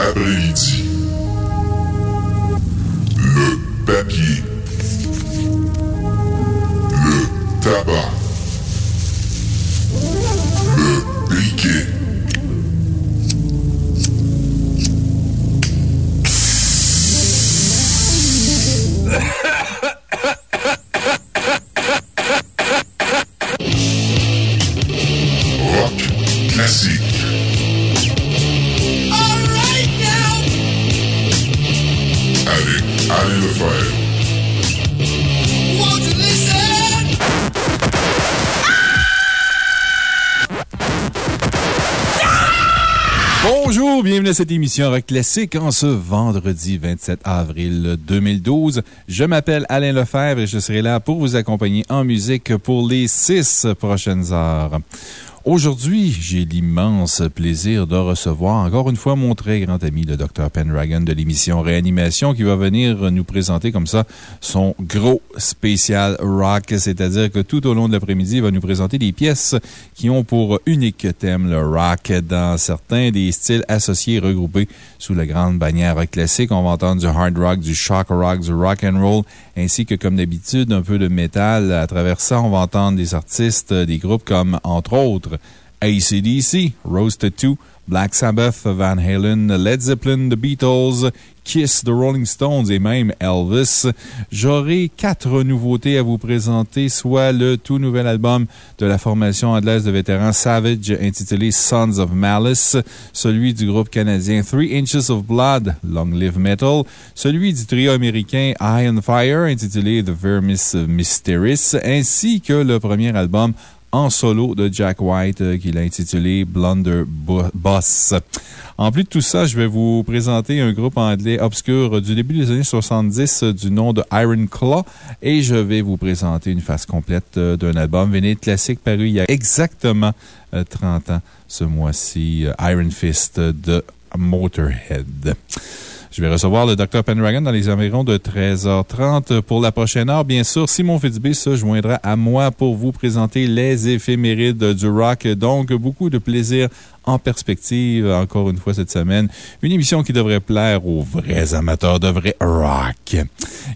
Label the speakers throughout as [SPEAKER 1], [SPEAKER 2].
[SPEAKER 1] Vendredi
[SPEAKER 2] cette émission Rock Classique en ce vendredi 27 avril 2012. Je m'appelle Alain Lefebvre et je serai là pour vous accompagner en musique pour les six prochaines heures. Aujourd'hui, j'ai l'immense plaisir de recevoir encore une fois mon très grand ami, le Dr. Pendragon de l'émission Réanimation, qui va venir nous présenter comme ça son gros spécial rock. C'est-à-dire que tout au long de l'après-midi, il va nous présenter des pièces qui ont pour unique thème le rock dans certains des styles associés regroupés sous la grande bannière classique. On va entendre du hard rock, du shock rock, du rock and roll, ainsi que, comme d'habitude, un peu de métal. À travers ça, on va entendre des artistes, des groupes comme, entre autres, ACDC, Rose Tattoo, Black Sabbath, Van Halen, Led Zeppelin, The Beatles, Kiss, The Rolling Stones et même Elvis. J'aurai quatre nouveautés à vous présenter, soit le tout nouvel album de la formation anglaise de vétérans Savage intitulé Sons of Malice, celui du groupe canadien Three Inches of Blood, Long Live Metal, celui du trio américain Iron Fire intitulé The Vermis Mysteris, ainsi que le premier album en solo de Jack White euh, qu'il a intitulé Blunderbuss. En plus de tout ça, je vais vous présenter un groupe anglais obscur du début des années 70 euh, du nom de Iron Claw et je vais vous présenter une face complète euh, d'un album véné classique paru il y a exactement 30 ans ce mois-ci, Iron Fist de Motorhead. Je vais recevoir le Dr. Pendragon dans les environs de 13h30 pour la prochaine heure. Bien sûr, Simon Fitzbé se joindra à moi pour vous présenter les éphémérides du rock. Donc, beaucoup de plaisir en perspective, encore une fois cette semaine. Une émission qui devrait plaire aux vrais amateurs de vrai rock.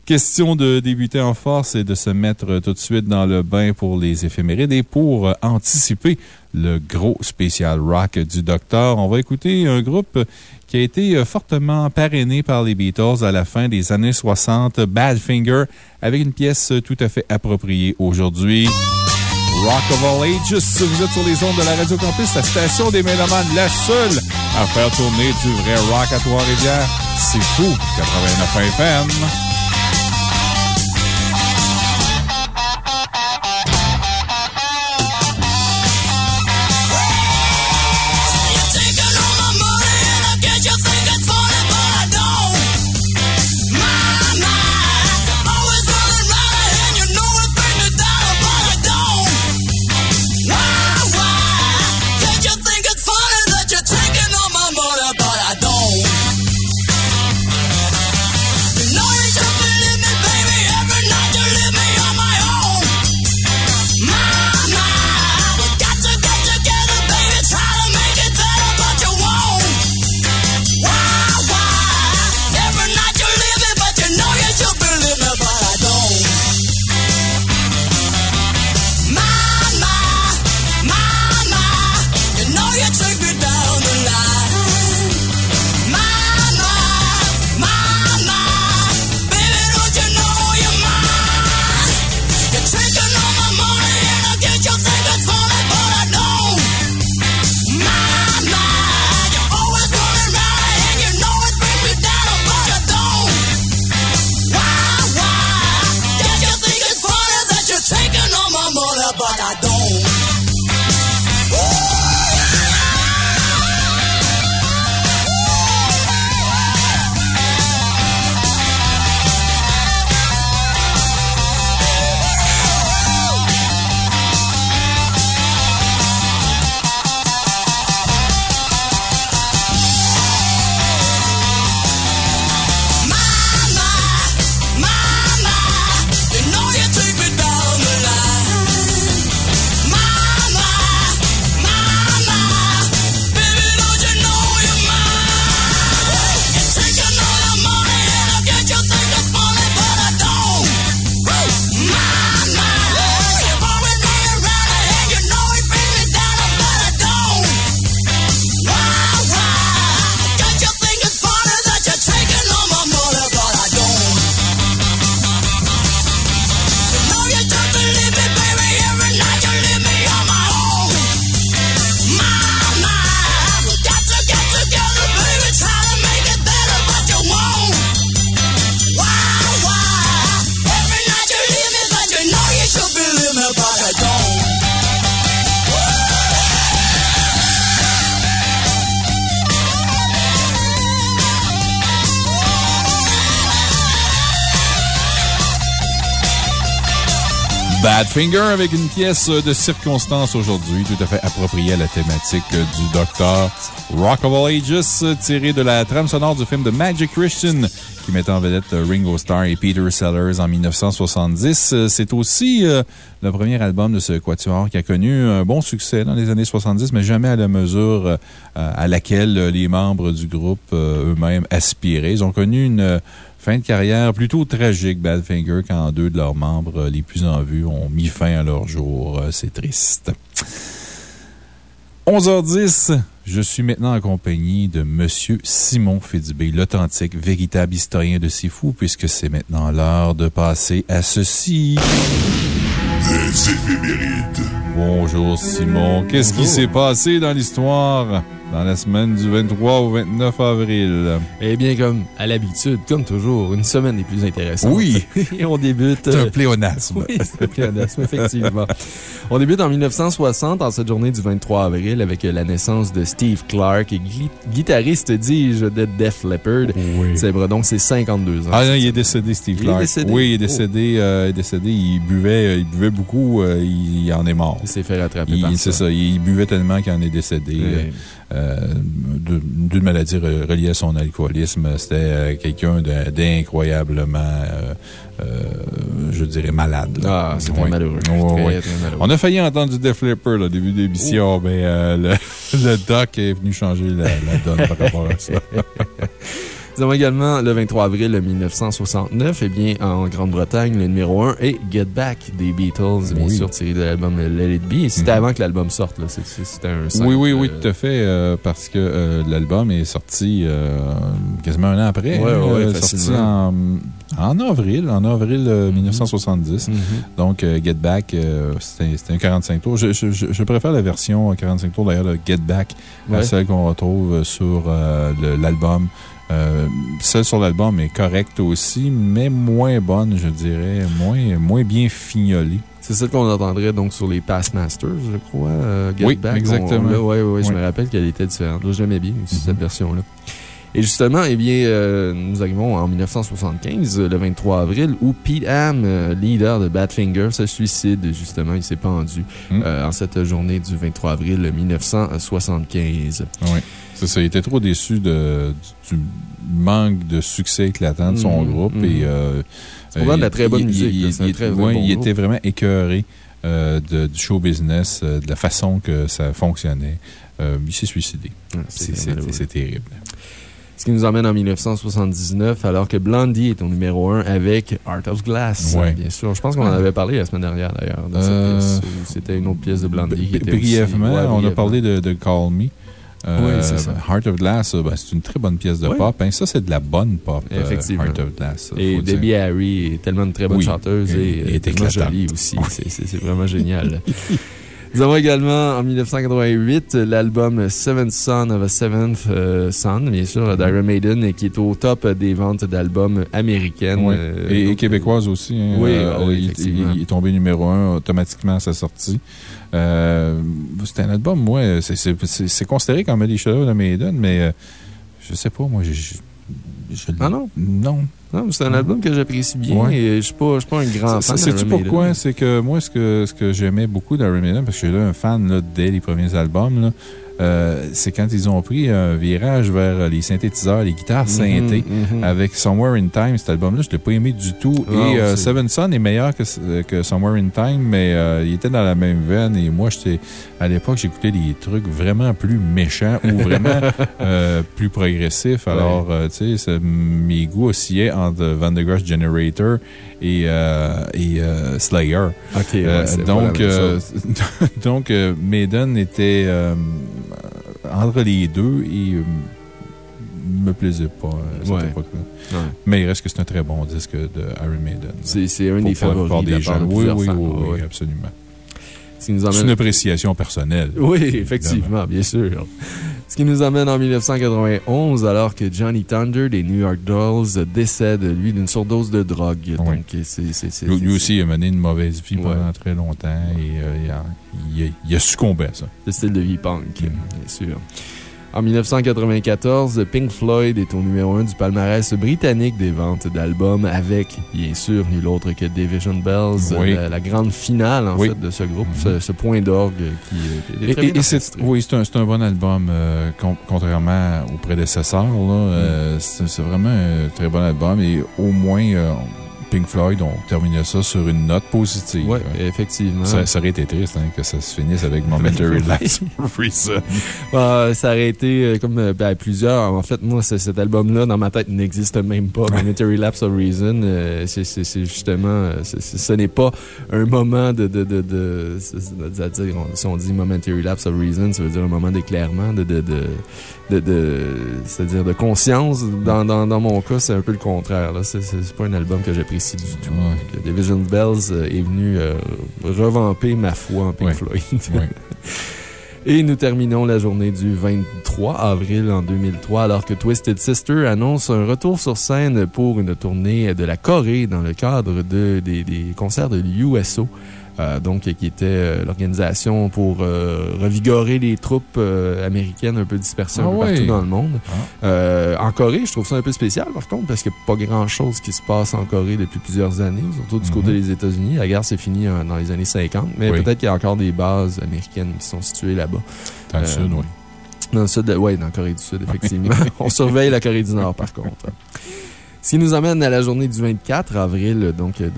[SPEAKER 2] Question de débuter en force et de se mettre tout de suite dans le bain pour les éphémérides et pour anticiper le gros spécial rock du docteur. On va écouter un groupe qui a été euh, fortement parrainé par les Beatles à la fin des années 60, Badfinger, avec une pièce tout à fait appropriée aujourd'hui. Rock of All Ages, vous êtes sur les ondes de la Radio Campus, la station des Mélomanes, la seule à faire tourner du vrai rock à Trois-Rivières. C'est fou, 89 FM. Badfinger avec une pièce de circonstance aujourd'hui, tout à fait appropriée à la thématique du Docteur Rock of All Ages, tiré de la trame sonore du film de Magic Christian, qui met en vedette Ringo Starr et Peter Sellers en 1970. C'est aussi euh, le premier album de ce quatuor qui a connu un bon succès dans les années 70, mais jamais à la mesure euh, à laquelle les membres du groupe euh, eux-mêmes aspiraient. Ils ont connu une Fin de carrière plutôt tragique, Badfinger, quand deux de leurs membres les plus en vue ont mis fin à leur jour. Euh, c'est triste. 11h10, je suis maintenant accompagné de M. Simon Fitzbé, l'authentique, véritable historien de fous, puisque c'est maintenant l'heure de passer à ceci.
[SPEAKER 1] Les éphémérides.
[SPEAKER 2] Bonjour Simon. Qu'est-ce qui s'est passé dans l'histoire? Dans la semaine du 23 au 29 avril.
[SPEAKER 3] Eh bien, comme à l'habitude, comme toujours, une semaine des plus intéressantes.
[SPEAKER 2] Oui.
[SPEAKER 3] Et on débute.
[SPEAKER 2] C'est un pléonasme.
[SPEAKER 3] Oui, c'est un pléonasme, effectivement. on débute en 1960, en cette journée du 23 avril, avec la naissance de Steve Clark, guitariste, dis-je, de Def Leppard.
[SPEAKER 2] Oui.
[SPEAKER 3] Célèbre donc ses 52 ans.
[SPEAKER 2] Ah non, il est décédé, Steve Clark.
[SPEAKER 3] Il est décédé.
[SPEAKER 2] Oui, il est décédé. Euh, il, est décédé il, buvait, il buvait beaucoup. Euh, il, en est mort.
[SPEAKER 3] Il s'est fait rattraper par ça.
[SPEAKER 2] C'est ça. Il buvait tellement qu'il en est décédé. Euh, d'une maladie reliée à son alcoolisme. C'était euh, quelqu'un d'incroyablement, euh, je dirais, malade.
[SPEAKER 3] Ah, c'était malheureux.
[SPEAKER 2] On a failli entendre du Def Leppard au début de l'émission, mais le, doc est venu changer la, la donne par rapport à ça.
[SPEAKER 3] Nous avons également le 23 avril 1969, eh bien, en Grande-Bretagne, le numéro 1 est Get Back des Beatles, bien sûr, tiré de l'album Let It Be. C'était mhm. avant que l'album sorte, là. C'était un
[SPEAKER 2] Oui, oui, oui, tout à fait, euh, parce que euh, l'album est sorti euh, quasiment un an après.
[SPEAKER 3] Oui, oui,
[SPEAKER 2] oui. sorti en, en, avril, en avril 1970. Mhm. Mhm. Donc, Get Back, c'était un 45 tours. Je, je, je, préfère la version 45 tours d'ailleurs de Get Back à celle qu'on retrouve sur l'album. Euh, celle sur l'album est correcte aussi, mais moins bonne, je dirais, moins, moins bien fignolée.
[SPEAKER 3] C'est celle qu'on entendrait donc sur les Passmasters, je crois. Euh,
[SPEAKER 2] oui, exactement.
[SPEAKER 3] Oui, oui, je me rappelle qu'elle était différente. J'aimais bien aussi cette mhm. version-là. Et justement, eh bien, euh, nous arrivons en 1975, le 23 avril, où Pete Ham, leader de Badfinger, se suicide. Justement, il s'est pendu mhm. en cette journée du 23 avril 1975.
[SPEAKER 2] Oui. C'est ça, il était trop déçu de, du manque de succès éclatant de son
[SPEAKER 3] mmh,
[SPEAKER 2] groupe.
[SPEAKER 3] Mmh.
[SPEAKER 2] Et, euh,
[SPEAKER 3] c'est de la très bonne
[SPEAKER 2] il,
[SPEAKER 3] musique.
[SPEAKER 2] Il, était vraiment écœuré euh, du show business, euh, de la façon que ça fonctionnait. il s'est suicidé. c'est terrible.
[SPEAKER 3] Ce qui nous emmène en 1979, alors que Blondie est au numéro 1 avec Art of Glass. Bien sûr. Je pense qu'on en avait parlé la semaine dernière, d'ailleurs, C'était une autre pièce de Blondie qui était
[SPEAKER 2] Brièvement, on a parlé de, de Call Me.
[SPEAKER 3] Euh, oui, c'est ça.
[SPEAKER 2] Heart of Glass, ben, c'est une très bonne pièce de pop. Hein. ça, c'est de la bonne pop.
[SPEAKER 3] Euh, Effectivement.
[SPEAKER 2] Heart of Glass.
[SPEAKER 3] Et Debbie Harry est tellement une très bonne chanteuse et, tellement jolie aussi. C'est vraiment génial. Nous avons également, en 1988, l'album Seventh Son of a Seventh euh, Son, bien sûr, d'Iron Maiden, qui est au top des ventes d'albums américaines.
[SPEAKER 2] et, québécoises aussi. Hein.
[SPEAKER 3] oui,
[SPEAKER 2] il, est tombé numéro un automatiquement à sa sortie. Euh, c'est un album, moi, c'est considéré comme un des chefs de Maiden, mais euh, je sais pas, moi, je.
[SPEAKER 3] ah non?
[SPEAKER 2] Non.
[SPEAKER 3] Non, c'est un album que j'apprécie bien et je ne suis, pas, un grand fan.
[SPEAKER 2] Sais-tu pourquoi? C'est que moi, ce que, ce que j'aimais beaucoup d'Iron Maiden, parce que j'étais un fan là, dès les premiers albums, là, euh, c'est quand ils ont pris un virage vers les synthétiseurs, les guitares mhm, synthées mhm. avec Somewhere in Time. Cet album-là, je ne l'ai pas aimé du tout. et euh, Seven Son est meilleur que, que Somewhere in Time, mais euh, il était dans la même veine. Et moi, à l'époque, j'écoutais des trucs vraiment plus méchants ou vraiment plus progressifs. Alors, tu sais, mes goûts oscillaient entre Van de Graaff Generator et, et Slayer. donc, donc Maiden était entre les deux et euh, me plaisait pas euh, à cette époque-là. Mais il reste que c'est un très bon disque de Iron Maiden.
[SPEAKER 3] C'est un des favoris des gens.
[SPEAKER 2] Oui, oui, oui, absolument. C'est une appréciation personnelle.
[SPEAKER 3] Oui, effectivement, bien sûr. Ce qui nous amène en 1991, alors que Johnny Thunder des New York Dolls décède, lui, d'une surdose de drogue. Donc, c'est.
[SPEAKER 2] Lui, aussi, il a mené une mauvaise vie pendant très longtemps et euh, il, a, succombé à ça.
[SPEAKER 3] Le style de vie punk, mm. bien sûr. En 1994, Pink Floyd est au numéro 1 du palmarès britannique des ventes d'albums avec, bien sûr, nul autre que Division Bells, la, grande finale en fait, de ce groupe, mm-hmm. ce, point d'orgue qui, est très
[SPEAKER 2] Oui, c'est un, un, bon album, euh, contrairement aux prédécesseurs. Euh, mm. c'est vraiment un très bon album et au moins euh, Pink Floyd ont terminé ça sur une note positive.
[SPEAKER 3] Oui, effectivement.
[SPEAKER 2] Ça, aurait été triste hein, que ça se finisse avec Momentary Lapse of Reason.
[SPEAKER 3] ça aurait été euh, comme euh, ben, plusieurs. En fait, moi, cet album-là, dans ma tête, n'existe même pas. Momentary Lapse of Reason, euh, c'est justement, ce n'est pas un moment de. de, de, de, si on dit Momentary Lapse of Reason, ça veut dire un moment d'éclairement, de, de, de, c'est-à-dire de conscience. Dans, dans, dans mon cas, c'est un peu le contraire. C'est pas un album que j'apprécie du tout. Division Bells euh, est venu euh, revamper ma foi en Pink Floyd. Et nous terminons la journée du 23 avril en 2003 alors que Twisted Sister annonce un retour sur scène pour une tournée de la Corée dans le cadre de, des, des concerts de l'USO. Euh, donc, qui était euh, l'organisation pour euh, revigorer les troupes américaines un peu dispersées un ah partout dans le monde. Ah. en Corée, je trouve ça un peu spécial, par contre, parce qu'il n'y a pas grand-chose qui se passe en Corée depuis plusieurs années, surtout du côté mhm. des États-Unis. La guerre s'est finie dans les années 50, mais peut-être qu'il y a encore des bases américaines qui sont situées là-bas.
[SPEAKER 2] Dans le sud, oui.
[SPEAKER 3] Dans le sud, oui, dans la Corée du Sud, effectivement. On surveille la Corée du Nord, par contre. Ce qui nous amène à la journée du 24 avril, donc de,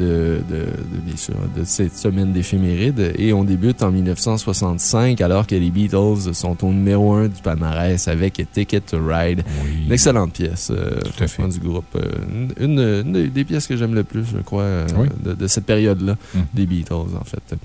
[SPEAKER 3] de, bien sûr, de cette semaine d'éphéméride. Et on débute en 1965, alors que les Beatles sont au numéro 1 du palmarès avec Ticket to Ride. Une excellente pièce, euh, du groupe. Euh, une, des pièces que j'aime le plus, je crois, euh, de, cette période-là, mm. des Beatles, en fait.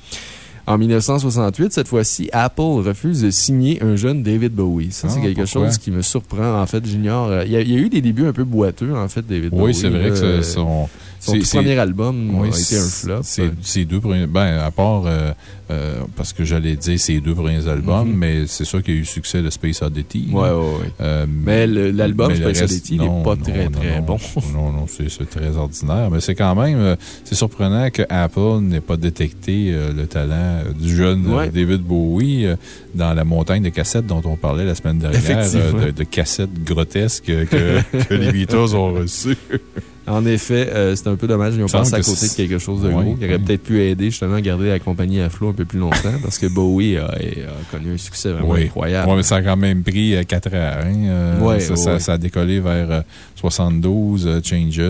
[SPEAKER 3] En 1968, cette fois-ci, Apple refuse de signer un jeune David Bowie. Ça, c'est ah, quelque chose qui me surprend. En fait, j'ignore. Euh, il, y, a eu des débuts un peu boiteux, en fait, David Bowie.
[SPEAKER 2] Oui, c'est vrai que
[SPEAKER 3] son, son premier album a été un flop.
[SPEAKER 2] Ses deux premiers. Ben, à part. Euh, euh, parce que j'allais dire ses deux premiers albums, mm-hmm. mais c'est sûr qu'il y a eu succès de Space Oddity.
[SPEAKER 3] Oui, oui, oui. mais l'album Space Oddity n'est pas très, très bon.
[SPEAKER 2] Non, non, c'est très ordinaire. Mais c'est quand même. c'est surprenant que Apple n'ait pas détecté le talent du jeune David Bowie dans la montagne de cassettes dont on parlait la semaine dernière, de, cassettes grotesques que, que les Beatles ont reçues.
[SPEAKER 3] En effet, euh, c'est un peu dommage. Ils ont passé à côté de quelque chose de gros qui aurait peut-être pu aider justement à garder la compagnie à flot un peu plus longtemps parce que Bowie a, connu un succès vraiment incroyable.
[SPEAKER 2] Oui, mais ça a quand même pris 4 euh, heures. Hein? Euh, ça, ça, a décollé vers 72, Changes.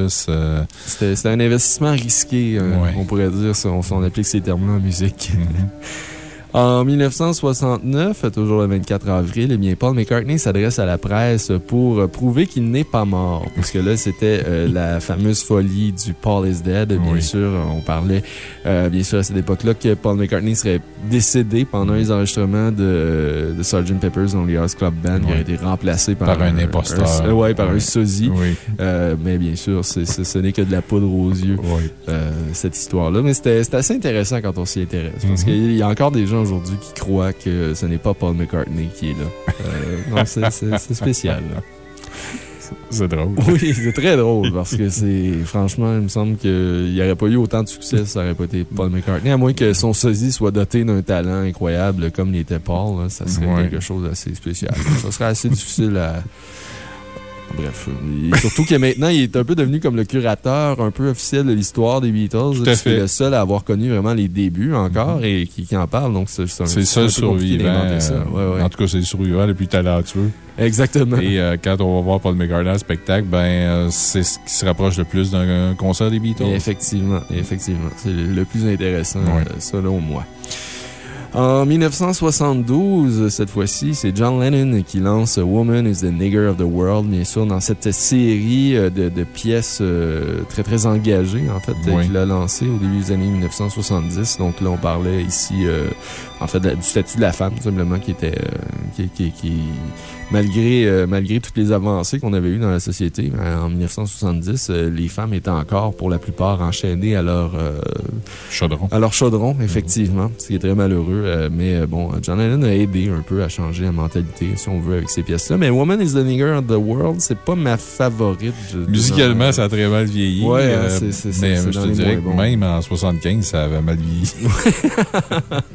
[SPEAKER 3] C'était un investissement risqué, on pourrait dire, si on, applique ces termes-là en musique. Mm-hmm. En 1969, toujours le 24 avril, eh bien, Paul McCartney s'adresse à la presse pour prouver qu'il n'est pas mort. Parce que là, c'était euh, la fameuse folie du Paul is dead. Bien sûr, on parlait, euh, bien sûr, à cette époque-là, que Paul McCartney serait décédé pendant les enregistrements de, de Sgt. Pepper's Only Hearts Club Band, qui a été remplacé par,
[SPEAKER 2] un, imposteur.
[SPEAKER 3] Oui, par un sosie. Euh, mais bien sûr, ce n'est que de la poudre aux yeux, cette histoire-là. Mais c'était assez intéressant quand on s'y intéresse. Parce mm-hmm. qu'il y a encore des gens aujourd'hui qui croient que ce n'est pas Paul McCartney qui est là. Euh, c'est spécial.
[SPEAKER 2] C'est drôle.
[SPEAKER 3] Oui, c'est très drôle parce que c'est, franchement, il me semble qu'il n'y aurait pas eu autant de succès si ça n'aurait pas été Paul McCartney, à moins que son sosie soit doté d'un talent incroyable comme l'était Paul. ça serait quelque chose d'assez spécial. ça serait assez difficile à, Bref. surtout que maintenant, il est un peu devenu comme le curateur un peu officiel de l'histoire des Beatles. C'est le seul à avoir connu vraiment les débuts encore et qui, en parle. Donc, c'est
[SPEAKER 2] le seul survivant. Euh, en tout cas, c'est le survivant le plus talentueux.
[SPEAKER 3] Exactement.
[SPEAKER 2] Et euh, quand on va voir Paul McCartney en spectacle, ben, euh, c'est ce qui se rapproche le plus d'un concert des Beatles.
[SPEAKER 3] effectivement, effectivement. C'est le plus intéressant, selon moi. En 1972, cette fois-ci, c'est John Lennon qui lance Woman is the Nigger of the World, bien sûr, dans cette série euh, de, de pièces euh, très, très engagées, en fait, qu'il a lancé au début des années 1970. Donc là, on parlait ici, euh, en fait, du statut de la femme, tout simplement, qui était, qui, qui, qui malgré, euh, malgré toutes les avancées qu'on avait eues dans la société, ben, en 1970, euh, les femmes étaient encore, pour la plupart, enchaînées à leur
[SPEAKER 2] chaudron.
[SPEAKER 3] À leur chaudron, effectivement, ce qui est très malheureux. mais bon, John Lennon a aidé un peu à changer la mentalité, si on veut, avec ces pièces-là. Mais Woman is the Nigger of the World, c'est pas ma favorite.
[SPEAKER 2] Musicalement, ça a très mal vieilli.
[SPEAKER 3] Ouais, hein, c'est
[SPEAKER 2] Mais je te dirais que même en 75, ça avait mal vieilli.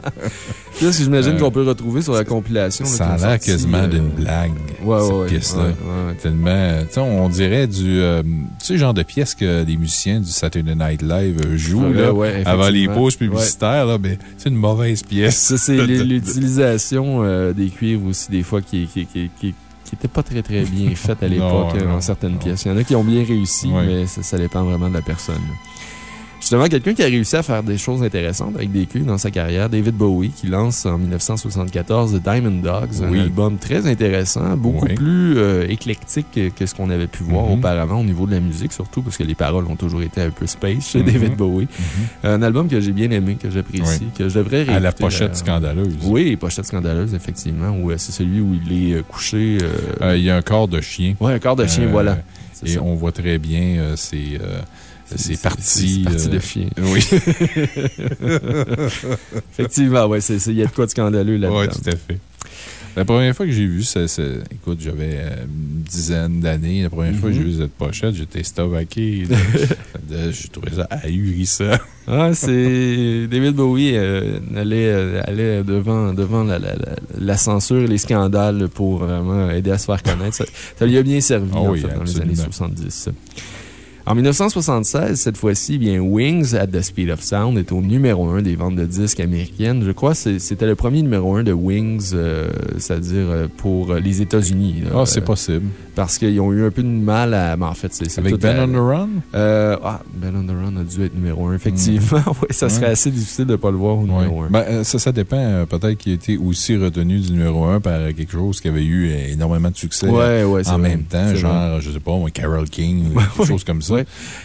[SPEAKER 3] Qu'est-ce que j'imagine qu'on peut retrouver sur la compilation?
[SPEAKER 2] Ça a l'air quasiment d'une blague.
[SPEAKER 3] Ouais,
[SPEAKER 2] cette
[SPEAKER 3] ouais,
[SPEAKER 2] pièce-là.
[SPEAKER 3] ouais.
[SPEAKER 2] Tellement, tu sais, on dirait du, euh, tu sais, genre de pièce que les musiciens du Saturday Night Live euh, jouent, là, avant les pauses publicitaires, là, mais c'est une mauvaise pièce.
[SPEAKER 3] Ça, c'est l'utilisation euh, des cuivres aussi, des fois, qui, qui, qui, qui, qui était pas très, très bien faite à l'époque, euh, dans certaines
[SPEAKER 2] non.
[SPEAKER 3] pièces. Il y en a qui ont bien réussi, mais ça, ça dépend vraiment de la personne. Justement, quelqu'un qui a réussi à faire des choses intéressantes avec des cuivres dans sa carrière, David Bowie, qui lance en 1974 The Diamond Dogs,
[SPEAKER 2] Oui.
[SPEAKER 3] un album très intéressant, beaucoup
[SPEAKER 2] Oui.
[SPEAKER 3] plus euh, éclectique que, que ce qu'on avait pu voir
[SPEAKER 2] Mhm.
[SPEAKER 3] auparavant au niveau de la musique, surtout parce que les paroles ont toujours été un peu space chez
[SPEAKER 2] Mhm.
[SPEAKER 3] David Bowie.
[SPEAKER 2] Mhm.
[SPEAKER 3] Un album que j'ai bien aimé, que j'apprécie,
[SPEAKER 2] Oui.
[SPEAKER 3] que je devrais
[SPEAKER 2] À la pochette scandaleuse.
[SPEAKER 3] Oui, pochette scandaleuse, effectivement, où euh, c'est celui où il est euh, couché.
[SPEAKER 2] Il y a un corps de chien.
[SPEAKER 3] ouais, un corps de chien, voilà.
[SPEAKER 2] Et
[SPEAKER 3] ça.
[SPEAKER 2] on voit très bien ces,
[SPEAKER 3] C'est parti
[SPEAKER 2] euh,
[SPEAKER 3] de chien.
[SPEAKER 2] Oui,
[SPEAKER 3] Effectivement, c'est- c'est- il y a de quoi de scandaleux là-dedans.
[SPEAKER 2] ouais, tout à fait. La première fois que j'ai vu ça, c'est- écoute, j'avais euh, une dizaine d'années. La première fois que j'ai
[SPEAKER 3] Mhm.
[SPEAKER 2] vu cette pochette, j'étais stomaqué. Je trouvais ça ahurissant.
[SPEAKER 3] Ah, c'est. David Bowie euh, allait, euh, allait devant, devant la, la, la, la censure et les scandales pour vraiment aider à se faire connaître. Ça, ça lui a bien servi
[SPEAKER 2] Ah
[SPEAKER 3] en
[SPEAKER 2] oui,
[SPEAKER 3] fait, dans les années 70. En 1976, cette fois-ci, bien, Wings at the Speed of Sound est au numéro 1 des ventes de disques américaines. Je crois que c'était le premier numéro 1 de Wings, euh, c'est-à-dire euh, pour euh, les États-Unis.
[SPEAKER 2] Ah, c'est
[SPEAKER 3] Euh,
[SPEAKER 2] possible.
[SPEAKER 3] Parce qu'ils ont eu un peu de mal à. mais en fait, c'est
[SPEAKER 2] Avec Ben
[SPEAKER 3] la-
[SPEAKER 2] on the Run?
[SPEAKER 3] euh, ah, Ben on the Run a dû être numéro 1, effectivement. oui, ça serait assez difficile de ne pas le voir au numéro 1.
[SPEAKER 2] Ben, ça, ça dépend. Peut-être qu'il a été aussi retenu du numéro 1 par quelque chose qui avait eu énormément de succès.
[SPEAKER 3] ouais, ouais, c'est
[SPEAKER 2] en
[SPEAKER 3] vrai.
[SPEAKER 2] même temps, genre, je sais pas, Carol King, ou quelque chose comme ça.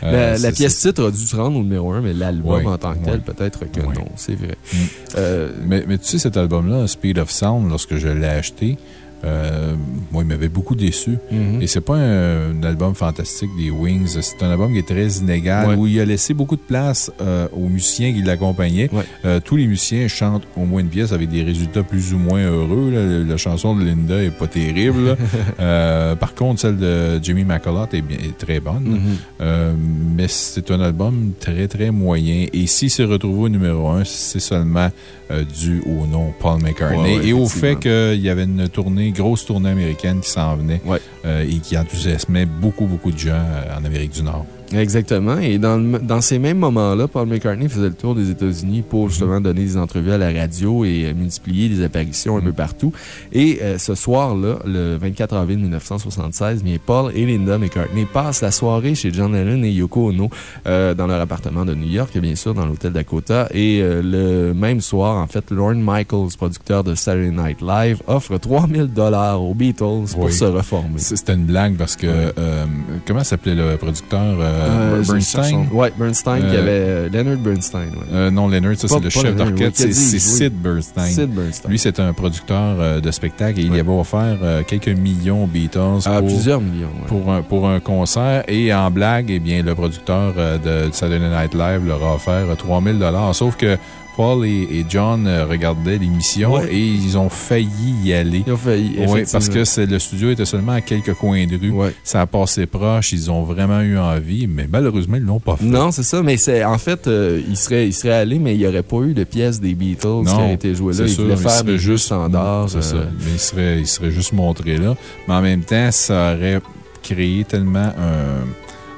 [SPEAKER 2] Euh,
[SPEAKER 3] La, pièce titre a dû se rendre au numéro 1, mais l'album en tant que tel, peut-être que non, c'est vrai.
[SPEAKER 2] Mm.
[SPEAKER 3] Euh,
[SPEAKER 2] Mais, mais tu sais, cet album-là, Speed of Sound, lorsque je l'ai acheté, euh, moi, il m'avait beaucoup déçu.
[SPEAKER 3] mhm.
[SPEAKER 2] Et c'est pas un, un album fantastique des Wings. C'est un album qui est très inégal,
[SPEAKER 3] Ouais.
[SPEAKER 2] où il a laissé beaucoup de place euh, aux musiciens qui l'accompagnaient.
[SPEAKER 3] Ouais.
[SPEAKER 2] Euh, tous les musiciens chantent au moins une pièce avec des résultats plus ou moins heureux. là. La, la chanson de Linda est pas terrible. par contre, celle de Jimmy McCullough est, bien, est très bonne.
[SPEAKER 3] Mhm.
[SPEAKER 2] Mais c'est un album très, très moyen. Et s'il s'est retrouvé au numéro 1, c'est seulement dû au nom Paul McCartney
[SPEAKER 3] Ouais,
[SPEAKER 2] et au fait qu'il y avait une tournée, grosse tournée américaine qui s'en venait
[SPEAKER 3] Ouais.
[SPEAKER 2] euh, et qui enthousiasmait beaucoup, beaucoup de gens euh, en Amérique du Nord.
[SPEAKER 3] Exactement. Et dans, le- dans ces mêmes moments-là, Paul McCartney faisait le tour des États-Unis pour justement donner des entrevues à la radio et euh, multiplier des apparitions un peu partout. Et euh, ce soir-là, le 24 avril 1976, bien, Paul et Linda McCartney passent la soirée chez John Lennon et Yoko Ono euh, dans leur appartement de New York, bien sûr, dans l'hôtel Dakota. Et euh, le même soir, en fait, Lorne Michaels, producteur de Saturday Night Live, offre 3000 dollars aux Beatles pour
[SPEAKER 2] Oui.
[SPEAKER 3] se reformer.
[SPEAKER 2] C'était une blague parce que, euh, comment s'appelait le producteur euh, Bernstein?
[SPEAKER 3] son- Ouais, Bernstein, qui
[SPEAKER 2] Euh,
[SPEAKER 3] avait euh, Leonard Bernstein. ouais.
[SPEAKER 2] Non, Leonard, ça c'est le chef d'orchestre.
[SPEAKER 3] oui,
[SPEAKER 2] C'est
[SPEAKER 3] oui.
[SPEAKER 2] Sid Bernstein.
[SPEAKER 3] Sid Bernstein.
[SPEAKER 2] Lui, c'est un producteur de spectacle et il avait offert quelques millions aux Beatles pour,
[SPEAKER 3] plusieurs millions.
[SPEAKER 2] pour, un, pour un concert. Et en blague, eh bien, le producteur de Saturday Night Live leur a offert euh, 3000 Sauf que Paul et, et John euh, regardaient l'émission
[SPEAKER 3] Ouais.
[SPEAKER 2] et ils ont failli y aller.
[SPEAKER 3] Ils ont failli.
[SPEAKER 2] Oui, parce que le studio était seulement à quelques coins de rue.
[SPEAKER 3] Ouais.
[SPEAKER 2] Ça a passé proche, ils ont vraiment eu envie, mais malheureusement, ils ne l'ont pas fait.
[SPEAKER 3] Non, c'est ça, mais en fait, euh, il serait, il serait allé, mais il n'y aurait pas eu de pièce des Beatles qui
[SPEAKER 2] Non,
[SPEAKER 3] aurait été jouée là.
[SPEAKER 2] C'est
[SPEAKER 3] Il
[SPEAKER 2] sûr,
[SPEAKER 3] voulait
[SPEAKER 2] il
[SPEAKER 3] faire des
[SPEAKER 2] juste
[SPEAKER 3] standards.
[SPEAKER 2] C'est ça.
[SPEAKER 3] euh,
[SPEAKER 2] Mais il serait, il serait juste montré là. Mais en même temps, ça aurait créé tellement un,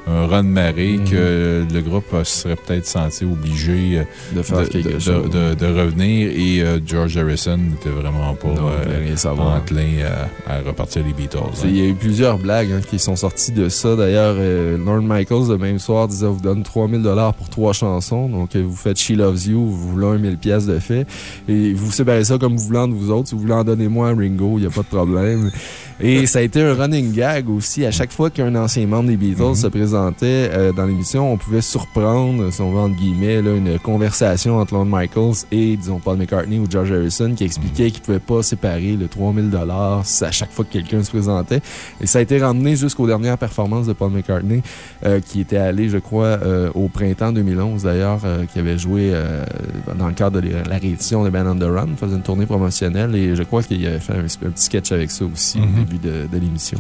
[SPEAKER 2] un run de marée
[SPEAKER 3] Mhm.
[SPEAKER 2] que le groupe euh, se serait peut-être senti obligé euh,
[SPEAKER 3] de faire
[SPEAKER 2] de,
[SPEAKER 3] chose.
[SPEAKER 2] de- de revenir et euh, George Harrison n'était vraiment pas
[SPEAKER 3] Non,
[SPEAKER 2] euh, enclin à, à repartir les Beatles. Hein.
[SPEAKER 3] Il y a eu plusieurs blagues hein, qui sont sorties de ça. D'ailleurs, euh, Lorne Michaels, le même soir, disait vous donne 3000 pour trois chansons. Donc, vous faites She Loves You, vous voulez un 1000 pièces de fait. Et vous séparez ça comme vous voulez entre vous autres. Si vous voulez en donner moins à Ringo, il n'y a pas de problème. Et ça a été un running gag aussi. À chaque fois qu'un ancien membre des Beatles
[SPEAKER 2] Mhm.
[SPEAKER 3] se présentait euh, dans l'émission, on pouvait surprendre, si on veut, entre guillemets, là, une conversation entre Lorne Michaels et, disons, Paul McCartney ou George Harrison qui expliquait qu'ils ne pouvaient pas séparer le 3000 à chaque fois que quelqu'un se présentait. Et ça a été ramené jusqu'aux dernières performances de Paul McCartney, euh, qui était allé, je crois, euh, au printemps 2011 d'ailleurs, qui avait joué dans le cadre de la réédition de Band on the Run, faisait une tournée promotionnelle et je crois qu'il avait fait un, un petit sketch avec ça aussi au
[SPEAKER 2] Mhm.
[SPEAKER 3] début de, de l'émission.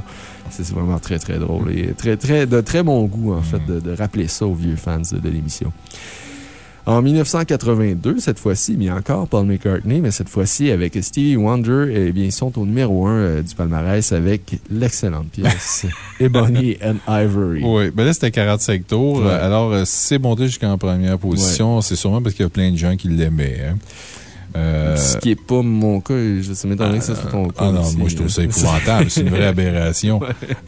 [SPEAKER 3] C'est vraiment très, très drôle et très, très, de très bon goût, en fait, de, de rappeler ça aux vieux fans de, de l'émission. En 1982, cette fois-ci, a encore Paul McCartney, mais cette fois-ci avec Stevie Wonder, eh bien, ils sont au numéro 1 euh, du palmarès avec l'excellente pièce Ebony and Ivory.
[SPEAKER 2] Oui, ben là, c'était 45 tours. Alors, euh, c'est monté jusqu'en première position. C'est sûrement parce qu'il y a plein de gens qui l'aimaient. Hein.
[SPEAKER 3] Euh, Ce qui n'est pas mon cas, je m'étonnerait que ce soit ton cas.
[SPEAKER 2] Ah non, moi je trouve ça épouvantable. C'est une vraie aberration.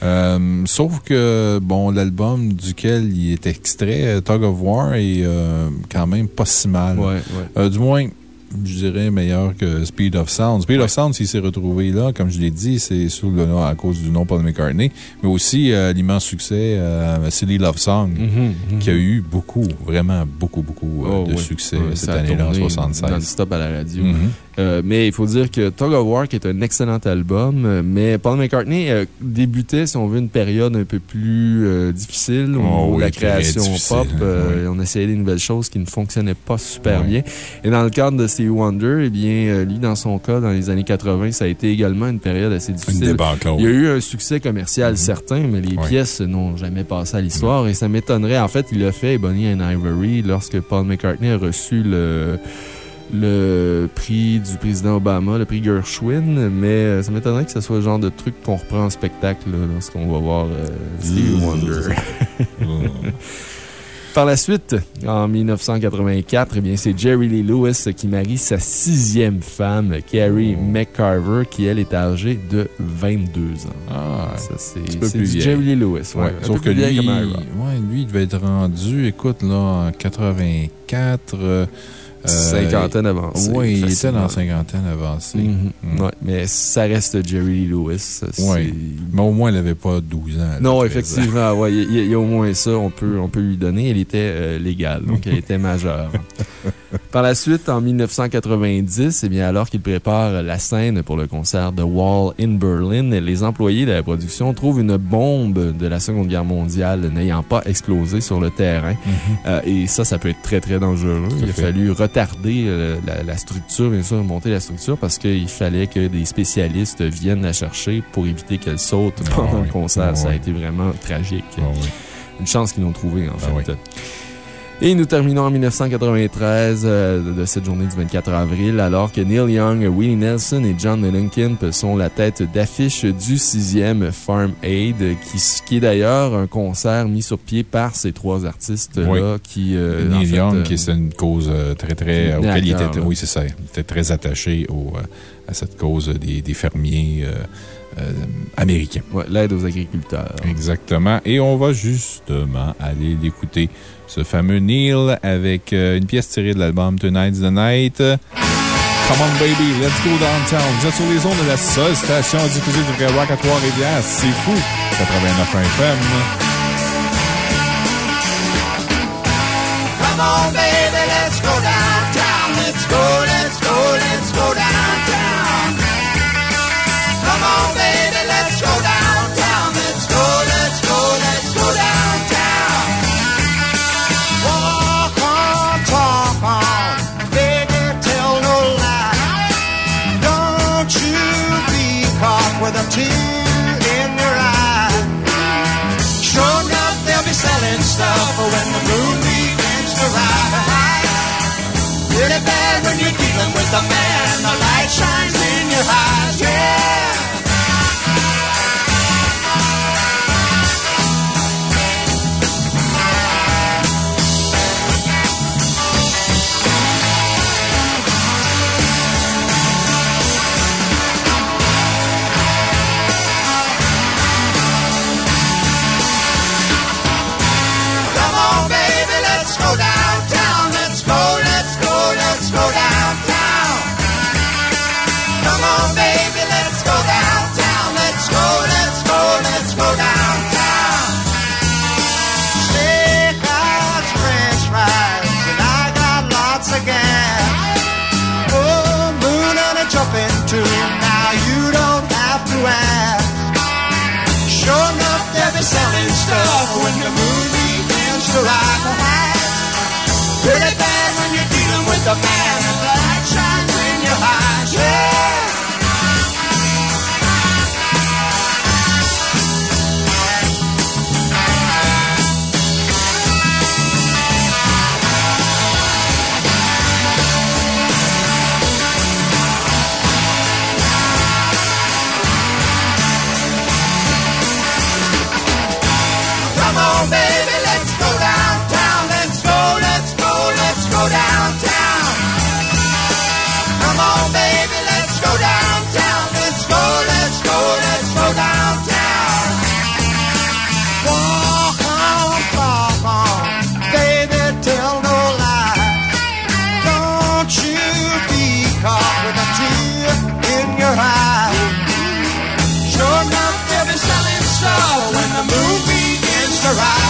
[SPEAKER 2] Euh, sauf que, bon, l'album duquel il est extrait, Tug of War, est euh, quand même pas si mal. du moins, je dirais, meilleur que Speed of Sound. Speed of Sound, s'il s'est retrouvé là, comme je l'ai dit, c'est sous le nom, à cause du nom Paul McCartney, mais aussi euh, l'immense succès euh, Silly Love Song, mhm, mhm. qui a eu beaucoup, vraiment beaucoup, beaucoup euh, oh, de succès cette année-là, en 76.
[SPEAKER 3] Non-stop à la radio. Mhm. Euh, mais il faut dire que Tug of War est un excellent album, euh, mais Paul McCartney euh, débutait, si on veut, une période un peu plus difficile oh où la création pop. On essayait des nouvelles choses qui ne fonctionnaient pas super bien. Et dans le cadre de Stevie Wonder, eh bien, lui, dans son cas, dans les années 80, ça a été également une période assez difficile. il y a eu un succès commercial mm-hmm. certain, mais les pièces n'ont jamais passé à l'histoire. Et ça m'étonnerait. En fait, il a fait Bonnie and Ivory lorsque Paul McCartney a reçu le le prix du président Obama, le prix Gershwin, mais euh, ça m'étonnerait que ce soit le genre de truc qu'on reprend en spectacle lorsqu'on va voir euh, Stevie Wonder. Par la suite, en 1984, eh c'est Jerry Lee Lewis qui marie sa sixième femme, Carrie McCarver, qui, elle, est âgée de 22 ans.
[SPEAKER 2] Ah,
[SPEAKER 3] c'est Jerry Lee Lewis.
[SPEAKER 2] Ouais, sauf que lui, lui, il devait être rendu, écoute, là, en 84.
[SPEAKER 3] Euh, cinquantaine avancée.
[SPEAKER 2] Oui, il était dans cinquantaine avancée. Mhm.
[SPEAKER 3] Mm. mais ça reste Jerry Lee Lewis.
[SPEAKER 2] Oui. Mais au moins, elle n'avait pas 12 ans.
[SPEAKER 3] Non, effectivement. il, y a, au moins ça, on peut, on peut lui donner. Elle était euh, légale, donc elle était majeure. Par la suite, en 1990, eh bien, alors qu'il prépare la scène pour le concert de Wall in Berlin, les employés de la production trouvent une bombe de la Seconde Guerre mondiale n'ayant pas explosé sur le terrain. Mhm. Euh, et ça, ça peut être très, très dangereux. Il a fallu retarder euh, la, structure, bien sûr, monter la structure parce qu'il fallait que des spécialistes viennent la chercher pour éviter qu'elle saute ah pendant le concert. Ah ça a été vraiment tragique. Ah une chance qu'ils l'ont trouvé, en fait. Et nous terminons en 1993 euh, de cette journée du 24 avril, alors que Neil Young, Willie Nelson et John Mellencamp sont la tête d'affiche du sixième Farm Aid, qui, qui est d'ailleurs un concert mis sur pied par ces trois artistes-là qui.
[SPEAKER 2] Euh, Neil Young, qui est une cause euh, très, très. auquel il était, oui, c'est ça. Il était très attaché au, à cette cause des, des fermiers. Américains.
[SPEAKER 3] Oui, l'aide aux agriculteurs.
[SPEAKER 2] Exactement. Et on va justement aller l'écouter ce fameux Neil avec euh, une pièce tirée de l'album Tonight's the Night. Come on, baby, let's go downtown. Vous êtes sur les ondes de la seule station diffusée du vrai rock à Trois-Rivières. C'est fou. 89 FM. Come on, baby, stuff when the moon begins to rise. Really bad when you're dealing with a man, the light shines in your eyes, yeah. Rise. Pretty bad when you're dealing with a man the light shines in your eyes. Yeah. downtown. Come on, baby, let's go downtown. Let's go, let's go, let's go downtown. Walk on, walk on, baby, tell no. Don't you be caught with a tear in your eye. Sure enough, they'll be selling when the moon begins to rise.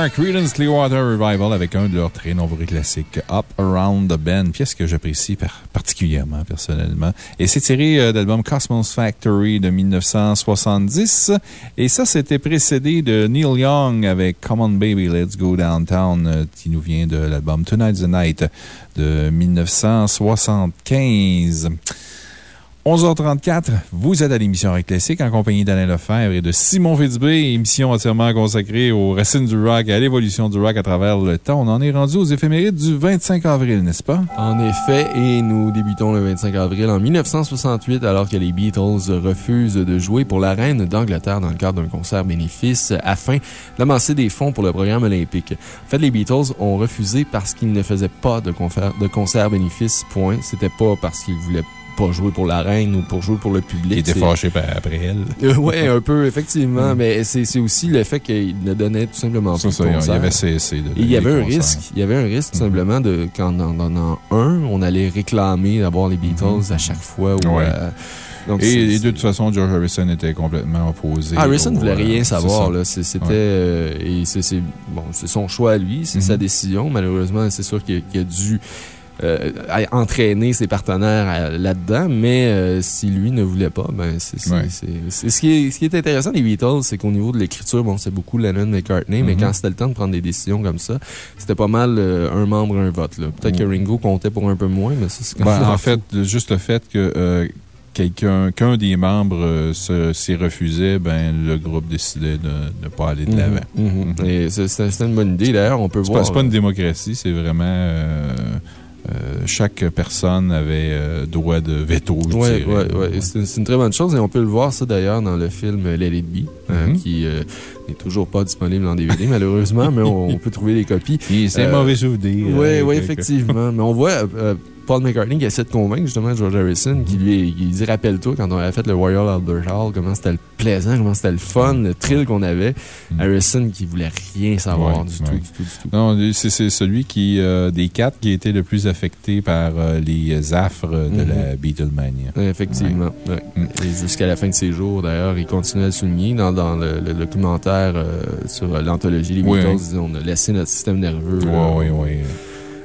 [SPEAKER 2] CCR, Creedence Clearwater Revival, avec un de leurs très nombreux classiques, Up Around the Bend, pièce que j'apprécie particulièrement, personnellement? Et c'est tiré euh, d'album Cosmos Factory de 1970. Et ça, c'était précédé de Neil Young avec Come On Baby, Let's Go Downtown, euh, qui nous vient de l'album Tonight's the Night de 1975. 11h34, vous êtes à l'émission Rock Classique en compagnie d'Alain Lefebvre et de Simon Fitzbé, émission entièrement consacrée aux racines du rock et à l'évolution du rock à travers le temps. On en est rendu aux éphémérides du 25 avril, n'est-ce pas?
[SPEAKER 3] En effet, et nous débutons le 25 avril en 1968 alors que les Beatles refusent de jouer pour la reine d'Angleterre dans le cadre d'un concert bénéfice afin d'amasser des fonds pour le programme olympique. En fait, les Beatles ont refusé parce qu'ils ne faisaient pas de concert, de bénéfice, point. C'était pas parce qu'ils voulaient pas jouer pour la reine ou pour jouer pour le public.
[SPEAKER 2] Il était fâché après elle.
[SPEAKER 3] Euh, oui, un peu, effectivement. Mm. Mais c'est aussi le fait qu'il ne donnait tout simplement pas
[SPEAKER 2] ça, Il y avait cessé
[SPEAKER 3] Il y avait un risque. Il y avait un risque, tout mm. simplement, de, quand en donnant un, on allait réclamer d'avoir les Beatles mm-hmm. à chaque fois. Euh,
[SPEAKER 2] donc et, de toute façon, George Harrison était complètement opposé.
[SPEAKER 3] Harrison ne voulait rien euh, savoir. C'était bon, c'est son choix à lui, c'est sa mm-hmm. décision. Malheureusement, c'est sûr qu'il a dû entraîner ses partenaires là-dedans, mais si lui ne voulait pas, ben, c'est ce, qui est, ce qui est intéressant des Beatles, c'est qu'au niveau de l'écriture, bon, c'est beaucoup Lennon McCartney, mais mm-hmm. quand c'était le temps de prendre des décisions comme ça, c'était pas mal un membre, un vote. Peut-être que Ringo comptait pour un peu moins, mais ça, c'est quand
[SPEAKER 2] ben, En fait, juste le fait que quelqu'un, qu'un des membres euh, s'y refusait, ben, le groupe décidait de ne pas aller de l'avant.
[SPEAKER 3] Mhm. Et c'est une bonne idée, d'ailleurs, on peut voir.
[SPEAKER 2] C'est pas une euh, démocratie, c'est vraiment. Euh, chaque personne avait droit de veto,
[SPEAKER 3] je
[SPEAKER 2] Oui,
[SPEAKER 3] oui, oui. C'est une très bonne chose et on peut le voir, ça d'ailleurs, dans le film Let It Be, mhm. qui n'est toujours pas disponible en DVD, malheureusement, mais on, peut trouver les copies.
[SPEAKER 2] C'est un mauvais souvenir.
[SPEAKER 3] Oui, oui, effectivement. mais on voit Paul McCartney qui essaie de convaincre justement George Harrison, qui lui dit Rappelle-toi quand on avait fait le Royal Albert Hall, comment c'était plaisant, comment c'était le fun, le thrill qu'on avait. Mm. Harrison qui voulait rien savoir du, tout, du, tout, du tout,
[SPEAKER 2] Non, c'est celui qui, euh, des quatre qui était le plus affecté par euh, les affres de la mm-hmm. Beatlemania.
[SPEAKER 3] Effectivement. Mm. Et jusqu'à la fin de ses jours, d'ailleurs, il continuait à le souligner dans, dans le, documentaire euh, sur l'anthologie Les Beatles. On a laissé notre système nerveux.
[SPEAKER 2] Oui, oui, oui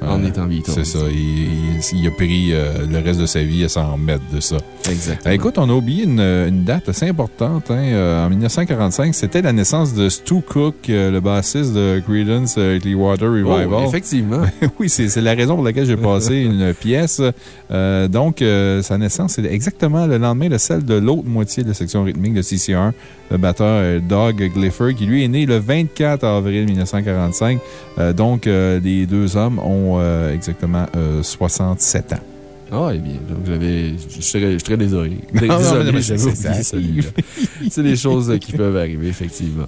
[SPEAKER 3] en étant Beatles.
[SPEAKER 2] C'est ça. Il, a pris euh, le reste de sa vie à s'en remettre de ça.
[SPEAKER 3] Exactement.
[SPEAKER 2] écoute, on a oublié une, date assez importante. Hein. Euh, en 1945, c'était la naissance de Stu Cook, euh, le bassiste de Creedence Clearwater Revival.
[SPEAKER 3] Oh, effectivement.
[SPEAKER 2] oui, c'est la raison pour laquelle j'ai passé une pièce. donc, sa naissance, c'est exactement le lendemain de celle de l'autre moitié de la section rythmique de CCR, le batteur Doug Gliffer, qui lui est né le 24 avril 1945. donc, les deux hommes ont euh, exactement 67 euh, ans.
[SPEAKER 3] Ah, eh bien, donc j'avais. Je suis très désolé. Désolé, j'avais oublié celui-là. C'est des choses qui peuvent arriver, effectivement.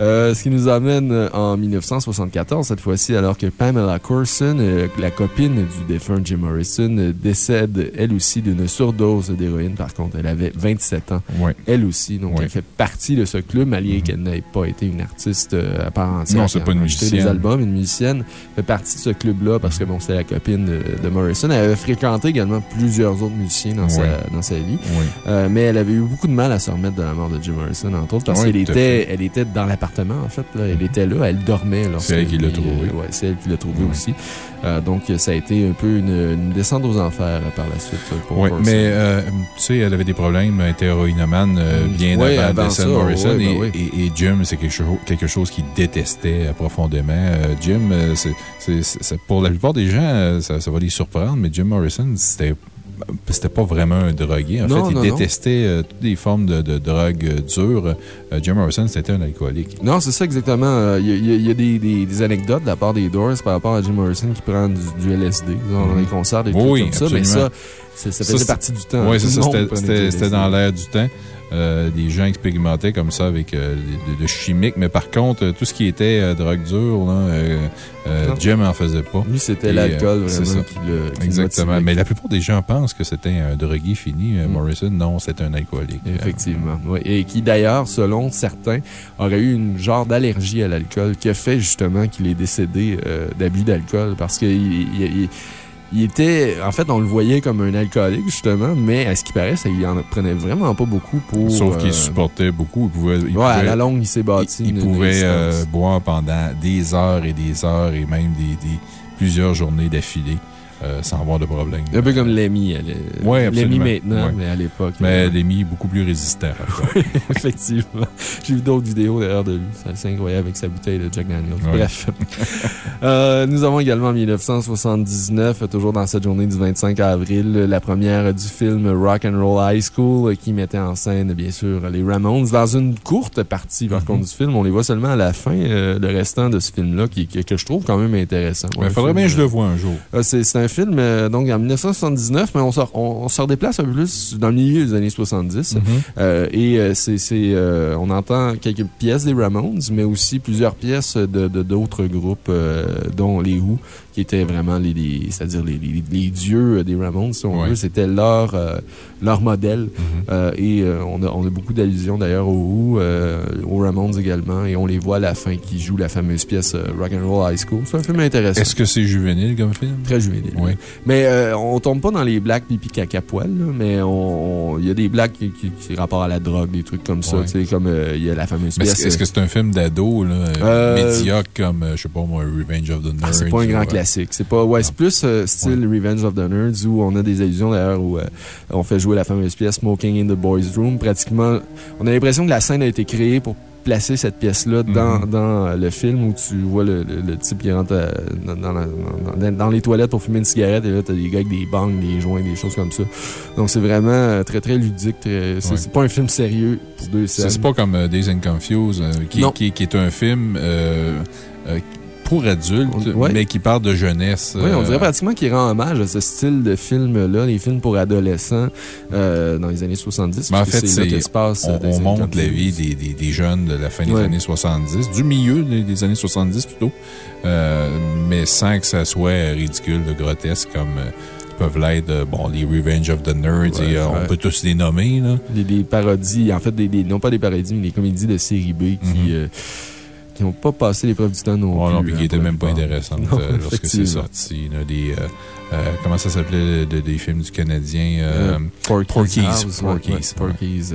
[SPEAKER 3] Euh, ce qui nous amène euh, en 1974, cette fois-ci, alors que Pamela Corson, euh, la copine du défunt Jim Morrison, décède elle aussi d'une surdose d'héroïne. Par contre, elle avait 27 ans. Elle aussi. Donc, elle fait partie de ce club, malgré mm-hmm. qu'elle n'ait pas été une artiste à part entière.
[SPEAKER 2] Non, c'est pas une musicienne.
[SPEAKER 3] des albums, une musicienne. fait partie de ce club-là parce que, bon, c'était la copine de, Morrison. Elle avait fréquenté également plusieurs autres musiciens dans, sa, dans sa vie. mais elle avait eu beaucoup de mal à se remettre de la mort de Jim Morrison, entre autres, parce qu'elle était, elle était dans la en fait. Elle était là, elle dormait.
[SPEAKER 2] C'est elle qui l'a trouvé.
[SPEAKER 3] Oui, c'est elle qui l'a trouvé aussi. Euh, donc, ça a été un peu une, descente aux enfers par la suite.
[SPEAKER 2] Oui, mais euh, tu sais, elle avait des problèmes, elle était héroïnomane euh, mm. bien avant, Sam Morrison. Ben et, Jim, c'est quelque, chose, quelque chose qu'il détestait profondément. Jim, c'est pour la plupart des gens, ça, ça va les surprendre, mais Jim Morrison, c'était c'était pas vraiment un drogué. En fait, il détestait euh, toutes les formes de, de drogue euh, dure. Euh, Jim Morrison, c'était un alcoolique.
[SPEAKER 3] Non, c'est ça exactement. Il y a, des, des, anecdotes de la part des Doors par rapport à Jim Morrison qui prend du, LSD dans les concerts, des trucs comme ça. Mais ça, ça, faisait partie du temps.
[SPEAKER 2] Oui, c'est ça. C'était dans l'air du temps. Euh, des gens expérimentaient comme ça avec euh, de, chimiques. Mais par contre, tout ce qui était euh, drogue dure, là, Jim n'en faisait pas.
[SPEAKER 3] Lui, c'était l'alcool vraiment qui
[SPEAKER 2] le. Exactement. Mais la plupart des gens pensent que c'était un drogué fini. Mm. Morrison, non, c'est un alcoolique.
[SPEAKER 3] Effectivement. Et qui, d'ailleurs, selon certains, aurait eu une genre d'allergie à l'alcool qui a fait justement qu'il est décédé d'abus d'alcool parce qu'il il était, en fait, on le voyait comme un alcoolique, justement, mais à ce qui paraît, ça, il en prenait vraiment pas beaucoup pour.
[SPEAKER 2] Sauf qu'il euh, supportait beaucoup. Il pouvait,
[SPEAKER 3] ouais, à la longue, il s'est bâti.
[SPEAKER 2] Il, pouvait euh, boire pendant des heures et des heures et même des plusieurs journées d'affilée. Euh, sans avoir de problème.
[SPEAKER 3] Un peu comme l'EMI.
[SPEAKER 2] Oui,
[SPEAKER 3] L'EMI maintenant, mais à l'époque.
[SPEAKER 2] Mais euh, est beaucoup plus résistant.
[SPEAKER 3] effectivement. J'ai vu d'autres vidéos d'ailleurs de lui. C'est incroyable avec sa bouteille de Jack Daniels. Bref. Euh, nous avons également en 1979, toujours dans cette journée du 25 avril, la première du film Rock and Roll High School qui mettait en scène, bien sûr, les Ramones. Dans une courte partie, par contre, du film, on les voit seulement à la fin, le restant de ce film-là, qui, que, je trouve quand même intéressant.
[SPEAKER 2] Il faudrait bien que je le vois un jour.
[SPEAKER 3] C'est un film euh, donc en 1979, mais on se, on, se redéplace un peu plus dans le milieu des années 70. Mm-hmm. euh, et euh, c'est, on entend quelques pièces des Ramones, mais aussi plusieurs pièces de d'autres groupes, dont les Who, qui étaient vraiment les, c'est-à-dire les, les, dieux des Ramones, si on veut. C'était leur, leur modèle. Mm-hmm. et on, a, on a beaucoup d'allusions d'ailleurs aux Who, aux Ramones également, et on les voit à la fin qui jouent la fameuse pièce Rock and Roll High School. C'est un film intéressant.
[SPEAKER 2] Est-ce que c'est juvénile comme film?
[SPEAKER 3] Très juvénile. Oui. Mais euh, on tombe pas dans les blagues pipi caca poil, mais il y a des blagues qui, qui, rapport à la drogue, des trucs comme ça. Comme euh, il y a la fameuse pièce.
[SPEAKER 2] Est-ce que c'est un film d'ado, euh, médiocre comme, je sais pas moi, Revenge of the Nerds?
[SPEAKER 3] Ah, c'est pas un grand classique classique. C'est pas, ouais, c'est plus euh, style Revenge of the Nerds où on a des allusions d'ailleurs où euh, on fait jouer la fameuse pièce Smoking in the Boys Room. Pratiquement, on a l'impression que la scène a été créée pour placer cette pièce-là dans,
[SPEAKER 2] Mhm.
[SPEAKER 3] dans le film où tu vois le, le- le type qui rentre euh, dans, les toilettes pour fumer une cigarette et là, t'as des gars avec des bangs, des joints, des choses comme ça. Donc, c'est vraiment euh, très, très ludique. C'est
[SPEAKER 2] Ouais.
[SPEAKER 3] pas un film sérieux pour deux scènes.
[SPEAKER 2] C'est pas comme euh, Days and Confused, euh, qui,
[SPEAKER 3] Non.
[SPEAKER 2] qui, qui est un film euh, euh, pour adultes,
[SPEAKER 3] On- ouais.
[SPEAKER 2] mais qui parle de jeunesse.
[SPEAKER 3] Oui, on
[SPEAKER 2] euh,
[SPEAKER 3] dirait pratiquement qu'il rend hommage à ce style de film-là, les films pour adolescents euh, dans les années 70.
[SPEAKER 2] Mais en fait,
[SPEAKER 3] c'est
[SPEAKER 2] on,
[SPEAKER 3] euh,
[SPEAKER 2] on
[SPEAKER 3] and
[SPEAKER 2] montre la vie des, des, des jeunes de la fin des
[SPEAKER 3] Ouais.
[SPEAKER 2] années 70, du milieu des, des années 70 plutôt, mais sans que ça soit ridicule, de grotesque comme peuvent l'être bon, les Revenge of the Nerds,
[SPEAKER 3] Ouais,
[SPEAKER 2] et, euh, on peut tous les nommer. Là.
[SPEAKER 3] Des, des parodies, en fait, des, des- non pas des parodies, mais des comédies de série B qui.
[SPEAKER 2] Mhm.
[SPEAKER 3] euh, qui n'ont pas passé l'épreuve du temps non
[SPEAKER 2] Ouais,
[SPEAKER 3] plus.
[SPEAKER 2] non, puis
[SPEAKER 3] hein,
[SPEAKER 2] qui n'étaient
[SPEAKER 3] la
[SPEAKER 2] même pas intéressantes euh, lorsque c'est sorti. là, des, euh, euh, comment ça s'appelait de- des films du Canadien
[SPEAKER 3] Porky's.
[SPEAKER 2] Porky's,
[SPEAKER 3] House, ouais,
[SPEAKER 2] Porky's,
[SPEAKER 3] ouais,
[SPEAKER 2] ouais.
[SPEAKER 3] Porky's.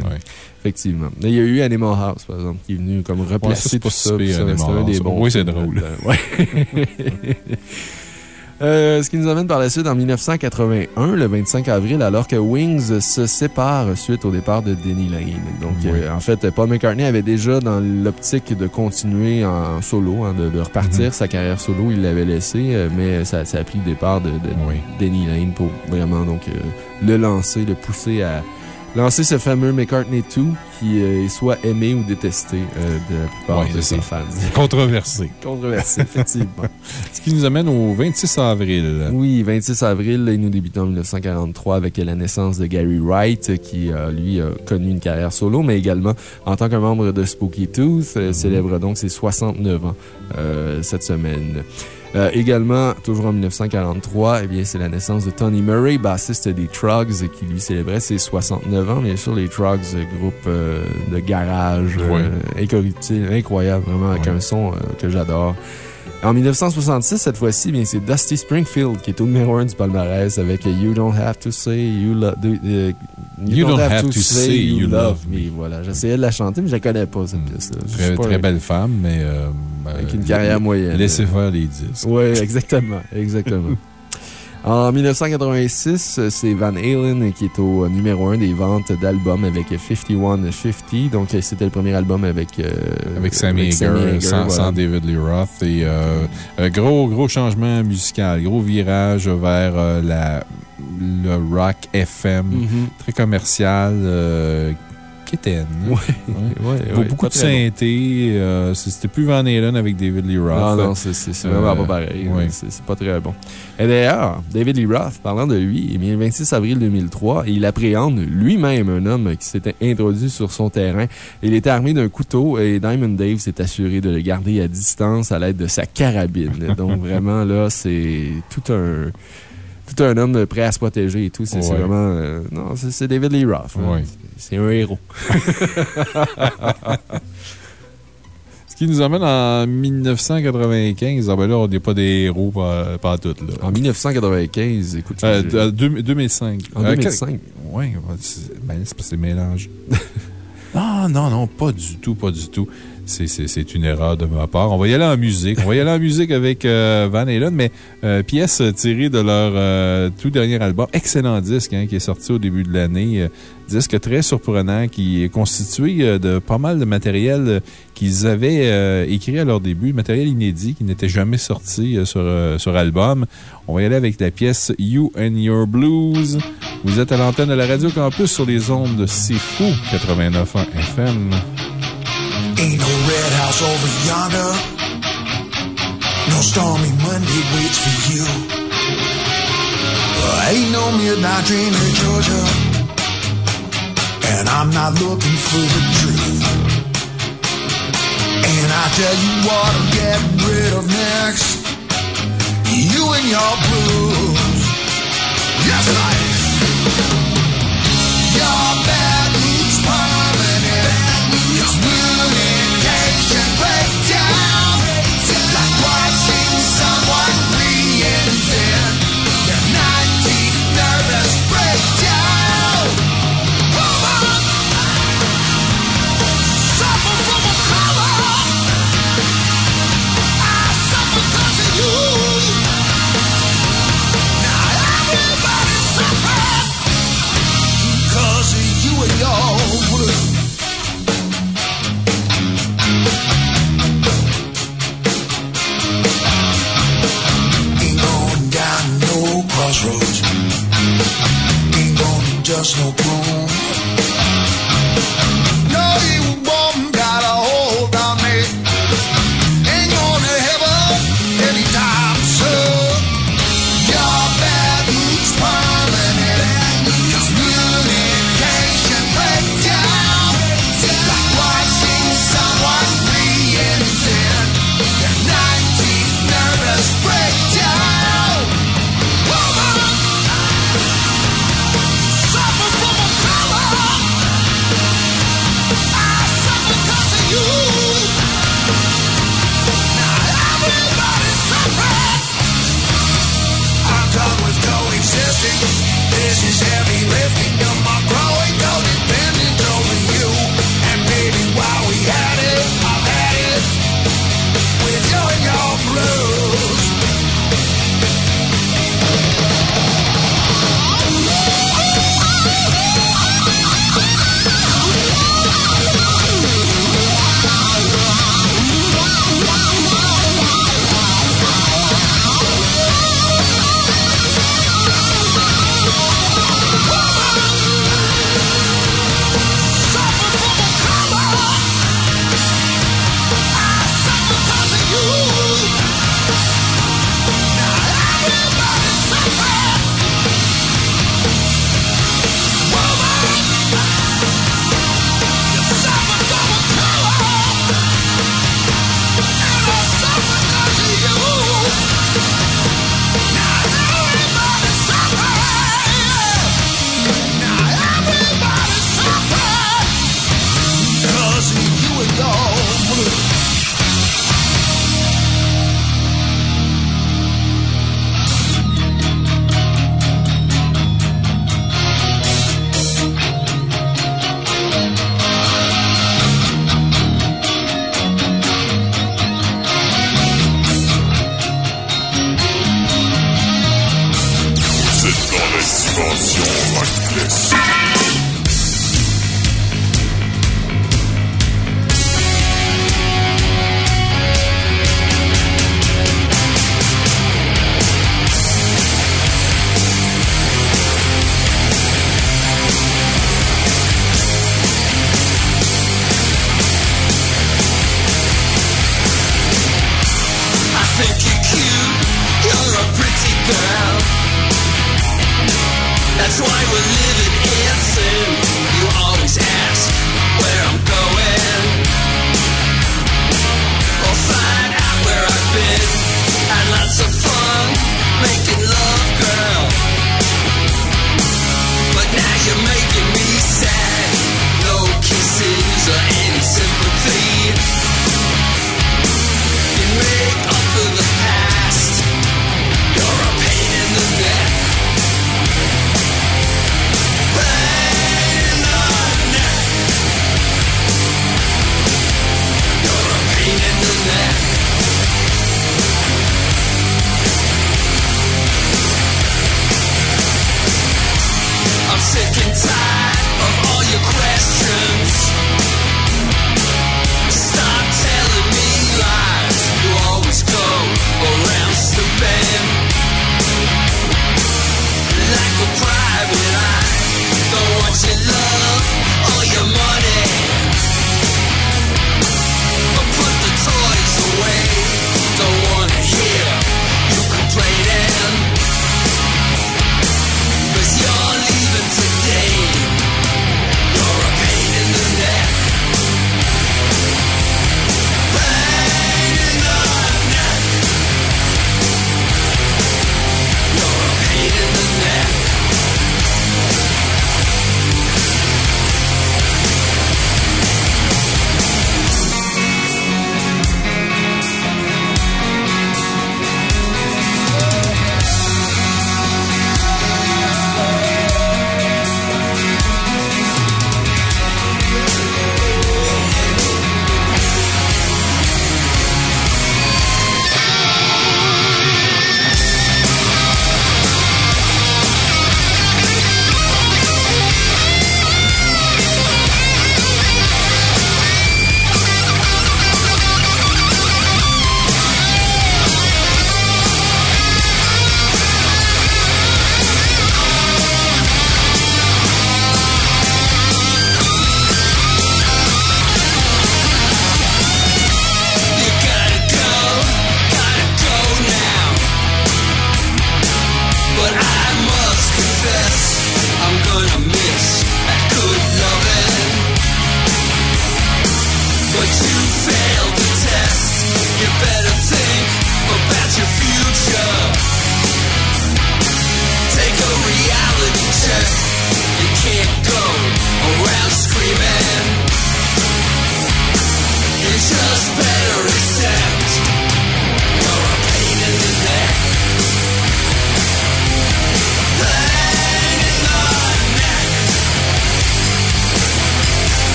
[SPEAKER 3] Effectivement. Il y a eu Animal House, par exemple, qui est venu comme replacer tout ça. c'est un des bons
[SPEAKER 2] Oui, c'est drôle.
[SPEAKER 3] Euh, ce qui nous amène par la suite en 1981, le 25 avril, alors que Wings se sépare suite au départ de Denny Lane. Donc,
[SPEAKER 2] Oui.
[SPEAKER 3] euh, en fait, Paul McCartney avait déjà dans l'optique de continuer en solo, hein, de, de repartir
[SPEAKER 2] Mhm.
[SPEAKER 3] sa carrière solo. Il l'avait laissé, euh, mais ça, ça a pris le départ de, de
[SPEAKER 2] Oui.
[SPEAKER 3] Denny Lane pour vraiment donc, euh, le lancer, le pousser à lancer ce fameux McCartney 2 qui euh, est soit aimé ou détesté euh, de la plupart
[SPEAKER 2] Ouais,
[SPEAKER 3] de ses fans.
[SPEAKER 2] Controversé.
[SPEAKER 3] Controversé, effectivement.
[SPEAKER 2] Ce qui nous amène au 26 avril.
[SPEAKER 3] Oui, 26 avril, là, nous débutons en 1943 avec la naissance de Gary Wright, qui, euh, lui, a connu une carrière solo, mais également, en tant que membre de Spooky Tooth, euh, célèbre donc ses 69 ans euh, cette semaine. Euh, également, toujours en 1943, eh bien, c'est la naissance de Tony Murray, bassiste des Trugs, qui lui célébrait ses 69 ans. Bien sûr, les Trugs, euh, groupe euh, de garage, euh, incorruptible, incroyable, vraiment, avec un son que j'adore. En 1966, cette fois-ci, bien, c'est Dusty Springfield qui est au numéro 1 du palmarès avec You Don't Have to Say You, Lo- do- euh,
[SPEAKER 2] You Don't Have to Say You Love Me.
[SPEAKER 3] Voilà, j'essayais de la chanter, mais je la connais pas, cette
[SPEAKER 2] Hmm.
[SPEAKER 3] pièce-là.
[SPEAKER 2] Très, belle femme, mais. euh,
[SPEAKER 3] Avec
[SPEAKER 2] euh,
[SPEAKER 3] une carrière moyenne.
[SPEAKER 2] Laissez faire les disques.
[SPEAKER 3] Oui, exactement. Exactement. En 1986, c'est Van Halen qui est au numéro 1 des ventes d'albums avec 5150. Donc, c'était le premier album avec, euh,
[SPEAKER 2] Avec Sammy Hagar, sans,
[SPEAKER 3] voilà.
[SPEAKER 2] sans David Lee Roth. Et euh, euh, gros, gros changement musical, gros virage vers euh, la, le rock FM,
[SPEAKER 3] Mhm.
[SPEAKER 2] très commercial, quétaine.
[SPEAKER 3] Ouais.
[SPEAKER 2] Ouais.
[SPEAKER 3] Ouais,
[SPEAKER 2] Beaucoup, de
[SPEAKER 3] bon.
[SPEAKER 2] synthé. euh, C'était plus Van Halen avec David Lee Roth.
[SPEAKER 3] Non, non, c'est vraiment
[SPEAKER 2] Euh,
[SPEAKER 3] pas pareil. C'est pas très bon. Et d'ailleurs, David Lee Roth, parlant de lui, eh bien, le 26 avril 2003, il appréhende lui-même un homme qui s'était introduit sur son terrain. Il était armé d'un couteau et Diamond Dave s'est assuré de le garder à distance à l'aide de sa carabine. Donc, vraiment, là, c'est tout un. Tout un homme prêt à se protéger et tout. C'est
[SPEAKER 2] Ouais.
[SPEAKER 3] vraiment. euh, non, c'est c'est David Lee Roth. hein.
[SPEAKER 2] Ouais.
[SPEAKER 3] C'est un héros.
[SPEAKER 2] Ce qui nous amène en 1995. Ah ben là, on n'est pas des héros, pas, pas toutes. Là.
[SPEAKER 3] En 1995, écoute.
[SPEAKER 2] Euh,
[SPEAKER 3] j'ai-
[SPEAKER 2] euh, deux- 2005.
[SPEAKER 3] en
[SPEAKER 2] Euh,
[SPEAKER 3] 2005.
[SPEAKER 2] Oui, c'est ben, c'est parce que c'est mélangé. non, non, non, pas du tout, pas du tout. C'est- une erreur de ma part. On va y aller en musique. On va y aller en musique avec euh, Van Halen, mais euh, pièce tirée de leur euh, tout dernier album. Excellent disque hein, qui est sorti au début de l'année. Disque très surprenant qui est constitué de pas mal de matériel qu'ils avaient écrit à leur début, matériel inédit qui n'était jamais sorti sur, sur album. On va y aller avec la pièce You and Your Blues. Vous êtes à l'antenne de la Radio Campus sur les ondes de C'est Fou 89.1 FM.
[SPEAKER 4] Ain't no red house over yonder. No stormy Monday waits for you. Ain't no midnight train in Georgia. And I'm not looking for the truth. And I tell you what I'm getting rid of next. You and your blues. Yes, I crossroads. Ain't gonna
[SPEAKER 5] just no groom. No, you
[SPEAKER 4] won't.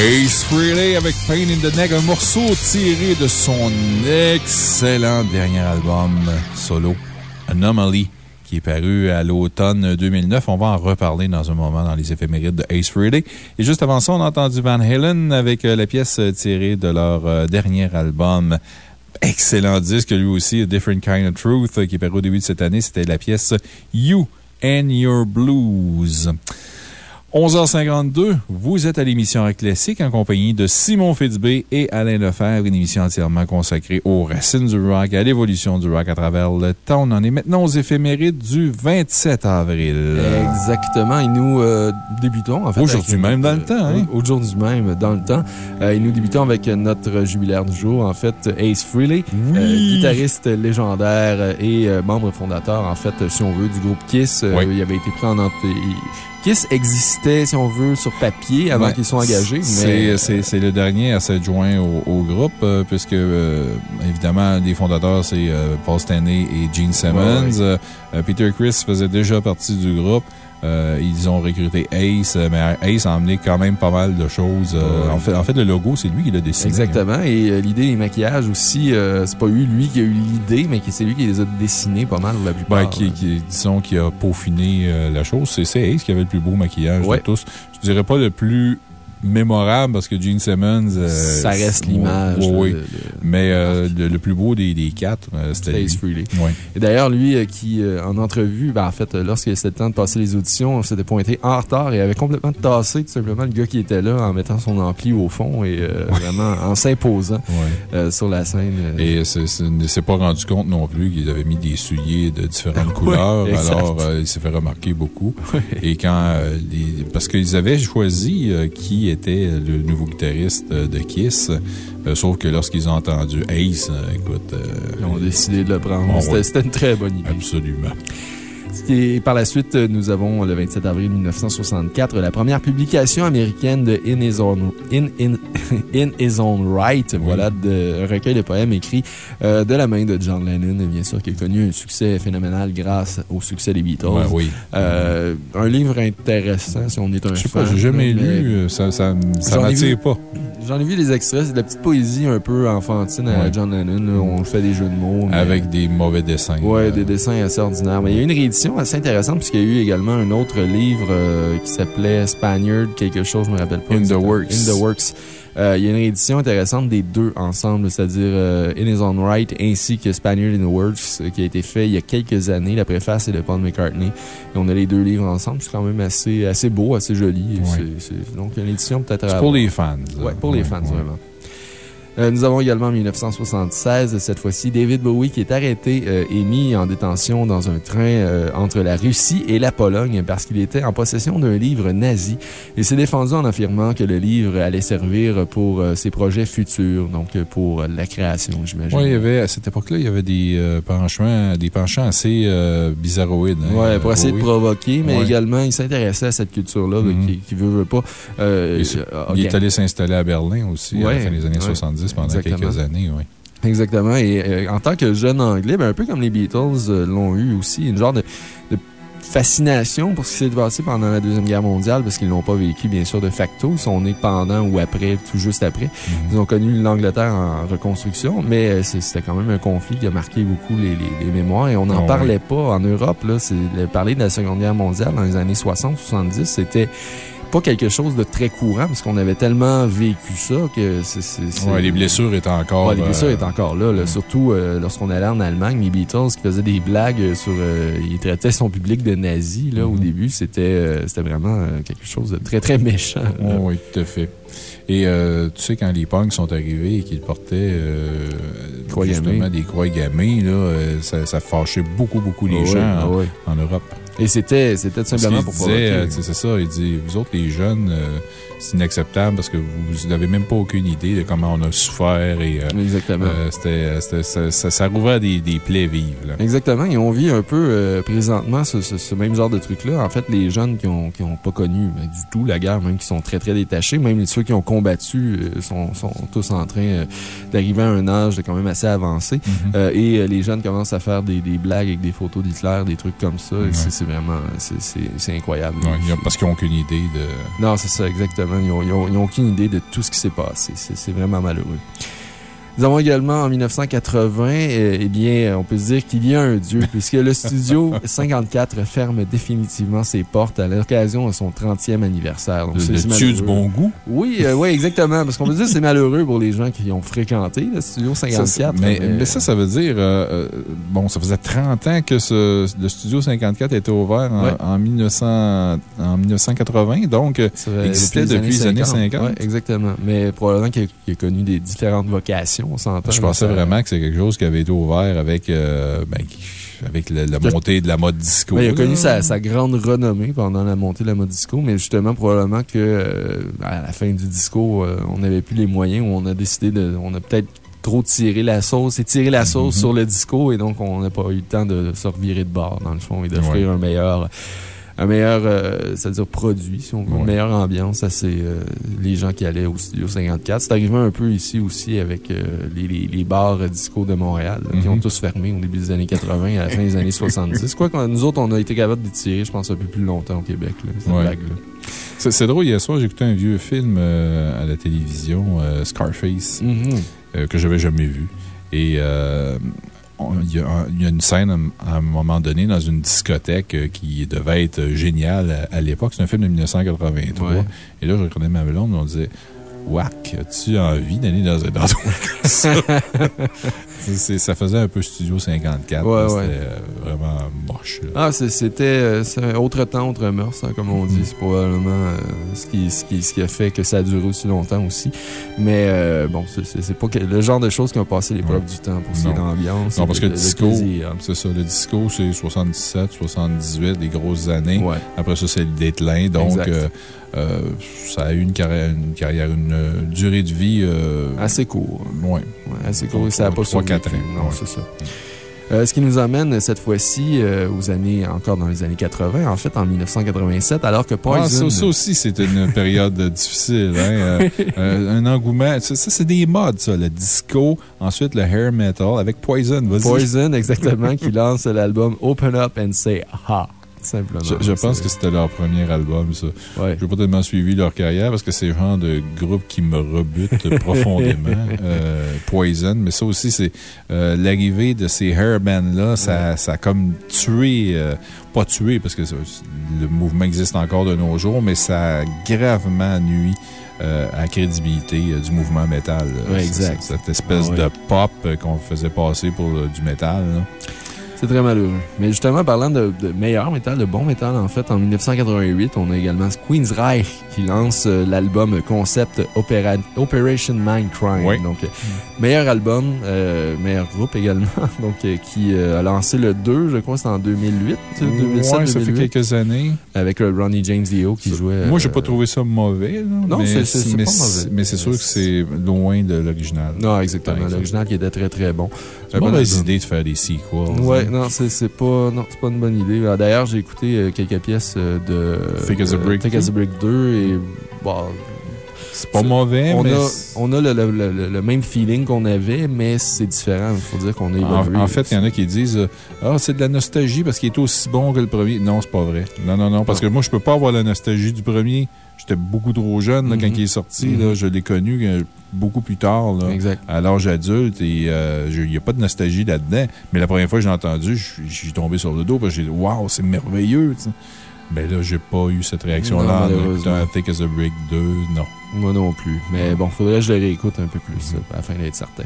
[SPEAKER 2] Ace Frehley avec Pain in the Neck, un morceau tiré de son excellent dernier album solo, Anomaly, qui est paru à l'automne 2009. On va en reparler dans un moment dans les éphémérides de Ace Frehley. Et juste avant ça, on a entendu Van Halen avec euh, la pièce tirée de leur euh, dernier album. Excellent disque, lui aussi, A Different Kind of Truth, qui est paru au début de cette année. C'était la pièce You and Your Blues. 11h52, vous êtes à l'émission Rock Classique en compagnie de Simon Fitzbé et Alain Lefebvre, une émission entièrement consacrée aux racines du rock, à l'évolution du rock à travers le temps. On en est maintenant aux éphémérides du 27 avril.
[SPEAKER 3] Exactement. Et nous euh, débutons, en fait.
[SPEAKER 2] Aujourd'hui
[SPEAKER 3] avec
[SPEAKER 2] même
[SPEAKER 3] notre-
[SPEAKER 2] dans le temps, hein?
[SPEAKER 3] euh, Aujourd'hui même dans le temps. Euh, et nous débutons avec notre jubilaire du jour, en fait, Ace Frehley, euh, guitariste légendaire et euh, membre fondateur, en fait, si on veut, du groupe Kiss. Euh,
[SPEAKER 2] Oui.
[SPEAKER 3] Il avait été pris en... Kiss existait, si on veut, sur papier avant
[SPEAKER 2] Ouais.
[SPEAKER 3] qu'ils soient engagés.
[SPEAKER 2] C'est-
[SPEAKER 3] mais
[SPEAKER 2] C'est c'est le dernier à s'être joint au, au groupe, euh, puisque, euh, évidemment, les fondateurs, c'est euh, Paul Stanley et Gene Simmons.
[SPEAKER 3] Ouais, ouais.
[SPEAKER 2] Peter Chris faisait déjà partie du groupe. Euh, ils ont recruté Ace, euh, mais Ace a emmené quand même pas mal de choses. Euh,
[SPEAKER 3] Ouais.
[SPEAKER 2] en, fait, en fait, le logo, c'est lui qui l'a dessiné.
[SPEAKER 3] Exactement. Et euh, l'idée des maquillages aussi, c'est pas eu lui qui a eu l'idée, mais c'est lui qui les a dessinés pas mal la plupart.
[SPEAKER 2] Ben, qui, qui- disons, qui a peaufiné la chose. C'est- C'est Ace qui avait le plus beau maquillage
[SPEAKER 3] Ouais.
[SPEAKER 2] de tous. Je dirais pas le plus mémorable parce que Gene Simmons. euh,
[SPEAKER 3] ça reste l'image.
[SPEAKER 2] ouais, oui. Mais euh, le, le plus beau des, des quatre, euh, c'était
[SPEAKER 3] Frehley.
[SPEAKER 2] Ouais.
[SPEAKER 3] Et d'ailleurs, lui, qui, en entrevue, ben, en fait, lorsque c'était le temps de passer les auditions, s'était pointé en retard et avait complètement tassé tout simplement le gars qui était là en mettant son ampli au fond et vraiment en s'imposant sur la scène.
[SPEAKER 2] Et il ne s'est pas rendu compte non plus qu'ils avaient mis des souliers de différentes couleurs. alors, il s'est fait remarquer beaucoup. Et quand les- parce qu'ils avaient choisi euh, était le nouveau guitariste euh, de Kiss, euh, sauf que lorsqu'ils ont entendu Ace, euh, écoute, euh,
[SPEAKER 3] Ils ont décidé de le prendre. C'était une très bonne idée.
[SPEAKER 2] absolument.
[SPEAKER 3] Et par la suite, nous avons le 27 avril 1964 la première publication américaine de In His Own, In, In, In His Own Right, voilà, de, un recueil de poèmes écrits euh, de la main de John Lennon, bien sûr, qui a connu un succès phénoménal grâce au succès des Beatles.
[SPEAKER 2] Oui.
[SPEAKER 3] Euh, un livre intéressant si on est un
[SPEAKER 2] Je sais pas,
[SPEAKER 3] fan,
[SPEAKER 2] j'ai jamais
[SPEAKER 3] là,
[SPEAKER 2] lu, euh, ça,
[SPEAKER 3] vu.
[SPEAKER 2] m'attire pas.
[SPEAKER 3] J'en ai vu des extraits, c'est de la petite poésie un peu enfantine à
[SPEAKER 2] Ouais.
[SPEAKER 3] John Lennon. là, on fait des jeux de mots. mais-
[SPEAKER 2] Avec des mauvais dessins.
[SPEAKER 3] Ouais,
[SPEAKER 2] Euh,
[SPEAKER 3] des dessins assez ordinaires. Mais il y a une réédition assez intéressante puisqu'il y a eu également un autre livre euh, qui s'appelait Spaniard, quelque chose, je me rappelle pas.
[SPEAKER 2] In the. Works.
[SPEAKER 3] In the Works. Euh, il y a une réédition intéressante des deux ensemble, c'est-à-dire euh, In His Own Right ainsi que Spaniard in the Works, qui a été fait il y a quelques années. La préface est de Paul McCartney. Et on a les deux livres ensemble. C'est quand même assez, assez beau, assez joli. C'est- c'est- donc, une édition peut-être à
[SPEAKER 2] C'est pour les fans.
[SPEAKER 3] Ouais, pour les fans, vraiment. Euh, nous avons également en 1976, cette fois-ci, David Bowie qui est arrêté euh, et mis en détention dans un train euh, entre la Russie et la Pologne parce qu'il était en possession d'un livre nazi. Il s'est défendu en affirmant que le livre allait servir pour ses projets futurs, donc pour la création, j'imagine.
[SPEAKER 2] Oui, il y avait, à cette époque-là, il y avait des, penchants, des penchants assez bizarroïdes. hein,
[SPEAKER 3] Ouais, pour essayer
[SPEAKER 2] Bowie.
[SPEAKER 3] de provoquer, mais
[SPEAKER 2] Ouais.
[SPEAKER 3] également, il s'intéressait à cette culture-là,
[SPEAKER 2] Mhm.
[SPEAKER 3] qui, qui veut, veut pas.
[SPEAKER 2] Il, est allé s'installer à Berlin aussi, à la
[SPEAKER 3] Ouais,
[SPEAKER 2] fin des années
[SPEAKER 3] ouais,
[SPEAKER 2] 70, pendant
[SPEAKER 3] exactement.
[SPEAKER 2] quelques années. Oui.
[SPEAKER 3] Exactement. Et euh, en tant que jeune Anglais, ben, un peu comme les Beatles euh, l'ont eu aussi, une genre de, de fascination pour ce qui s'est passé pendant la Deuxième Guerre mondiale, parce qu'ils l'ont pas vécu, bien sûr, de facto. Ils sont nés pendant ou après, tout juste après.
[SPEAKER 2] Mhm.
[SPEAKER 3] Ils ont connu l'Angleterre en reconstruction, mais euh, c'était quand même un conflit qui a marqué beaucoup les, les- les mémoires et on n'en
[SPEAKER 2] Ah
[SPEAKER 3] parlait pas en Europe. Là, parler de la Seconde Guerre mondiale dans les années 60-70, c'était pas quelque chose de très courant parce qu'on avait tellement vécu ça que c'est.
[SPEAKER 2] Ouais, les blessures étaient encore.
[SPEAKER 3] Ouais, les blessures
[SPEAKER 2] euh,
[SPEAKER 3] étaient encore là, là. surtout euh, lorsqu'on allait en Allemagne, les Beatles qui faisaient des blagues sur. euh, ils traitaient son public de nazis, là, au
[SPEAKER 2] Mhm.
[SPEAKER 3] début. C'était euh, vraiment quelque chose de très, très méchant.
[SPEAKER 2] Oh, oui, tout à fait. Et euh, tu sais, quand les punks sont arrivés et qu'ils portaient euh, justement des croix gammées, là, euh, ça, ça fâchait beaucoup, beaucoup les
[SPEAKER 3] Ah ouais,
[SPEAKER 2] gens
[SPEAKER 3] ah ouais.
[SPEAKER 2] en Europe.
[SPEAKER 3] Et c'était c'était simplement pour
[SPEAKER 2] euh,
[SPEAKER 3] provoquer.
[SPEAKER 2] sais, c'est ça, il dit, vous autres les jeunes, euh, c'est inacceptable parce que vous n'avez même pas aucune idée de comment on a souffert et euh,
[SPEAKER 3] Exactement.
[SPEAKER 2] euh, c'était, c'était- ça, ça, ça rouvrait des, des plaies vives. Là.
[SPEAKER 3] Exactement. Et on vit un peu euh, présentement ce, ce- ce même genre de truc-là. En fait, les jeunes qui n'ont qui ont pas connu ben, du tout la guerre, même qui sont très, très détachés, même ceux qui ont combattu, euh, sont, sont tous en train euh, d'arriver à un âge quand même assez avancé.
[SPEAKER 2] Mhm.
[SPEAKER 3] Euh, et euh, les jeunes commencent à faire des, des blagues avec des photos d'Hitler, des trucs comme ça. C'est vraiment c'est- incroyable.
[SPEAKER 2] Ouais, parce qu'ils n'ont aucune idée de.
[SPEAKER 3] Non, c'est ça, exactement. Ils n'ont ils ont, ils ont aucune idée de tout ce qui s'est passé. C'est vraiment malheureux. Nous avons également, en 1980, euh, eh bien, on peut se dire qu'il y a un Dieu, puisque le studio 54 ferme définitivement ses portes à l'occasion de son 30e anniversaire. Donc,
[SPEAKER 2] Le,
[SPEAKER 3] c'est-
[SPEAKER 2] le Dieu du bon goût.
[SPEAKER 3] Oui, euh, oui, exactement. Parce qu'on peut dire que c'est malheureux pour les gens qui ont fréquenté le studio
[SPEAKER 2] Ça,
[SPEAKER 3] 54.
[SPEAKER 2] c'est- mais, mais ça, ça veut dire, euh, euh, bon, ça faisait 30 ans que ce, le Studio 54 était ouvert en,
[SPEAKER 3] Ouais.
[SPEAKER 2] en 1900, en 1980, donc existait depuis les années 50.
[SPEAKER 3] Oui, exactement. Mais probablement qu'il a, qu'il a connu des différentes vocations, on s'entend.
[SPEAKER 2] je pensais vraiment que c'est quelque chose qui avait été ouvert avec, euh, ben, qui- avec la, montée de la mode disco.
[SPEAKER 3] Ben, il a connu sa, sa grande renommée pendant la montée de la mode disco, mais justement, probablement que euh, à la fin du disco, euh, on n'avait plus les moyens ou on a décidé de. On a peut-être trop tiré la sauce et tiré la sauce
[SPEAKER 2] Mhm.
[SPEAKER 3] sur le disco et donc on n'a pas eu le temps de se revirer de bord, dans le fond, et d'offrir
[SPEAKER 2] Ouais.
[SPEAKER 3] un meilleur. Un meilleur, euh, c'est-à-dire produit, si on veut,
[SPEAKER 2] Ouais.
[SPEAKER 3] une meilleure ambiance à ces, euh, les gens qui allaient au Studio 54. C'est arrivé un peu ici aussi avec euh, les, les, les bars disco de Montréal, là, qui
[SPEAKER 2] Mhm.
[SPEAKER 3] ont tous fermé au début des années 80 à la fin des années 70. Quoi que nous autres, on a été capables de tirer, je pense, un peu plus longtemps au Québec, là, cette
[SPEAKER 2] Ouais.
[SPEAKER 3] blague-là.
[SPEAKER 2] C'est c'est drôle, hier soir, j'ai écouté un vieux film à la télévision, euh, Scarface,
[SPEAKER 3] Mhm.
[SPEAKER 2] euh, que j'avais jamais vu. Et euh, il y, a y une scène à un moment donné dans une discothèque euh, qui devait être géniale à, à l'époque. C'est un film de 1983.
[SPEAKER 3] Ouais.
[SPEAKER 2] Et là, je regardais ma blonde et on disait Wack, as-tu envie d'aller dans un endroit comme ça? C'est- c'est- ça faisait un peu Studio 54.
[SPEAKER 3] Ouais, ouais.
[SPEAKER 2] C'était euh, vraiment moche. là.
[SPEAKER 3] Ah, c'est- c'était euh, autre temps, autre mœurs, hein, comme on dit.
[SPEAKER 2] Mhm.
[SPEAKER 3] C'est probablement euh, ce, qui, ce, qui, ce qui a fait que ça a duré aussi longtemps aussi. Mais euh, bon, c'est- pas que- le genre de choses qui ont passé l'épreuve
[SPEAKER 2] Ouais.
[SPEAKER 3] du temps pour ce qui est
[SPEAKER 2] Non. parce que
[SPEAKER 3] le-
[SPEAKER 2] disco, c'est ça, le disco, c'est 77, 78, des grosses années.
[SPEAKER 3] Ouais.
[SPEAKER 2] Après ça, c'est le déclin. Donc, euh, euh, ça a eu une carrière, une, carrière, une euh, durée de vie. euh,
[SPEAKER 3] Assez court.
[SPEAKER 2] ouais.
[SPEAKER 3] Ouais, assez court. et Ça n'a pas
[SPEAKER 2] Trois, quatre
[SPEAKER 3] survécu.
[SPEAKER 2] ans,
[SPEAKER 3] Non,
[SPEAKER 2] ouais.
[SPEAKER 3] c'est ça. Euh, ce qui nous amène cette fois-ci euh, aux années, encore dans les années 80, en fait en 1987, alors que Poison.
[SPEAKER 2] Ah, ça, ça aussi, c'est une période difficile. Hein? Euh, un engouement. Ça, ça, c'est des modes, ça. Le disco, ensuite le hair metal avec Poison. Vas-y.
[SPEAKER 3] Poison, exactement, qui lance l'album Open Up and Say Ha. Simplement.
[SPEAKER 2] Je, je pense que c'était leur premier album, ça.
[SPEAKER 3] Ouais.
[SPEAKER 2] Je n'ai pas tellement suivi leur carrière parce que c'est le genre de groupe qui me rebute profondément. Euh, Poison, mais ça aussi, c'est euh, l'arrivée de ces hair bands-là, ça, ça a comme tué, euh, pas tué parce que ça- le mouvement existe encore de nos jours, mais ça a gravement nuit. euh, à la crédibilité euh, du mouvement métal. C'est-
[SPEAKER 3] exact.
[SPEAKER 2] Cette espèce
[SPEAKER 3] Ah
[SPEAKER 2] de pop qu'on faisait passer pour euh, du métal. là.
[SPEAKER 3] C'est très malheureux. Mais justement, parlant de, de meilleur métal, de bon métal, en fait, en 1988, on a également Queensryche qui lance euh, l'album concept Opera- Operation Mindcrime.
[SPEAKER 2] Oui.
[SPEAKER 3] Donc, euh, meilleur album, euh, meilleur groupe également. Donc, qui a lancé le 2, je crois, c'était en 2008, 2007,
[SPEAKER 2] Ouais, ça fait
[SPEAKER 3] 2008,
[SPEAKER 2] quelques années.
[SPEAKER 3] avec Ronnie James Dio qui jouait.
[SPEAKER 2] Moi, j'ai pas trouvé ça mauvais. là,
[SPEAKER 3] non, c'est- c'est- c'est pas mauvais.
[SPEAKER 2] Mais c'est sûr que c'est loin de l'original.
[SPEAKER 3] Non, exactement.
[SPEAKER 2] Par exemple.
[SPEAKER 3] L'original qui était très, très bon.
[SPEAKER 2] C'est
[SPEAKER 3] Un
[SPEAKER 2] une mauvaise
[SPEAKER 3] album.
[SPEAKER 2] idée de faire des sequels.
[SPEAKER 3] Ouais,
[SPEAKER 2] hein.
[SPEAKER 3] non, c'est pas, non, pas une bonne idée. D'ailleurs, j'ai écouté euh, quelques pièces euh, de.
[SPEAKER 2] Thick as a
[SPEAKER 3] as Brick 2 et.
[SPEAKER 2] C'est pas mauvais,
[SPEAKER 3] on
[SPEAKER 2] mais.
[SPEAKER 3] a, on a le, le- le- le même feeling qu'on avait, mais c'est différent. Il faut dire qu'on évolué.
[SPEAKER 2] En, en fait, il y en a qui disent euh, Ah, c'est de la nostalgie parce qu'il est aussi bon que le premier. Non, c'est pas vrai. Non, non, non. Parce que moi, je peux pas avoir la nostalgie du premier. J'étais beaucoup trop jeune là, quand
[SPEAKER 3] Mhm.
[SPEAKER 2] il est sorti.
[SPEAKER 3] Mhm.
[SPEAKER 2] là. je l'ai connu euh, beaucoup plus tard. là, à l'âge adulte et euh, il n'y a pas de nostalgie là-dedans. Mais la première fois que j'ai entendu, je suis tombé sur le dos parce que j'ai dit Waouh, c'est merveilleux. Ben là, j'ai pas eu cette réaction-là en Thick as a Brick 2, non.
[SPEAKER 3] Moi non plus. Mais bon, faudrait que je le réécoute un peu plus, euh, afin d'être certain.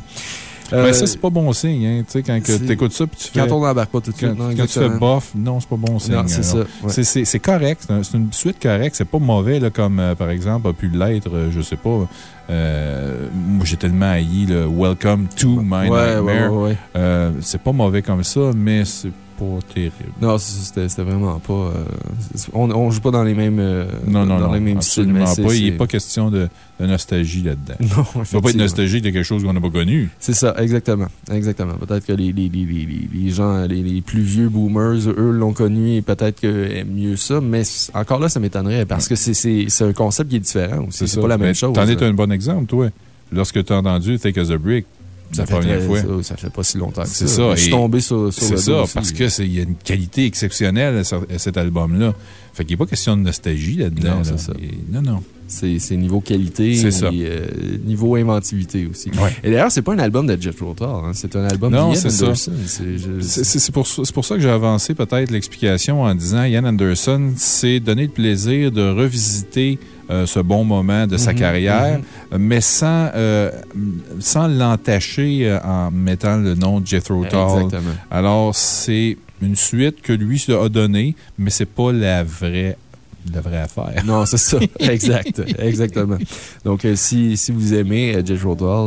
[SPEAKER 3] Euh,
[SPEAKER 2] Ben ça, c'est pas bon signe, hein. Tu sais, quand tu écoutes ça, puis tu fais.
[SPEAKER 3] Quand on n'embarque pas tout de
[SPEAKER 2] Quand,
[SPEAKER 3] suite, non,
[SPEAKER 2] quand tu fais bof, non, c'est pas bon signe.
[SPEAKER 3] Non, c'est ouais.
[SPEAKER 2] Correct. C'est un- c'est une suite correcte. C'est pas mauvais, là, comme euh, par exemple a pu l'être, euh, je sais pas. euh, moi, j'ai tellement haï le Welcome to My
[SPEAKER 3] Ouais, ouais,
[SPEAKER 2] Nightmare.
[SPEAKER 3] ouais, ouais.
[SPEAKER 2] C'est pas mauvais comme ça, mais c'est pas terrible.
[SPEAKER 3] Non, c'était vraiment pas. euh, on, on joue pas dans les mêmes. euh,
[SPEAKER 2] Non, non,
[SPEAKER 3] dans
[SPEAKER 2] non.
[SPEAKER 3] les mêmes styles.
[SPEAKER 2] absolument
[SPEAKER 3] mais
[SPEAKER 2] pas. Il n'est pas question de, de nostalgie là-dedans.
[SPEAKER 3] Non,
[SPEAKER 2] Il ne va pas être nostalgique de quelque chose qu'on n'a pas connu.
[SPEAKER 3] C'est ça, exactement. Exactement. Peut-être que les, les, les, les, les- les gens, les, plus vieux boomers, eux, l'ont connu et peut-être que aiment mieux ça. Mais encore là, ça m'étonnerait parce que c'est- un concept qui est différent aussi. C'est pas la même
[SPEAKER 2] Mais
[SPEAKER 3] chose.
[SPEAKER 2] T'en es un bon exemple, toi. Lorsque tu as entendu Thick as a Brick, la
[SPEAKER 3] fait,
[SPEAKER 2] première fois.
[SPEAKER 3] ça, ça fait pas si longtemps que ça.
[SPEAKER 2] C'est ça,
[SPEAKER 3] Je suis tombé sur, sur
[SPEAKER 2] C'est
[SPEAKER 3] le
[SPEAKER 2] ça,
[SPEAKER 3] dos aussi.
[SPEAKER 2] parce qu'il y a une qualité exceptionnelle à ce- à cet album-là. Fait qu'il n'est pas question de nostalgie là-dedans.
[SPEAKER 3] Non,
[SPEAKER 2] là.
[SPEAKER 3] c'est ça.
[SPEAKER 2] Et- non, non.
[SPEAKER 3] C'est c'est niveau qualité
[SPEAKER 2] C'est ça.
[SPEAKER 3] et euh, niveau inventivité aussi.
[SPEAKER 2] Ouais.
[SPEAKER 3] Et d'ailleurs, c'est pas un album de Jet Tull, hein, c'est un album
[SPEAKER 2] Non, c'est ça.
[SPEAKER 3] Anderson. C'est-
[SPEAKER 2] C'est c'est- c'est pour, ça- c'est pour ça que j'ai avancé peut-être l'explication en disant Ian Anderson s'est donné le plaisir de revisiter euh, ce bon moment de sa
[SPEAKER 3] Mhm,
[SPEAKER 2] carrière,
[SPEAKER 3] mhm.
[SPEAKER 2] mais sans, euh, sans l'entacher euh, en mettant le nom de Jethro Tull.
[SPEAKER 3] Exactement.
[SPEAKER 2] Alors, c'est une suite que lui a donnée, mais c'est pas la vraie, la vraie affaire.
[SPEAKER 3] Non, c'est ça. exact. Exactement. Donc, euh, si, si vous aimez euh, Tull,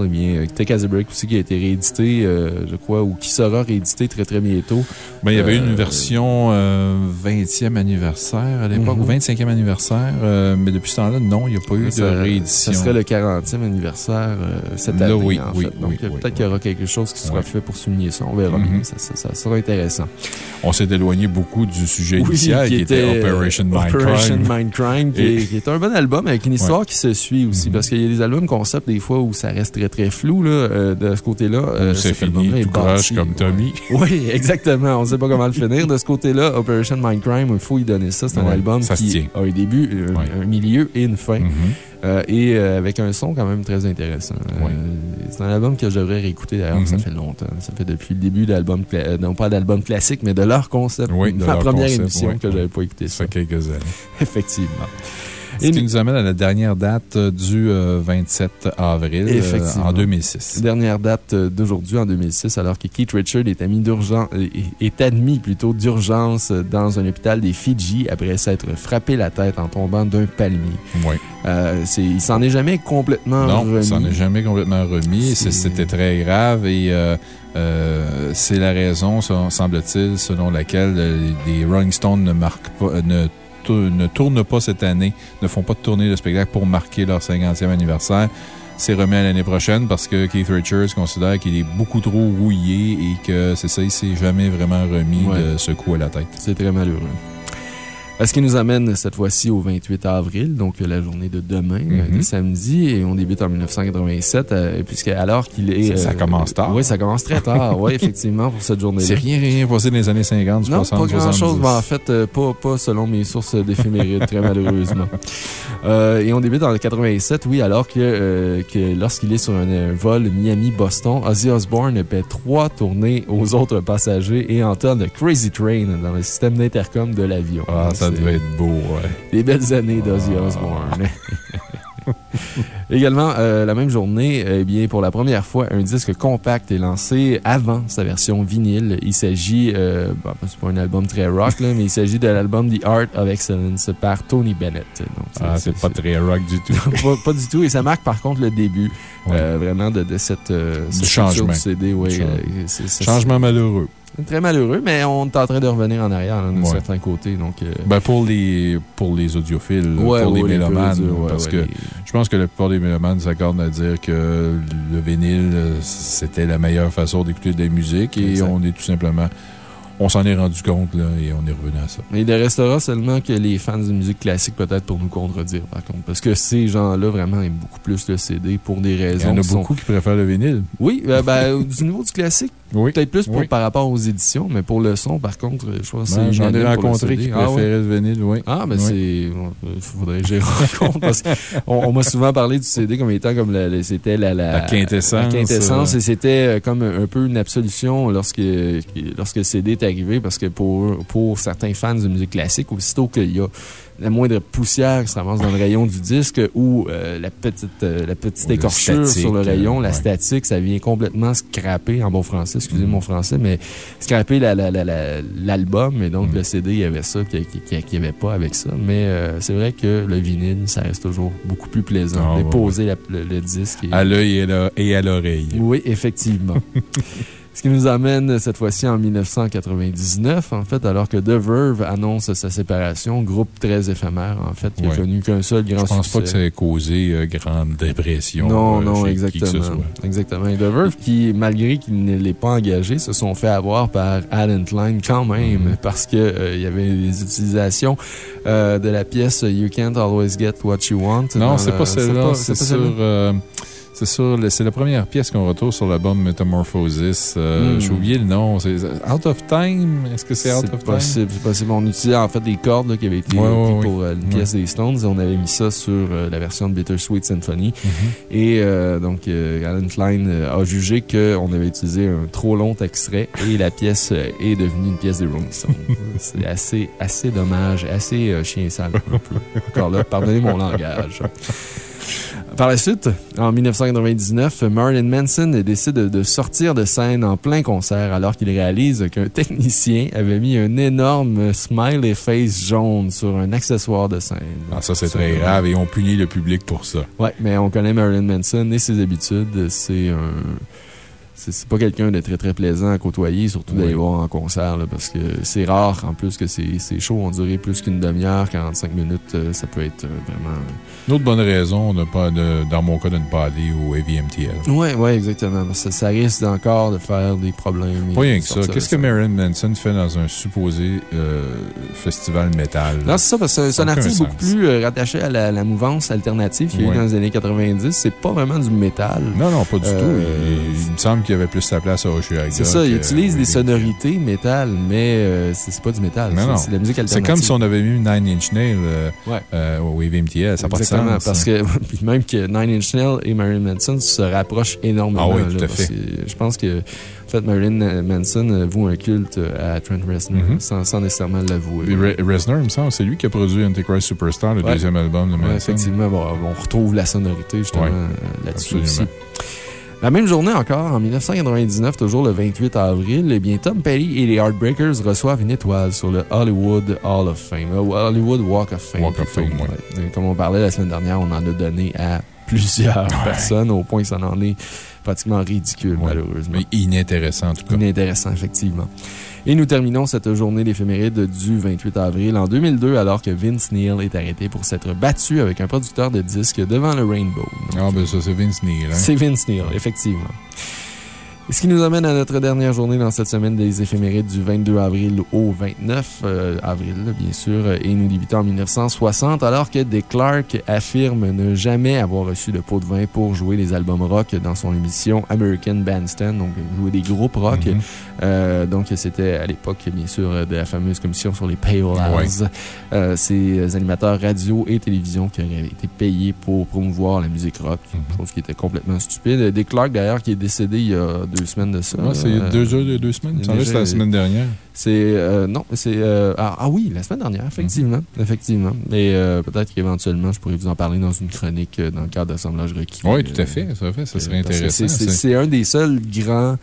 [SPEAKER 3] eh bien, euh, Take as a Break aussi qui a été réédité, euh, je crois, ou qui sera réédité très, très bientôt.
[SPEAKER 2] Ben, il y avait une version euh, 20e anniversaire à l'époque,
[SPEAKER 3] Mhm.
[SPEAKER 2] ou 25e anniversaire, mais depuis ce temps-là, non, il n'y a pas eu de réédition.
[SPEAKER 3] Ça serait le 40e anniversaire cette
[SPEAKER 2] Là,
[SPEAKER 3] année,
[SPEAKER 2] oui,
[SPEAKER 3] en
[SPEAKER 2] oui,
[SPEAKER 3] fait. Donc,
[SPEAKER 2] oui,
[SPEAKER 3] peut-être qu'il y aura quelque chose qui sera fait pour souligner ça. On verra
[SPEAKER 2] Mhm.
[SPEAKER 3] bien. Ça, ça- ça sera intéressant.
[SPEAKER 2] On s'est éloigné beaucoup du sujet initial qui, était, Operation Mindcrime.
[SPEAKER 3] Operation Mindcrime, qui,
[SPEAKER 2] Et-
[SPEAKER 3] est, qui est un bon album avec une histoire qui se suit aussi.
[SPEAKER 2] Mhm.
[SPEAKER 3] Parce qu'il y a des albums concept, des fois, où ça reste très, très flou, là, euh, de ce côté-là. euh,
[SPEAKER 2] c'est fini, tout croche comme
[SPEAKER 3] ouais.
[SPEAKER 2] Tommy.
[SPEAKER 3] Oui, exactement. On ne sait pas comment le finir. De ce côté-là, Operation Mindcrime, il faut y donner ça. C'est un
[SPEAKER 2] Ouais,
[SPEAKER 3] album
[SPEAKER 2] ça
[SPEAKER 3] qui a un début, un,
[SPEAKER 2] Ouais.
[SPEAKER 3] un milieu et une fin.
[SPEAKER 2] Mhm.
[SPEAKER 3] Euh, et euh, avec un son quand même très intéressant. Euh, c'est un album que je devrais réécouter d'ailleurs, ça
[SPEAKER 2] Mhm.
[SPEAKER 3] fait longtemps. Ça fait depuis le début de l'album, non pas d'album classique, mais de leur concept.
[SPEAKER 2] Oui, de
[SPEAKER 3] Ma
[SPEAKER 2] leur
[SPEAKER 3] première
[SPEAKER 2] concept,
[SPEAKER 3] émission que j'avais pas écouté
[SPEAKER 2] Ça
[SPEAKER 3] ça.
[SPEAKER 2] fait quelques années.
[SPEAKER 3] Effectivement.
[SPEAKER 2] Ce
[SPEAKER 3] Et
[SPEAKER 2] qui
[SPEAKER 3] nous-
[SPEAKER 2] amène à la dernière date euh, du euh, 27 avril euh, en 2006.
[SPEAKER 3] Dernière date euh, d'aujourd'hui en 2006, alors que Keith Richard est, admis d'urgence- euh, est admis plutôt d'urgence euh, dans un hôpital des Fidji après s'être frappé la tête en tombant d'un palmier.
[SPEAKER 2] Oui.
[SPEAKER 3] Euh, il s'en est jamais complètement
[SPEAKER 2] Non,
[SPEAKER 3] remis.
[SPEAKER 2] ça n'est jamais complètement remis. C'était très grave et euh, euh, c'est la raison, semble-t-il, selon laquelle euh, les Rolling Stones ne marquent pas, euh, ne, ne tournent pas cette année, ne font pas de tournée de spectacle pour marquer leur 50e anniversaire. C'est remis à l'année prochaine parce que Keith Richards considère qu'il est beaucoup trop rouillé et que c'est ça, il s'est jamais vraiment remis
[SPEAKER 3] Ouais.
[SPEAKER 2] de ce coup à la tête.
[SPEAKER 3] C'est très malheureux. Ce qui nous amène cette fois-ci au 28 avril, donc la journée de demain, euh, samedi, et on débute en 1987, euh, puisque alors qu'il est...
[SPEAKER 2] Ça- ça commence tard.
[SPEAKER 3] Oui, ça commence très tard, oui, effectivement, pour cette journée-là.
[SPEAKER 2] C'est rien, rien passé dans les années 50,
[SPEAKER 3] Non,
[SPEAKER 2] 60,
[SPEAKER 3] pas grand-chose.
[SPEAKER 2] 70.
[SPEAKER 3] Ben, en fait, euh, pas, pas selon mes sources d'éphémérides, très malheureusement. Euh, et on débute en 87, oui, alors que, euh, que lorsqu'il est sur un, euh, vol Miami-Boston, Ozzy Osbourne paie trois tournées aux autres passagers et entonne Crazy Train dans le système d'intercom de l'avion.
[SPEAKER 2] Ah, ça
[SPEAKER 3] C'est
[SPEAKER 2] devait être beau, ouais.
[SPEAKER 3] Des belles années d'Ozzy. Osbourne. Également, euh, la même journée, eh bien, pour la première fois, un disque compact est lancé avant sa version vinyle. Il s'agit, euh, bon, c'est pas un album très rock, là, mais il s'agit de l'album The Art of Excellence par Tony Bennett. Donc,
[SPEAKER 2] Ah, c'est pas très rock du tout.
[SPEAKER 3] pas, pas du tout. Et ça marque par contre le début
[SPEAKER 2] Ouais.
[SPEAKER 3] euh, vraiment de, de cette, euh, cette
[SPEAKER 2] changement.
[SPEAKER 3] structure du CD.
[SPEAKER 2] Du changement.
[SPEAKER 3] c'est-
[SPEAKER 2] Changement malheureux.
[SPEAKER 3] Très malheureux, mais on est en train de revenir en arrière d'un
[SPEAKER 2] Ouais.
[SPEAKER 3] certain côté. Donc, euh,
[SPEAKER 2] Ben pour, les, pour les audiophiles,
[SPEAKER 3] ouais,
[SPEAKER 2] pour les mélomanes, parce que
[SPEAKER 3] les-
[SPEAKER 2] je pense que la plupart des mélomanes s'accordent à dire que le vinyle, euh, c'était la meilleure façon d'écouter des musiques et
[SPEAKER 3] Exact.
[SPEAKER 2] on est tout simplement. On s'en est rendu compte là, et on est revenu à ça.
[SPEAKER 3] Mais il ne restera seulement que les fans de musique classique, peut-être, pour nous contredire, par contre. Parce que ces gens-là, vraiment, aiment beaucoup plus le CD pour des
[SPEAKER 2] Il y
[SPEAKER 3] raisons.
[SPEAKER 2] en a
[SPEAKER 3] sont-
[SPEAKER 2] beaucoup qui préfèrent le vinyle.
[SPEAKER 3] Oui, euh, ben, du niveau du classique,
[SPEAKER 2] Oui.
[SPEAKER 3] Peut-être plus pour,
[SPEAKER 2] Oui.
[SPEAKER 3] par rapport aux éditions, mais pour le son, par contre, je crois que c'est
[SPEAKER 2] Ben, J'en ai rencontré qui
[SPEAKER 3] Ah,
[SPEAKER 2] préféraient le vinyle, oui.
[SPEAKER 3] Ah, ben c'est. Il faudrait que j'y rencontre parce qu'on on, m'a souvent parlé du CD comme étant comme la- la- c'était la, la,
[SPEAKER 2] La quintessence,
[SPEAKER 3] la quintessence
[SPEAKER 2] euh.
[SPEAKER 3] et c'était euh, comme un peu une absolution lorsque, lorsque le CD est arrivé parce que pour, pour certains fans de musique classique, aussitôt qu'il y a la moindre poussière qui se ramasse dans le rayon du disque ou euh, la petite, euh, la petite
[SPEAKER 2] le
[SPEAKER 3] écorchure
[SPEAKER 2] statique,
[SPEAKER 3] sur le rayon, la
[SPEAKER 2] ouais.
[SPEAKER 3] statique, ça vient complètement scraper en bon français, excusez
[SPEAKER 2] Mm.
[SPEAKER 3] mon français, mais scraper la- la- la- la- l'album. et donc,
[SPEAKER 2] Mm.
[SPEAKER 3] le CD, il y avait ça, qu'il n'y avait pas avec ça. Mais euh, c'est vrai que le vinyle, ça reste toujours beaucoup plus plaisant.
[SPEAKER 2] Ah, ouais,
[SPEAKER 3] Déposer le, le disque. et-
[SPEAKER 2] À l'œil et à l'oreille.
[SPEAKER 3] oui, effectivement. Ce qui nous amène cette fois-ci en 1999, en fait, alors que The Verve annonce sa séparation, groupe très éphémère, en fait, qui n'a
[SPEAKER 2] Ouais.
[SPEAKER 3] connu qu'un seul grand
[SPEAKER 2] Je pense
[SPEAKER 3] succès.
[SPEAKER 2] pas que ça ait causé euh, grande dépression.
[SPEAKER 3] Non,
[SPEAKER 2] euh,
[SPEAKER 3] non,
[SPEAKER 2] chez qui que ce
[SPEAKER 3] exactement.
[SPEAKER 2] soit.
[SPEAKER 3] Exactement. Et The Verve, qui, malgré qu'il ne l'ait pas engagé, se sont fait avoir par Alan Klein quand même,
[SPEAKER 2] Mhm.
[SPEAKER 3] parce que euh, il y avait des utilisations euh, de la pièce You Can't Always Get What You Want.
[SPEAKER 2] Non, c'est pas celle-là.
[SPEAKER 3] c'est
[SPEAKER 2] sur. C'est sur le- c'est la première pièce qu'on retrouve sur l'album Metamorphosis. Euh,
[SPEAKER 3] Hmm.
[SPEAKER 2] J'ai oublié le nom. C'est Out of Time? Est-ce que c'est Out of Time?
[SPEAKER 3] possible, c'est possible. On utilisait en fait des cordes là, qui avaient été
[SPEAKER 2] Ouais,
[SPEAKER 3] pour euh, une pièce des Stones et on avait mis ça sur euh, la version de Bittersweet Symphony.
[SPEAKER 2] Mhm.
[SPEAKER 3] Et euh, donc, Alan Klein a jugé qu'on avait utilisé un trop long extrait et la pièce est devenue une pièce des Rolling Stones. C'est assez, assez dommage, assez chien sale. un peu. Encore là, pardonnez mon langage. Par la suite, en 1999, Marilyn Manson décide de sortir de scène en plein concert alors qu'il réalise qu'un technicien avait mis un énorme smiley face jaune sur un accessoire de scène.
[SPEAKER 2] Ah, ça, c'est très grave et on punit le public pour ça.
[SPEAKER 3] Ouais, mais on connaît Marilyn Manson et ses habitudes. C'est un. C'est pas quelqu'un de très très plaisant à côtoyer, surtout
[SPEAKER 2] Oui.
[SPEAKER 3] d'aller voir en concert, là, parce que c'est rare en plus que ces ces shows ont duré plus qu'une demi-heure, 45 minutes. euh, ça peut être euh, vraiment.
[SPEAKER 2] Une autre bonne raison, de pas, de- dans mon cas, de ne pas aller au AVMTL.
[SPEAKER 3] Ouais, ouais, exactement. Ça, ça risque encore de faire des problèmes.
[SPEAKER 2] Pas rien que ça. Qu'est-ce que. Marilyn Manson fait dans un supposé euh, festival métal?
[SPEAKER 3] Non, c'est ça, parce que c'est un artiste beaucoup plus euh, rattaché à la, la mouvance alternative qu'il y a eu dans les années 90. C'est pas vraiment du métal.
[SPEAKER 2] Non, non, pas du
[SPEAKER 3] Euh,
[SPEAKER 2] tout. Il, il me semble qu'il y avait plus sa place à Oshiaga.
[SPEAKER 3] C'est ça, il utilise des sonorités métal, mais euh, c'est c'est pas du métal. C'est-. C'est la musique
[SPEAKER 2] C'est
[SPEAKER 3] alternative.
[SPEAKER 2] comme si on avait mis Nine Inch Nails euh, euh, au AVMTL. Ça
[SPEAKER 3] Exactement, parce
[SPEAKER 2] hein.
[SPEAKER 3] que même que Nine Inch Nails et Marilyn Manson se rapprochent énormément.
[SPEAKER 2] Ah oui, tout à fait.
[SPEAKER 3] Je pense que, en fait, Marilyn Manson voue un culte à Trent Reznor,
[SPEAKER 2] Mhm.
[SPEAKER 3] sans, sans nécessairement l'avouer.
[SPEAKER 2] Re- Reznor, il me semble, c'est lui qui a produit Antichrist Superstar, le
[SPEAKER 3] Ouais.
[SPEAKER 2] deuxième album de
[SPEAKER 3] Ouais,
[SPEAKER 2] Manson.
[SPEAKER 3] effectivement, bon, on retrouve la sonorité justement
[SPEAKER 2] Ouais,
[SPEAKER 3] là-dessus aussi. La même journée encore, en 1999, toujours le 28 avril, eh bien, Tom Petty et les Heartbreakers reçoivent une étoile sur le Hollywood Hall of Fame, euh, Hollywood Walk of Fame.
[SPEAKER 2] Walk of. Fame. Ouais.
[SPEAKER 3] Comme on parlait la semaine dernière, on en a donné à plusieurs personnes, au point que ça en est pratiquement ridicule,
[SPEAKER 2] Ouais.
[SPEAKER 3] malheureusement.
[SPEAKER 2] Mais inintéressant, en tout cas.
[SPEAKER 3] Inintéressant, effectivement. Et nous terminons cette journée d'éphéméride du 28 avril en 2002, alors que Vince Neil est arrêté pour s'être battu avec un producteur de disques devant le Rainbow. Donc,
[SPEAKER 2] Ah, ben ça, c'est Vince Neil. Hein?
[SPEAKER 3] c'est Vince Neil, effectivement. Ce qui nous amène à notre dernière journée dans cette semaine des éphémérides du 22 avril au 29 euh, avril, bien sûr, et nous débutons en 1960, alors que Dick Clark affirme ne jamais avoir reçu de pot de vin pour jouer les albums rock dans son émission American Bandstand, donc jouer des groupes rock.
[SPEAKER 2] Mhm.
[SPEAKER 3] Euh, donc, c'était à l'époque, bien sûr, de la fameuse commission sur les paywalls. Euh, ces animateurs radio et télévision qui auraient été payés pour promouvoir la musique rock.
[SPEAKER 2] Mhm.
[SPEAKER 3] Chose qui était complètement stupide. Dick Clark, d'ailleurs, qui est décédé il y a deux semaines de ça.
[SPEAKER 2] Ouais, c'est
[SPEAKER 3] Euh,
[SPEAKER 2] deux jours, deux, deux semaines. Ça reste la semaine dernière.
[SPEAKER 3] C'est. euh, non, c'est. euh, ah, ah oui, la semaine dernière, effectivement.
[SPEAKER 2] Mhm.
[SPEAKER 3] Effectivement. Et peut-être qu'éventuellement, je pourrais vous en parler dans une chronique dans le cadre d'assemblage requis.
[SPEAKER 2] Oui, tout à fait. Ça, fait, ça serait intéressant.
[SPEAKER 3] c'est un des seuls grands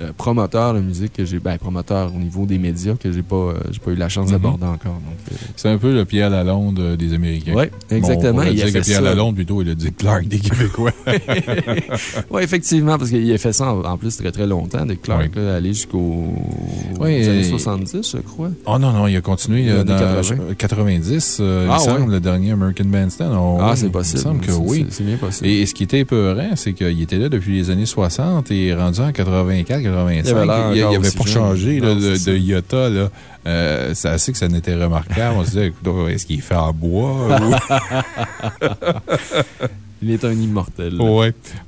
[SPEAKER 3] euh, promoteurs de musique que j'ai. Ben, promoteur au niveau des médias que j'ai pas, euh, j'ai pas eu la chance
[SPEAKER 2] Mhm.
[SPEAKER 3] d'aborder encore. Euh,
[SPEAKER 2] C'est un peu le Pierre Lalonde des Américains.
[SPEAKER 3] Oui, exactement.
[SPEAKER 2] Bon, on
[SPEAKER 3] il a
[SPEAKER 2] dire
[SPEAKER 3] fait
[SPEAKER 2] que Pierre
[SPEAKER 3] ça.
[SPEAKER 2] Lalonde, plutôt, il a dit Clark des Québécois.
[SPEAKER 3] oui, effectivement, parce qu'il a fait ça en, en plus très très longtemps, de Clark,
[SPEAKER 2] Oui.
[SPEAKER 3] là, aller jusqu'aux
[SPEAKER 2] Oui,
[SPEAKER 3] années
[SPEAKER 2] et-
[SPEAKER 3] 70, je crois.
[SPEAKER 2] Oh non, non, il a continué
[SPEAKER 3] années
[SPEAKER 2] dans
[SPEAKER 3] 80.
[SPEAKER 2] euh, 90, euh,
[SPEAKER 3] Ah,
[SPEAKER 2] il semble,
[SPEAKER 3] ouais.
[SPEAKER 2] le dernier American Bandstand.
[SPEAKER 3] Ah, c'est possible.
[SPEAKER 2] Il semble que oui.
[SPEAKER 3] c'est- C'est bien possible.
[SPEAKER 2] Et ce qui était épeurant, c'est qu'il était là depuis les années 60 et rendu en 84, 85.
[SPEAKER 3] Il avait
[SPEAKER 2] n'avait
[SPEAKER 3] aussi
[SPEAKER 2] pas changé là,
[SPEAKER 3] Non,
[SPEAKER 2] de,
[SPEAKER 3] ça.
[SPEAKER 2] iota. là. Euh, c'est assez que ça n'était remarquable. On se disait, écoute, est-ce qu'il est fait en bois?
[SPEAKER 3] Il est un immortel.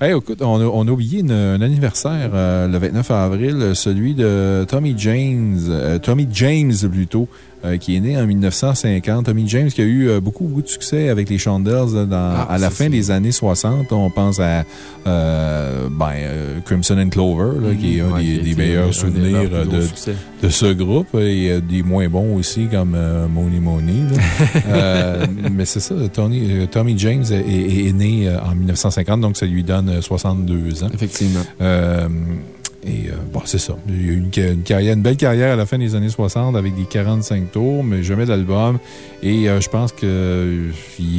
[SPEAKER 2] Hey, écoute, on a, on a oublié une- un anniversaire euh, le 29 avril, euh, celui de Tommy James, euh, Tommy James plutôt, euh, qui est né en 1950. Tommy James qui a eu euh, beaucoup, beaucoup de succès avec les Chandels là, dans,
[SPEAKER 3] Ah,
[SPEAKER 2] à la fin des années 60. On pense à euh, ben, euh, Crimson and Clover, là, qui est un.
[SPEAKER 3] Ouais,
[SPEAKER 2] des, meilleurs souvenirs euh, de, ce groupe et euh, des moins bons aussi comme euh, Money Money. Euh, mais c'est ça, Tony, euh, Tommy James est, est- est né euh, en 1950, donc ça lui donne euh, 62 ans.
[SPEAKER 3] Effectivement.
[SPEAKER 2] Et euh, bon, c'est ça. Il y a eu une, ca- une carrière, une belle carrière à la fin des années 60 avec des 45 tours, mais jamais d'album. Et euh, je pense qu'il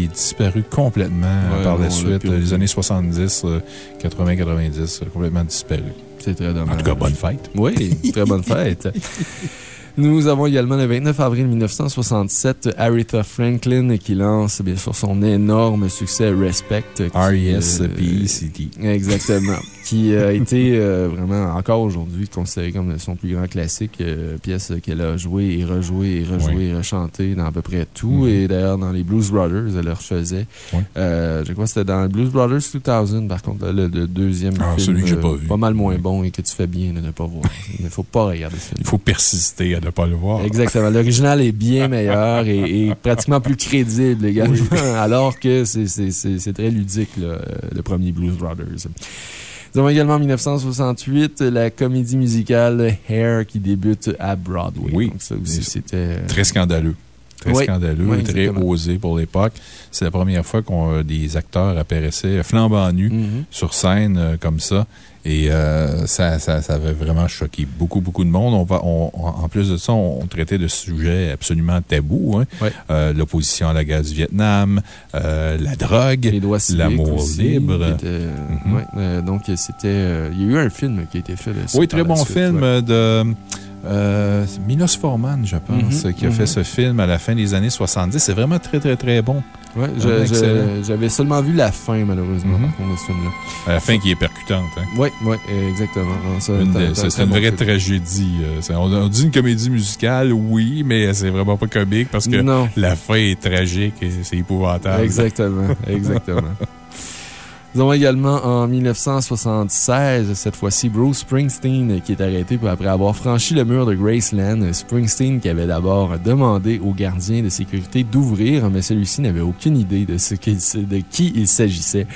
[SPEAKER 2] est disparu complètement euh,
[SPEAKER 3] Ouais,
[SPEAKER 2] par
[SPEAKER 3] non,
[SPEAKER 2] la suite. Les années 70, euh, 80, 90, euh, complètement disparu.
[SPEAKER 3] C'est très dommage.
[SPEAKER 2] En tout cas, bonne fête.
[SPEAKER 3] Oui, très bonne fête. Nous avons également le 29 avril 1967 Aretha Franklin qui lance bien sûr son énorme succès Respect.
[SPEAKER 2] R.E.S.P.E.C.T..
[SPEAKER 3] Exactement. qui a été euh, vraiment encore aujourd'hui considéré comme son plus grand classique, euh, pièce qu'elle a jouée et rejouée et rejouée
[SPEAKER 2] Oui.
[SPEAKER 3] et rechantée dans à peu près tout.
[SPEAKER 2] Mhm.
[SPEAKER 3] Et d'ailleurs, dans les Blues Brothers, elle le refaisait.
[SPEAKER 2] Oui.
[SPEAKER 3] Euh, je crois que c'était dans Blues Brothers 2000, par contre, le, le deuxième
[SPEAKER 2] Ah,
[SPEAKER 3] film.
[SPEAKER 2] celui que j'ai
[SPEAKER 3] euh,
[SPEAKER 2] pas vu.
[SPEAKER 3] Pas mal moins bon et que tu fais bien de ne pas voir. Il ne faut pas regarder ce film.
[SPEAKER 2] Il faut persister à ne pas le voir.
[SPEAKER 3] Exactement. L'original est bien meilleur et, et pratiquement plus crédible également, alors que c'est- c'est c'est- c'est très ludique, là, euh, le premier Blues Brothers. Nous avons également en 1968 la comédie musicale Hair qui débute à Broadway.
[SPEAKER 2] Oui.
[SPEAKER 3] Donc ça aussi,
[SPEAKER 2] Et-
[SPEAKER 3] c'était... euh,
[SPEAKER 2] Très scandaleux. Très
[SPEAKER 3] Oui.
[SPEAKER 2] scandaleux,
[SPEAKER 3] Oui,
[SPEAKER 2] très osé pour l'époque. C'est la première fois que des acteurs apparaissaient flambant nus
[SPEAKER 3] mhm.
[SPEAKER 2] sur scène euh, comme ça. Et euh, ça, ça, ça avait vraiment choqué beaucoup, beaucoup de monde. On va, on- en plus de ça, on, traitait de sujets absolument tabous. hein. Euh, L'opposition à la guerre du Vietnam, euh, la drogue, l'amour libre. Mhm.
[SPEAKER 3] ouais, euh, donc, c'était... euh, il y a eu un film qui a été fait
[SPEAKER 2] Oui, très bon film de euh, Milos Forman, je pense,
[SPEAKER 3] Mhm,
[SPEAKER 2] qui a
[SPEAKER 3] mhm.
[SPEAKER 2] fait ce film à la fin des années 70. C'est vraiment très, très, très bon.
[SPEAKER 3] Ouais. J'avais seulement vu la fin, malheureusement,
[SPEAKER 2] Mhm.
[SPEAKER 3] par contre, de ce film-là.
[SPEAKER 2] La fin qui est percutante. hein.
[SPEAKER 3] Oui, oui, exactement.
[SPEAKER 2] Une
[SPEAKER 3] t'as
[SPEAKER 2] C'est
[SPEAKER 3] un
[SPEAKER 2] une
[SPEAKER 3] bon
[SPEAKER 2] vraie
[SPEAKER 3] film.
[SPEAKER 2] tragédie. euh, On, on dit une comédie musicale, oui, mais c'est vraiment pas comique parce que
[SPEAKER 3] Non.
[SPEAKER 2] la fin est tragique et c'est épouvantable.
[SPEAKER 3] Exactement, exactement. Nous avons également en 1976, cette fois-ci, Bruce Springsteen qui est arrêté après avoir franchi le mur de Graceland. Springsteen qui avait d'abord demandé au gardien de sécurité d'ouvrir, mais celui-ci n'avait aucune idée de, ce de qui il s'agissait.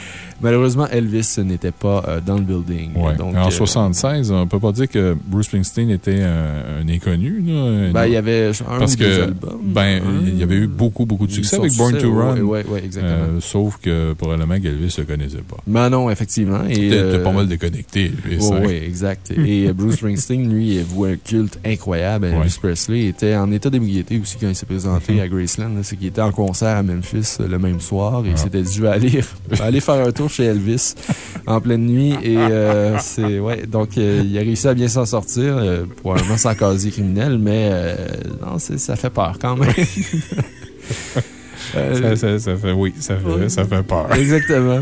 [SPEAKER 3] Malheureusement, Elvis n'était pas euh, dans le building.
[SPEAKER 2] Ouais.
[SPEAKER 3] Donc,
[SPEAKER 2] en
[SPEAKER 3] euh,
[SPEAKER 2] 76, on peut pas dire que Bruce Springsteen était un, un inconnu. Là,
[SPEAKER 3] ben, il y avait un
[SPEAKER 2] Parce
[SPEAKER 3] ou deux
[SPEAKER 2] que,
[SPEAKER 3] albums.
[SPEAKER 2] ben,
[SPEAKER 3] Un.
[SPEAKER 2] il y avait eu beaucoup, beaucoup de succès avec Born
[SPEAKER 3] succès,
[SPEAKER 2] to Run.
[SPEAKER 3] ouais, ouais, exactement.
[SPEAKER 2] Euh, sauf que probablement qu'Elvis ne le connaissait pas.
[SPEAKER 3] Ben non, effectivement.
[SPEAKER 2] T'es
[SPEAKER 3] euh,
[SPEAKER 2] pas mal déconnecté, Elvis.
[SPEAKER 3] Oh,
[SPEAKER 2] hein.
[SPEAKER 3] oui, exact. Et euh, Bruce Springsteen, lui, vouait un culte incroyable. Elvis
[SPEAKER 2] Ouais.
[SPEAKER 3] Presley était en état d'ébriété aussi quand il s'est présenté
[SPEAKER 2] Mhm.
[SPEAKER 3] à Graceland. C'est qu'il était en concert à Memphis euh, le même soir et il
[SPEAKER 2] Ah.
[SPEAKER 3] s'était dit je vais aller, aller faire un tour chez Elvis en pleine nuit. Et euh, c'est. Ouais, donc euh, il a réussi à bien s'en sortir, probablement sans casier criminel, mais non, ça fait peur quand même. Euh,
[SPEAKER 2] Ça, ça- ça fait, oui, ça fait, ça fait peur.
[SPEAKER 3] Exactement.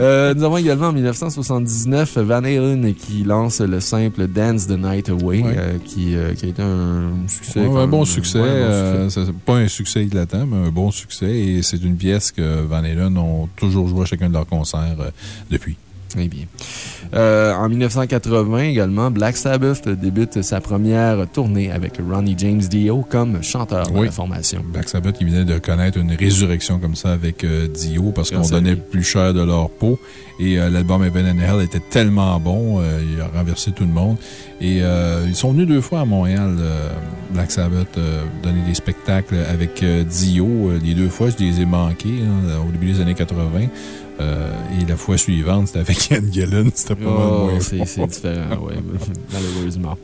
[SPEAKER 3] Euh, nous avons également en 1979 Van Halen qui lance le simple Dance the Night Away, euh, qui, euh, qui a été un succès.
[SPEAKER 2] Ouais, un bon succès.
[SPEAKER 3] Ouais, un bon succès.
[SPEAKER 2] pas un succès éclatant, mais un bon succès. Et c'est une pièce que Van Halen ont toujours joué à chacun de leurs concerts depuis.
[SPEAKER 3] Bien. Euh, en 1980 également, Black Sabbath débute sa première tournée avec Ronnie James Dio comme chanteur de la formation.
[SPEAKER 2] Black Sabbath qui venait de connaître une résurrection comme ça avec euh, Dio parce qu'on donnait
[SPEAKER 3] lui.
[SPEAKER 2] plus cher de leur peau. Et euh, l'album Heaven and Hell était tellement bon, il a renversé tout le monde. Et ils sont venus deux fois à Montréal, Black Sabbath, donner des spectacles avec Dio. Les deux fois, je les ai manqués hein, au début des années 80. Euh, et la fois suivante, c'était avec Ian Gillen. C'était pas mal
[SPEAKER 3] Oh,
[SPEAKER 2] moins
[SPEAKER 3] c'est différent, oui, malheureusement.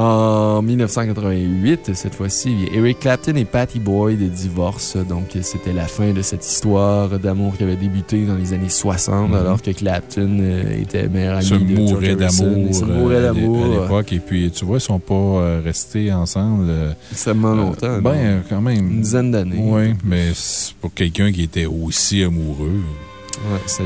[SPEAKER 3] En 1988, cette fois-ci, Eric Clapton et Patty Boyd divorcent. Donc, c'était la fin de cette histoire d'amour qui avait débuté dans les années 60,
[SPEAKER 2] Mhm.
[SPEAKER 3] alors que Clapton euh, était meilleur ami
[SPEAKER 2] se
[SPEAKER 3] de
[SPEAKER 2] mourait
[SPEAKER 3] Harrison.
[SPEAKER 2] d'amour
[SPEAKER 3] se
[SPEAKER 2] euh,
[SPEAKER 3] mourait d'amour.
[SPEAKER 2] à
[SPEAKER 3] euh,
[SPEAKER 2] l'époque. Et puis, tu vois, ils sont pas euh, restés ensemble. euh,
[SPEAKER 3] extrêmement longtemps.
[SPEAKER 2] euh,
[SPEAKER 3] non?
[SPEAKER 2] ben, quand même.
[SPEAKER 3] Une dizaine d'années.
[SPEAKER 2] Oui, mais pour quelqu'un qui était aussi amoureux,
[SPEAKER 3] Ouais, c'est.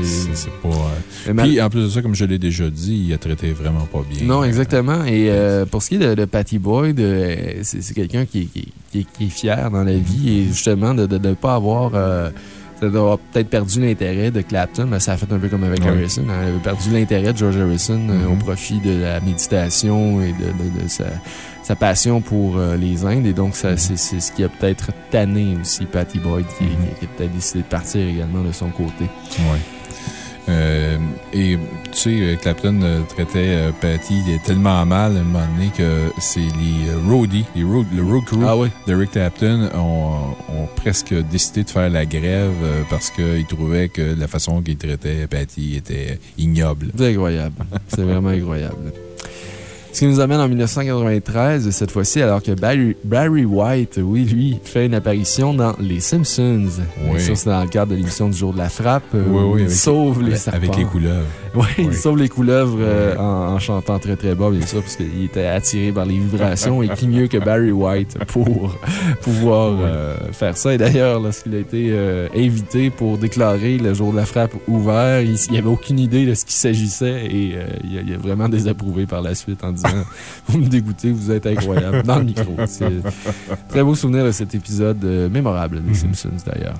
[SPEAKER 2] pas. euh, Puis, en plus de ça, comme je l'ai déjà dit, il a traité vraiment pas bien.
[SPEAKER 3] Non, exactement. Et euh, pour ce qui est de, de Patty Boyd, euh, c'est c'est quelqu'un qui, qui, qui- qui est fier dans la vie et justement de ne pas avoir. D'avoir peut-être perdu l'intérêt de Clapton, mais ça a fait un peu comme avec. Harrison. hein. Il avait perdu l'intérêt de George Harrison euh, au
[SPEAKER 2] Mhm.
[SPEAKER 3] profit de la méditation et de, de- de sa, sa passion pour euh, les Indes. Et donc, ça, c'est c'est ce qui a peut-être tanné aussi Patty Boyd, qui,
[SPEAKER 2] Mhm.
[SPEAKER 3] qui a peut-être décidé de partir également de son côté.
[SPEAKER 2] Ouais. Euh, et sais, euh, Clapton euh, traitait euh, Patty tellement mal à un moment donné que c'est les roadies, les road, le road crew
[SPEAKER 3] Ah oui?
[SPEAKER 2] d'Eric Clapton ont, ont presque décidé de faire la grève parce qu'ils trouvaient que la façon qu'il traitait Patty était ignoble.
[SPEAKER 3] C'est incroyable. C'est vraiment incroyable. Ce qui nous amène en 1993, cette fois-ci, alors que Barry, Barry White, oui, lui, fait une apparition dans Les Simpsons.
[SPEAKER 2] Oui.
[SPEAKER 3] Ça, c'est dans le cadre de l'émission du jour de la frappe.
[SPEAKER 2] Oui, oui,
[SPEAKER 3] il
[SPEAKER 2] avec-
[SPEAKER 3] sauve les serpents.
[SPEAKER 2] Avec les couleuvres.
[SPEAKER 3] Oui, il sauve les couleuvres euh, en, en chantant très très bas, bien sûr, parce qu'il était attiré par les vibrations. et qui mieux que Barry White pour pouvoir euh, faire ça. Et d'ailleurs, lorsqu'il a été euh, invité pour déclarer le jour de la frappe ouvert, il n'y avait aucune idée de ce qu'il s'agissait et euh, il, a, il a vraiment désapprouvé par la suite en disant Vous me dégoûtez, vous êtes incroyable. Dans le micro. C'est très beau souvenir de cet épisode euh, mémorable des
[SPEAKER 2] Mhm.
[SPEAKER 3] Simpsons d'ailleurs.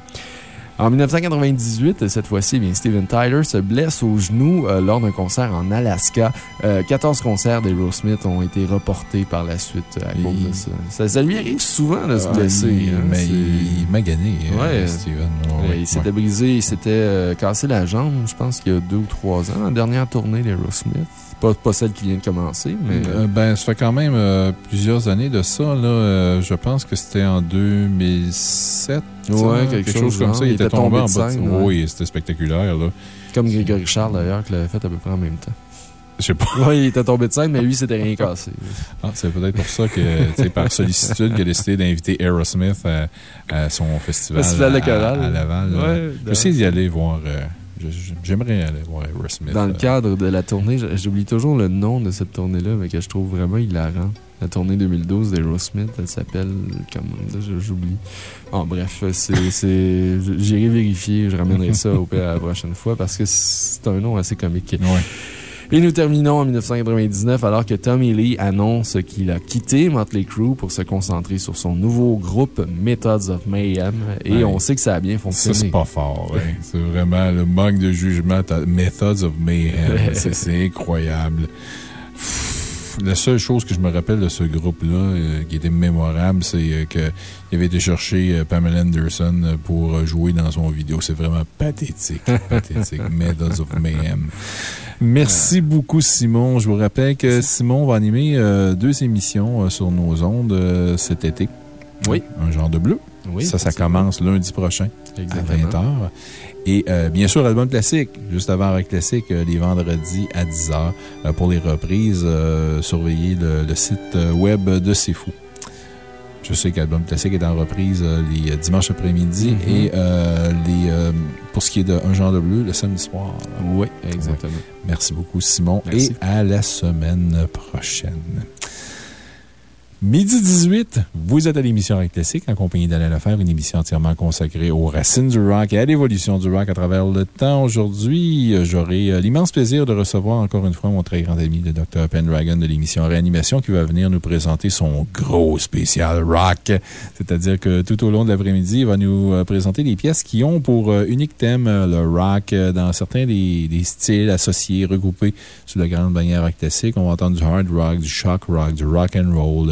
[SPEAKER 3] En 1998, cette fois-ci, eh bien, Steven Tyler se blesse au genou euh, lors d'un concert en Alaska. Euh, 14 concerts d'Aerosmith ont été reportés par la suite euh, à cause de ça. ça. ça lui arrive souvent de se blesser.
[SPEAKER 2] il-
[SPEAKER 3] hein,
[SPEAKER 2] mais
[SPEAKER 3] c'est-
[SPEAKER 2] il m'a gagné, euh,
[SPEAKER 3] Ouais.
[SPEAKER 2] Steven.
[SPEAKER 3] Ouais,
[SPEAKER 2] Ouais,
[SPEAKER 3] il s'était
[SPEAKER 2] ouais.
[SPEAKER 3] brisé, il s'était euh, cassé la jambe, je pense qu'il y a deux ou trois ans, la dernière tournée d'Aerosmith. Pas, pas celle qui vient de commencer, mais.
[SPEAKER 2] Euh, ben, ça fait quand même euh, plusieurs années de ça. Là, Euh, je pense que c'était en 2007.
[SPEAKER 3] Ouais,
[SPEAKER 2] ça,
[SPEAKER 3] quelque chose
[SPEAKER 2] comme ça. Il,
[SPEAKER 3] Il
[SPEAKER 2] était tombé
[SPEAKER 3] tombé
[SPEAKER 2] en bas. de-
[SPEAKER 3] ouais.
[SPEAKER 2] Oui, c'était spectaculaire. Là.
[SPEAKER 3] Comme Grégory Charles d'ailleurs, qui l'avait fait à peu près en même temps.
[SPEAKER 2] Je sais pas.
[SPEAKER 3] Oui, il était tombé de scène, mais lui, c'était rien cassé.
[SPEAKER 2] Ah, c'est peut-être pour ça que, par sollicitude, qu'il a décidé d'inviter Aerosmith à, à son festival.
[SPEAKER 3] Festival
[SPEAKER 2] à-. À, Laval. J'essaie d'y aller voir. J'aimerais aller voir Aerosmith.
[SPEAKER 3] Dans le
[SPEAKER 2] euh,
[SPEAKER 3] cadre de la tournée, j'oublie toujours le nom de cette tournée-là, mais que je trouve vraiment hilarant. La tournée 2012 d'Aerosmith, elle s'appelle. Comment J'oublie. Bon, bref, c'est. J'irai vérifier, je ramènerai ça au à la prochaine fois parce que c'est un nom assez comique.
[SPEAKER 2] Ouais.
[SPEAKER 3] Et nous terminons en 1999 alors que Tommy Lee annonce qu'il a quitté Motley Crue pour se concentrer sur son nouveau groupe Methods of Mayhem. Et
[SPEAKER 2] Ouais.
[SPEAKER 3] on sait que ça a bien
[SPEAKER 2] Ça,
[SPEAKER 3] fonctionné.
[SPEAKER 2] c'est pas fort. hein. C'est vraiment le manque de jugement. Methods of Mayhem. C'est- C'est incroyable. La seule chose que je me rappelle de ce groupe-là, euh, qui était mémorable, c'est euh, qu'il avait été chercher euh, Pamela Anderson pour jouer dans son vidéo. C'est vraiment pathétique. pathétique. Methods of Mayhem. Merci beaucoup, Simon. Je vous rappelle que Simon va animer deux émissions sur nos ondes cet été.
[SPEAKER 3] Oui.
[SPEAKER 2] Un genre de bleu.
[SPEAKER 3] Oui,
[SPEAKER 2] ça, ça commence lundi prochain à
[SPEAKER 3] Exactement.
[SPEAKER 2] 20h. Et euh, bien sûr, album classique, juste avant Rock Classique, euh, les vendredis à 10h. Euh, pour les reprises, euh, surveillez le, le site web de C'est Fou. Je sais qu'Album Classique est en reprise les dimanches après-midi
[SPEAKER 3] Mhm.
[SPEAKER 2] et euh, les, euh, pour ce qui est de Un genre de bleu, le samedi soir.
[SPEAKER 3] Oui, exactement.
[SPEAKER 2] Merci beaucoup, Simon.
[SPEAKER 3] Merci.
[SPEAKER 2] Et à la semaine prochaine. Midi 18, vous êtes à l'émission Rock Classique en compagnie d'Alain Lefebvre, une émission entièrement consacrée aux racines du rock et à l'évolution du rock à travers le temps. Aujourd'hui, j'aurai euh, l'immense plaisir de recevoir encore une fois mon très grand ami, le Dr. Pendragon de l'émission Réanimation, qui va venir nous présenter son gros spécial rock. C'est-à-dire que tout au long de l'après-midi, il va nous euh, présenter des pièces qui ont pour euh, unique thème le rock dans certains des, des styles associés, regroupés sous la grande bannière rock classique. On va entendre du hard rock, du shock rock, du rock and roll,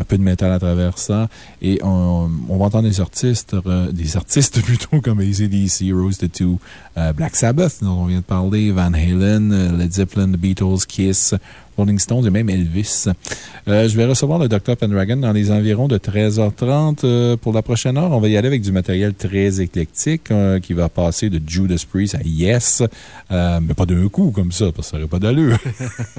[SPEAKER 2] un peu de métal à travers ça. Et on, va entendre des artistes, euh, des artistes plutôt comme ACDC, Rose the Two, euh, Black Sabbath, dont on vient de parler, Van Halen, euh, Led Zeppelin, The Beatles, Kiss, Rolling Stones et même Elvis. Je vais recevoir le Dr. Pendragon dans les environs de 13h30. Euh, pour la prochaine heure, on va y aller avec du matériel très éclectique qui va passer de Judas Priest à Yes, mais pas d'un coup comme ça, parce que ça n'aurait pas d'allure.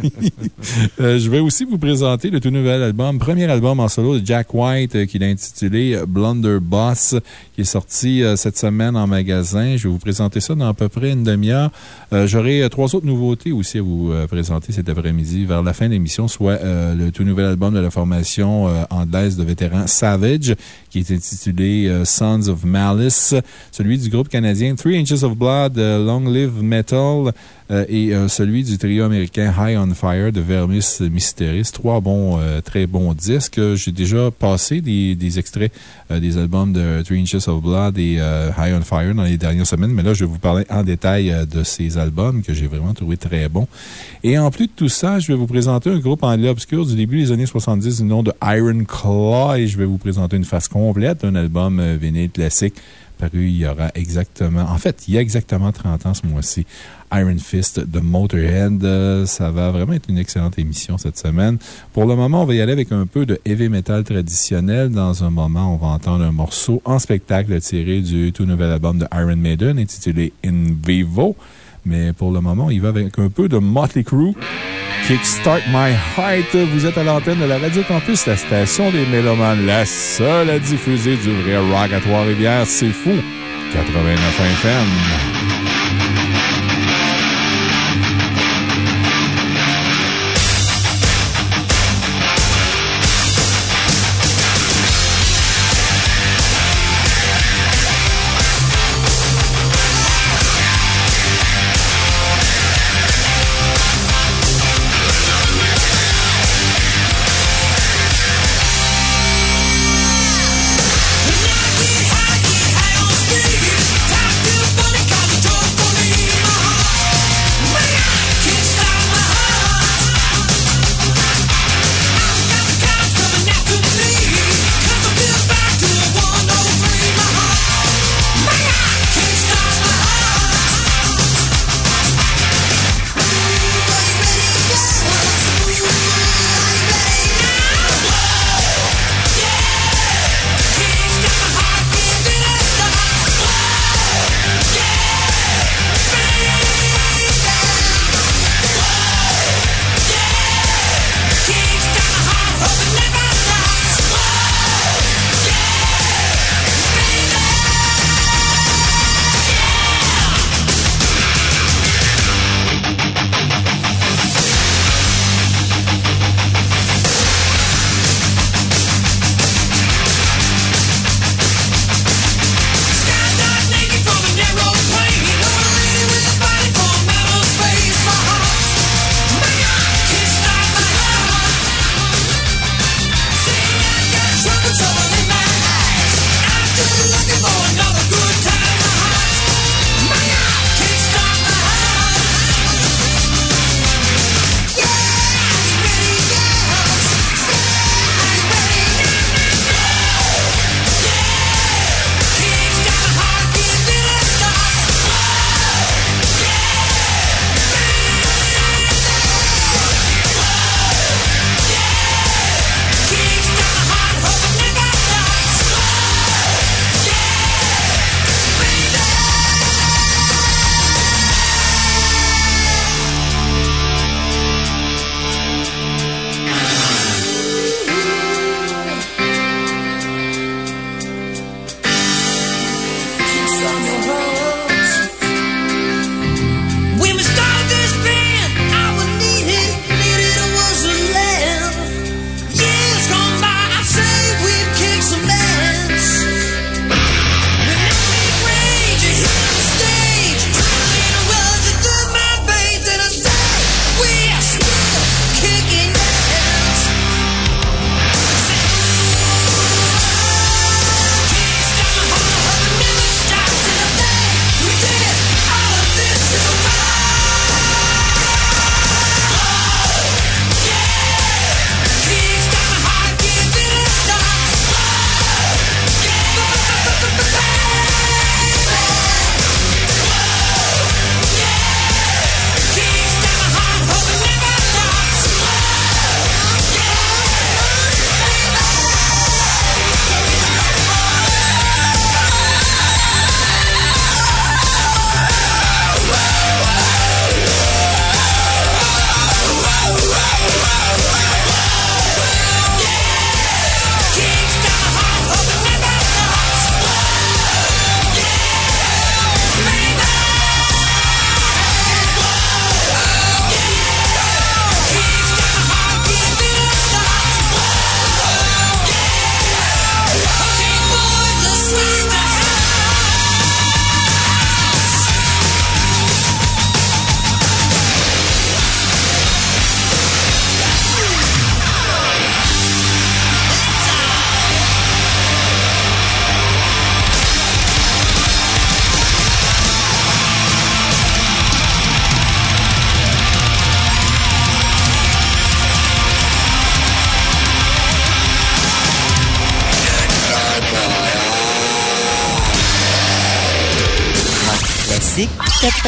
[SPEAKER 2] Je vais aussi vous présenter le tout nouvel album, premier album en solo de Jack White euh, qu'il a intitulé Blunderbuss, qui est sorti euh, cette semaine en magasin. Je vais vous présenter ça dans à peu près une demi-heure. Euh, J'aurai euh, trois autres nouveautés aussi à vous euh, présenter cet après-midi vers la fin de l'émission, soit le tout nouvel album de la formation anglaise de vétérans Savage, qui est intitulé Sons of Malice, celui du groupe canadien Three Inches of Blood, Long Live Metal, euh, et euh, celui du trio américain High on Fire de Vermis Mysteris. Trois bons, euh, très bons disques. J'ai déjà passé des, extraits des albums de Three Inches of Blood et High on Fire dans les dernières semaines, mais là, je vais vous parler en détail de ces albums que j'ai vraiment trouvé très bons. Et en plus de tout ça, je vais vous présenter un groupe anglais obscur du début des années 70 du nom de Iron Claw et je vais vous présenter une face complète d'un album vinyle classique paru il y aura exactement, en fait, il y a exactement 30 ans ce mois-ci. Iron Fist de Motorhead. Ça va vraiment être une excellente émission cette semaine. Pour le moment, on va y aller avec un peu de heavy metal traditionnel. Dans un moment, on va entendre un morceau en spectacle tiré du tout nouvel album de Iron Maiden intitulé In Vivo. Mais pour le moment, il va avec un peu de Motley Crue. Kickstart My Heart. Vous êtes à l'antenne de la Radio Campus, la station des Mélomanes, la seule à diffuser du vrai rock à Trois-Rivières. C'est fou. 89 FM.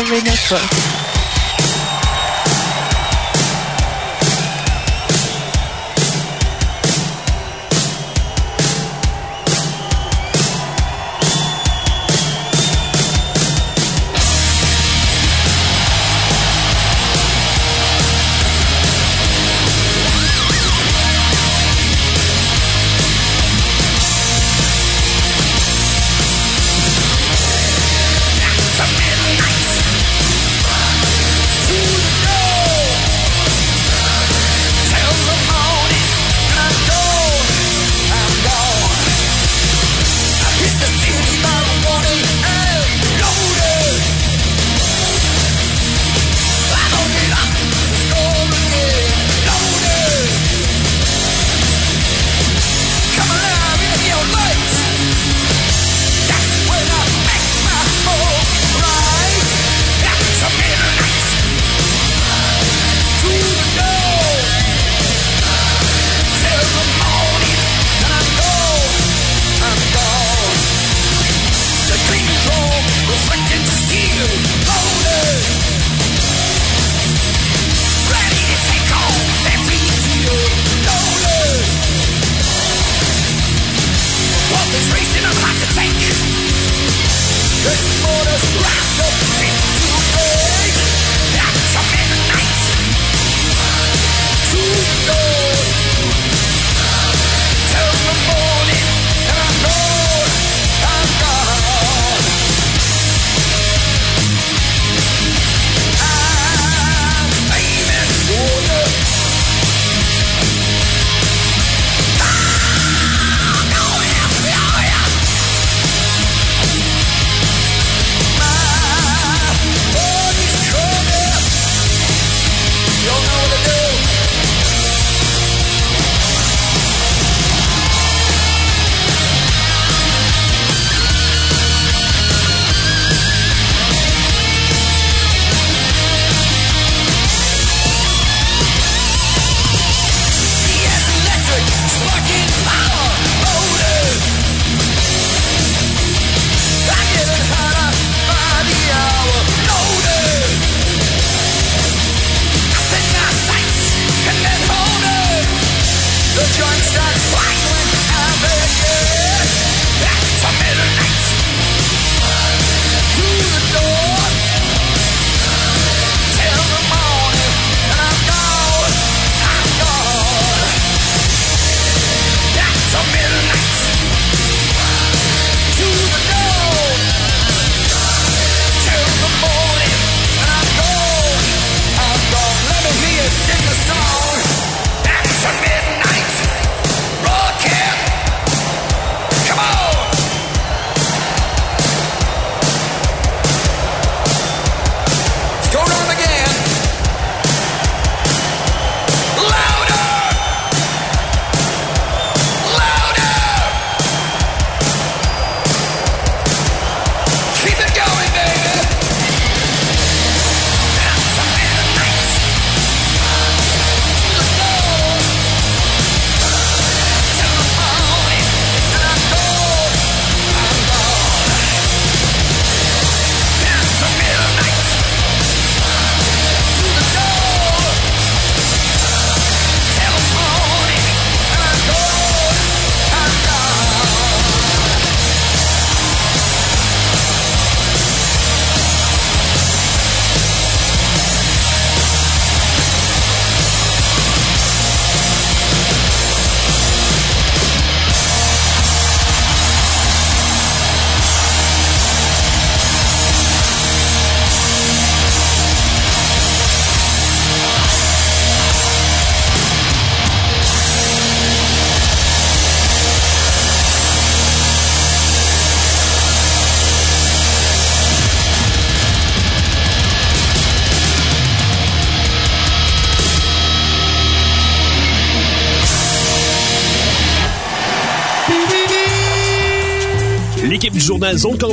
[SPEAKER 6] 89
[SPEAKER 7] journal Zone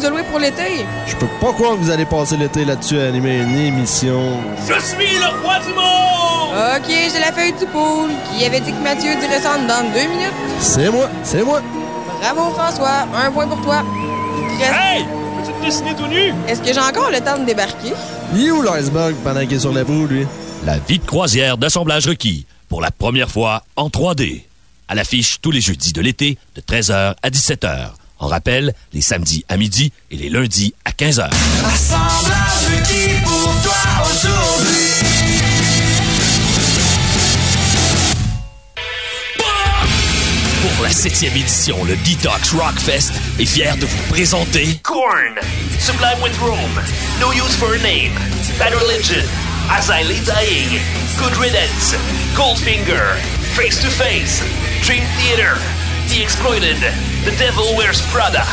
[SPEAKER 8] Nous a loué pour l'été.
[SPEAKER 9] Je peux pas croire que vous allez passer l'été là-dessus à animer une émission.
[SPEAKER 10] Je suis le roi du monde!
[SPEAKER 8] Ok, j'ai la feuille du pool. Qui avait dit que Mathieu dirait ça en dans deux minutes?
[SPEAKER 9] C'est moi, c'est moi.
[SPEAKER 8] Bravo, François. Un point pour toi. Reste-
[SPEAKER 10] Hey! Peux-tu te dessiner tout nu?
[SPEAKER 8] Est-ce que j'ai encore le temps de débarquer?
[SPEAKER 9] Il est où l'iceberg pendant qu'il est sur la proue, lui?
[SPEAKER 11] La vie de croisière d'assemblage requis pour la première fois en 3D. À l'affiche tous les jeudis de l'été de 13h à 17h. En rappel, les samedis à midi et les lundis à 15h.
[SPEAKER 4] Assemblage qui pour
[SPEAKER 11] la septième édition, le Detox Rockfest est fier de vous présenter
[SPEAKER 12] Korn, Sublime with Rome, No Use for a Name, Bad Religion, As I Lay Dying, Good Riddance, Goldfinger, Face to Face, Dream Theater, The Exploited, The Devil Wears Prada,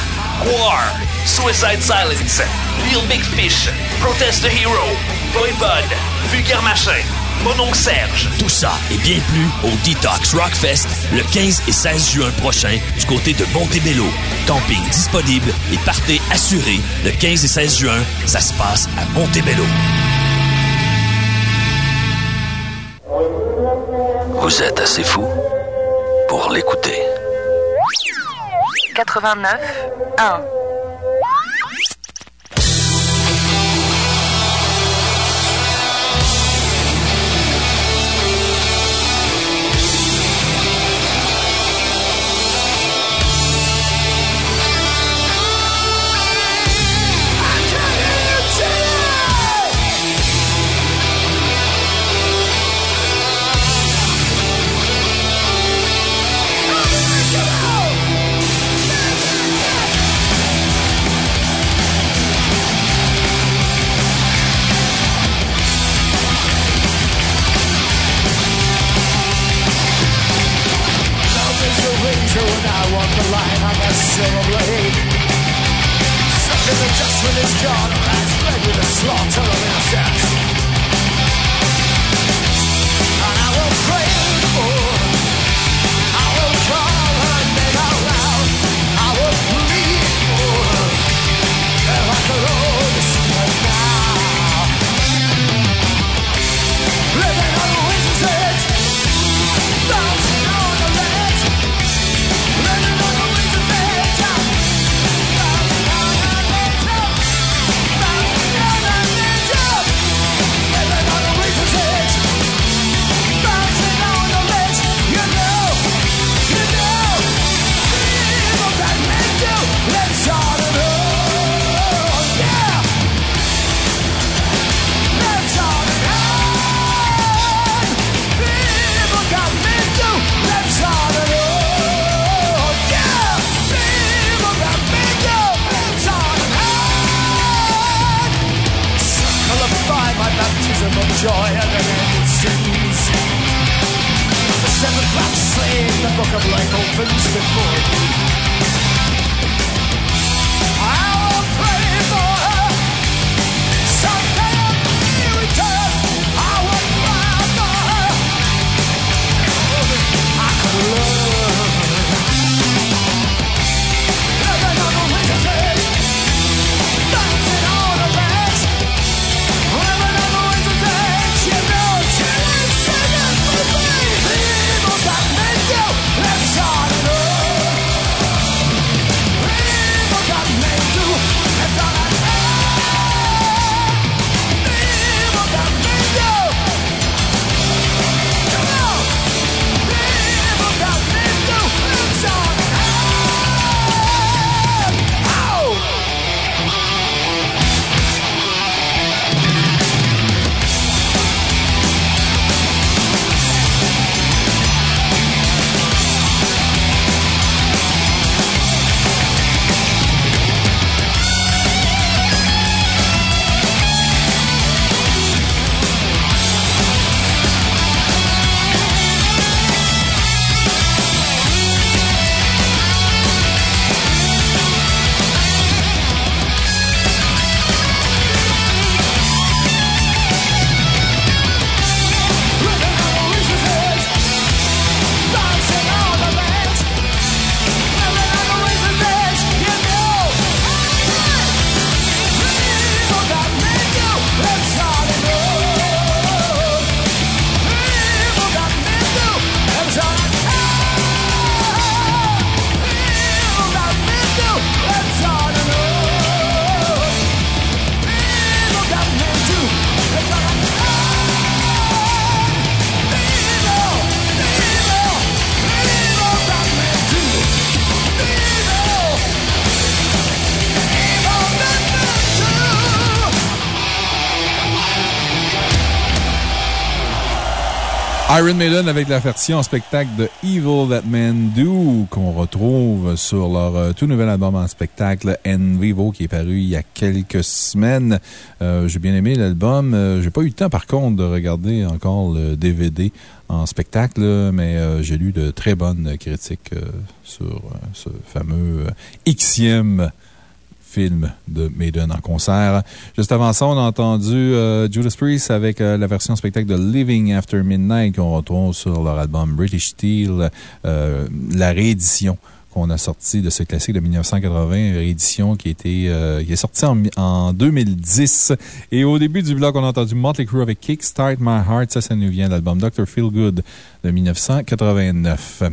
[SPEAKER 12] War, Suicide Silence, Real Big Fish, Protest the Hero, Boy Bud, Vulgaire Machin, Mononcle Serge.
[SPEAKER 11] tout ça et bien plus au Detox Rockfest le 15 et 16 juin prochain du côté de Montebello. Camping disponible et partez assuré le 15 et 16 juin. Ça se passe à Montebello.
[SPEAKER 13] Vous êtes assez fou pour l'écouter.
[SPEAKER 14] 89 1.
[SPEAKER 4] With his jaw that's ready to slaughter book of life opens before me.
[SPEAKER 2] Iron Maiden avec la version en spectacle de Evil That Men Do qu'on retrouve sur leur euh, tout nouvel album en spectacle En Vivo qui est paru il y a quelques semaines. Euh, J'ai bien aimé l'album. Euh, J'ai pas eu le temps par contre de regarder encore le DVD en spectacle, mais j'ai lu de très bonnes critiques sur ce fameux Xème film de Maiden en concert. Juste avant ça, on a entendu euh, Judas Priest avec euh, la version spectacle de Living After Midnight qu'on retrouve sur leur album British Steel, euh, la réédition qu'on a sorti de ce classique de 1980, une réédition qui, était, qui est sortie en, en 2010. Et au début du bloc, on a entendu Motley Crue avec Kickstart My Heart. Ça, ça nous vient de l'album Dr. Feel Good de 1989.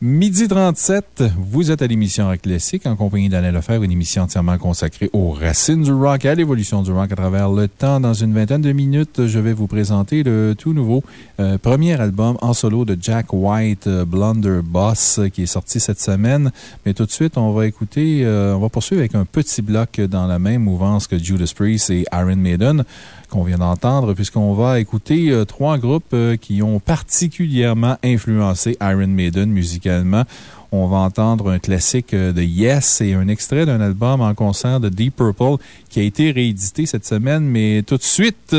[SPEAKER 2] Midi 37, vous êtes à l'émission Rock Classique en compagnie d'Alain Lefebvre, une émission entièrement consacrée aux racines du rock et à l'évolution du rock à travers le temps. Dans une vingtaine de minutes, je vais vous présenter le tout nouveau euh, premier album en solo de Jack White, euh, Blunderbuss, euh, qui est sorti cette semaine. Mais tout de suite, on va écouter, euh, on va poursuivre avec un petit bloc dans la même mouvance que Judas Priest et Iron Maiden qu'on vient d'entendre, puisqu'on va écouter euh, trois groupes euh, qui ont particulièrement influencé Iron Maiden musicalement. On va entendre un classique euh, de Yes et un extrait d'un album en concert de Deep Purple qui a été réédité cette semaine, mais tout de suite,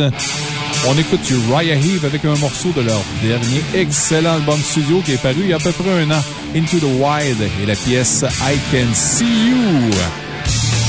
[SPEAKER 2] on écoute Uriah Heep avec un morceau de leur dernier excellent album studio qui est paru il y a à peu près un an, Into the Wild, et la pièce I Can See You.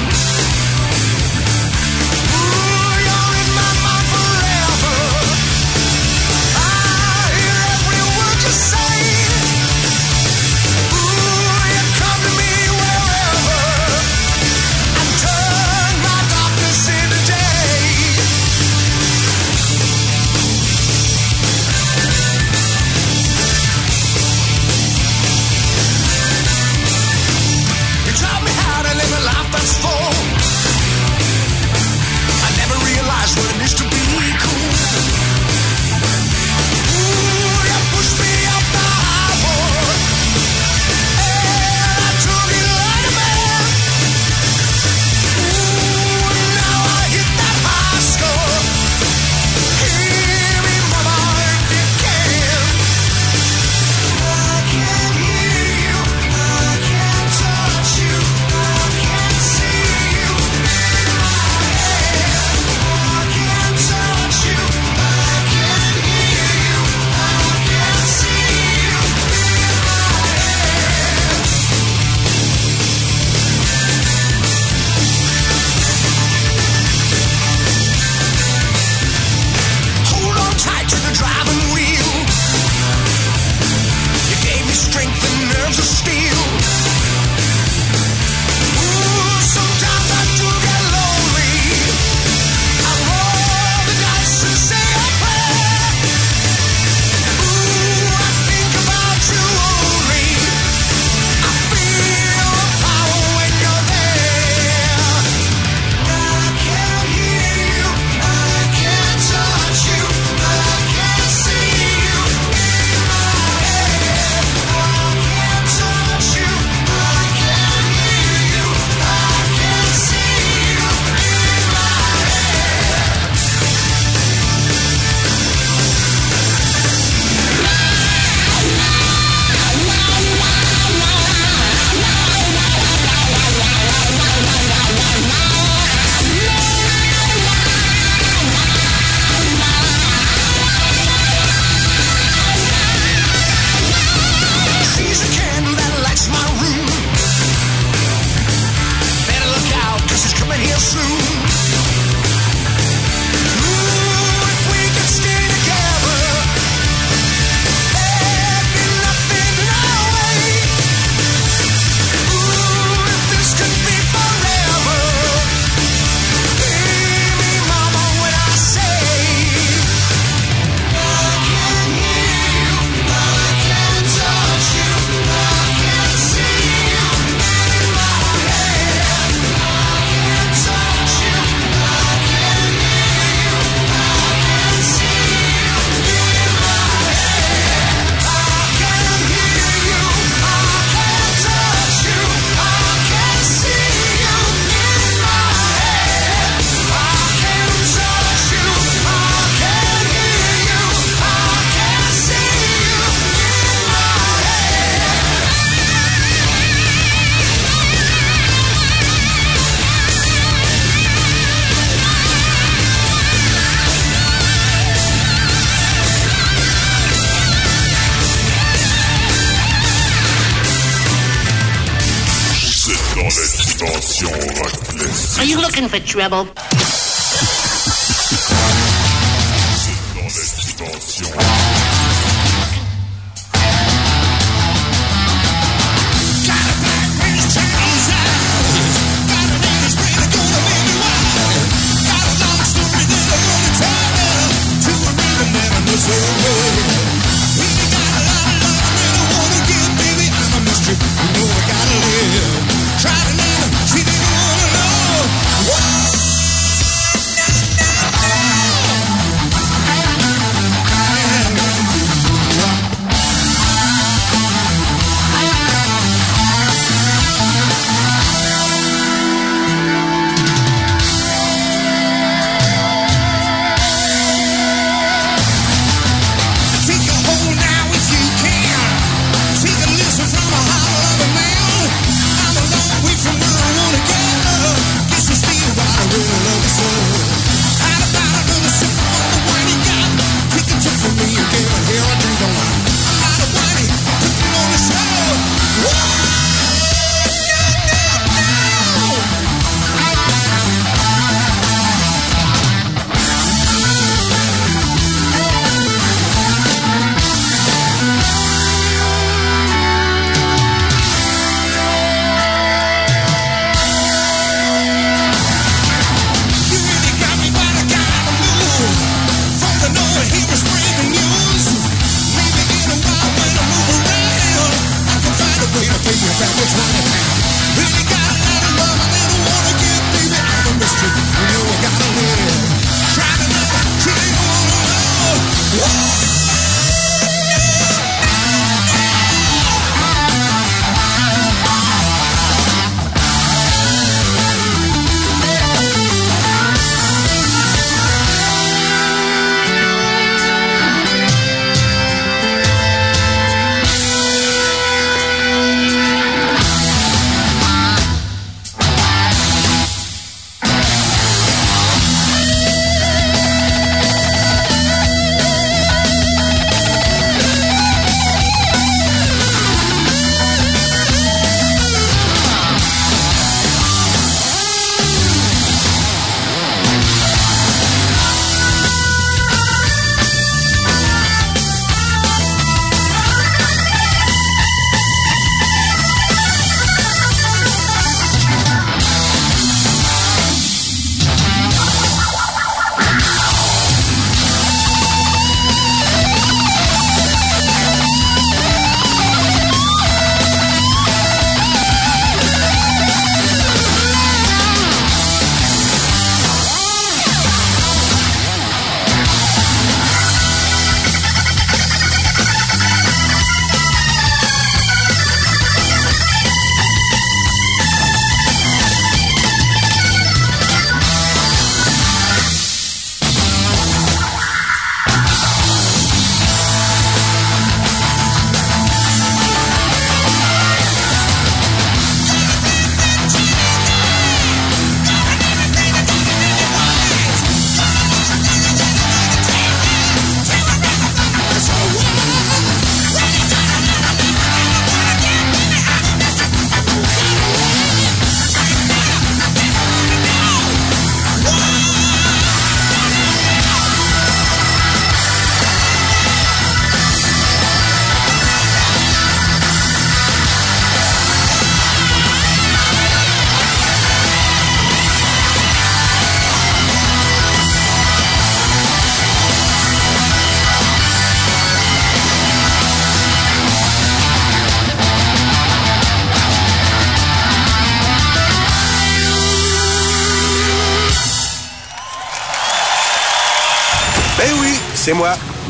[SPEAKER 15] Rebel.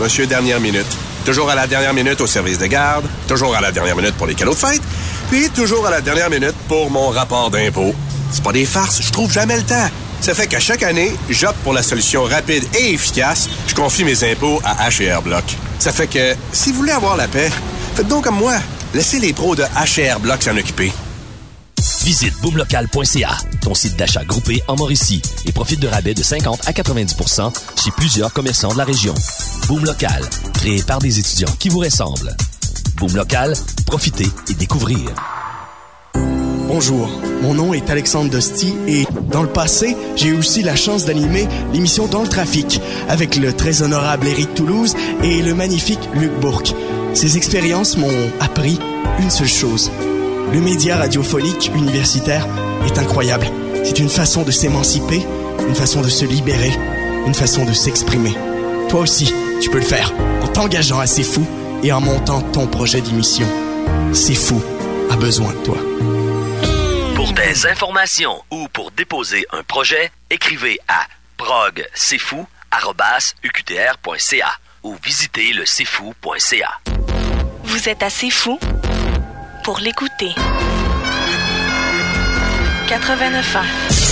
[SPEAKER 15] Monsieur Dernière Minute. Toujours à la dernière minute au service de garde, toujours à la dernière minute pour les cadeaux de fête, puis toujours à la dernière minute pour mon rapport d'impôt. C'est pas des farces, je trouve jamais le temps. Ça fait qu'à chaque année, j'opte pour la solution rapide et efficace. Je confie mes impôts à HR Block. Ça fait que, si vous voulez avoir la paix, faites donc comme moi. Laissez les pros de HR Block s'en occuper.
[SPEAKER 11] Visite boomlocal.ca, ton site d'achat groupé en Mauricie, et profite de rabais de 50 à 90% chez plusieurs commerçants de la région. Boom Local, créé par des étudiants qui vous ressemblent. Boom Local, profitez et découvrez.
[SPEAKER 14] Bonjour, mon nom est Alexandre Dosti et dans le passé, j'ai eu aussi la chance d'animer l'émission Dans le trafic avec le très honorable Éric Toulouse et le magnifique Luc Bourque. Ces expériences m'ont appris une seule chose. Le média radiophonique universitaire est incroyable. C'est une façon de s'émanciper, une façon de se libérer, une façon de s'exprimer. Toi aussi, tu peux le faire en t'engageant à C'est Fou et en montant ton projet d'émission. C'est Fou a besoin de toi.
[SPEAKER 11] Pour des informations ou pour déposer un projet, écrivez à progcfou.uqtr.ca ou visitez le cfou.ca.
[SPEAKER 16] Vous êtes assez fou pour l'écouter. 89 ans.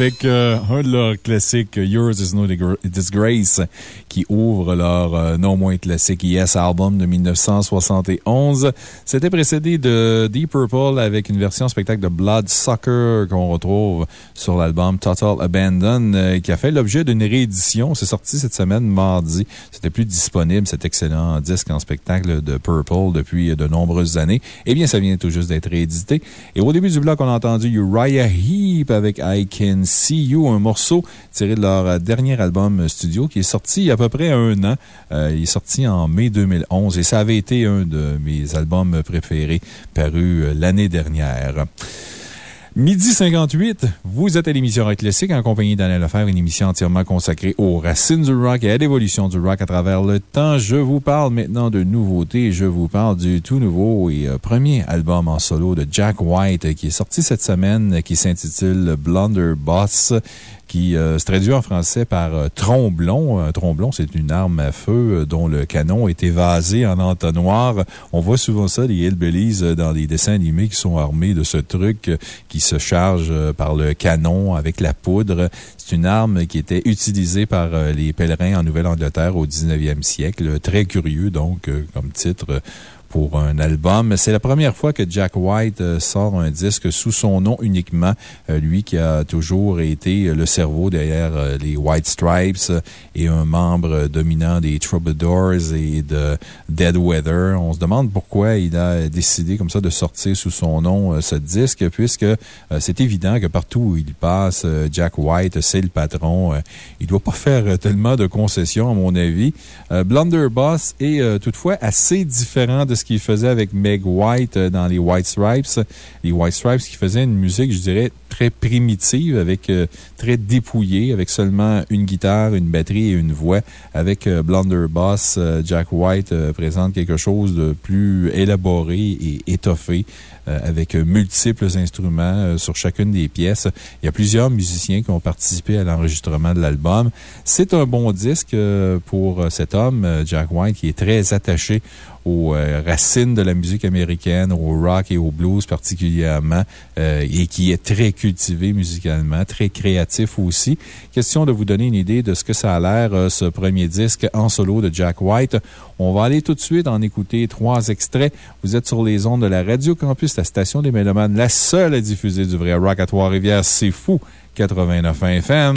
[SPEAKER 2] Avec euh, un de leurs classiques, Yours is No Disgrace, qui ouvre leur euh, non moins classique Yes album de 1971. C'était précédé de Deep Purple avec une version spectacle de Blood Sucker qu'on retrouve sur l'album Total Abandon, euh, qui a fait l'objet d'une réédition. C'est sorti cette semaine, mardi. C'était plus disponible, cet excellent disque en spectacle de Purple depuis de nombreuses années. Eh bien, ça vient tout juste d'être réédité. Et au début du bloc, on a entendu Uriah Heep avec I Can See You, un morceau tiré de leur dernier album studio qui est sorti il y a à peu près un an. Euh, il est sorti en mai 2011 et ça avait été un de mes albums préférés paru euh, l'année dernière. Midi 58, vous êtes à l'émission Rock Classique en compagnie d'Alain Lefebvre, une émission entièrement consacrée aux racines du rock et à l'évolution du rock à travers le temps. Je vous parle maintenant de nouveautés. Je vous parle du tout nouveau et euh, premier album en solo de Jack White qui est sorti cette semaine, qui s'intitule Blunderbuss qui euh, se traduit en français par euh, tromblon. Un tromblon, c'est une arme à feu euh, dont le canon est évasé en entonnoir. On voit souvent ça, les Hillbillies, dans les dessins animés qui sont armés de ce truc qui se charge par le canon avec la poudre. C'est une arme qui était utilisée par les pèlerins en Nouvelle-Angleterre au 19e siècle. Très curieux, donc, comme titre pour un album. C'est la première fois que Jack White euh, sort un disque sous son nom uniquement. Euh, lui qui a toujours été le cerveau derrière euh, les White Stripes et un membre dominant des Troubadours et de Dead Weather. On se demande pourquoi il a décidé comme ça de sortir sous son nom ce disque, puisque c'est évident que partout où il passe, Jack White, c'est le patron. Il doit pas faire tellement de concessions, à mon avis. Blunderbuss est toutefois assez différent de ce qu'il faisait avec Meg White euh, dans les White Stripes. Les White Stripes qui faisaient une musique, je dirais, très primitive, avec euh, très dépouillée, avec seulement une guitare, une batterie et une voix. Avec euh, Blunderbuss, Jack White présente quelque chose de plus élaboré et étoffé. avec multiples instruments sur chacune des pièces. Il y a plusieurs musiciens qui ont participé à l'enregistrement de l'album. C'est un bon disque pour cet homme, Jack White, qui est très attaché aux euh, racines de la musique américaine, au rock et au blues particulièrement, euh, et qui est très cultivé musicalement, très créatif aussi. Question de vous donner une idée de ce que ça a l'air, euh, ce premier disque en solo de Jack White. On va aller tout de suite en écouter trois extraits. Vous êtes sur les ondes de la Radio Campus, la station des Mélomanes, la seule à diffuser du vrai rock à Trois-Rivières. C'est fou! 89 FM.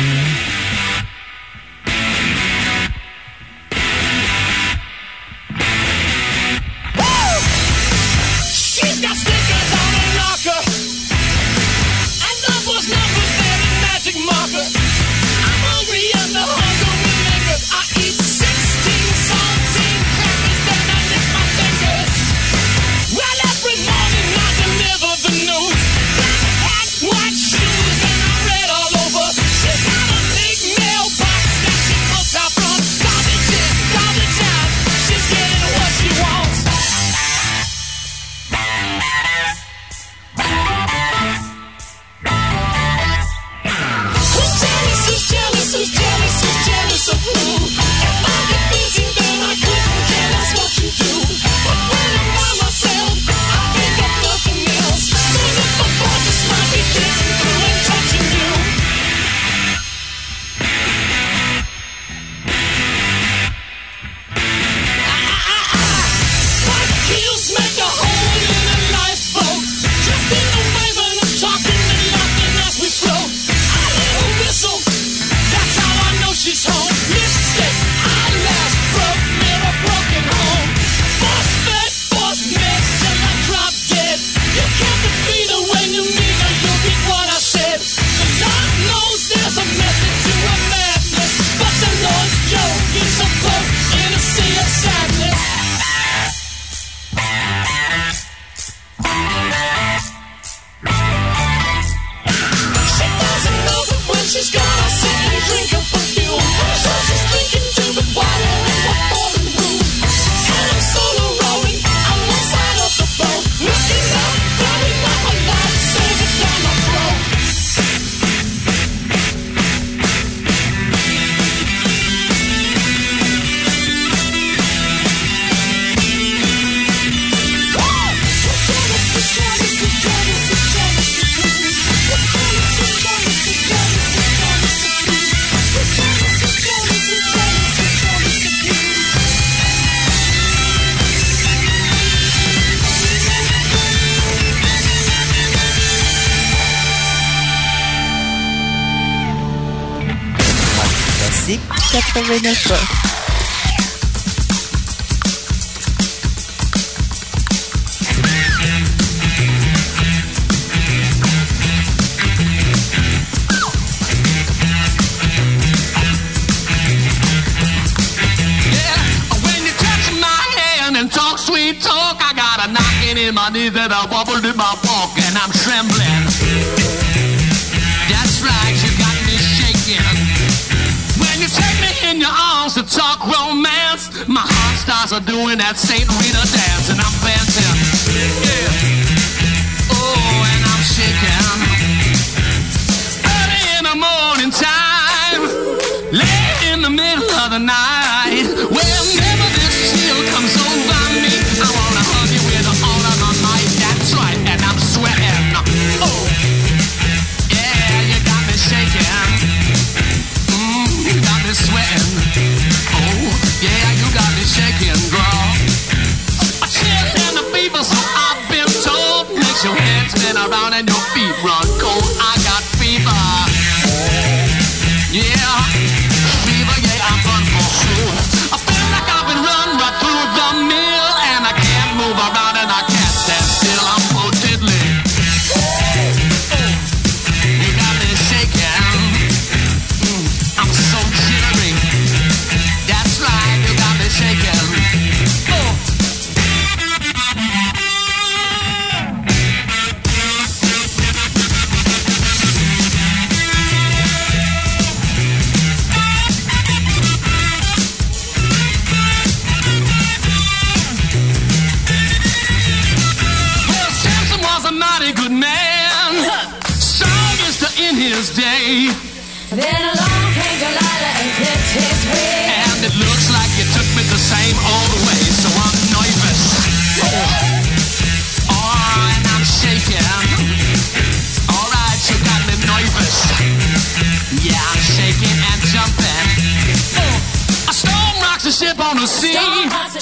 [SPEAKER 17] I wobbled in my walk and I'm trembling. That's right, you got me shaking. When you take me in your arms to talk romance, my heart starts doing that Saint Rita dance and I'm dancing. Yeah. Oh, and I'm shaking. Early in the morning time, late in the middle of the night. Well,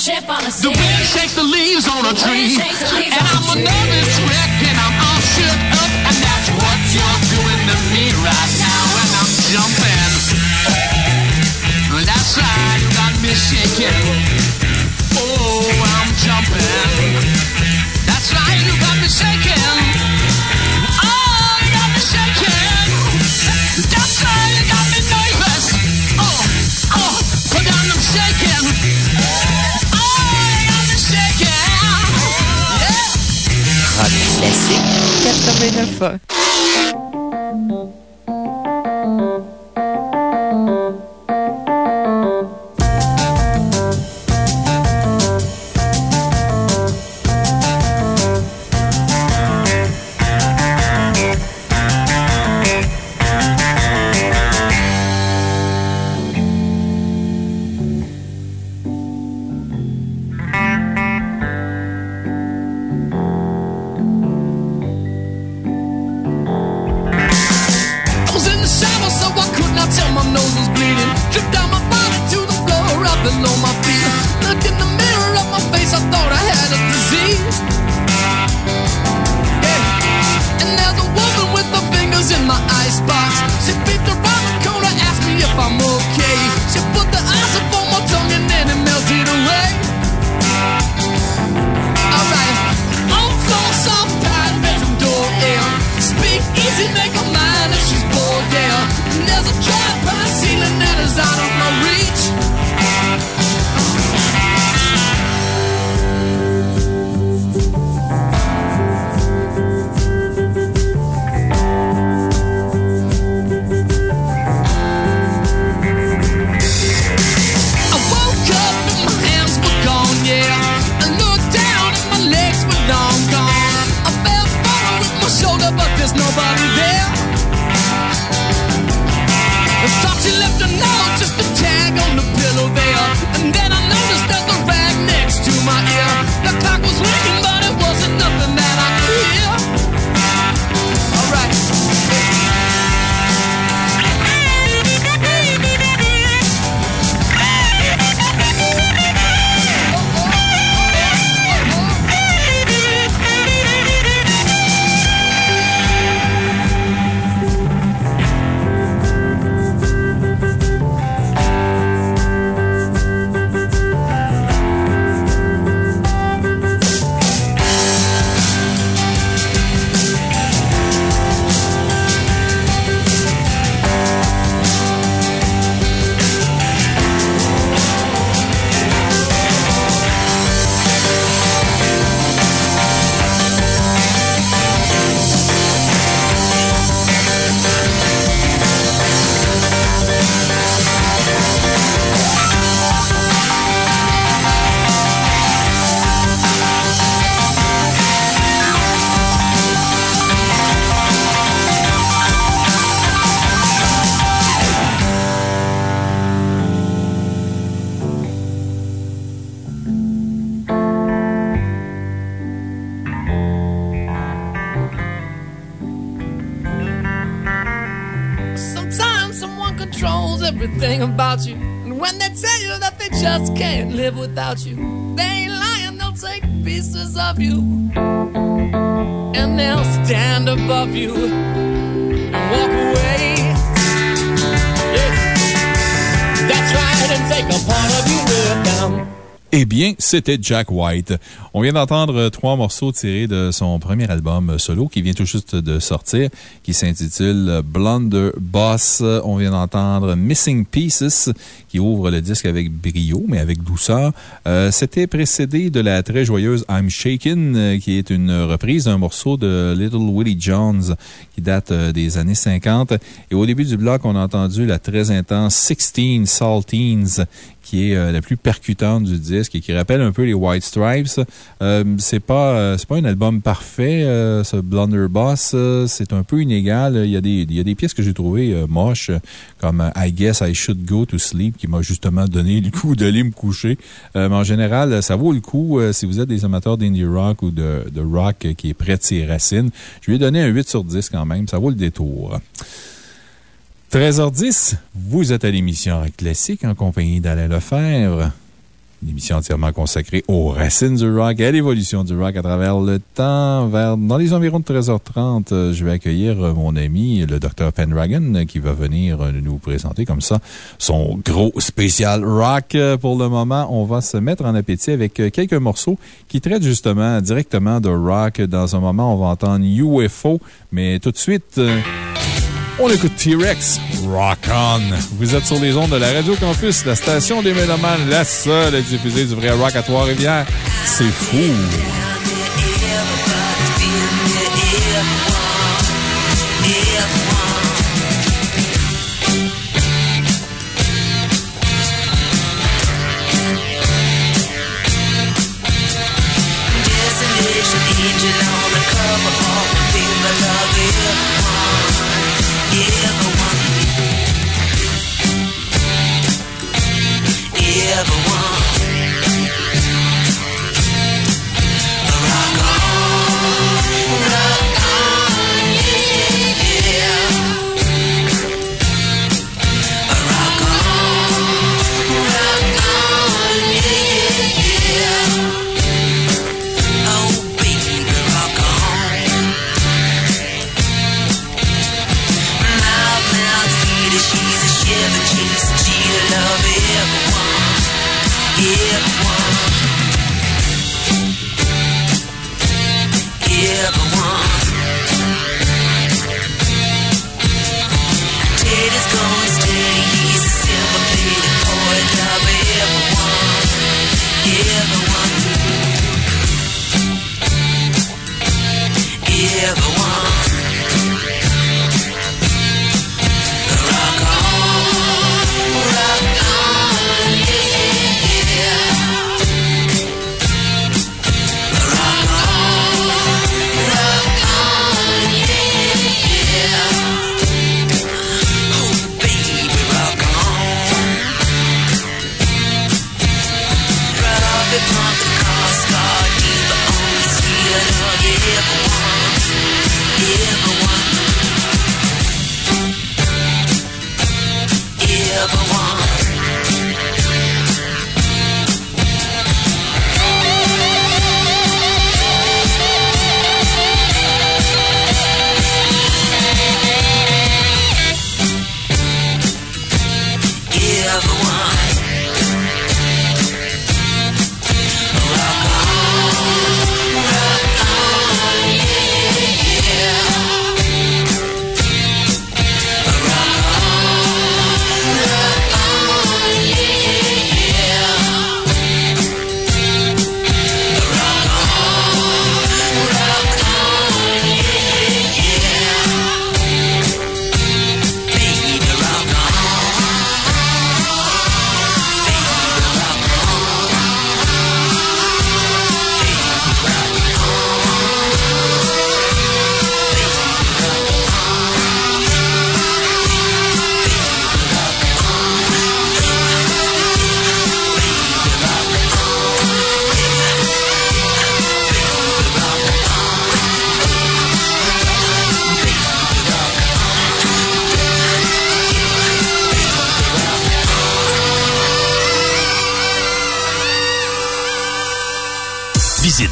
[SPEAKER 17] on a. The wind shakes the leaves on a tree. And I'm a nervous wreck.
[SPEAKER 18] been a
[SPEAKER 2] fun. C'était Jack White. On vient d'entendre euh, trois morceaux tirés de son premier album solo qui vient tout juste de sortir, qui s'intitule Blunderbuss. On vient d'entendre Missing Pieces, qui ouvre le disque avec brio, mais avec douceur. Euh, c'était précédé de la très joyeuse I'm Shaken, euh, qui est une reprise d'un morceau de Little Willie Jones, qui date euh, des années 50. Et au début du bloc, on a entendu la très intense 16 Saltines, qui est euh, la plus percutante du disque et qui rappelle un peu les White Stripes. Euh, c'est pas, euh, pas un album parfait, ce Blunderbuss. euh, c'est un peu inégal. Il y a des, il y a des pièces que j'ai trouvées moches, comme I Guess I Should Go to Sleep, qui m'a justement donné le coup d'aller me coucher. Mais en général, ça vaut le coup si vous êtes des amateurs d'indie rock ou de, de rock qui est près de ses racines. Je lui ai donné un 8 sur 10 quand même. Ça vaut le détour. 13h10, vous êtes à l'émission Rock Classique en compagnie d'Alain Lefebvre. Une émission entièrement consacrée aux racines du rock et à l'évolution du rock à travers le temps. Vers, dans les environs de 13h30, euh, je vais accueillir euh, mon ami, le Dr. Pendragon, euh, qui va venir nous présenter comme ça son gros spécial rock. Pour le moment, on va se mettre en appétit avec quelques morceaux qui traitent justement directement de rock. Dans un moment, on va entendre UFO, mais tout de suite, on écoute T-Rex, Rock On. Vous êtes sur les ondes de la Radio Campus, la station des Mélomanes, la seule à diffuser du vrai rock à Trois-Rivières. C'est fou!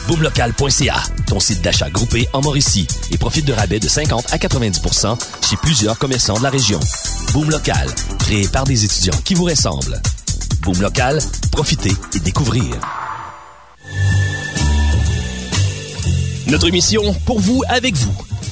[SPEAKER 11] boomlocal.ca, ton site d'achat groupé en Mauricie, et profite de rabais de 50 à 90% chez plusieurs commerçants de la région. Boom Local, créé par des étudiants qui vous ressemblent. Boom Local, profitez et découvrir.
[SPEAKER 10] Notre émission, pour vous, avec vous.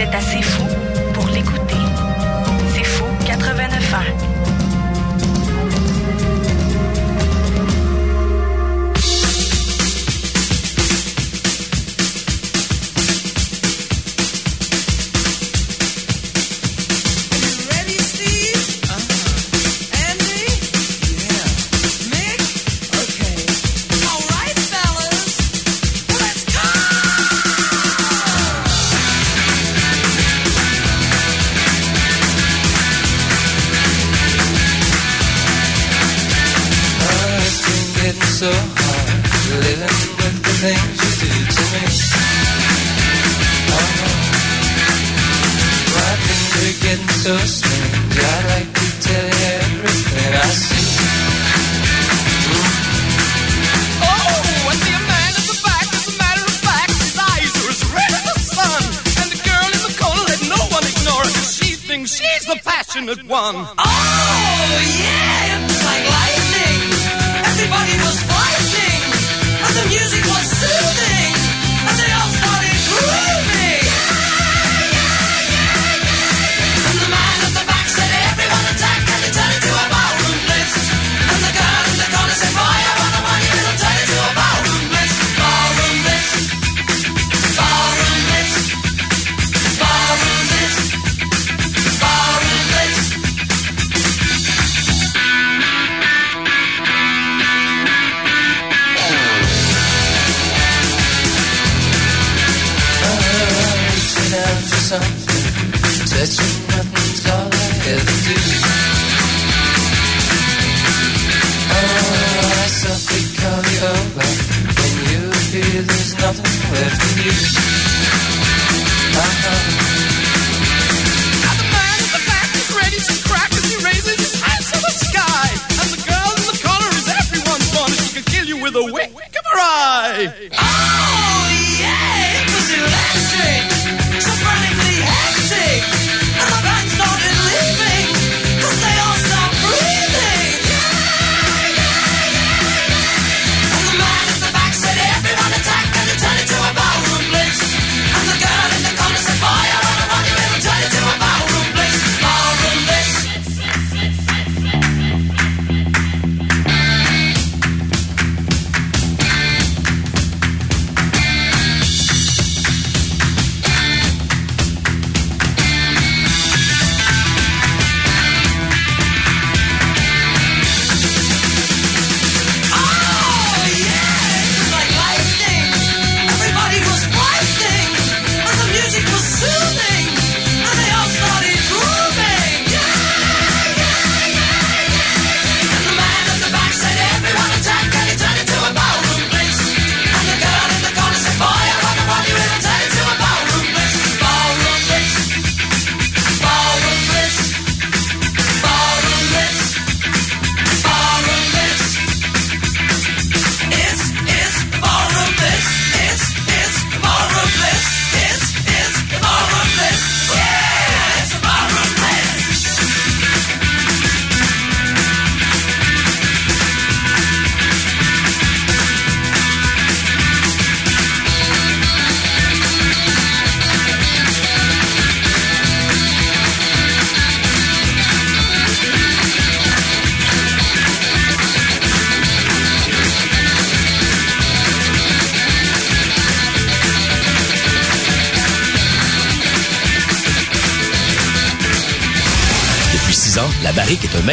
[SPEAKER 4] êtes assez fou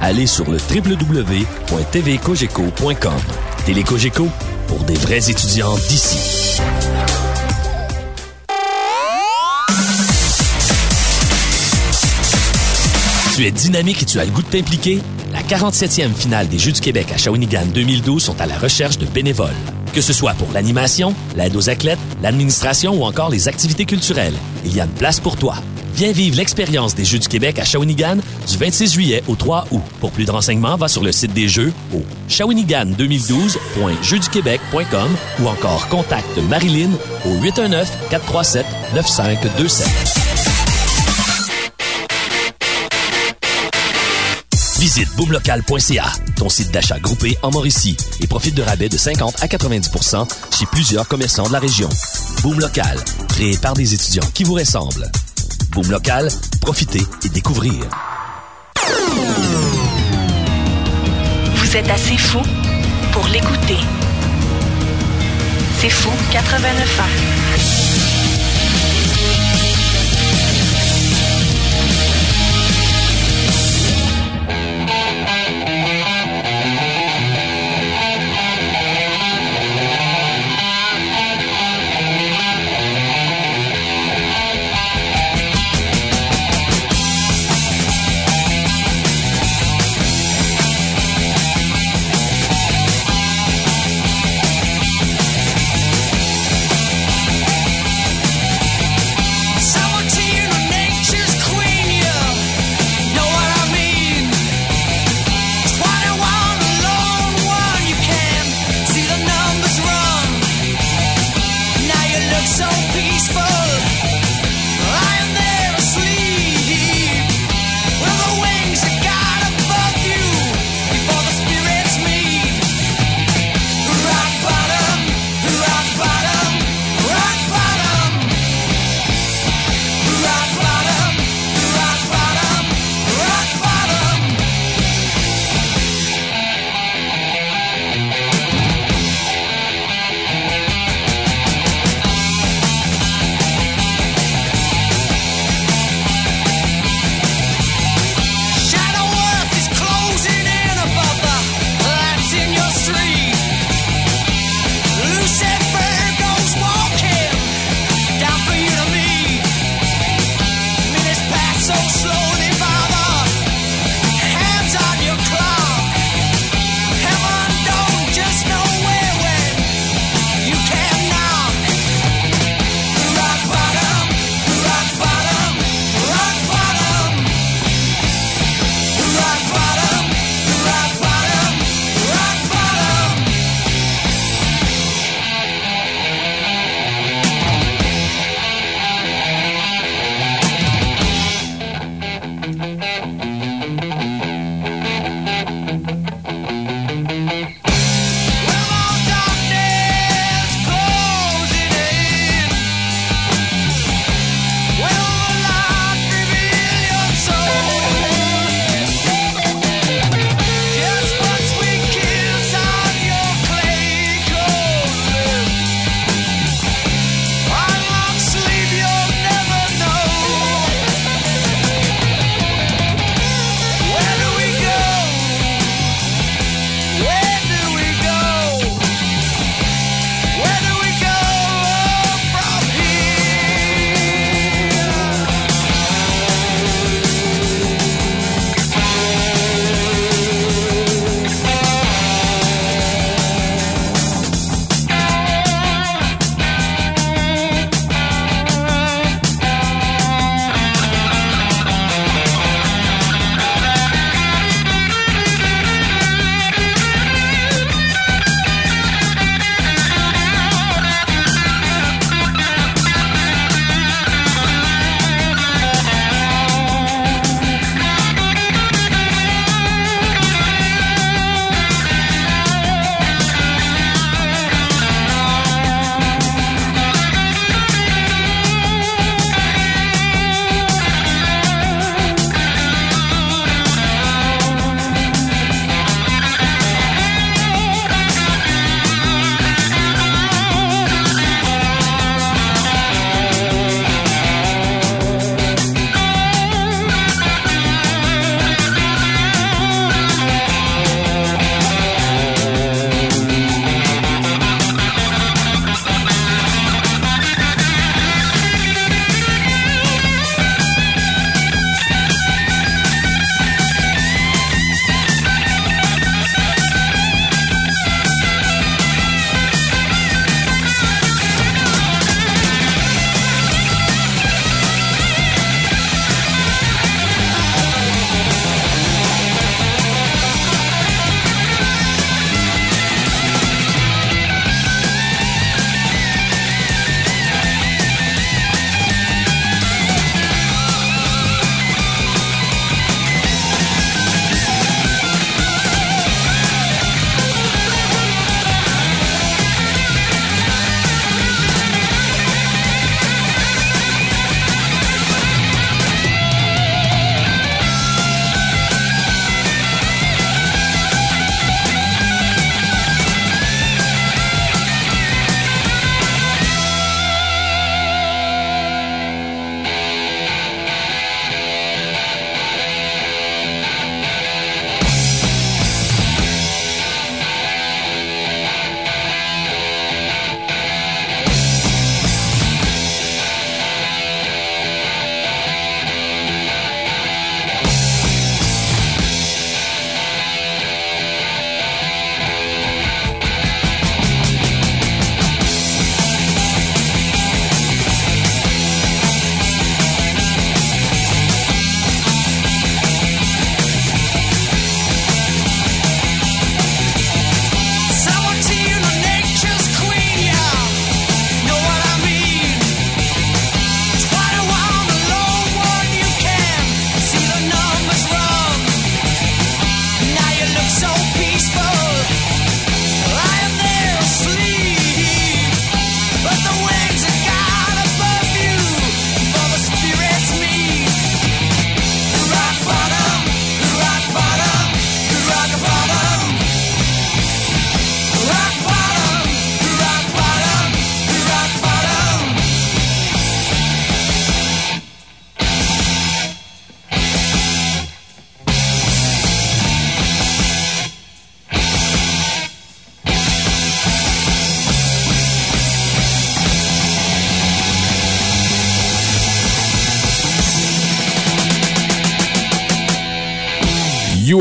[SPEAKER 11] allez sur le www.tvcogeco.com. Télécogeco, pour des vrais étudiants d'ici. Tu es dynamique et tu as le goût de t'impliquer? La 47e finale des Jeux du Québec à Shawinigan 2012 sont à la recherche de bénévoles. Que ce soit pour l'animation, l'aide aux athlètes, l'administration ou encore les activités culturelles, il y a une place pour toi. Viens vivre l'expérience des Jeux du Québec à Shawinigan du 26 juillet au 3 août. Pour plus de renseignements, va sur le site des Jeux au shawinigan2012.jeuxduquebec.com ou encore contacte Marilyn au 819-437-9527. Visite boomlocal.ca, ton site d'achat groupé en Mauricie, et profite de rabais de 50 à 90% chez plusieurs commerçants de la région. Boom Local, créé par des étudiants qui vous ressemblent. Boom Local, profitez et découvrir.
[SPEAKER 19] Vous êtes assez fou pour l'écouter. C'est fou 89 ans.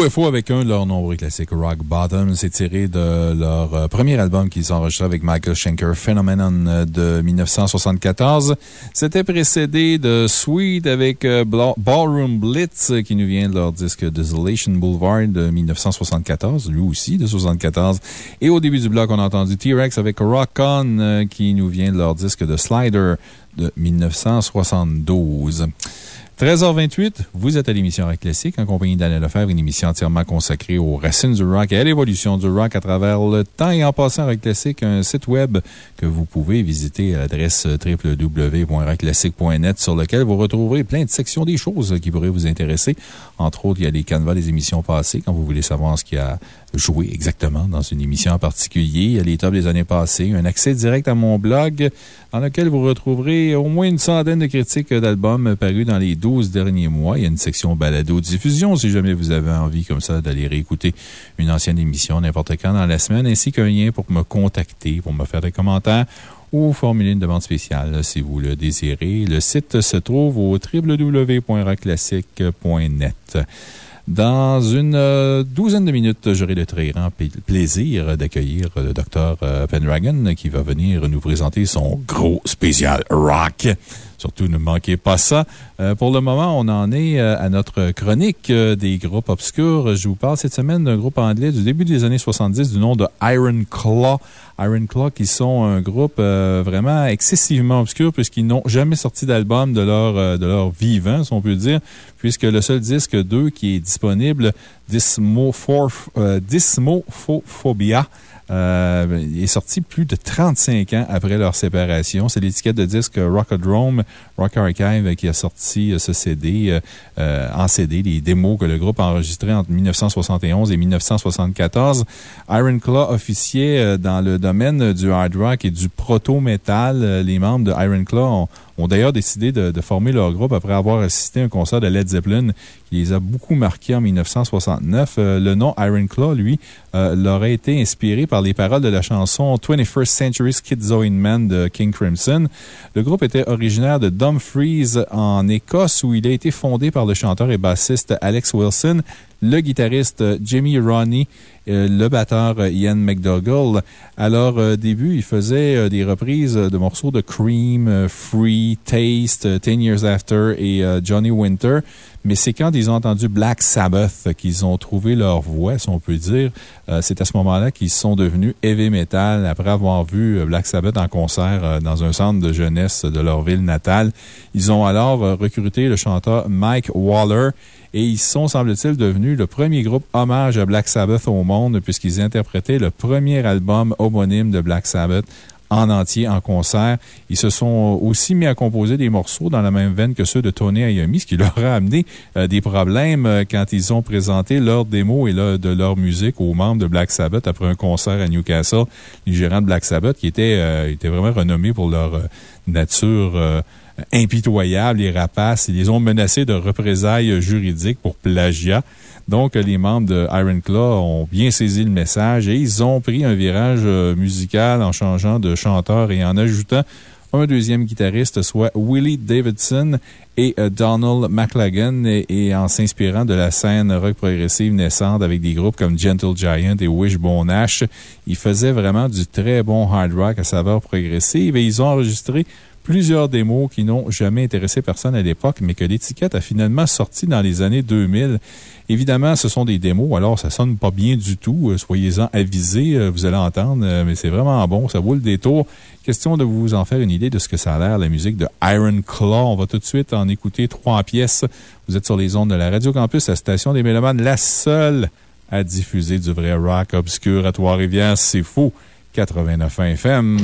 [SPEAKER 2] UFO avec un de leurs nombreux classiques, Rock Bottom. C'est tiré de leur euh, premier album qu'ils ont enregistré avec Michael Schenker, Phenomenon euh, de 1974. C'était précédé de Sweet avec euh, Ballroom Blitz qui nous vient de leur disque Desolation Boulevard de 1974, lui aussi de 1974. Et au début du bloc, on a entendu T-Rex avec Rock On qui nous vient de leur disque de Slider de 1972. 13h28, vous êtes à l'émission Rock Classique en compagnie d'Alain Lefebvre, une émission entièrement consacrée aux racines du rock et à l'évolution du rock à travers le temps. Et en passant Rock Classique, un site web que vous pouvez visiter à l'adresse www.rockclassique.net sur lequel vous retrouverez plein de sections des choses qui pourraient vous intéresser. Entre autres, il y a les canevas des émissions passées quand vous voulez savoir ce qui a joué exactement dans une émission en particulier. Les tops des années passées, un accès direct à mon blog dans lequel vous retrouverez au moins une centaine de critiques d'albums parus dans les 12 derniers mois. Il y a une section balado-diffusion si jamais vous avez envie comme ça d'aller réécouter une ancienne émission n'importe quand dans la semaine, ainsi qu'un lien pour me contacter, pour me faire des commentaires ou formuler une demande spéciale si vous le désirez. Le site se trouve au www.rockclassique.net. Dans une euh, douzaine de minutes, j'aurai le très grand pla- plaisir d'accueillir le Dr. euh, Pendragon qui va venir nous présenter son gros spécial rock. Surtout, ne manquez pas ça. Euh, pour le moment, on en est euh, à notre chronique euh, des groupes obscurs. Je vous parle cette semaine d'un groupe anglais du début des années 70 du nom de Iron Claw. Iron Claw, qui sont un groupe vraiment excessivement obscur puisqu'ils n'ont jamais sorti d'album de leur, de leur vivant, si on peut dire, puisque le seul disque d'eux qui est disponible, Dysmophor- Dysmophobia, euh, est sorti plus de 35 ans après leur séparation. C'est l'étiquette de disque Rockadrome, Rock Archive qui a sorti euh, ce CD euh, euh, en CD, les démos que le groupe a enregistrés entre 1971 et 1974. Iron Claw officiait dans le domaine du hard rock et du proto-metal. Les membres de Iron Claw ont, ont d'ailleurs décidé de, former leur groupe après avoir assisté à un concert de Led Zeppelin qui les a beaucoup marqués en 1969. Euh, le nom Iron Claw, lui, euh, leur a été inspiré par les paroles de la chanson 21st Century Schizoid Man de King Crimson. Le groupe était originaire de Dumfries en Écosse où il a été fondé par le chanteur et bassiste Alex Wilson, le guitariste Jimmy Ronnie, le batteur Ian McDougall. À leur euh, début, ils faisaient euh, des reprises de morceaux de Cream, euh, Free, Taste, euh, Ten Years After et euh, Johnny Winter. Mais c'est quand ils ont entendu Black Sabbath qu'ils ont trouvé leur voix, si on peut dire. Euh, c'est à ce moment-là qu'ils sont devenus heavy metal après avoir vu euh, Black Sabbath en concert euh, dans un centre de jeunesse de leur ville natale. Ils ont alors recruté le chanteur Mike Waller et ils sont, semble-t-il, devenus le premier groupe hommage à Black Sabbath au monde puisqu'ils interprétaient le premier album homonyme de Black Sabbath en entier en concert. Ils se sont aussi mis à composer des morceaux dans la même veine que ceux de Tony Iommi, ce qui leur a amené euh, des problèmes euh, quand ils ont présenté leur démo et leur- de leur musique aux membres de Black Sabbath après un concert à Newcastle. Les gérants de Black Sabbath qui étaient, euh, vraiment renommés pour leur nature euh, impitoyable et rapace. Ils les ont menacés de représailles juridiques pour plagiat. Donc, les membres de Iron Claw ont bien saisi le message et ils ont pris un virage euh, musical en changeant de chanteur et en ajoutant un deuxième guitariste, soit Willie Davidson et euh, Donald McLagan, et, et en s'inspirant de la scène rock progressive naissante avec des groupes comme Gentle Giant et Wishbone Ash. Ils faisaient vraiment du très bon hard rock à saveur progressive et ils ont enregistré plusieurs démos qui n'ont jamais intéressé personne à l'époque, mais que l'étiquette a finalement sorti dans les années 2000. Évidemment, ce sont des démos, alors ça sonne pas bien du tout. Euh, Soyez-en avisés, euh, vous allez entendre, euh, mais c'est vraiment bon, ça vaut le détour. Question de vous en faire une idée de ce que ça a l'air, la musique de Iron Claw. On va tout de suite en écouter trois pièces. Vous êtes sur les ondes de la Radio Campus, la station des Mélomanes, la seule à diffuser du vrai rock obscur à Trois-Rivières. C'est fou. 89 FM.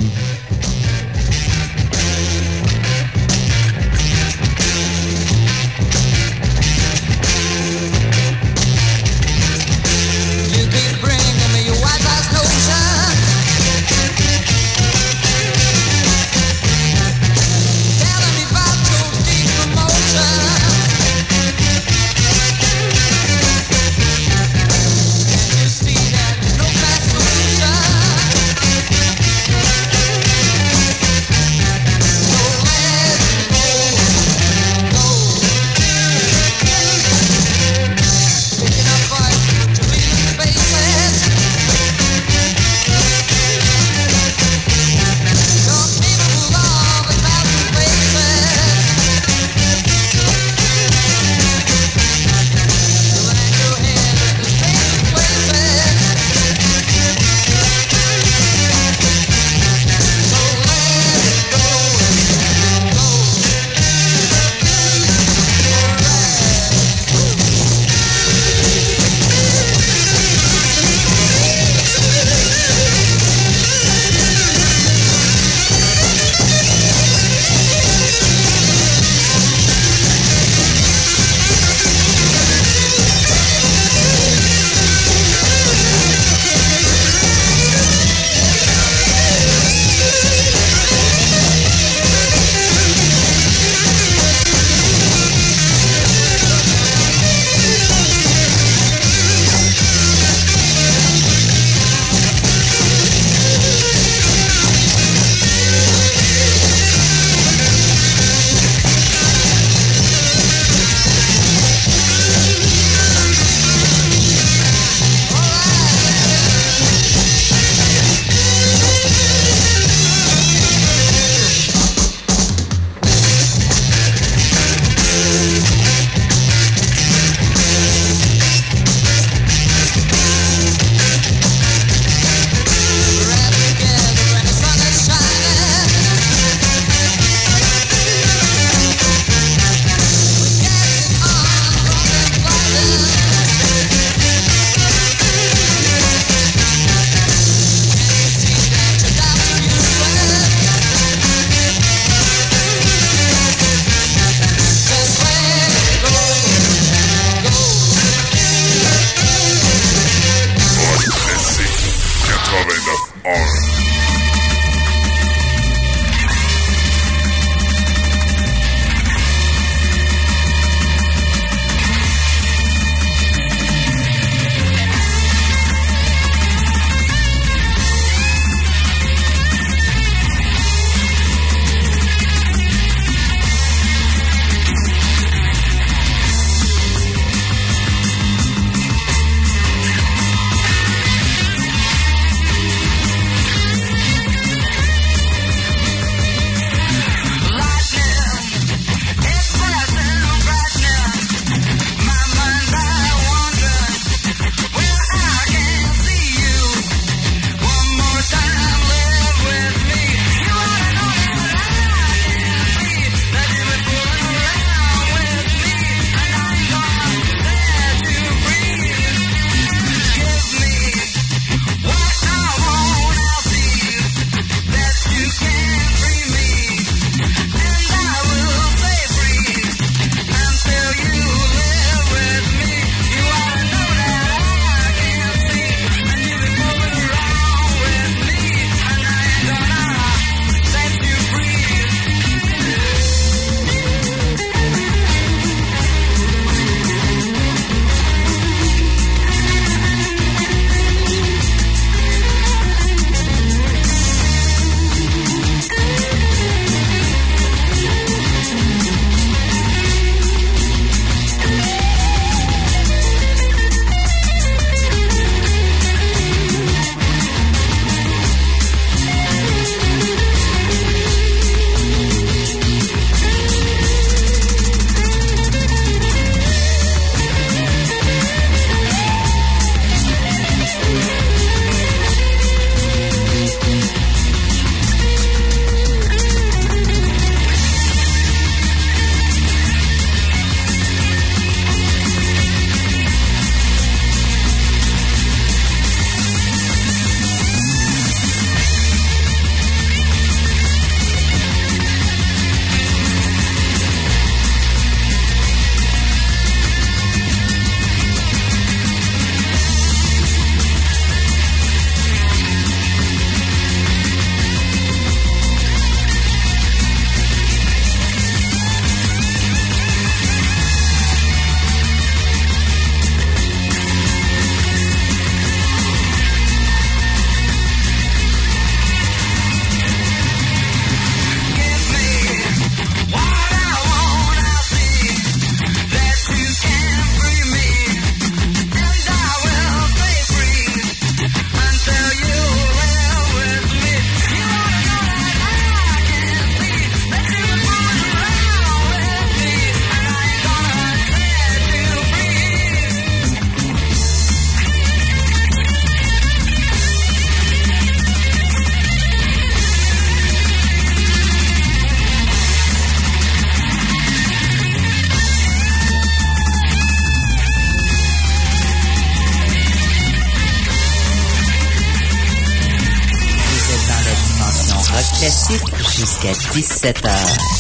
[SPEAKER 20] 17h.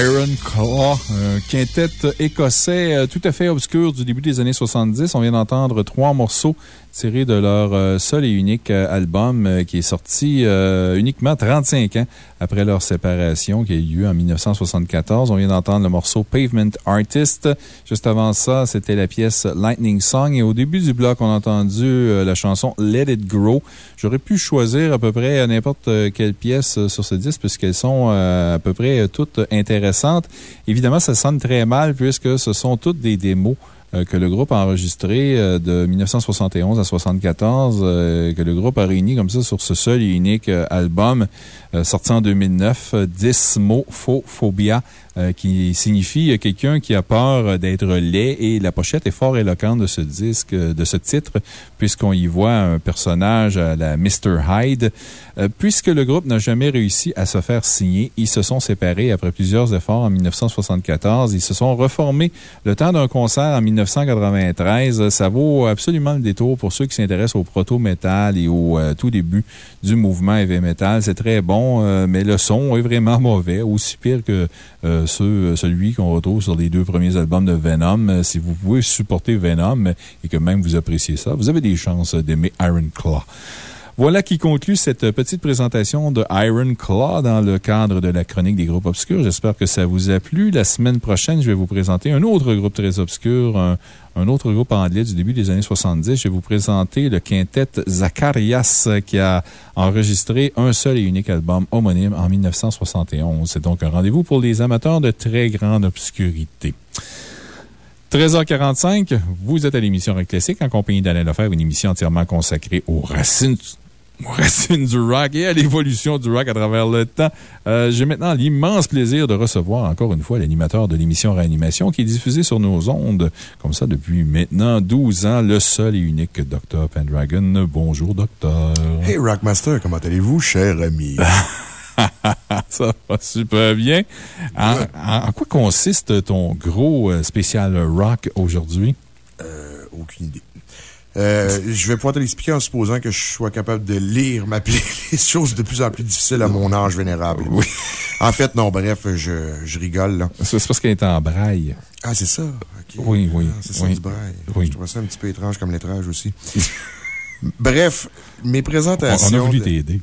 [SPEAKER 2] Iron Claw, un quintet écossais euh, tout à fait obscur du début des années 70. On vient d'entendre trois morceaux tirés de leur euh, seul et unique euh, album qui est sorti uniquement 35 ans après leur séparation qui a eu lieu en 1974. On vient d'entendre le morceau Pavement Artist. Juste avant ça, c'était la pièce Lightning Song. Et au début du bloc, on a entendu la chanson Let It Grow. J'aurais pu choisir à peu près n'importe quelle pièce sur ce disque puisqu'elles sont à peu près toutes intéressantes. Évidemment, ça sonne très mal puisque ce sont toutes des démos euh, que le groupe a enregistré euh, de 1971 à 1974, euh, que le groupe a réuni comme ça sur ce seul et unique album sorti en 2009, Dysmophobia. Euh, qui signifie quelqu'un qui a peur d'être laid. Et la pochette est fort éloquente de ce disque, de ce titre, puisqu'on y voit un personnage à la Mr. Hyde. Euh, puisque le groupe n'a jamais réussi à se faire signer, ils se sont séparés après plusieurs efforts en 1974. Ils se sont reformés le temps d'un concert en 1993. Ça vaut absolument le détour pour ceux qui s'intéressent au proto-metal et au euh, tout début du mouvement heavy metal. C'est très bon, mais le son est vraiment mauvais, aussi pire que euh, celui qu'on retrouve sur les deux premiers albums de Venom. Euh, si vous pouvez supporter Venom et que même vous appréciez ça, vous avez des chances d'aimer Iron Claw. Voilà qui conclut cette petite présentation de Iron Claw dans le cadre de la chronique des groupes obscurs. J'espère que ça vous a plu. La semaine prochaine, je vais vous présenter un autre groupe très obscur, un, autre groupe anglais du début des années 70. Je vais vous présenter le quintet Zacharias qui a enregistré un seul et unique album homonyme en 1971. C'est donc un rendez-vous pour les amateurs de très grande obscurité. 13h45, vous êtes à l'émission Rock Classique en compagnie d'Alain Lefebvre, une émission entièrement consacrée aux racines racines du rock et à l'évolution du rock à travers le temps. Euh, j'ai maintenant l'immense plaisir de recevoir encore une fois l'animateur de l'émission Réanimation qui est diffusée sur nos ondes, comme ça, depuis maintenant 12 ans, le seul et unique Dr. Pendragon. Bonjour, docteur.
[SPEAKER 21] Hey, Rockmaster, comment allez-vous, cher ami?
[SPEAKER 2] ça va super bien. En, quoi consiste ton gros euh, spécial rock aujourd'hui?
[SPEAKER 21] Euh, aucune idée. Euh, je vais pouvoir te l'expliquer en supposant que je sois capable de lire ma playlist, chose de plus en plus difficile à mon âge vénérable. Oui. En fait, non, bref, je, je rigole, là.
[SPEAKER 2] C'est parce qu'elle est en braille.
[SPEAKER 21] Ah, c'est ça?
[SPEAKER 2] Oui, oui.
[SPEAKER 21] Ah, c'est ça, du braille. Oui. Je trouve ça un petit peu étrange comme lettrage aussi. bref, mes présentations.
[SPEAKER 2] On a voulu t'aider.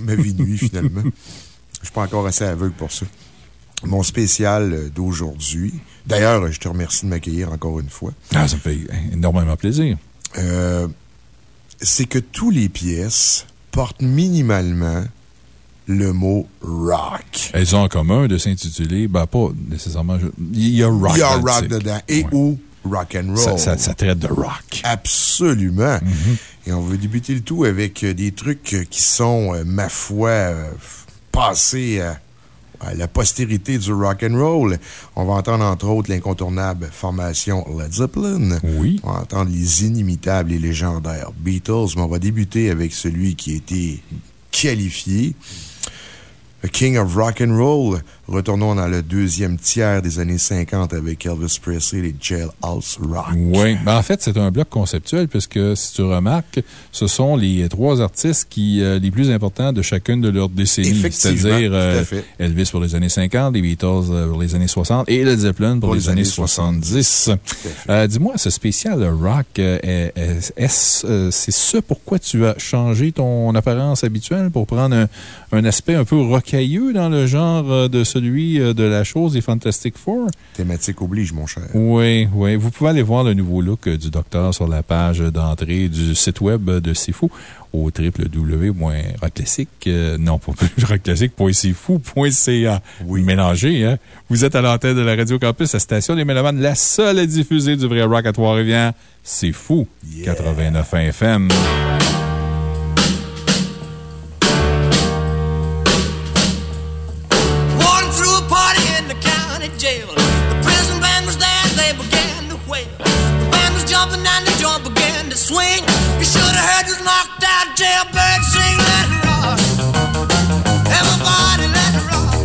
[SPEAKER 21] ma vie nuit, finalement. Je suis pas encore assez aveugle pour ça. Mon spécial d'aujourd'hui, D'ailleurs, je te remercie de m'accueillir encore une fois.
[SPEAKER 2] Ah, ça me fait énormément plaisir.
[SPEAKER 21] Euh, c'est que toutes les pièces portent minimalement le mot rock.
[SPEAKER 2] Elles ont en commun de s'intituler, ben pas nécessairement. Il y a rock.
[SPEAKER 21] Il y a rock dedans. Et ou rock and roll.
[SPEAKER 2] Ça, traite de rock.
[SPEAKER 21] Absolument. Mm-hmm. Et on veut débuter le tout avec des trucs qui sont, euh, ma foi, euh, passés à la postérité du rock and roll. On va entendre entre autres l'incontournable formation Led Zeppelin.
[SPEAKER 2] Oui.
[SPEAKER 21] On va entendre les inimitables et légendaires Beatles, mais on va débuter avec celui qui a été qualifié King of Rock and Roll. Retournons dans le deuxième tiers des années 50 avec Elvis Presley et Jailhouse Rock.
[SPEAKER 2] Oui. Ben, en fait, c'est un bloc conceptuel puisque, si tu remarques, ce sont les trois artistes qui, euh, les plus importants de chacune de leurs décennies. C'est-à-dire euh, Elvis pour les années 50, les Beatles euh, pour les années 60 et Led Zeppelin pour, les, années, 70. Dis-moi, ce spécial rock, est-ce c'est ce pourquoi tu as changé ton apparence habituelle pour prendre un, un aspect un peu rocailleux dans le genre de celui euh, de la chose des Fantastic Four.
[SPEAKER 21] Thématique oblige, mon cher.
[SPEAKER 2] Oui, oui. Vous pouvez aller voir le nouveau look du docteur sur la page d'entrée du site web de C'est Fou au www.rockclassique, euh, non, pas rockclassique.cfou.ca. Oui. Mélangé, hein? Vous êtes à l'antenne de la Radio Campus, la station des Mélomanes, la seule à diffuser du vrai rock à Trois-Rivières. C'est fou. 89 FM.
[SPEAKER 4] to swing. You should have heard this knocked out jailbird sing. Let it rock. Everybody, let it rock.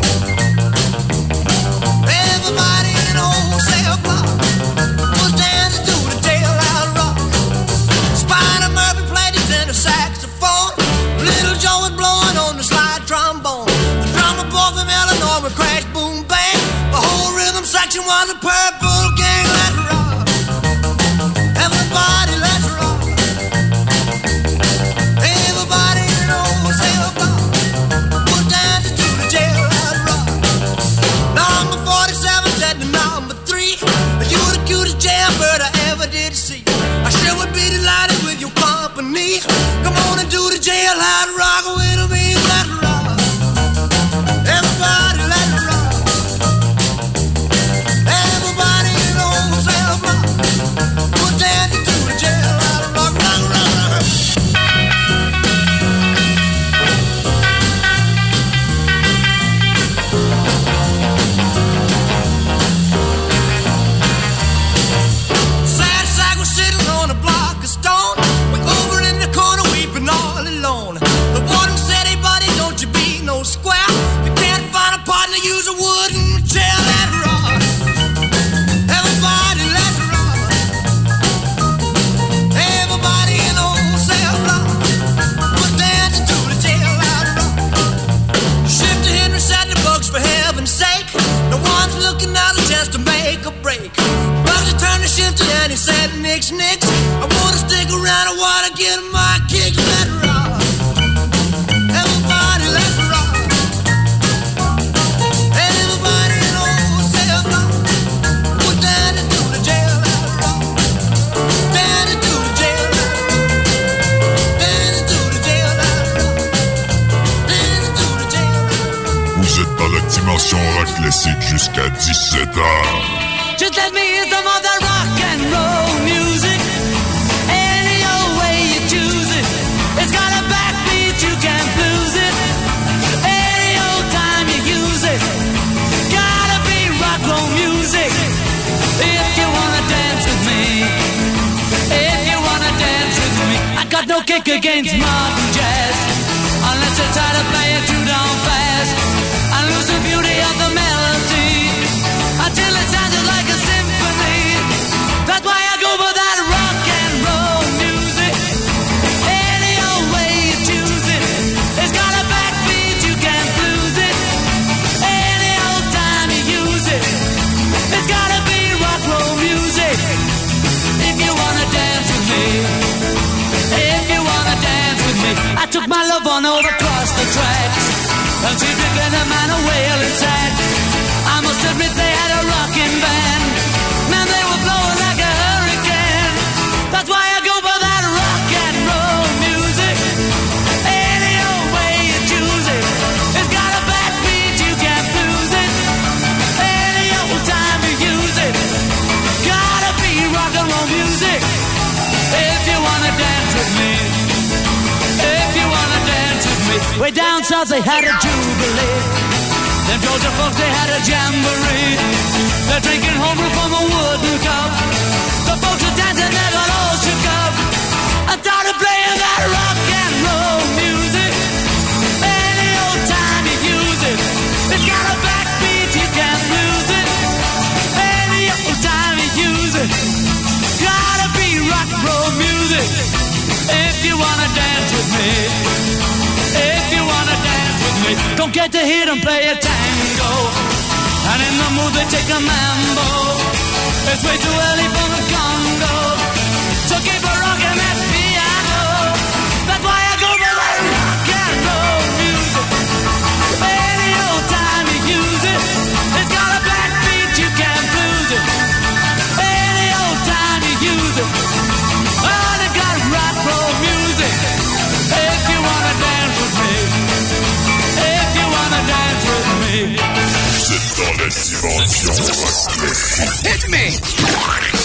[SPEAKER 4] Everybody in the whole block was dancing to the daylight rock. Spider Murphy played his inner saxophone. Little Joe was blowing on the slide trombone. The drummer boy from Illinois would crash, boom, bang. The whole rhythm section was a pearl. Come on and do the jailhouse rock with
[SPEAKER 18] They're drinking homebrew from a wooden cup. The folks are dancing. I started playing that rock and roll music. Any old it's got a backbeat, you can't lose it. Any old. Gotta be rock and roll music. If you wanna dance with me. If you wanna dance with me. Don't get to hear them play a tango. And in the mood they take a mambo. It's way too early for the Congo to keep
[SPEAKER 1] around.
[SPEAKER 18] Hit me!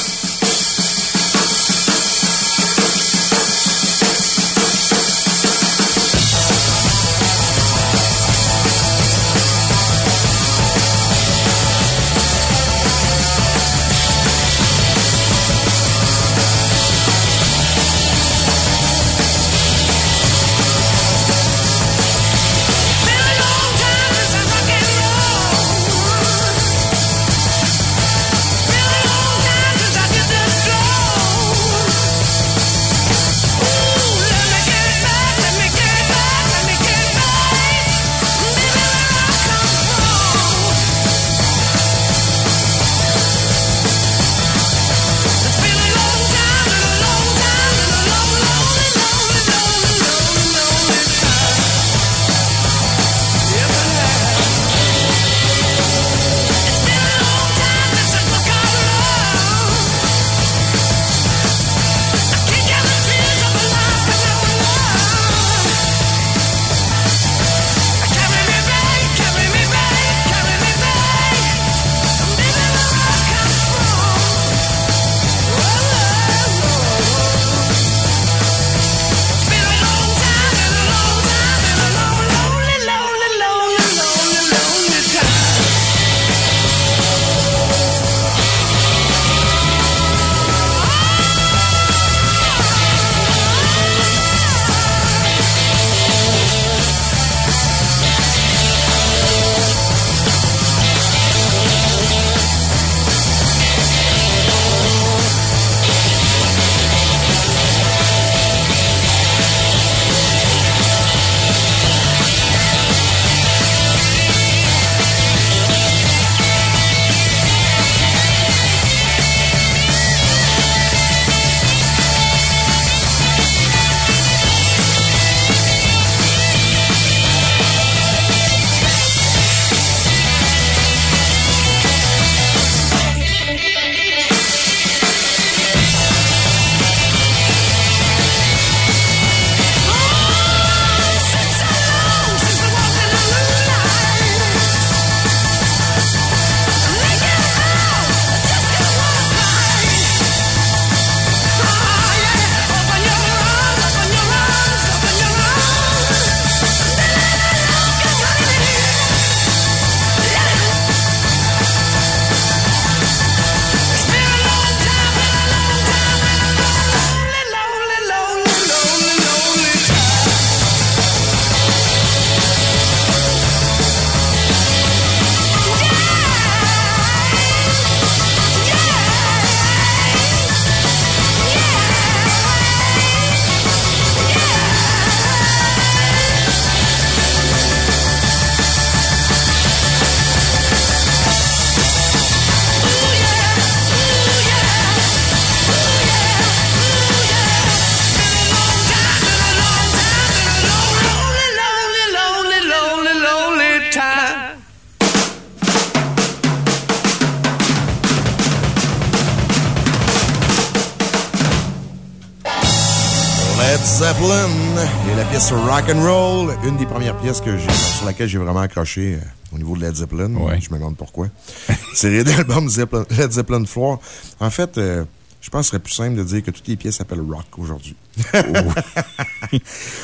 [SPEAKER 21] Rock and Roll, une des premières pièces que sur laquelle j'ai vraiment accroché euh, au niveau de Led Zeppelin. Je me demande pourquoi. C'est l'album Zeppelin- Led Zeppelin 4. En fait, euh, je pense que ce serait plus simple de dire que toutes les pièces s'appellent rock aujourd'hui.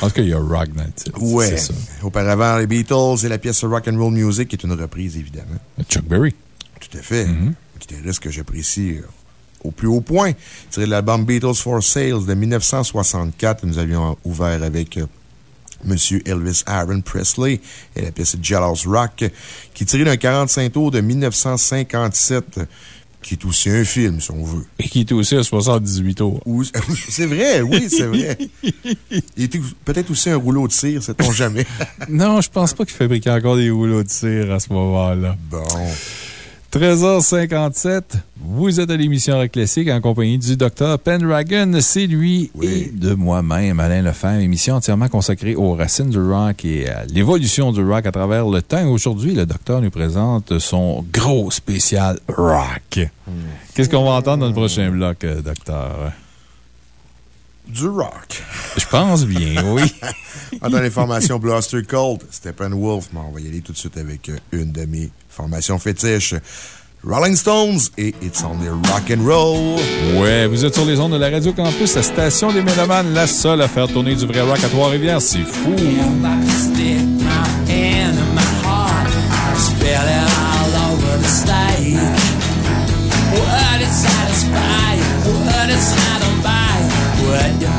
[SPEAKER 2] En tout cas, il y a rock dans le titre. Ça.
[SPEAKER 21] Auparavant, les Beatles et la pièce Rock and Roll Music, qui est une reprise, évidemment.
[SPEAKER 2] Chuck Berry.
[SPEAKER 21] Tout à fait. Guitariste que j'apprécie euh, au plus haut point. Tiré de l'album Beatles for Sales de 1964, nous avions ouvert avec euh, Monsieur Elvis Aaron Presley et la pièce Jealous Rock, qui est tirée d'un 45 tours de 1957, qui est aussi un film, si on veut.
[SPEAKER 2] Et qui est aussi à 78 tours.
[SPEAKER 21] C'est vrai, oui, c'est vrai. Il était peut-être aussi un rouleau de cire, sait-on jamais.
[SPEAKER 2] Non, je pense pas qu'il fabriquait encore des rouleaux de cire à ce moment-là.
[SPEAKER 21] Bon.
[SPEAKER 2] 13h57, vous êtes à l'émission Rock Classique en compagnie du Dr. Pendragon. C'est lui et de moi-même, Alain Lefebvre, émission entièrement consacrée aux racines du rock et à l'évolution du rock à travers le temps. Aujourd'hui, le docteur nous présente son gros spécial rock. Qu'est-ce qu'on va entendre dans le prochain bloc, euh, docteur?
[SPEAKER 21] Du rock.
[SPEAKER 2] Je pense bien, oui.
[SPEAKER 21] Dans les formations Bluster Cold, Steppenwolf, mais on va y aller tout de suite avec euh, une de mes formations fétiches. Rolling Stones et It's Only Rock and Roll.
[SPEAKER 2] Ouais, vous êtes sur les ondes de la Radio Campus, la station des Mélomanes, la seule à faire tourner du vrai rock à Trois-Rivières. C'est fou!
[SPEAKER 19] It all over the stage. You?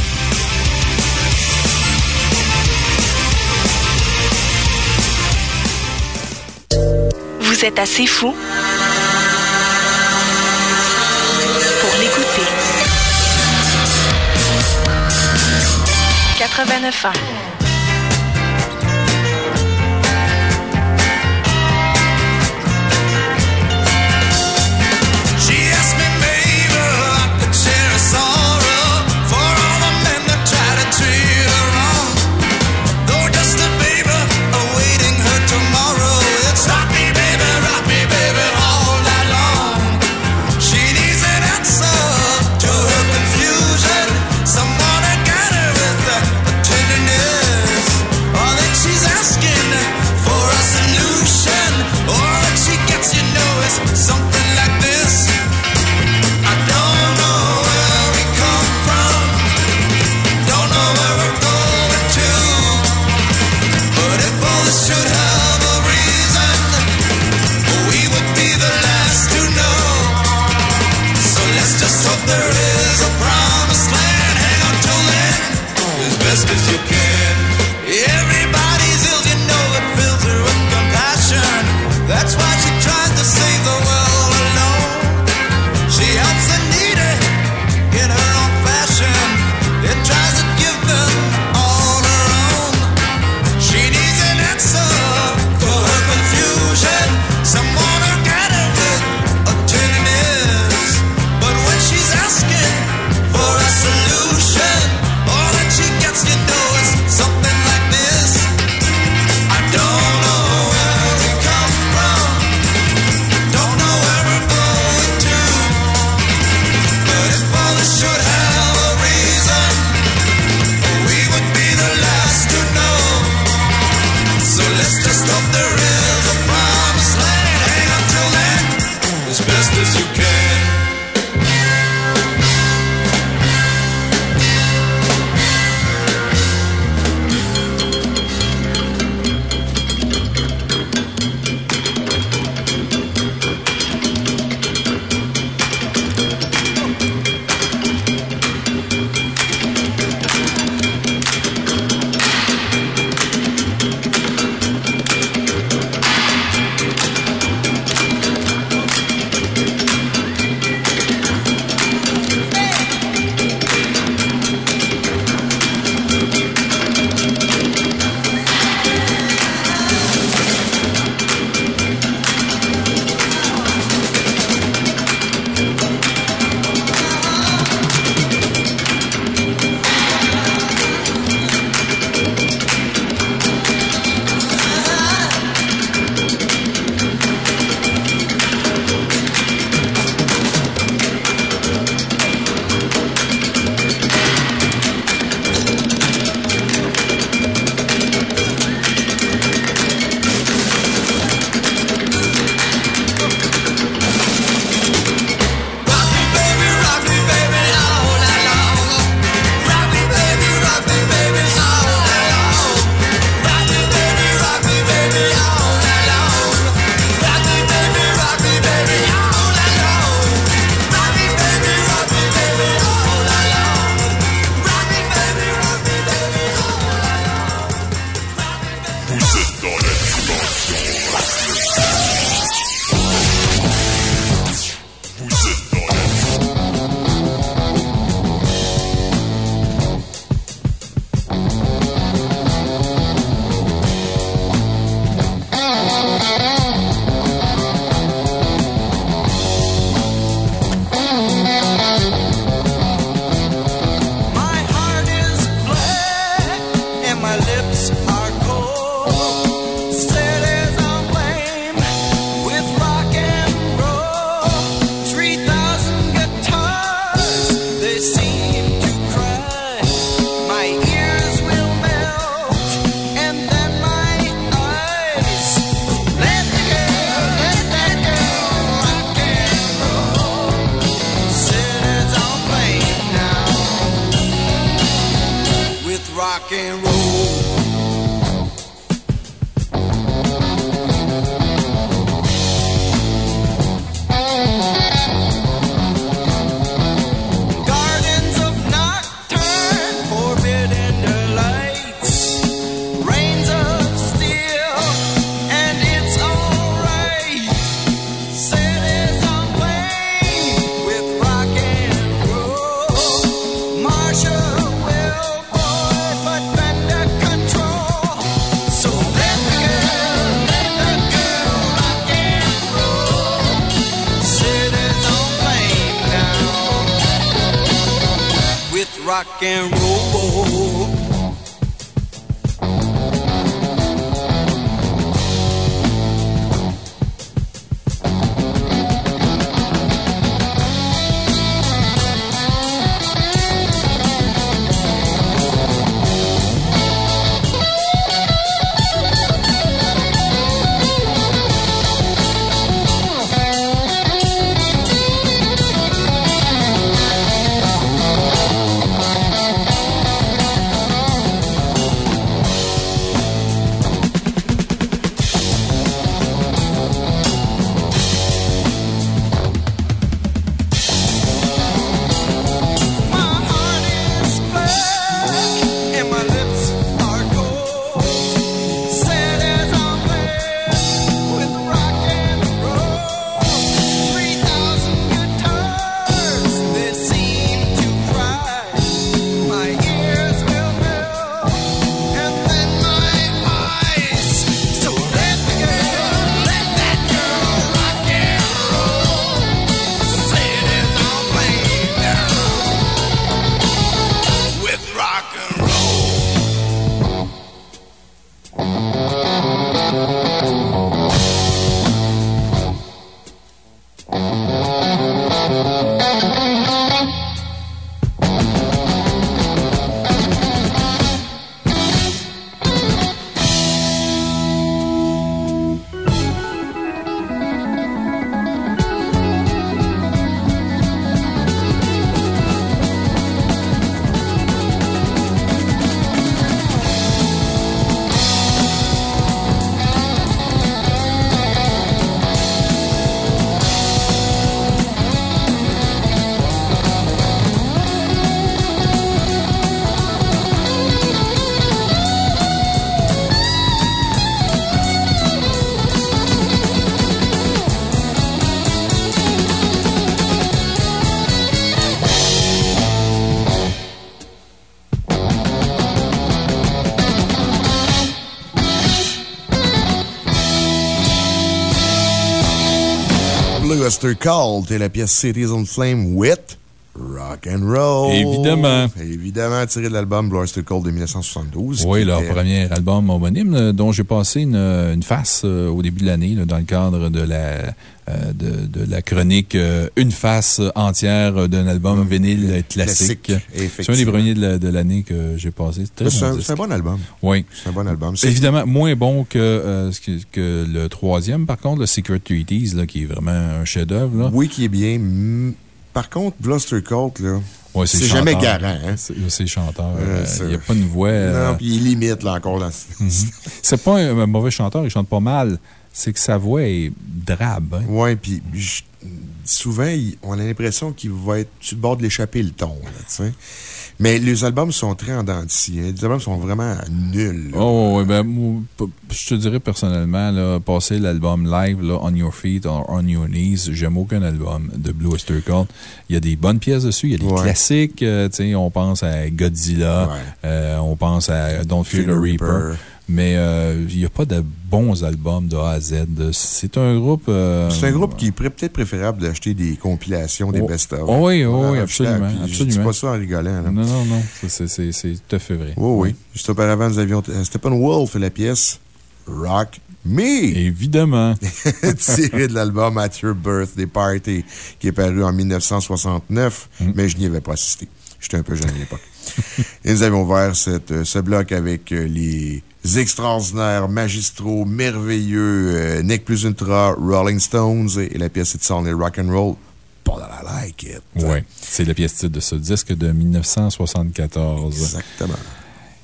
[SPEAKER 19] Vous êtes assez fou pour l'écouter. 89 ans.
[SPEAKER 21] Blue Oyster Cult et la pièce Cities on Flame with Rock and Roll.
[SPEAKER 2] Évidemment.
[SPEAKER 21] Évidemment, tiré de l'album Blue Oyster Cult de 1972.
[SPEAKER 2] Oui, leur
[SPEAKER 21] était-
[SPEAKER 2] premier album homonyme, euh, dont j'ai passé une, une face euh, au début de l'année, dans le cadre de la, euh, de, de la chronique euh, Une face entière d'un album vinyle classique.
[SPEAKER 21] classique,
[SPEAKER 2] C'est un des premiers de la- de l'année que j'ai passé. C'est
[SPEAKER 21] un, bon album.
[SPEAKER 2] Oui.
[SPEAKER 21] C'est un bon album. C'est-
[SPEAKER 2] Évidemment, moins bon que, euh, que le troisième, par contre, le Secret Treaties, là, qui est vraiment un chef-d'œuvre. là.
[SPEAKER 21] Oui, qui est bien. Par contre, Bluster Cult, là.
[SPEAKER 2] Ouais,
[SPEAKER 21] c'est jamais garant, hein?
[SPEAKER 2] C'est chanteur.
[SPEAKER 21] Euh,
[SPEAKER 2] Euh, Il n'y a pas une voix. euh,
[SPEAKER 21] Non, puis il limite, là, encore.
[SPEAKER 2] Mhm. C'est pas un, un mauvais chanteur, il chante pas mal. C'est que sa voix est drabe. hein.
[SPEAKER 21] Oui, puis souvent, on a l'impression qu'il va être sur le bord de l'échapper le ton, là. Mais les albums sont très en dents hein. Les albums sont vraiment nuls. là.
[SPEAKER 2] Oh, ouais, ben, moi, je te dirais personnellement, là, passer l'album live, là, On Your Feet or On Your Knees, j'aime aucun album de Blue Oyster Cult. Il y a des bonnes pièces dessus, il y a des
[SPEAKER 21] Ouais.
[SPEAKER 2] classiques, euh, on pense à Godzilla, euh, on pense à Don't Fear the
[SPEAKER 21] Fear the
[SPEAKER 2] Reaper.
[SPEAKER 21] Reaper.
[SPEAKER 2] Mais euh, il n'y a pas de bons albums de A à Z. C'est un groupe. euh,
[SPEAKER 21] C'est un groupe qui est peut-être préférable d'acheter des compilations, des
[SPEAKER 2] Oh,
[SPEAKER 21] best-of.
[SPEAKER 2] oh oui, oh oui,
[SPEAKER 21] puis
[SPEAKER 2] absolument,
[SPEAKER 21] puis Je dis
[SPEAKER 2] absolument.
[SPEAKER 21] pas ça en rigolant. là.
[SPEAKER 2] Non, non, non. C'est- tout à fait vrai.
[SPEAKER 21] Oui, oui. Juste auparavant, nous avions euh, Steppenwolf et la pièce Rock Me.
[SPEAKER 2] Évidemment.
[SPEAKER 21] Tiré de l'album At Your Birthday Party, qui est paru en 1969,
[SPEAKER 2] Mm.
[SPEAKER 21] mais je n'y avais pas assisté. J'étais un peu jeune à l'époque. Et nous avons ouvert cette, euh, ce bloc avec euh, les extraordinaires, magistraux, merveilleux euh, Nick Plus Ultra, Rolling Stones et la pièce Only Rock and Roll. Pas that I like it.
[SPEAKER 2] Oui, c'est la pièce titre de ce disque de 1974.
[SPEAKER 21] Exactement.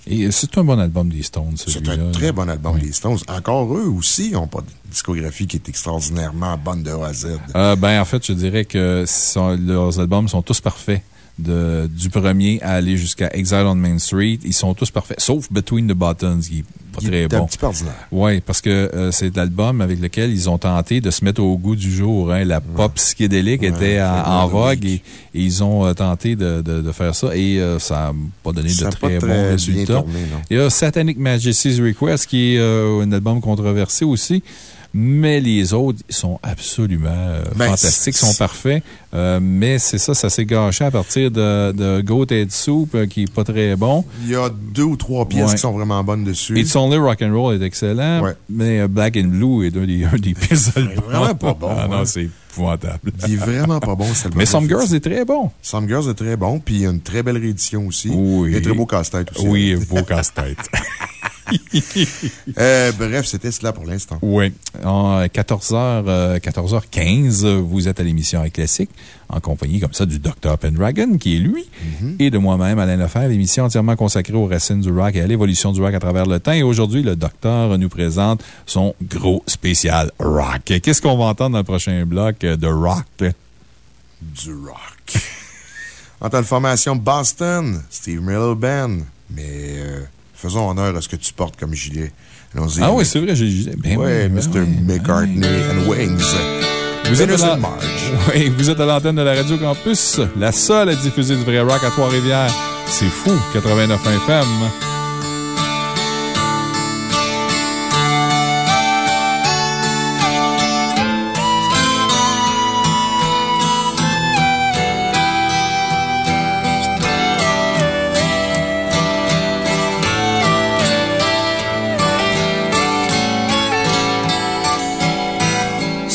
[SPEAKER 2] Et c'est un bon album des Stones,
[SPEAKER 21] C'est un très bon album des Stones. Encore eux aussi n'ont pas de discographie qui est extraordinairement bonne de A à Z.
[SPEAKER 2] Euh, ben, en fait, je dirais que sont- leurs albums sont tous parfaits. De, du premier à aller jusqu'à Exile on Main Street, ils sont tous parfaits, sauf Between the Buttons, qui est pas
[SPEAKER 21] Il
[SPEAKER 2] très
[SPEAKER 21] est
[SPEAKER 2] bon.
[SPEAKER 21] un petit peu ordinaire.
[SPEAKER 2] Oui, parce que euh, c'est l'album avec lequel ils ont tenté de se mettre au goût du jour. hein. La pop psychédélique était en, en vogue et, et ils ont euh, tenté de, de- de faire ça et euh, ça n'a pas donné
[SPEAKER 21] Ça
[SPEAKER 2] de très, bons résultats.
[SPEAKER 21] tourné.
[SPEAKER 2] Il y a Satanic Majesty's Request qui est euh, un album controversé aussi. Mais les autres sont absolument euh,
[SPEAKER 21] Ben,
[SPEAKER 2] fantastiques, sont parfaits. Euh, mais c'est ça, ça s'est gâché à partir de, de Goat Head Soup, euh, qui est pas très bon.
[SPEAKER 21] Il y a deux ou trois pièces
[SPEAKER 2] Ouais.
[SPEAKER 21] qui sont vraiment bonnes dessus.
[SPEAKER 2] It's Only Rock and Roll est excellent, mais Black and Blue est un des, un des pires albums.
[SPEAKER 21] vraiment pas bon,
[SPEAKER 2] Ah non,
[SPEAKER 21] hein.
[SPEAKER 2] c'est épouvantable.
[SPEAKER 21] Il est vraiment pas bon, cet album.
[SPEAKER 2] Mais Some Girls est très bon.
[SPEAKER 21] Some Girls est très bon, puis il y a une très belle réédition aussi. A un très beau casse-tête aussi.
[SPEAKER 2] Oui, beau casse-tête.
[SPEAKER 21] Euh, bref, c'était cela pour l'instant.
[SPEAKER 2] Oui. En 14h, 14h15, vous êtes à l'émission Classique, en compagnie comme ça du Dr. Pendragon, qui est lui, et de moi-même, Alain Lefebvre, émission entièrement consacrée aux racines du rock et à l'évolution du rock à travers le temps. Et aujourd'hui, le docteur nous présente son gros spécial rock. Qu'est-ce qu'on va entendre dans le prochain bloc de rock?
[SPEAKER 21] Du rock. En tant formation Boston, Steve Miller Band. Mais euh, faisons honneur à ce que tu portes comme gilet. Allons-y.
[SPEAKER 2] Ah oui, c'est vrai, j'ai j'ai- ben
[SPEAKER 21] Ouais,
[SPEAKER 2] oui, ben
[SPEAKER 21] Mr.
[SPEAKER 2] oui.
[SPEAKER 21] McCartney and Wings.
[SPEAKER 2] Vous êtes, la-
[SPEAKER 21] Marge.
[SPEAKER 2] Oui, vous êtes à l'antenne de la Radio Campus, la seule à diffuser du vrai rock à Trois-Rivières. C'est fou, 89 FM.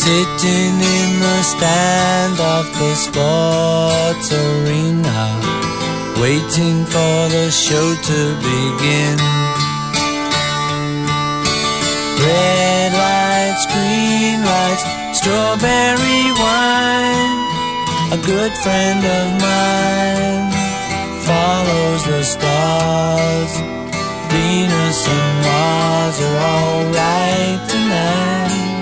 [SPEAKER 22] Sitting in the stand of the sports arena, waiting for the show to begin. Red lights, green lights, strawberry wine. A good friend of mine follows the stars. Venus and Mars are alright tonight.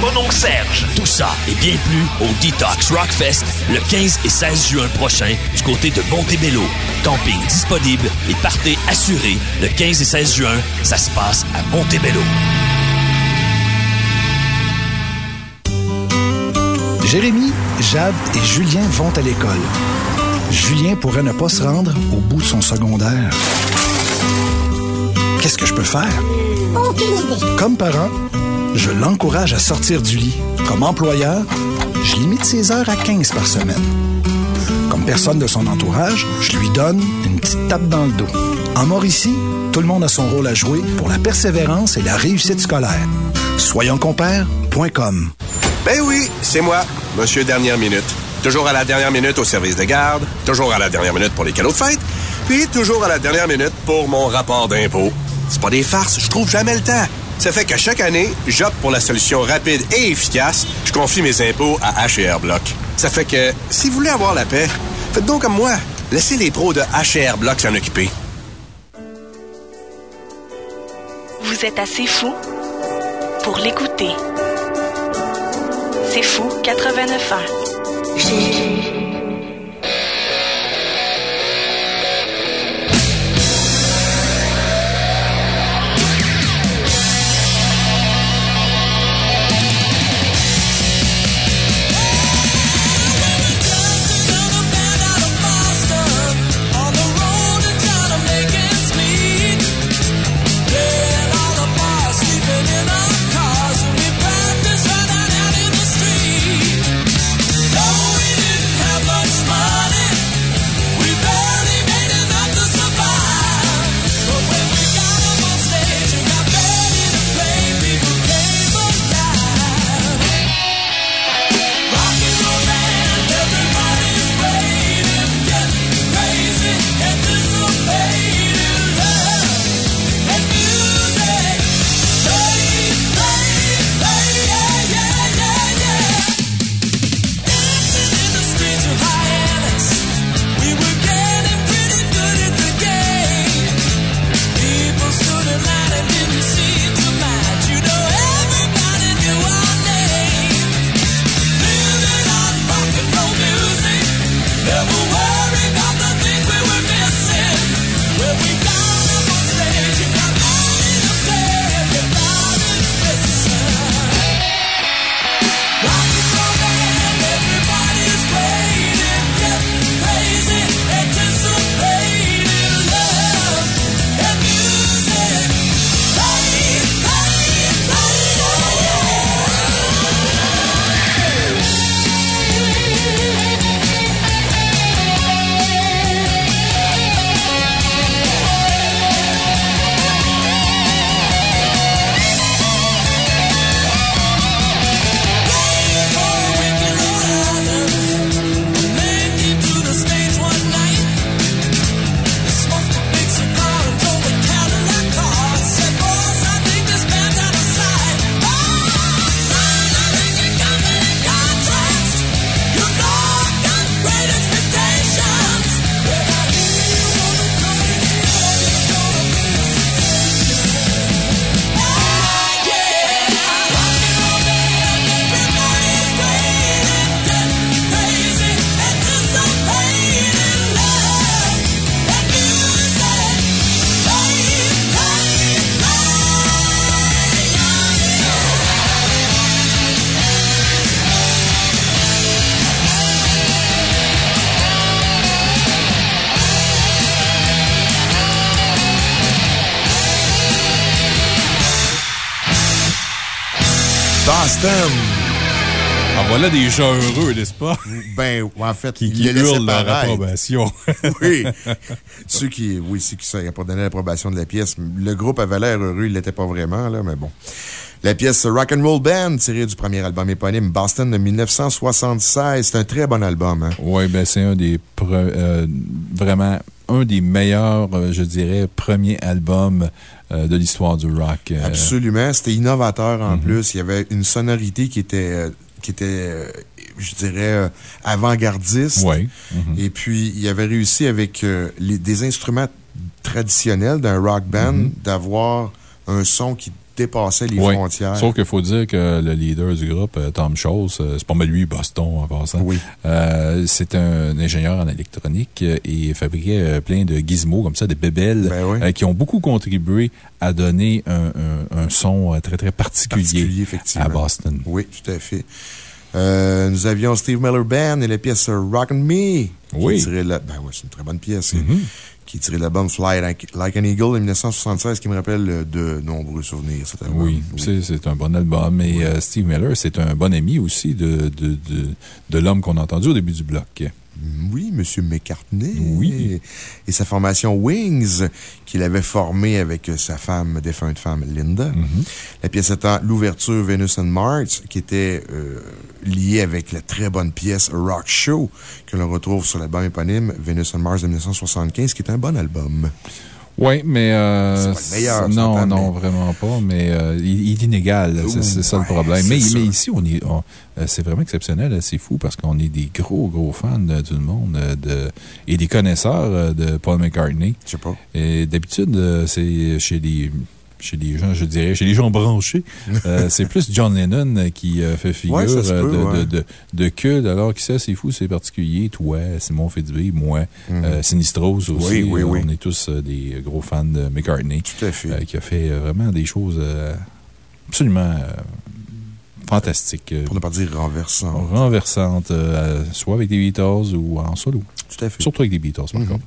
[SPEAKER 12] Mononcle Serge.
[SPEAKER 11] Tout ça et bien plus au Detox Rockfest le 15 et 16 juin prochain du côté de Montebello. Camping disponible et partez assuré le 15 et 16 juin. Ça se passe à Montebello.
[SPEAKER 23] Jérémy, Jade et Julien vont à l'école. Julien pourrait ne pas se rendre au bout de son secondaire. Qu'est-ce que je peux faire? Comme parent, je l'encourage à sortir du lit. Comme employeur, je limite ses heures à 15 par semaine. Comme personne de son entourage, je lui donne une petite tape dans le dos. En Mauricie, tout le monde a son rôle à jouer pour la persévérance et la réussite scolaire. Soyonscompères.com
[SPEAKER 24] Ben oui, c'est moi, Monsieur Dernière Minute. Toujours à la dernière minute au service de garde, toujours à la dernière minute pour les cadeaux de fête, puis toujours à la dernière minute pour mon rapport d'impôt. C'est pas des farces, je trouve jamais le temps. Ça fait qu'à chaque année, j'opte pour la solution rapide et efficace. Je confie mes impôts à H&R Block. Ça fait que, si vous voulez avoir la paix, faites donc comme moi. Laissez les pros de H&R Block s'en occuper.
[SPEAKER 4] Vous êtes assez fou pour l'écouter. C'est fou 89 ans.
[SPEAKER 2] Des gens heureux, n'est-ce pas?
[SPEAKER 21] Ben, en fait,
[SPEAKER 2] qui, qui
[SPEAKER 21] laissaient
[SPEAKER 2] hurlent leur approbation.
[SPEAKER 21] oui. Ceux qui, oui, ceux qui n'avaient pas donné l'approbation de la pièce. Le groupe avait l'air heureux, il l'était pas vraiment, là, mais bon. La pièce Rock and Roll Band, tirée du premier album éponyme Boston de 1976. C'est un très bon album, hein?
[SPEAKER 2] Oui, ben, c'est un des euh, vraiment un des meilleurs, euh, je dirais, premiers albums euh, de l'histoire du rock.
[SPEAKER 21] Absolument. C'était innovateur en plus. Il y avait une sonorité qui était, qui était euh, je dirais, euh, avant-gardiste.
[SPEAKER 2] Oui.
[SPEAKER 21] Et puis, il avait réussi avec euh, les- des instruments traditionnels d'un rock band
[SPEAKER 2] Mhm.
[SPEAKER 21] d'avoir un son qui dépassait les
[SPEAKER 2] Oui.
[SPEAKER 21] frontières.
[SPEAKER 2] Sauf qu'il faut dire que le leader du groupe, euh, Tom Scholes, euh, c'est pas mal lui, Boston, en passant.
[SPEAKER 21] Oui.
[SPEAKER 2] Euh, c'est un ingénieur en électronique et fabriquait plein de gizmos comme ça, des bébelles,
[SPEAKER 21] Ben
[SPEAKER 2] euh, qui ont beaucoup contribué à donner un, un- un son très, très particulier, à Boston.
[SPEAKER 21] Oui, tout à fait. Euh, nous avions Steve Miller Band et la pièce Rock and Me. qui
[SPEAKER 2] Oui.
[SPEAKER 21] la- ben ouais, c'est une très bonne pièce.
[SPEAKER 2] Mhm.
[SPEAKER 21] Qui est de l'album Fly Like, Like an Eagle de 1976, qui me rappelle euh, de nombreux souvenirs, cet album.
[SPEAKER 2] Oui, c'est- c'est un bon album. Et euh, Steve Miller, c'est un bon ami aussi de, de, de, de l'homme qu'on a entendu au début du bloc.
[SPEAKER 21] Oui, M. McCartney. Oui. Et sa formation Wings, qu'il avait formée avec sa femme, défunte femme, Linda. La pièce étant l'ouverture Venus and Mars, qui était euh, liée avec la très bonne pièce Rock Show, que l'on retrouve sur l'album éponyme Venus and Mars de 1975, qui est un bon album.
[SPEAKER 2] Oui, mais. euh,
[SPEAKER 21] C'est pas le meilleur,
[SPEAKER 2] Non, non, vraiment pas. Mais euh, il, il est inégal. C'est ça le problème. Mais, mais ici, on est. euh, c'est vraiment exceptionnel. C'est fou parce qu'on est des gros, gros fans de tout le monde euh, de, et des connaisseurs de Paul McCartney.
[SPEAKER 21] Je sais pas.
[SPEAKER 2] Et d'habitude, c'est chez les. Chez les gens, je dirais, chez les gens branchés, euh, c'est plus John Lennon qui euh, fait figure
[SPEAKER 21] Ouais,
[SPEAKER 2] euh,
[SPEAKER 21] peut,
[SPEAKER 2] de,
[SPEAKER 21] ouais.
[SPEAKER 2] de, de, de culte, alors qui ça, c'est fou, c'est particulier. Toi, Simon Fitzbé, moi,
[SPEAKER 21] Mhm.
[SPEAKER 2] euh, Sinistros aussi.
[SPEAKER 21] Oui, oui, oui.
[SPEAKER 2] On est tous des gros fans de McCartney.
[SPEAKER 21] Tout à fait.
[SPEAKER 2] qui a fait vraiment des choses absolument fantastiques.
[SPEAKER 21] Pour ne pas dire renversant.
[SPEAKER 2] renversantes, euh, soit avec des Beatles ou en solo.
[SPEAKER 21] Tout à fait.
[SPEAKER 2] Surtout avec des Beatles, par
[SPEAKER 21] Mhm.
[SPEAKER 2] contre.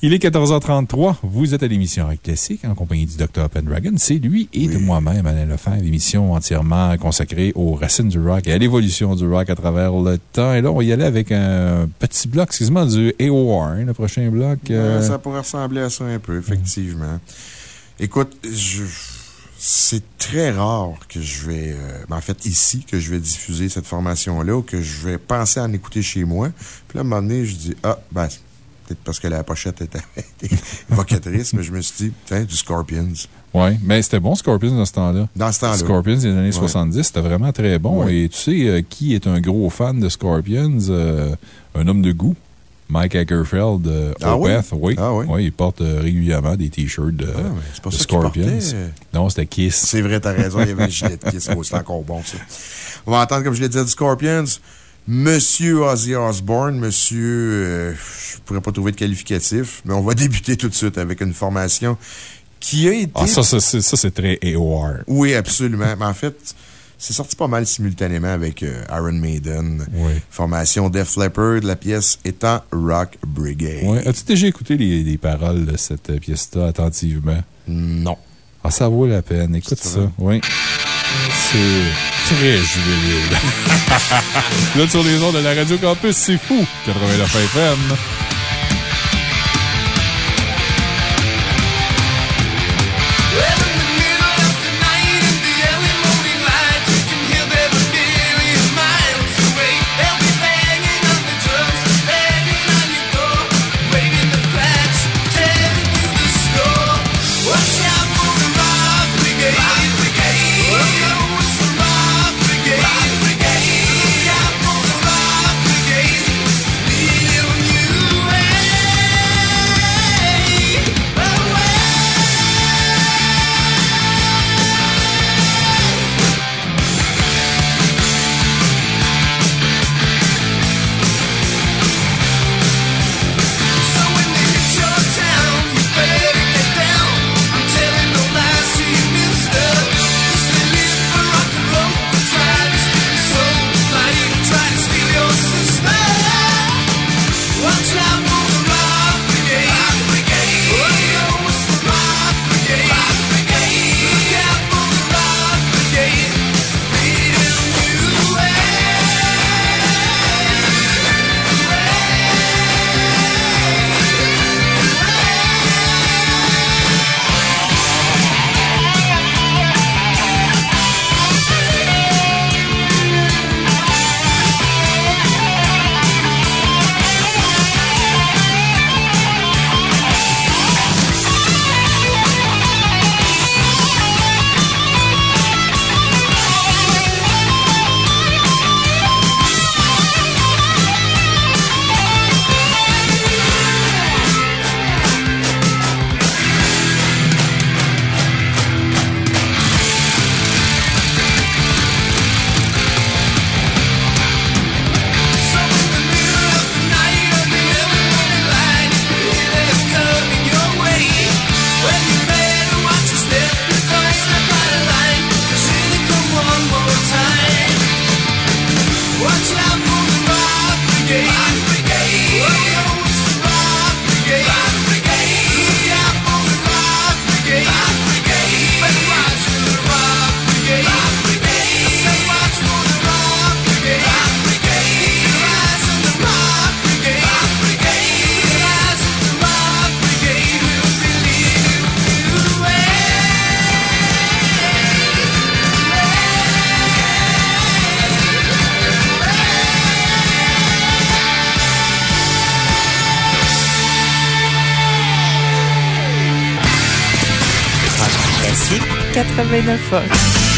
[SPEAKER 2] Il est 14h33. Vous êtes à l'émission Rock Classique en compagnie du Dr. Pendragon. C'est lui et de moi-même, Alain Lefebvre, émission entièrement consacrée aux racines du rock et à l'évolution du rock à travers le temps. Et là, on va y aller avec un petit bloc, excuse-moi, du AOR, le prochain bloc. euh,
[SPEAKER 21] ça pourrait ressembler à ça un peu, effectivement. Écoute, je. C'est très rare que je vais, euh, en fait, ici, que je vais diffuser cette formation-là ou que je vais penser à en écouter chez moi. Puis là, à un moment donné, je dis, ah, ben, peut-être parce que la pochette était évocatrice, mais je me suis dit, tiens, du Scorpions.
[SPEAKER 2] Oui, mais c'était bon, Scorpions, dans ce temps-là.
[SPEAKER 21] Dans ce temps-là.
[SPEAKER 2] Scorpions des années
[SPEAKER 21] Ouais.
[SPEAKER 2] 70, c'était vraiment très bon.
[SPEAKER 21] Ouais.
[SPEAKER 2] Et tu sais, euh, qui est un gros fan de Scorpions? Euh, un homme de goût. Mike Ackerfeld, euh,
[SPEAKER 21] Ah oui?
[SPEAKER 2] Opeth, oui. Oui, il porte euh, régulièrement des t-shirts de,
[SPEAKER 21] Ah, pas
[SPEAKER 2] de
[SPEAKER 21] ça
[SPEAKER 2] Scorpions. Non, c'était Kiss.
[SPEAKER 21] C'est vrai, t'as raison, il y avait un gilet de Kiss. Oh, c'est encore bon, ça. On va entendre, comme je l'ai dit, du Scorpions. Monsieur Ozzy Osbourne, monsieur, euh, je pourrais pas trouver de qualificatif, mais on va débuter tout de suite avec une formation qui a été.
[SPEAKER 2] Ah, ça, ça, c'est- ça, c'est très AOR.
[SPEAKER 21] Oui, absolument. Mais en fait, c'est sorti pas mal simultanément avec euh, Iron Maiden. Formation Def Leppard, la pièce étant Rock Brigade.
[SPEAKER 2] Ouais. As-tu déjà écouté les, les paroles de cette pièce-là attentivement?
[SPEAKER 21] Non.
[SPEAKER 2] Ah, ça vaut la peine. Écoute ça. Oui. C'est très juvénile. Vous êtes sur les ondes de la Radio Campus, c'est fou. 89 FM.
[SPEAKER 4] classique
[SPEAKER 8] 89
[SPEAKER 11] fois.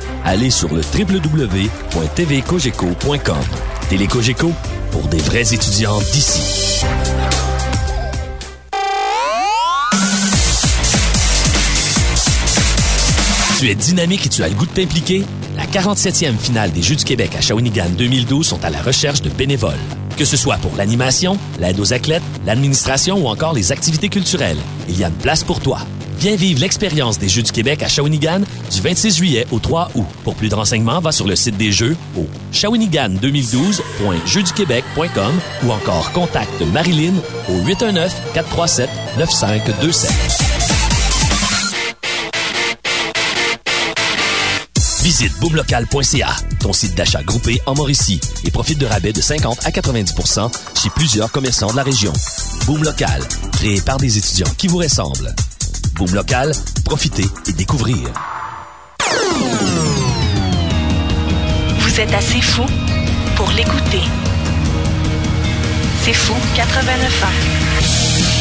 [SPEAKER 11] allez sur le www.tvcogeco.com. Télécogeco, pour des vrais étudiants d'ici. Tu es dynamique et tu as le goût de t'impliquer? La 47e finale des Jeux du Québec à Shawinigan 2012 sont à la recherche de bénévoles. Que ce soit pour l'animation, l'aide aux athlètes, l'administration ou encore les activités culturelles, il y a une place pour toi. Viens vivre l'expérience des Jeux du Québec à Shawinigan du 26 juillet au 3 août. Pour plus de renseignements, va sur le site des Jeux au shawinigan2012.jeuxduquebec.com ou encore contacte Marilyn au 819-437-9527. Visite boomlocal.ca, ton site d'achat groupé en Mauricie, et profite de rabais de 50 à 90% chez plusieurs commerçants de la région. Boom Local, créé par des étudiants qui vous ressemblent. Boom Local, profitez et découvrez.
[SPEAKER 19] Vous êtes assez fou pour l'écouter. C'est fou 89 ans.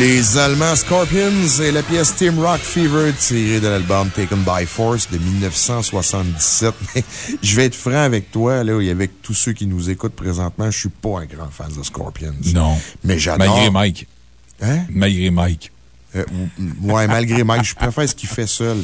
[SPEAKER 21] Les Allemands Scorpions et la pièce Team Rock Fever tirée de l'album Taken by Force de 1977. Mais je vais être franc avec toi, là, et avec tous ceux qui nous écoutent présentement, je suis pas un grand fan de Scorpions.
[SPEAKER 2] Non.
[SPEAKER 21] Mais j'adore.
[SPEAKER 2] Malgré Mike.
[SPEAKER 21] Hein?
[SPEAKER 2] Malgré Mike.
[SPEAKER 21] Euh, ouais, malgré Mike, je préfère ce qu'il fait seul.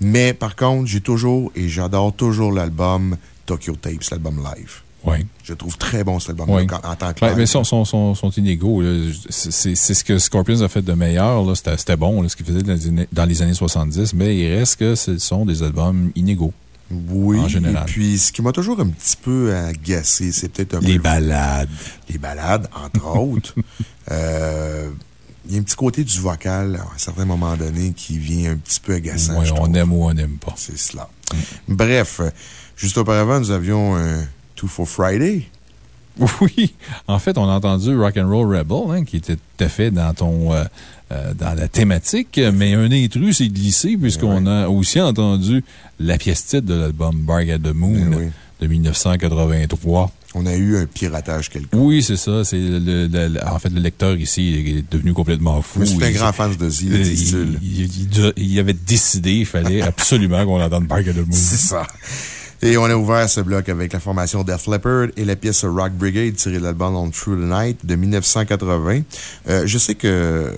[SPEAKER 21] Mais par contre, j'ai toujours et j'adore toujours l'album Tokyo Tapes, l'album live.
[SPEAKER 2] Oui.
[SPEAKER 21] Je trouve très bon cet album
[SPEAKER 2] Oui.
[SPEAKER 21] en tant que
[SPEAKER 2] Ouais, mais sont, sont, sont, sont inégaux. C'est ce que Scorpions a fait de meilleur. C'était bon, là, ce qu'ils faisaient dans les, années, dans les années 70, mais il reste que ce sont des albums inégaux.
[SPEAKER 21] Oui,
[SPEAKER 2] En général.
[SPEAKER 21] et puis ce qui m'a toujours un petit peu agacé, c'est peut-être un peu.
[SPEAKER 2] Les balades.
[SPEAKER 21] Les balades, entre autres. Euh, Il y a un petit côté du vocal, à un certain moment donné, qui vient un petit peu agaçant. Je
[SPEAKER 2] on
[SPEAKER 21] trouve.
[SPEAKER 2] aime ou on n'aime pas.
[SPEAKER 21] C'est cela. Bref, juste auparavant, nous avions un Two for Friday.
[SPEAKER 2] Oui. En fait, on a entendu Rock and Roll Rebel, hein, qui était tout à fait dans ton, euh, euh, dans la thématique, mais un intrus s'est glissé puisqu'on a aussi entendu la pièce titre de l'album Bark at the Moon de 1983.
[SPEAKER 21] On a eu un piratage quelconque.
[SPEAKER 2] Oui, c'est ça. C'est en fait, le lecteur ici est devenu complètement fou.
[SPEAKER 21] Mais c'est un grand fan de Ozzy,
[SPEAKER 2] il,
[SPEAKER 21] dit-il.
[SPEAKER 2] il, il- il avait décidé, il fallait absolument qu'on entende Bark at the Moon.
[SPEAKER 21] C'est ça. Et on a ouvert ce bloc avec la formation Def Leppard et la pièce Rock Brigade tirée de l'album On Through the Night de 1980. Euh, je sais que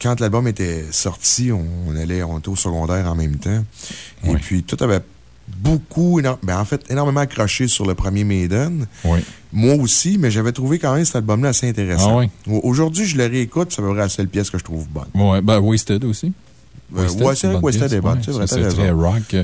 [SPEAKER 21] quand l'album était sorti, on, allait, on était au secondaire en même temps. Et puis, tout avait beaucoup, ben, en fait, énormément accroché sur le premier Maiden.
[SPEAKER 2] Oui.
[SPEAKER 21] Moi aussi, mais j'avais trouvé quand même cet album-là assez intéressant.
[SPEAKER 2] Ah oui?
[SPEAKER 21] Aujourd'hui, je le réécoute, à peu près la seule pièce que je trouve bonne.
[SPEAKER 2] Ouais, ben, Wasted aussi.
[SPEAKER 21] Euh, ouais, c'est vrai Wasted c'est vrai,
[SPEAKER 2] C'est
[SPEAKER 21] t'as
[SPEAKER 2] très rock.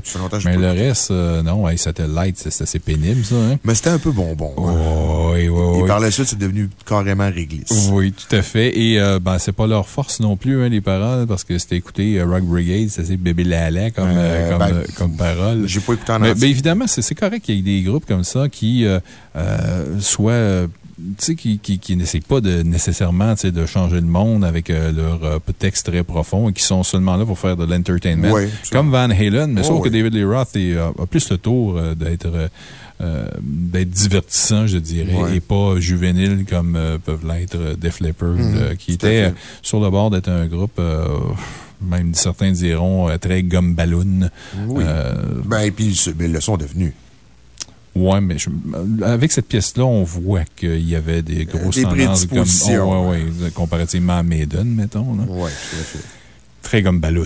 [SPEAKER 2] Mais le reste, euh, non, Satellite, c'est c'est assez pénible, ça. Hein?
[SPEAKER 21] Mais c'était un peu bonbon.
[SPEAKER 2] Oui, oui,
[SPEAKER 21] Et par la suite, c'est devenu carrément réglisse.
[SPEAKER 2] Oui, tout à fait. Et euh, ben, c'est pas leur force non plus, hein, les paroles, parce que c'était écouté Rock Brigade, c'est assez bébé lala comme, comme,
[SPEAKER 21] ben,
[SPEAKER 2] comme parole.
[SPEAKER 21] J'ai pas écouté en
[SPEAKER 2] Mais, évidemment, c'est correct qu'il y ait des groupes comme ça qui soient. Qui, qui, qui n'essayent pas de, nécessairement de changer le monde avec euh, leur euh, texte très profond et qui sont seulement là pour faire de l'entertainment.
[SPEAKER 21] Oui,
[SPEAKER 2] Comme Van Halen, mais
[SPEAKER 21] Oh,
[SPEAKER 2] sauf que. David Lee Roth est, euh, a plus le tour d'être d'être divertissant, je dirais, et pas juvénile comme peuvent l'être Def Leppard,
[SPEAKER 21] Mhm,
[SPEAKER 2] qui était sur le bord d'être un groupe, même certains diront, très gomme ballon.
[SPEAKER 21] Oui.
[SPEAKER 2] Euh,
[SPEAKER 21] Ben, et puis, ils le sont devenus.
[SPEAKER 2] Ouais, mais je- avec cette pièce-là, on voit qu'il y avait des grosses
[SPEAKER 21] des
[SPEAKER 2] tendances comme, oh, ouais, ouais, comparativement à Maiden, mettons. Là.
[SPEAKER 21] Oui, tout à fait.
[SPEAKER 2] Très comme ballon.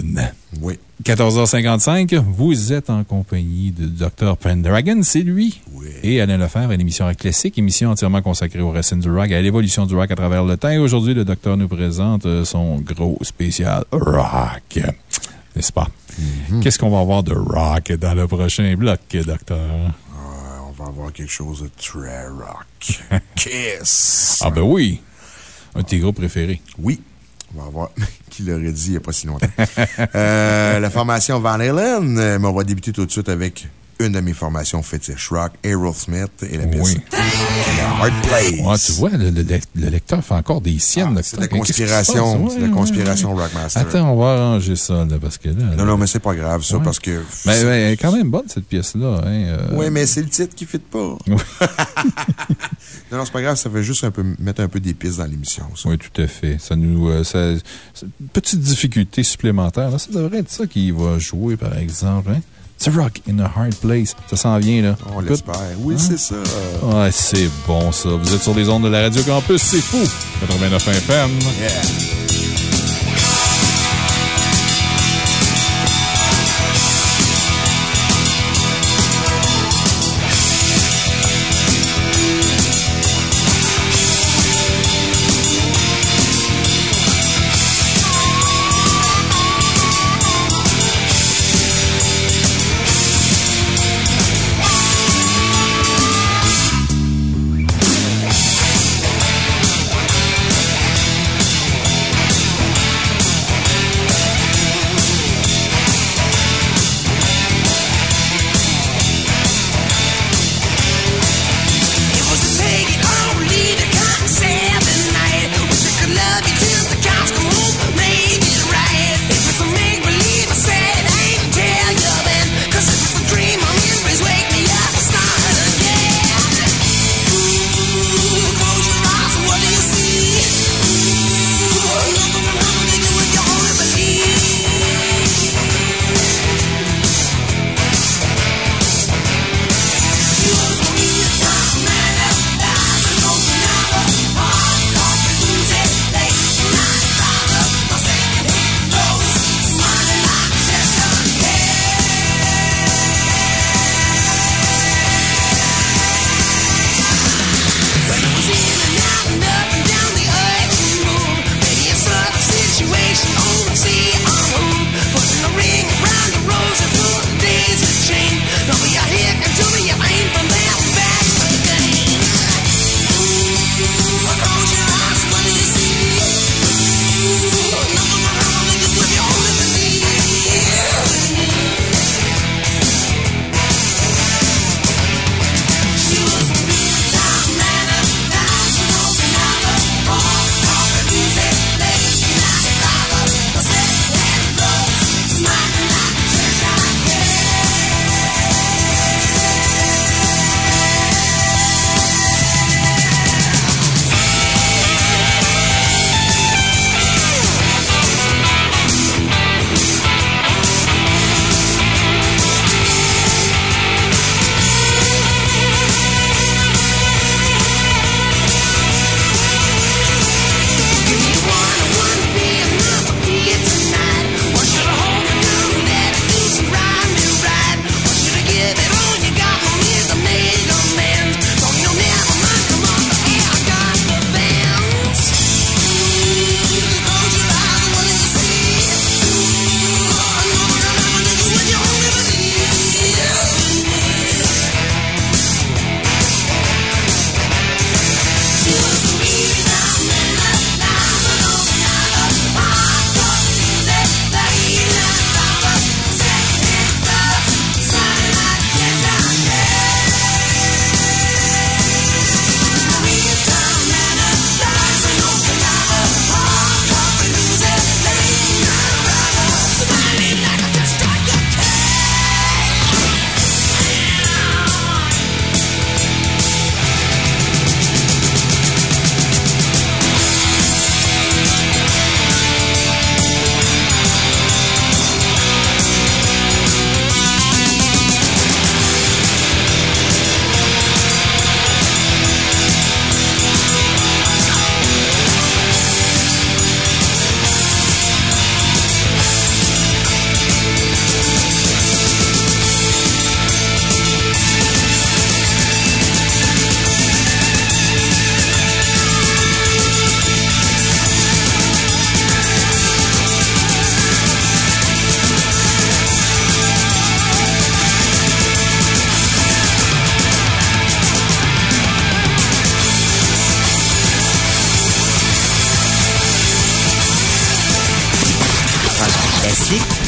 [SPEAKER 21] Oui.
[SPEAKER 2] 14h55, vous êtes en compagnie de Dr. Pendragon, c'est lui. Et Alain Lefebvre, une émission rock classique, émission entièrement consacrée aux racines du rock, à l'évolution du rock à travers le temps. Et aujourd'hui, le docteur nous présente euh, son gros spécial rock. N'est-ce pas?
[SPEAKER 21] Mhm.
[SPEAKER 2] Qu'est-ce qu'on va avoir de rock dans le prochain bloc, docteur?
[SPEAKER 21] Va avoir quelque chose de très rock. Kiss!
[SPEAKER 2] Ah, ben oui! Un de tes groupes préférés.
[SPEAKER 21] Oui. On va voir qui l'aurait dit il n'y a pas si longtemps. Euh, la formation Van Halen, euh, mais on va débuter tout de suite avec une de mes formations fétiche rock, Aerosmith et la pièce
[SPEAKER 2] Oui.
[SPEAKER 21] Hard Place.
[SPEAKER 2] Tu vois, le, le- le lecteur fait encore des siennes.
[SPEAKER 21] Ah, c'est la conspiration, c'est la conspiration Rockmaster.
[SPEAKER 2] Attends, on va arranger ça, là, parce que là.
[SPEAKER 21] Non, non, mais c'est pas grave, ça, parce que.
[SPEAKER 2] Mais, mais elle est quand même bonne, cette pièce-là. Hein, euh.
[SPEAKER 21] Oui, mais c'est le titre qui ne fit pas. non, non, c'est pas grave, ça fait juste un peu, mettre un peu d'épices dans l'émission.
[SPEAKER 2] Oui, tout à fait. Ça nous. euh, ça- petite difficulté supplémentaire. là. Ça devrait être ça qui va jouer, par exemple. Hein? The Rock in a Hard Place. Ça s'en vient, là.
[SPEAKER 21] On l'espère. Oui, c'est hein? ça.
[SPEAKER 2] Ouais, c'est bon, ça. Vous êtes sur les ondes de la Radio Campus. C'est fou. 89 FM.
[SPEAKER 4] Yeah.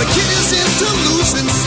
[SPEAKER 4] the
[SPEAKER 8] kid is into losing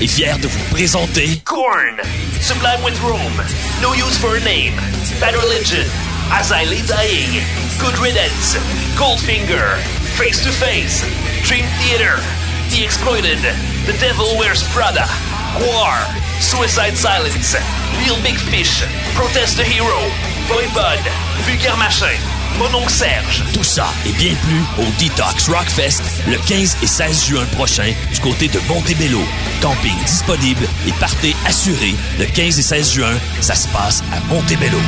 [SPEAKER 11] est fier de vous présenter
[SPEAKER 12] Korn, Sublime with Rome, No Use for a Name, Bad Religion, As I Lay Dying, Good Riddance, Goldfinger, Face to Face, Dream Theater, The Exploited, The Devil Wears Prada, War, Suicide Silence, Real Big Fish, Protest the Hero, Boy Bud, Vulgaire Machin, Mononcle Serge.
[SPEAKER 11] Tout ça et bien plus au Detox Rockfest le 15 et 16 juin prochain du côté de Montebello. Camping disponible et partez assuré le 15 et 16 juin. Ça se passe à Montebello.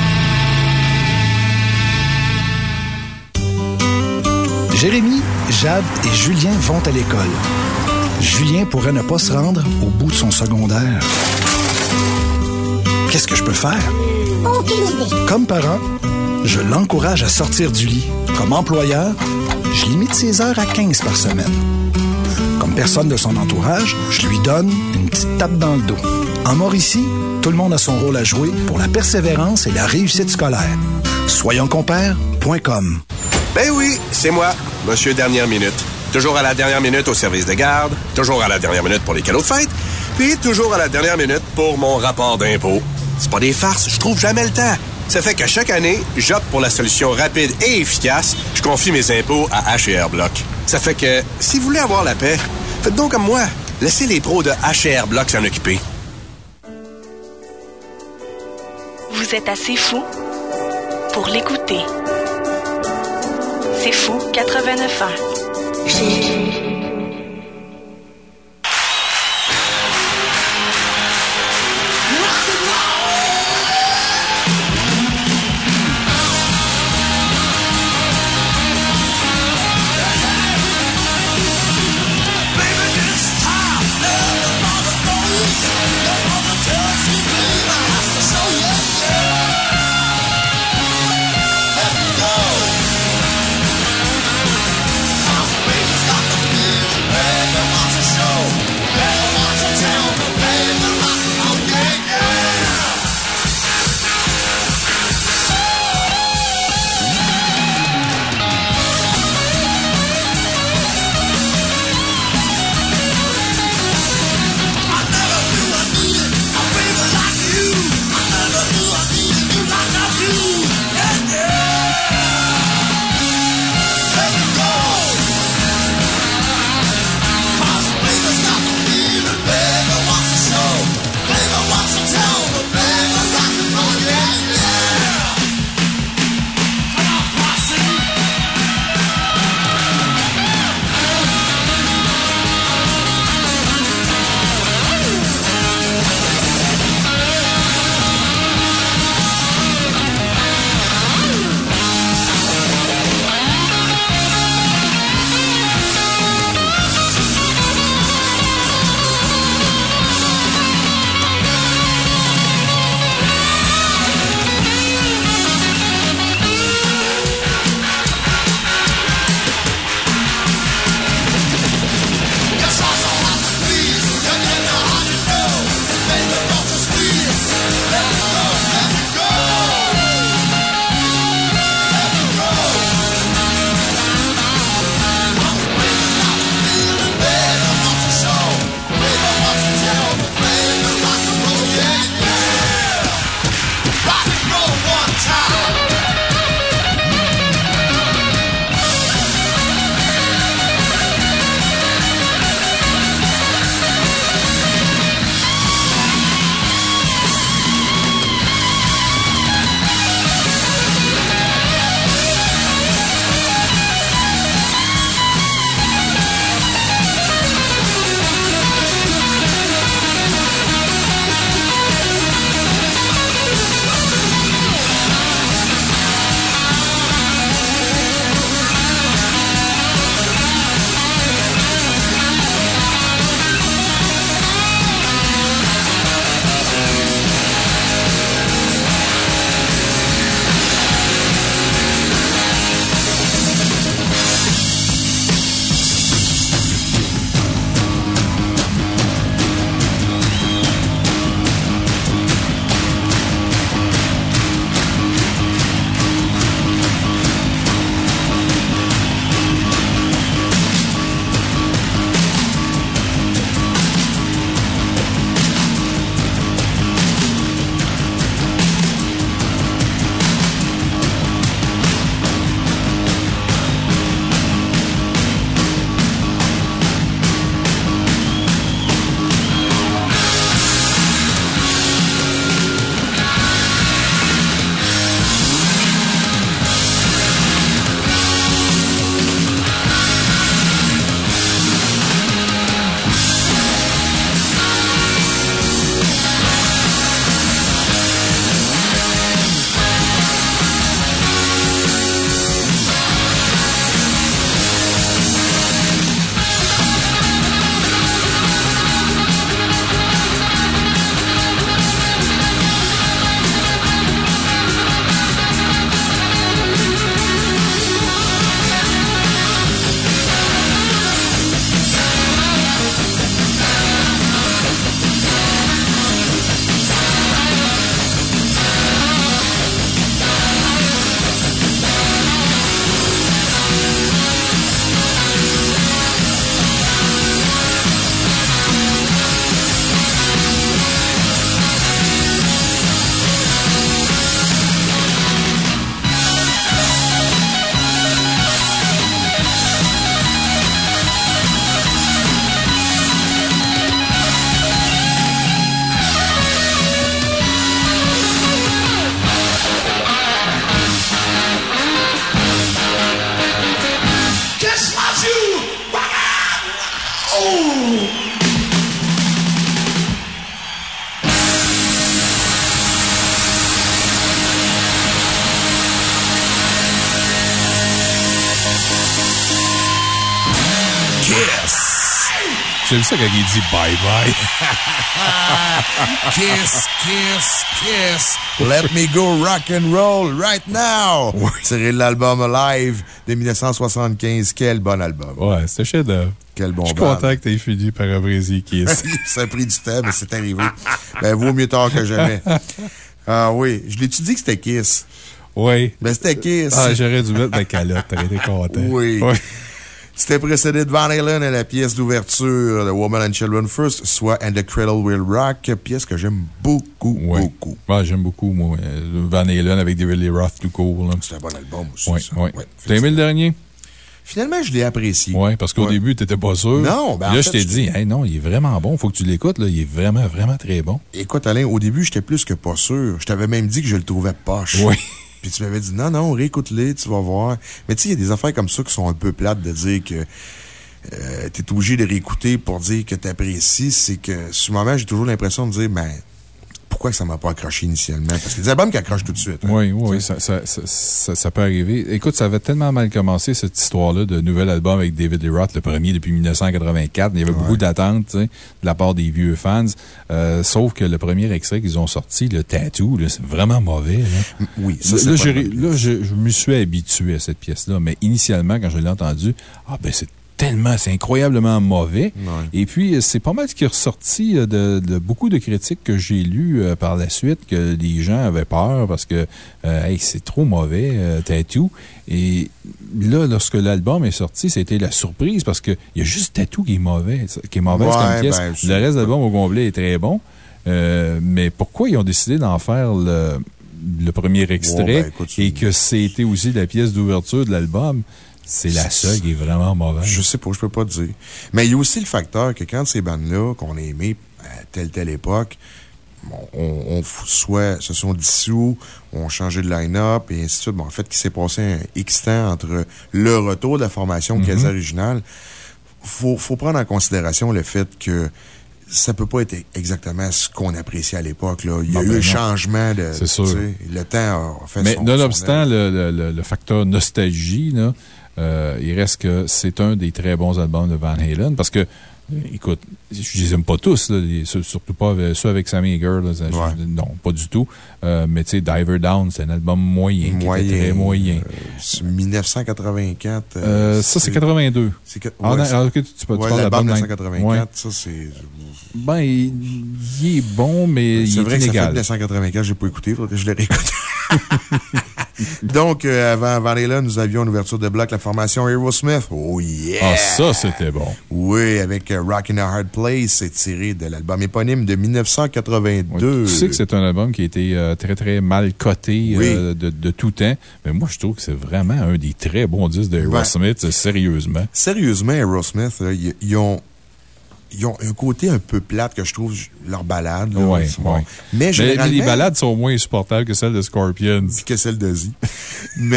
[SPEAKER 23] Jérémy, Jade et Julien vont à l'école. Julien pourrait ne pas se rendre au bout de son secondaire. Qu'est-ce que je peux faire? Comme parent, je l'encourage à sortir du lit. Comme employeur, je limite ses heures à 15 par semaine. Comme personne de son entourage, je lui donne une petite tape dans le dos. En Mauricie, tout le monde a son rôle à jouer pour la persévérance et la réussite scolaire. Soyonscompères.com
[SPEAKER 24] Ben oui, c'est moi, Monsieur Dernière Minute. Toujours à la dernière minute au service de garde, toujours à la dernière minute pour les cadeaux de fête, puis toujours à la dernière minute pour mon rapport d'impôt. C'est pas des farces, je trouve jamais le temps. Ça fait qu'à chaque année, j'opte pour la solution rapide et efficace. Je confie mes impôts à H&R Block. Ça fait que, si vous voulez avoir la paix, faites donc comme moi. Laissez les pros de H&R Block s'en occuper.
[SPEAKER 16] Vous êtes assez fou pour l'écouter. C'est fou 89 ans.
[SPEAKER 2] Ça quand il dit bye bye?
[SPEAKER 21] kiss, kiss, kiss. Let me go rock and roll right now. Tiré de l'album Live de 1975. Quel bon album.
[SPEAKER 2] Ouais, c'était chef d'œuvre.
[SPEAKER 21] Quel bon
[SPEAKER 2] Je suis content que tu aies fini par apprécier Kiss.
[SPEAKER 21] ça a pris du temps, mais c'est arrivé. Ben, vaut mieux tard que jamais. Ah oui. Je l'ai-tu dit que c'était Kiss?
[SPEAKER 2] Oui.
[SPEAKER 21] Ben, c'était Kiss.
[SPEAKER 2] Ah, j'aurais dû mettre ma calotte. T'aurais été content.
[SPEAKER 21] Oui. C'était précédé de Van Halen et la pièce d'ouverture de Woman and Children First, soit And the Cradle Will Rock, pièce que j'aime beaucoup, beaucoup.
[SPEAKER 2] Ouais, j'aime beaucoup, moi. euh, Van Halen avec David Lee Roth, tout cool.
[SPEAKER 21] C'est un bon album aussi.
[SPEAKER 2] Ouais, ouais. T'as aimé le dernier?
[SPEAKER 21] Finalement, je l'ai apprécié.
[SPEAKER 2] Oui, parce qu'au
[SPEAKER 21] Ouais.
[SPEAKER 2] début, tu n'étais pas sûr.
[SPEAKER 21] Non, ben,
[SPEAKER 2] Là, je t'ai dit, hey, non, il est vraiment bon. Faut que tu l'écoutes, là. Il est vraiment, vraiment très bon.
[SPEAKER 21] Écoute, Alain, au début, j'étais plus que pas sûr. Je t'avais même dit que je le trouvais poche.
[SPEAKER 2] Oui.
[SPEAKER 21] Puis tu m'avais dit, non, non, réécoute-les, tu vas voir. Mais tu sais, il y a des affaires comme ça qui sont un peu plates de dire que euh, tu es obligé de réécouter pour dire que tu apprécies. C'est que, sur le moment, j'ai toujours l'impression de dire, ben, pourquoi que ça m'a pas accroché initialement? Parce a des albums qui accrochent tout de suite. hein.
[SPEAKER 2] Oui, oui, ça, ça, ça, ça- ça peut arriver. Écoute, ça avait tellement mal commencé, cette histoire-là, de nouvel album avec David Lee Roth, le premier depuis 1984. Il y avait beaucoup d'attentes, de la part des vieux fans. Euh, sauf que le premier extrait qu'ils ont sorti, le Tattoo, là, c'est vraiment mauvais. là.
[SPEAKER 21] Oui, ça,
[SPEAKER 2] Là,
[SPEAKER 21] c'est
[SPEAKER 2] là,
[SPEAKER 21] bonne
[SPEAKER 2] là, je, je me suis habitué à cette pièce-là, mais initialement, quand je l'ai entendue, ah, ben, c'est tellement, c'est incroyablement mauvais. Et puis, euh, c'est pas mal ce qui est ressorti euh, de, de beaucoup de critiques que j'ai lues euh, par la suite, que les gens avaient peur parce que, euh, hey, c'est trop mauvais, euh, Tattoo. Et là, lorsque l'album est sorti, c'était la surprise parce qu'il y a juste Tattoo qui est mauvais, qui est mauvaise
[SPEAKER 21] Ouais,
[SPEAKER 2] comme pièce.
[SPEAKER 21] ben,
[SPEAKER 2] le reste de l'album au complet est très bon. Mais pourquoi ils ont décidé d'en faire le, le premier extrait
[SPEAKER 21] ben, écoute,
[SPEAKER 2] et que c'était aussi la pièce d'ouverture de l'album? C'est la seule qui est vraiment mauvaise.
[SPEAKER 21] Je sais pas, je peux pas te dire. Mais il y a aussi le facteur que quand ces bandes-là, qu'on a aimées à telle, telle époque, on, soit se sont dissous, ont changé de line-up et ainsi de suite. Bon, en fait, qu'il s'est passé un X temps entre le retour de la formation
[SPEAKER 2] Mhm.
[SPEAKER 21] quasi originale, faut, faut prendre en considération le fait que ça peut pas être exactement ce qu'on appréciait à l'époque, là. Il y a
[SPEAKER 2] Non,
[SPEAKER 21] eu
[SPEAKER 2] ben
[SPEAKER 21] un
[SPEAKER 2] non.
[SPEAKER 21] changement de.
[SPEAKER 2] C'est sûr.
[SPEAKER 21] Le temps a fait
[SPEAKER 2] Mais nonobstant le, le- le- facteur nostalgie, là, il reste que c'est un des très bons albums de Van Halen parce que, euh, écoute, je les aime pas tous, là, surtout pas avec- ceux avec Sammy Hagar. là, je- non, pas du tout. Euh, mais tu sais, Diver Down, c'est un album moyen, qui était très moyen.
[SPEAKER 21] euh, c'est 1984. euh,
[SPEAKER 2] Euh, ça, c'est 82.
[SPEAKER 21] C'est que-
[SPEAKER 2] Ah,
[SPEAKER 21] c'est-
[SPEAKER 2] ah, tu, tu, parles
[SPEAKER 21] ouais, l'album
[SPEAKER 2] l'album
[SPEAKER 21] 1984,
[SPEAKER 2] Ouais.
[SPEAKER 21] ça, c'est.
[SPEAKER 2] Ben, il, il est bon, mais il
[SPEAKER 21] C'est
[SPEAKER 2] est
[SPEAKER 21] vrai que ça fait
[SPEAKER 2] inégal.
[SPEAKER 21] 1984, j'ai pas écouté, je le réécoute. Donc, euh, avant Van Halen, nous avions une ouverture de bloc, la formation Aerosmith. Oh yeah!
[SPEAKER 2] Ah, ça, c'était bon.
[SPEAKER 21] Oui, avec euh, Rock in a Hard Place, c'est tiré de l'album éponyme de 1982.
[SPEAKER 2] Tu sais que c'est un album qui a été euh, très, très mal coté
[SPEAKER 21] Oui.
[SPEAKER 2] de, de tout temps. Mais moi, je trouve que c'est vraiment un des très bons disques d'Aerosmith, sérieusement.
[SPEAKER 21] Sérieusement, Aerosmith, ils ont. Ils ont un côté un peu plate que je trouve, leur balade. là,
[SPEAKER 2] Ouais,
[SPEAKER 21] bon.
[SPEAKER 2] ouais.
[SPEAKER 21] Mais
[SPEAKER 2] les balades sont moins insupportables que celles de Scorpions.
[SPEAKER 21] que celles d'Ozzy. Mais.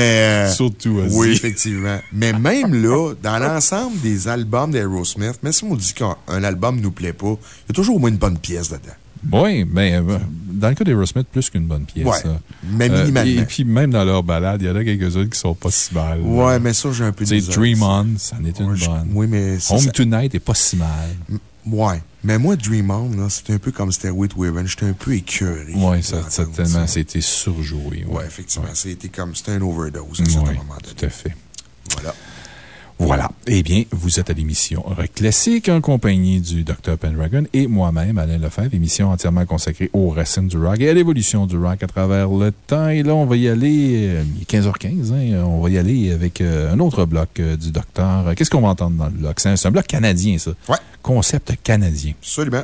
[SPEAKER 21] euh,
[SPEAKER 2] Surtout Ozzy.
[SPEAKER 21] Oui, effectivement. Mais même là, dans l'ensemble des albums d'Aerosmith, même si on dit qu'un un album nous plaît pas, il y a toujours au moins une bonne pièce dedans.
[SPEAKER 2] Oui, mais euh, dans le cas d'Aerosmith, plus qu'une bonne pièce.
[SPEAKER 21] Ouais, mais
[SPEAKER 2] Euh,
[SPEAKER 21] minimalement.
[SPEAKER 2] et puis, même dans leurs balades, il y en a quelques-unes qui sont pas si mal.
[SPEAKER 21] Ouais, mais ça, j'ai un peu de.
[SPEAKER 2] Dream On, ça en est une bonne.
[SPEAKER 21] Oui, mais. ça,
[SPEAKER 2] Home
[SPEAKER 21] ça-
[SPEAKER 2] Tonight est pas si mal.
[SPEAKER 21] Ouais. Mais moi, Dream On, c'était un peu comme Stairway to Heaven. J'étais un peu écœuré.
[SPEAKER 2] Oui, ça, ça tellement, c'était surjoué.
[SPEAKER 21] Ouais, effectivement. C'était comme. C'était un overdose à un
[SPEAKER 2] Oui,
[SPEAKER 21] moment donné.
[SPEAKER 2] tout à fait.
[SPEAKER 21] Voilà.
[SPEAKER 2] Voilà. Eh bien, vous êtes à l'émission Rock Classique en compagnie du Dr. Pendragon et moi-même, Alain Lefebvre, émission entièrement consacrée aux racines du rock et à l'évolution du rock à travers le temps. Et là, on va y aller, il est 15h15, hein, on va y aller avec euh, un autre bloc euh, du docteur. Qu'est-ce qu'on va entendre dans le bloc? C'est un, c'est un bloc canadien, ça.
[SPEAKER 21] Ouais.
[SPEAKER 2] Concept canadien.
[SPEAKER 21] Absolument.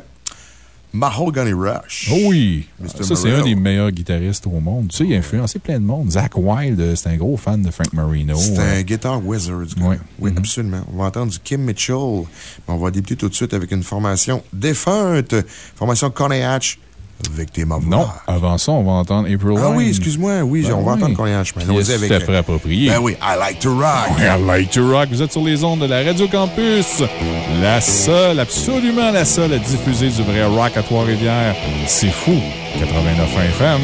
[SPEAKER 21] Mahogany Rush.
[SPEAKER 2] Oh oui! Ça, c'est un des meilleurs guitaristes au monde. Tu sais, il a influencé plein de monde. Zach Wilde, euh, c'est un gros fan de Frank Marino.
[SPEAKER 21] C'est
[SPEAKER 2] Euh,
[SPEAKER 21] un Guitar Wizard. Oui, absolument. On va entendre du Kim Mitchell. On va débuter tout de suite avec une formation défunte. Formation Coney Hatch. Victim of
[SPEAKER 2] Non, avant ça, on va entendre April
[SPEAKER 21] Ah oui, excuse-moi. Oui,
[SPEAKER 2] Ben
[SPEAKER 21] on va
[SPEAKER 2] oui.
[SPEAKER 21] entendre
[SPEAKER 2] Pièce
[SPEAKER 21] allons-y avec.
[SPEAKER 2] tout à fait appropriée.
[SPEAKER 21] Ben oui, I like to rock.
[SPEAKER 2] I like to rock. Vous êtes sur les ondes de la Radio Campus. La seule, absolument la seule à diffuser du vrai rock à Trois-Rivières. C'est fou. 89 FM.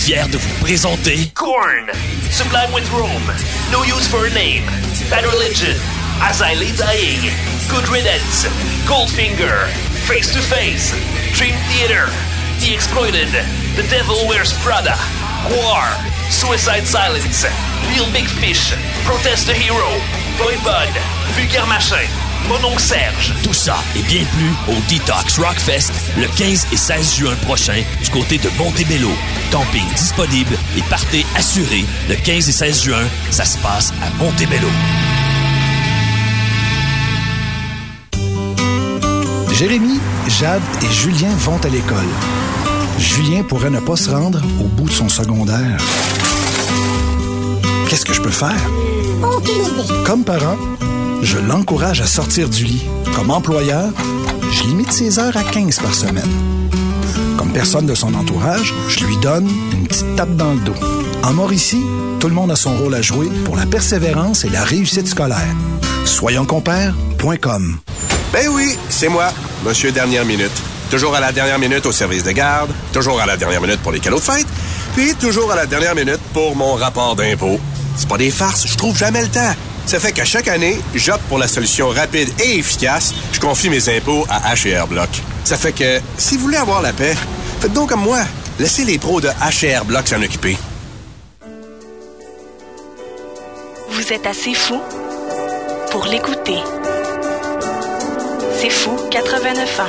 [SPEAKER 11] Fier de vous présenter
[SPEAKER 12] Korn, Sublime with Rome, No Use for a Name, Bad Religion, As I Lay Dying, Good Riddance, Goldfinger, Face to Face, Dream Theater, The Exploited, The Devil Wears Prada, War, Suicide Silence, Real Big Fish, Protest the Hero, Boy Bud, Vulgaire Machin, Mon oncle Serge.
[SPEAKER 11] tout ça et bien plus au Detox Rockfest le 15 et 16 juin prochain du côté de Montebello. Camping disponible et partez assuré le 15 et 16 juin. Ça se passe à Montebello.
[SPEAKER 23] Jérémy, Jade et Julien vont à l'école. Julien pourrait ne pas se rendre au bout de son secondaire. Qu'est-ce que je peux faire? Comme parent, je l'encourage à sortir du lit. Comme employeur, je limite ses heures à 15 par semaine. Personne de son entourage, je lui donne une petite tape dans le dos. En Mauricie, tout le monde a son rôle à jouer pour la persévérance et la réussite scolaire. Soyonscompères.com
[SPEAKER 24] Ben oui, c'est moi, Monsieur Dernière Minute. Toujours à la dernière minute au service de garde, toujours à la dernière minute pour les cadeaux de fête, puis toujours à la dernière minute pour mon rapport d'impôt. C'est pas des farces, je trouve jamais le temps. Ça fait qu'à chaque année, j'opte pour la solution rapide et efficace. Je confie mes impôts à HR Block. Ça fait que, si vous voulez avoir la paix, faites donc comme moi. Laissez les pros de HR Block s'en occuper.
[SPEAKER 19] Vous êtes assez fou pour l'écouter. C'est fou 89 ans.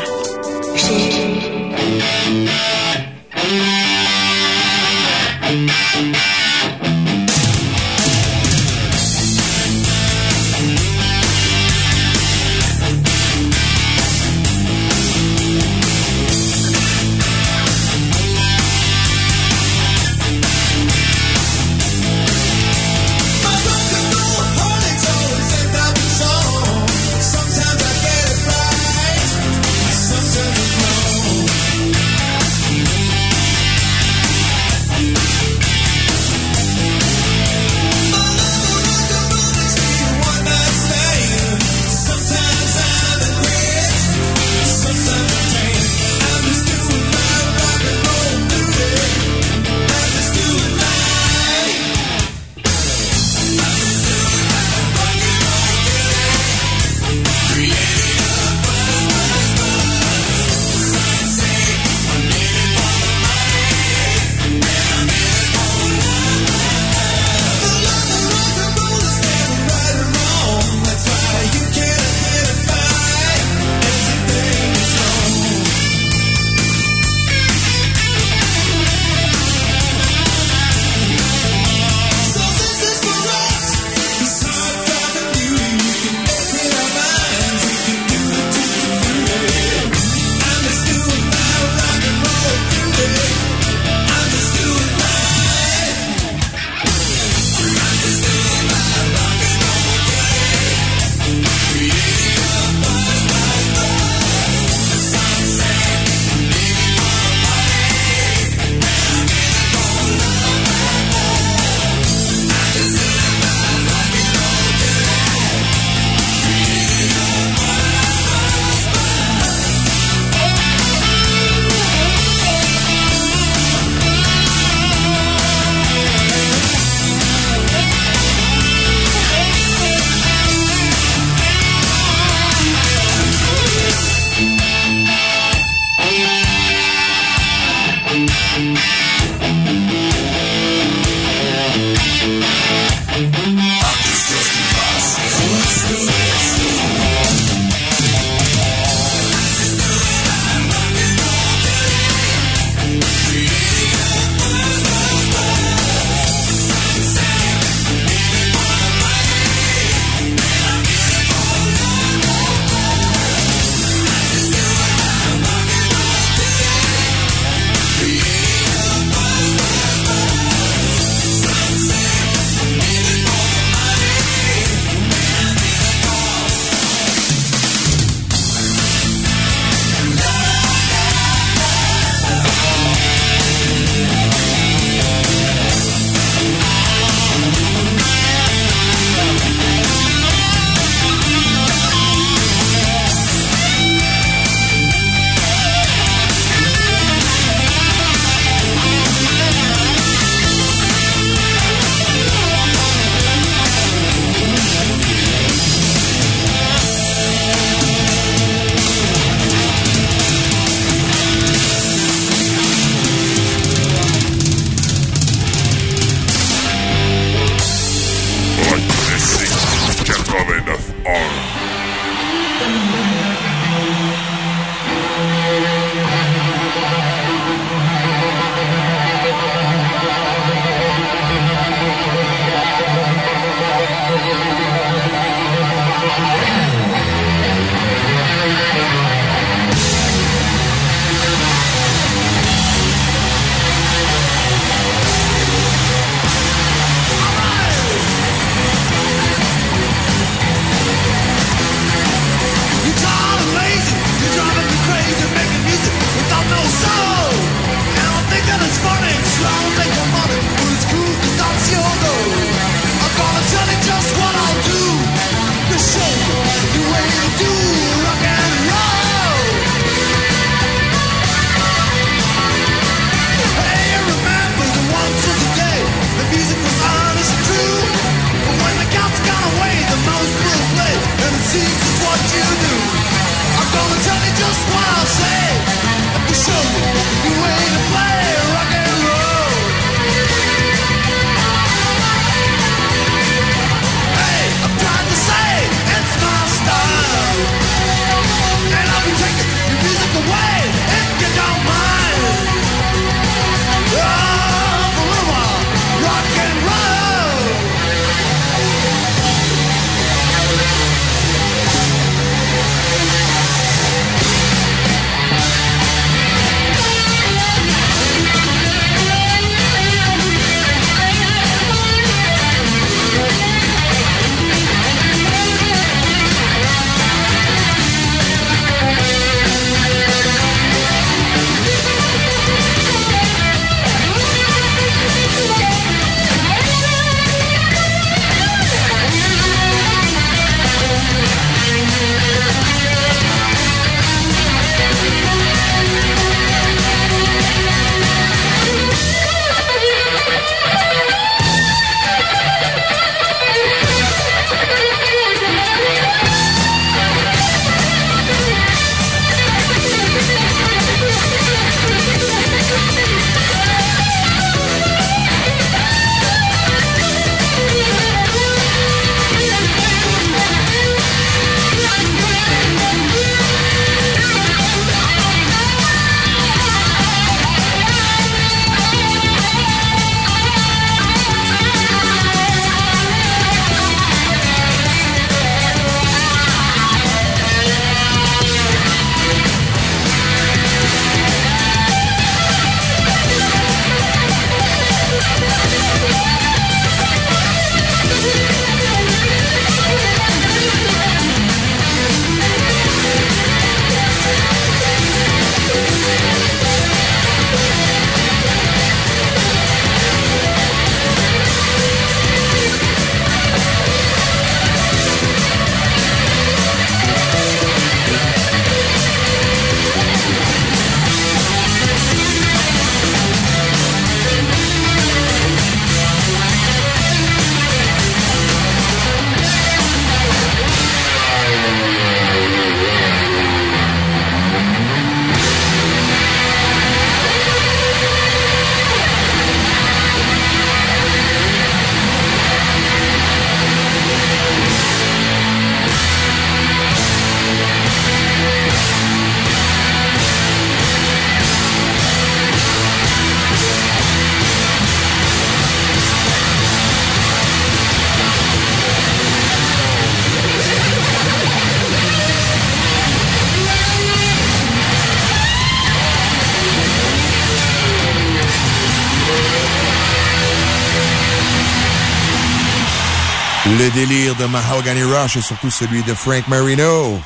[SPEAKER 21] De Mahogany Rush et surtout celui de Frank Marino.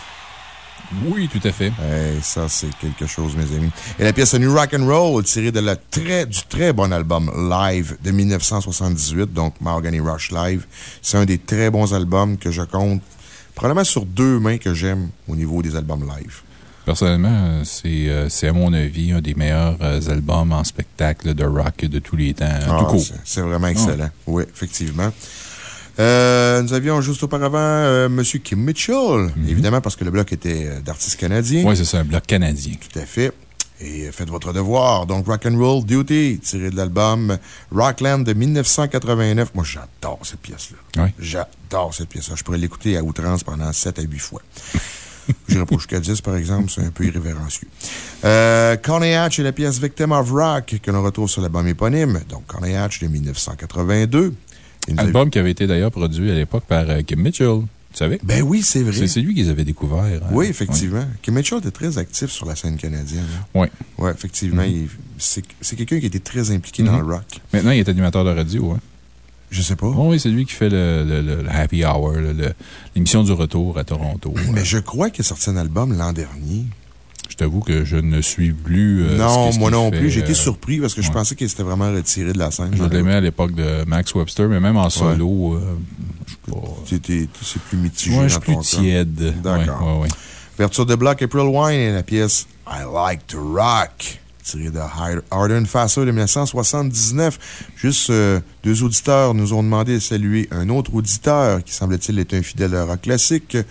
[SPEAKER 2] Oui, tout à fait.
[SPEAKER 21] Hey, ça, c'est quelque chose, mes amis. Et la pièce New Rock and Roll, tirée de la très, du très bon album Live de 1978, donc Mahogany Rush Live. C'est un des très bons albums que je compte probablement sur deux mains que j'aime au niveau des albums live.
[SPEAKER 2] Personnellement, c'est, euh, à mon avis un des meilleurs euh, albums en spectacle de rock de tous les temps.
[SPEAKER 21] Ah,
[SPEAKER 2] tout court.
[SPEAKER 21] c'est- vraiment excellent. Oui, effectivement. Euh, nous avions juste auparavant euh, M. Kim Mitchell, évidemment, parce que le bloc était euh, d'artistes canadiens.
[SPEAKER 2] Oui, c'est ça, un bloc canadien.
[SPEAKER 21] Tout à fait. Et euh, faites votre devoir. Donc, Rock and Roll Duty, tiré de l'album Rockland de 1989. Moi, j'adore cette pièce-là.
[SPEAKER 2] Oui.
[SPEAKER 21] J'adore cette pièce-là. Je pourrais l'écouter à outrance pendant 7 à 8 fois. Je n'irai pas jusqu'à 10, par exemple, c'est un peu irrévérencieux. Euh, Coney Hatch et la pièce Victim of Rock, que l'on retrouve sur l'album éponyme. Donc, Coney Hatch de 1982. Nous
[SPEAKER 2] Album qui avait été d'ailleurs produit à l'époque par euh, Kim Mitchell. Tu savais?
[SPEAKER 21] Ben oui, c'est vrai.
[SPEAKER 2] C'est lui qu'ils avaient découvert. hein.
[SPEAKER 21] Oui, effectivement. Kim Mitchell était très actif sur la scène canadienne. hein.
[SPEAKER 2] Oui.
[SPEAKER 21] Oui, effectivement. il- C'est c'est quelqu'un qui était très impliqué dans
[SPEAKER 2] Mhm.
[SPEAKER 21] le rock.
[SPEAKER 2] Maintenant, il est animateur de radio. Hein.
[SPEAKER 21] Je sais pas.
[SPEAKER 2] oui, c'est lui qui fait le, le- Happy Hour, l'émission du retour à Toronto.
[SPEAKER 21] Mais je crois qu'il a sorti un album l'an dernier.
[SPEAKER 2] Je t'avoue que je ne suis plus. euh,
[SPEAKER 21] non, moi non
[SPEAKER 2] fait,
[SPEAKER 21] plus. J'ai été
[SPEAKER 2] euh,
[SPEAKER 21] surpris parce que je pensais qu'il s'était vraiment retiré de la scène.
[SPEAKER 2] Je l'aimais à l'époque de Max Webster, mais même en solo, euh, je sais pas.
[SPEAKER 21] C'était- C'est plus mitigé.
[SPEAKER 2] Je suis plus tiède.
[SPEAKER 21] D'accord. Ouverture de bloc April Wine et la pièce I Like to Rock, tirée de Hard and Faster de 1979. Juste euh, deux auditeurs nous ont demandé de saluer un autre auditeur qui semble-t-il est un fidèle rock classique. M.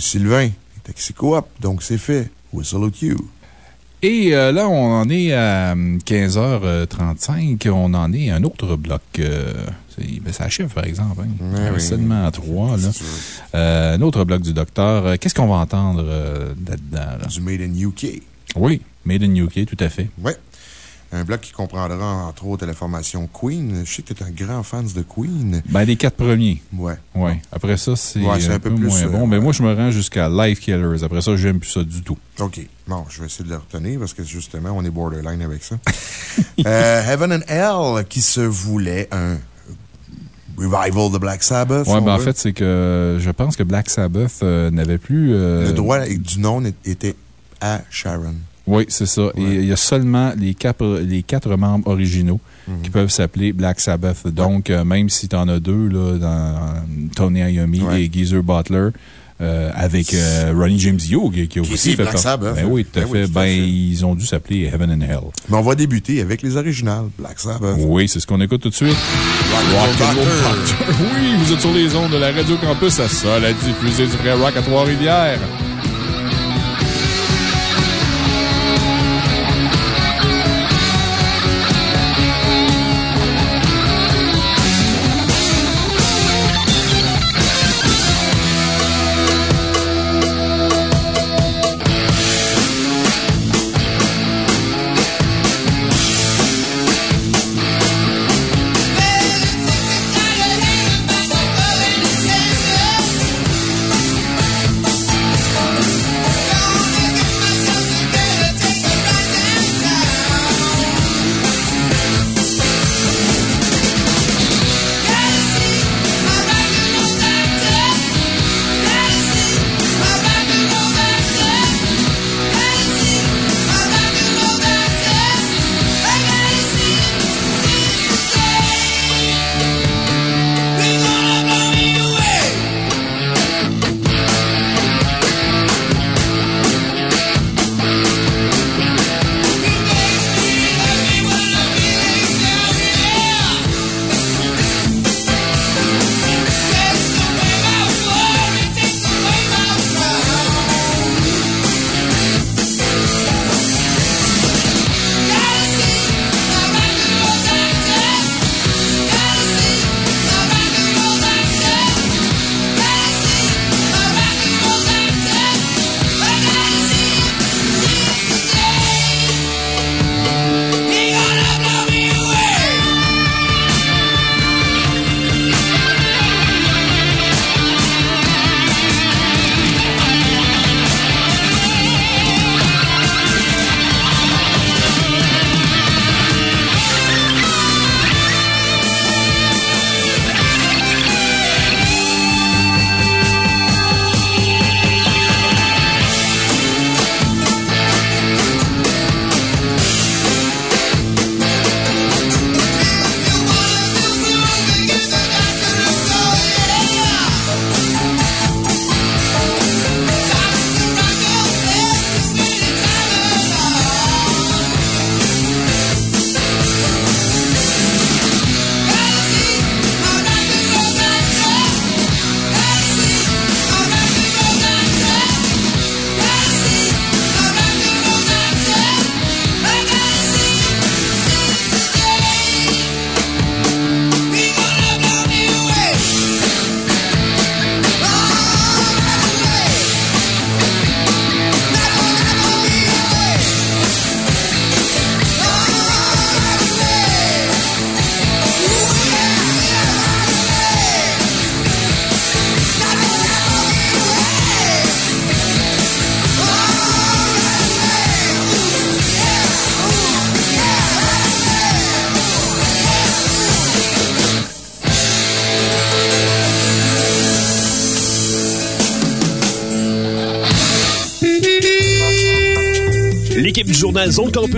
[SPEAKER 21] Sylvain, Taxi Coop, donc c'est fait. Whistle au Q.
[SPEAKER 2] Et euh, là, on en est à hum, 15h35. On en est à un autre bloc. euh, c'est- ben, ça achève, par exemple. hein.
[SPEAKER 21] Oui.
[SPEAKER 2] Seulement à trois. Là. Euh, un autre bloc du docteur. Qu'est-ce qu'on va entendre là-dedans? là?
[SPEAKER 21] Du Made in UK.
[SPEAKER 2] Oui, Made in UK, tout à fait.
[SPEAKER 21] Oui. Un bloc qui comprendra, entre autres, la formation Queen. Je sais que tu es un grand fan de Queen.
[SPEAKER 2] Ben, les quatre premiers.
[SPEAKER 21] Ouais.
[SPEAKER 2] Ouais. Après ça, c'est
[SPEAKER 21] Ouais,
[SPEAKER 2] un,
[SPEAKER 21] un
[SPEAKER 2] peu,
[SPEAKER 21] peu plus,
[SPEAKER 2] moins
[SPEAKER 21] euh,
[SPEAKER 2] bon. Mais moi, je me rends jusqu'à Life Killers. Après ça, j'aime plus ça du tout.
[SPEAKER 21] OK. Bon, je vais essayer de le retenir parce que justement, on est borderline avec ça. Euh, Heaven and Hell, qui se voulait un revival de Black Sabbath.
[SPEAKER 2] Ouais, ben, en fait, c'est que je pense que Black Sabbath euh, n'avait plus. euh,
[SPEAKER 21] Le droit du nom était à Sharon.
[SPEAKER 2] Oui, c'est ça. Et il y a seulement les quatre, les quatre membres originaux
[SPEAKER 21] Mhm.
[SPEAKER 2] qui peuvent s'appeler Black Sabbath. Donc, euh, même si tu en as deux, là, dans Tony Iommi et Geezer Butler, euh, avec euh, Ronnie James Dio, qui, a aussi fait
[SPEAKER 21] Black Sabbath,
[SPEAKER 2] Ben
[SPEAKER 21] hein.
[SPEAKER 2] oui, tout à
[SPEAKER 21] Ben oui,
[SPEAKER 2] fait.
[SPEAKER 21] tout
[SPEAKER 2] Ben,
[SPEAKER 21] fait.
[SPEAKER 2] ils ont dû s'appeler Heaven and Hell.
[SPEAKER 21] Mais on va débuter avec les originales, Black Sabbath.
[SPEAKER 2] Oui, c'est ce qu'on écoute tout de suite.
[SPEAKER 21] Rock and Roll
[SPEAKER 2] Doctor. Oui, vous êtes sur les ondes de la Radio Campus à ça, la diffusée du vrai rock à Trois-Rivières.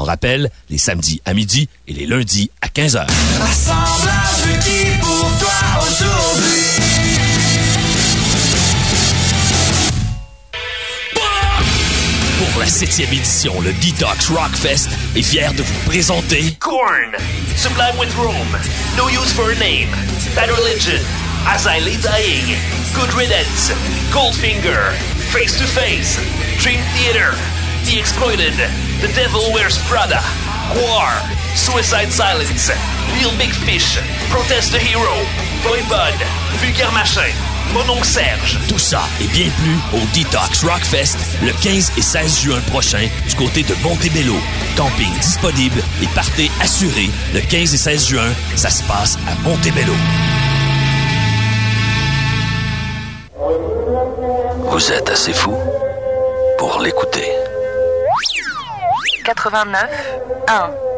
[SPEAKER 11] En rappel, les samedis à midi et les lundis à 15h.
[SPEAKER 4] Assemblage requis pour toi aujourd'hui.
[SPEAKER 11] Pour la septième édition, le Detox Rockfest est fier de vous présenter
[SPEAKER 12] Korn, Sublime with Rome, No Use for a Name, Bad Religion, As I Lay Dying, Good Riddance, Goldfinger, Face to Face, Dream Theater, The Exploited, The Devil Wears Prada, War, Suicide Silence, Real Big Fish, Protest the Hero, Boy Bud, Vulgaire Machin, Mon oncle Serge.
[SPEAKER 11] Tout ça et bien plus au Detox Rockfest le 15 et 16 juin prochain du côté de Montebello. Camping disponible et partez assuré le 15 et 16 juin. Ça se passe à Montebello.
[SPEAKER 13] Vous êtes assez fou pour l'écouter.
[SPEAKER 19] 89 1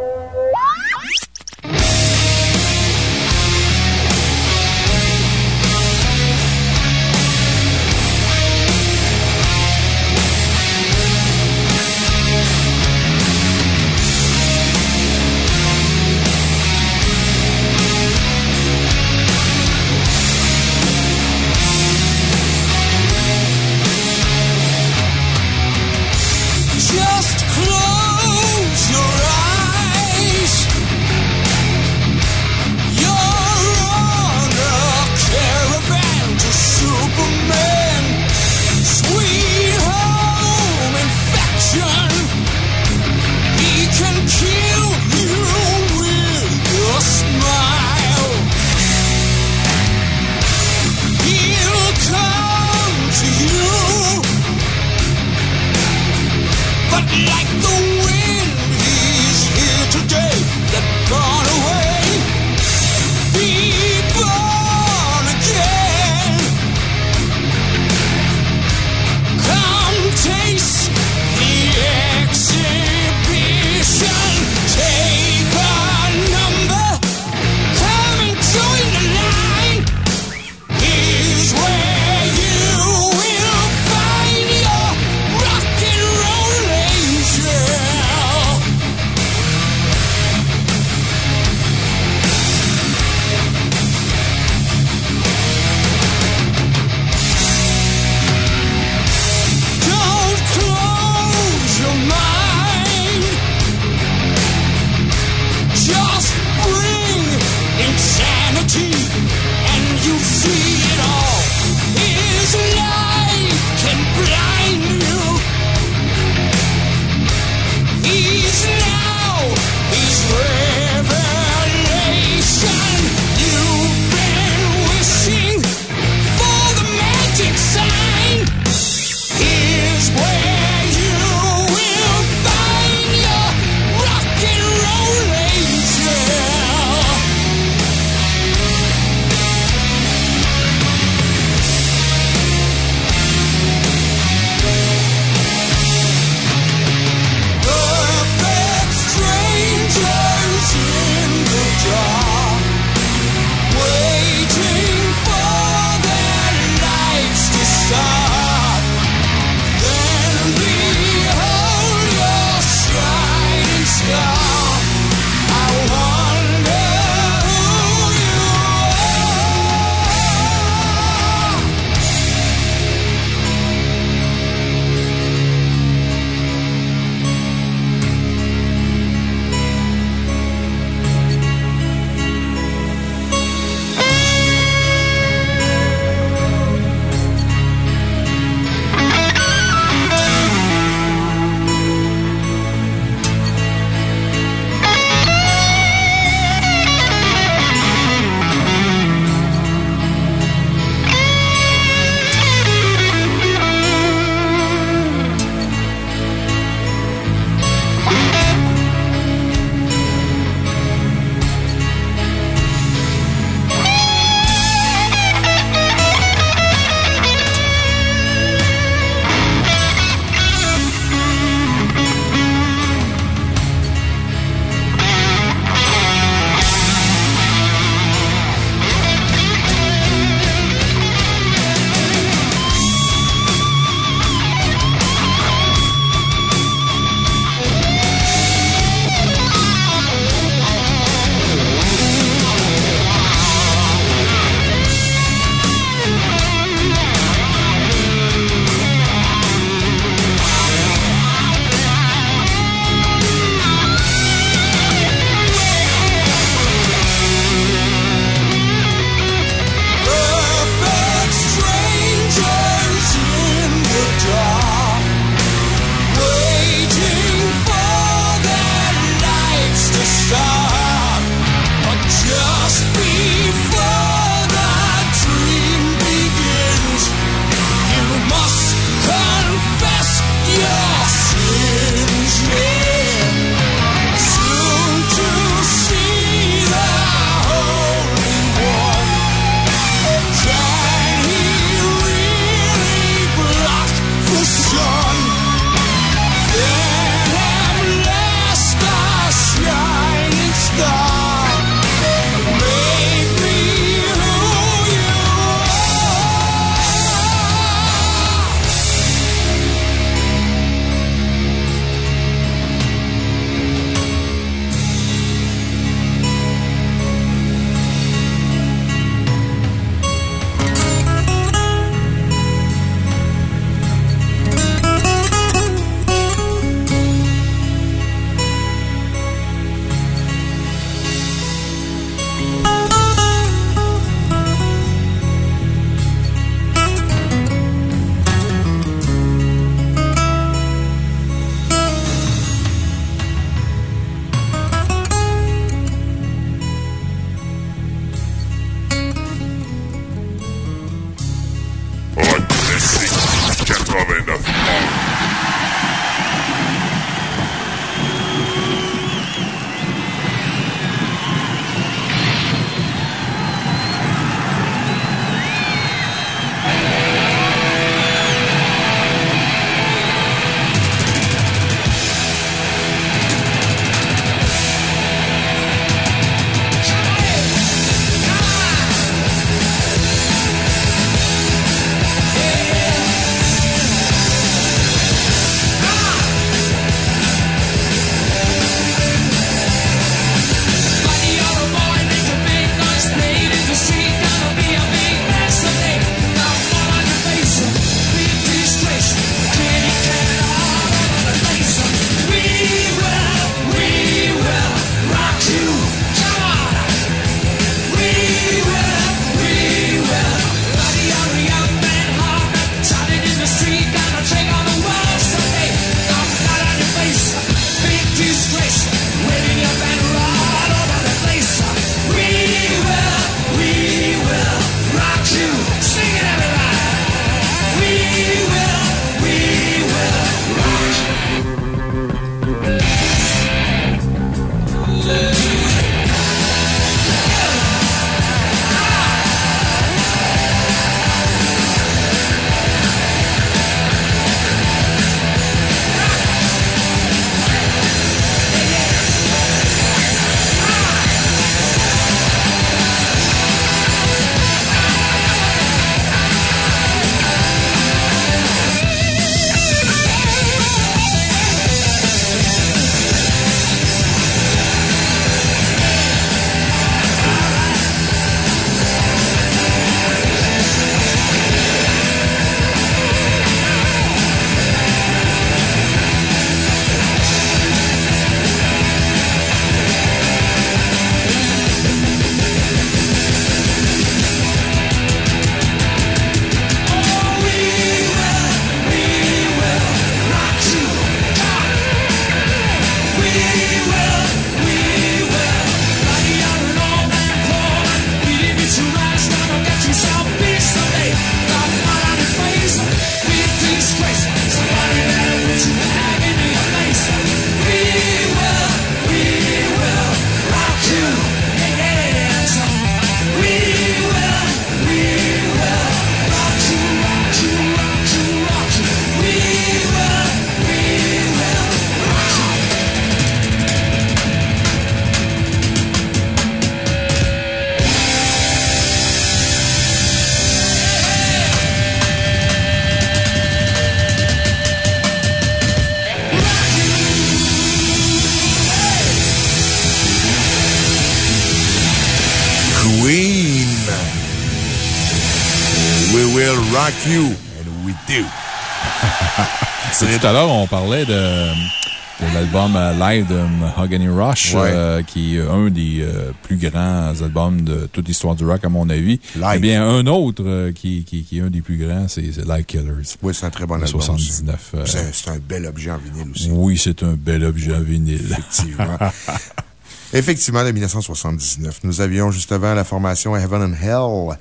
[SPEAKER 2] live de Mahogany Rush,
[SPEAKER 21] Ouais.
[SPEAKER 2] euh, qui est un des euh, plus grands albums de toute l'histoire du rock, à mon avis. Eh bien, un autre euh, qui, qui, qui est un des plus grands, c'est Live Killers.
[SPEAKER 21] Oui, c'est un très bon album.
[SPEAKER 2] 79.
[SPEAKER 21] C'est c'est un bel objet en vinyle aussi.
[SPEAKER 2] oui, c'est un bel objet en vinyle.
[SPEAKER 21] Effectivement. Effectivement, de 1979, nous avions juste avant la formation Heaven and Hell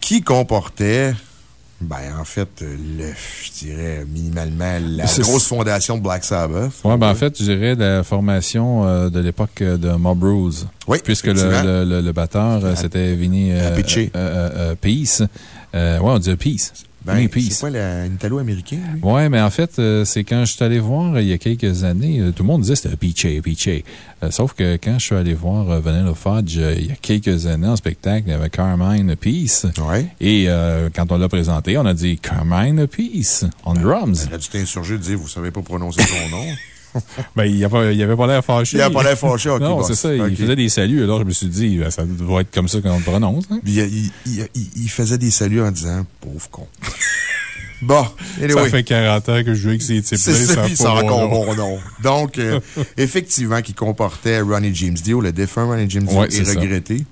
[SPEAKER 21] qui comportait, ben, en fait, le, je dirais minimalement la grosse fondation de Black Sabbath.
[SPEAKER 2] Ouais, ben en fait, je dirais la formation euh, de l'époque de Mob Rules.
[SPEAKER 21] Oui,
[SPEAKER 2] Puisque le, le, le, batteur, euh, c'était Vinny euh, euh, euh, euh, Peace. Euh, ouais, on dit Peace.
[SPEAKER 21] Ben, c'est quoi, la- un Italo-américain? lui?
[SPEAKER 2] Ouais, mais en fait, euh, c'est quand je suis allé voir euh, il y a quelques années, euh, tout le monde disait c'était Peachy. Euh, sauf que quand je suis allé voir Vanilla Fudge il y a quelques années en spectacle, il y avait Carmine Peace. Et euh, quand on l'a présenté, on a dit Carmine Peace on drums.
[SPEAKER 21] Il a dû t'insurger de dire, vous savez pas prononcer son nom.
[SPEAKER 2] Ben, il n'avait avait pas l'air fâché.
[SPEAKER 21] Il avait pas l'air fâché, ok,
[SPEAKER 2] Non,
[SPEAKER 21] bon.
[SPEAKER 2] c'est ça. Il faisait des saluts. Alors, je me suis dit, ben, ça doit être comme ça qu'on le prononce. hein.
[SPEAKER 21] Il, il- il- il faisait des saluts en disant, pauvre con. Bon, anyway.
[SPEAKER 2] Ça fait 40 ans que je joue avec ces types-là.
[SPEAKER 21] C'est ça, encore bon nom. Donc, euh, effectivement, qui comportait Ronnie James Dio, le défunt Ronnie James Dio
[SPEAKER 2] Ouais,
[SPEAKER 21] est, regretté.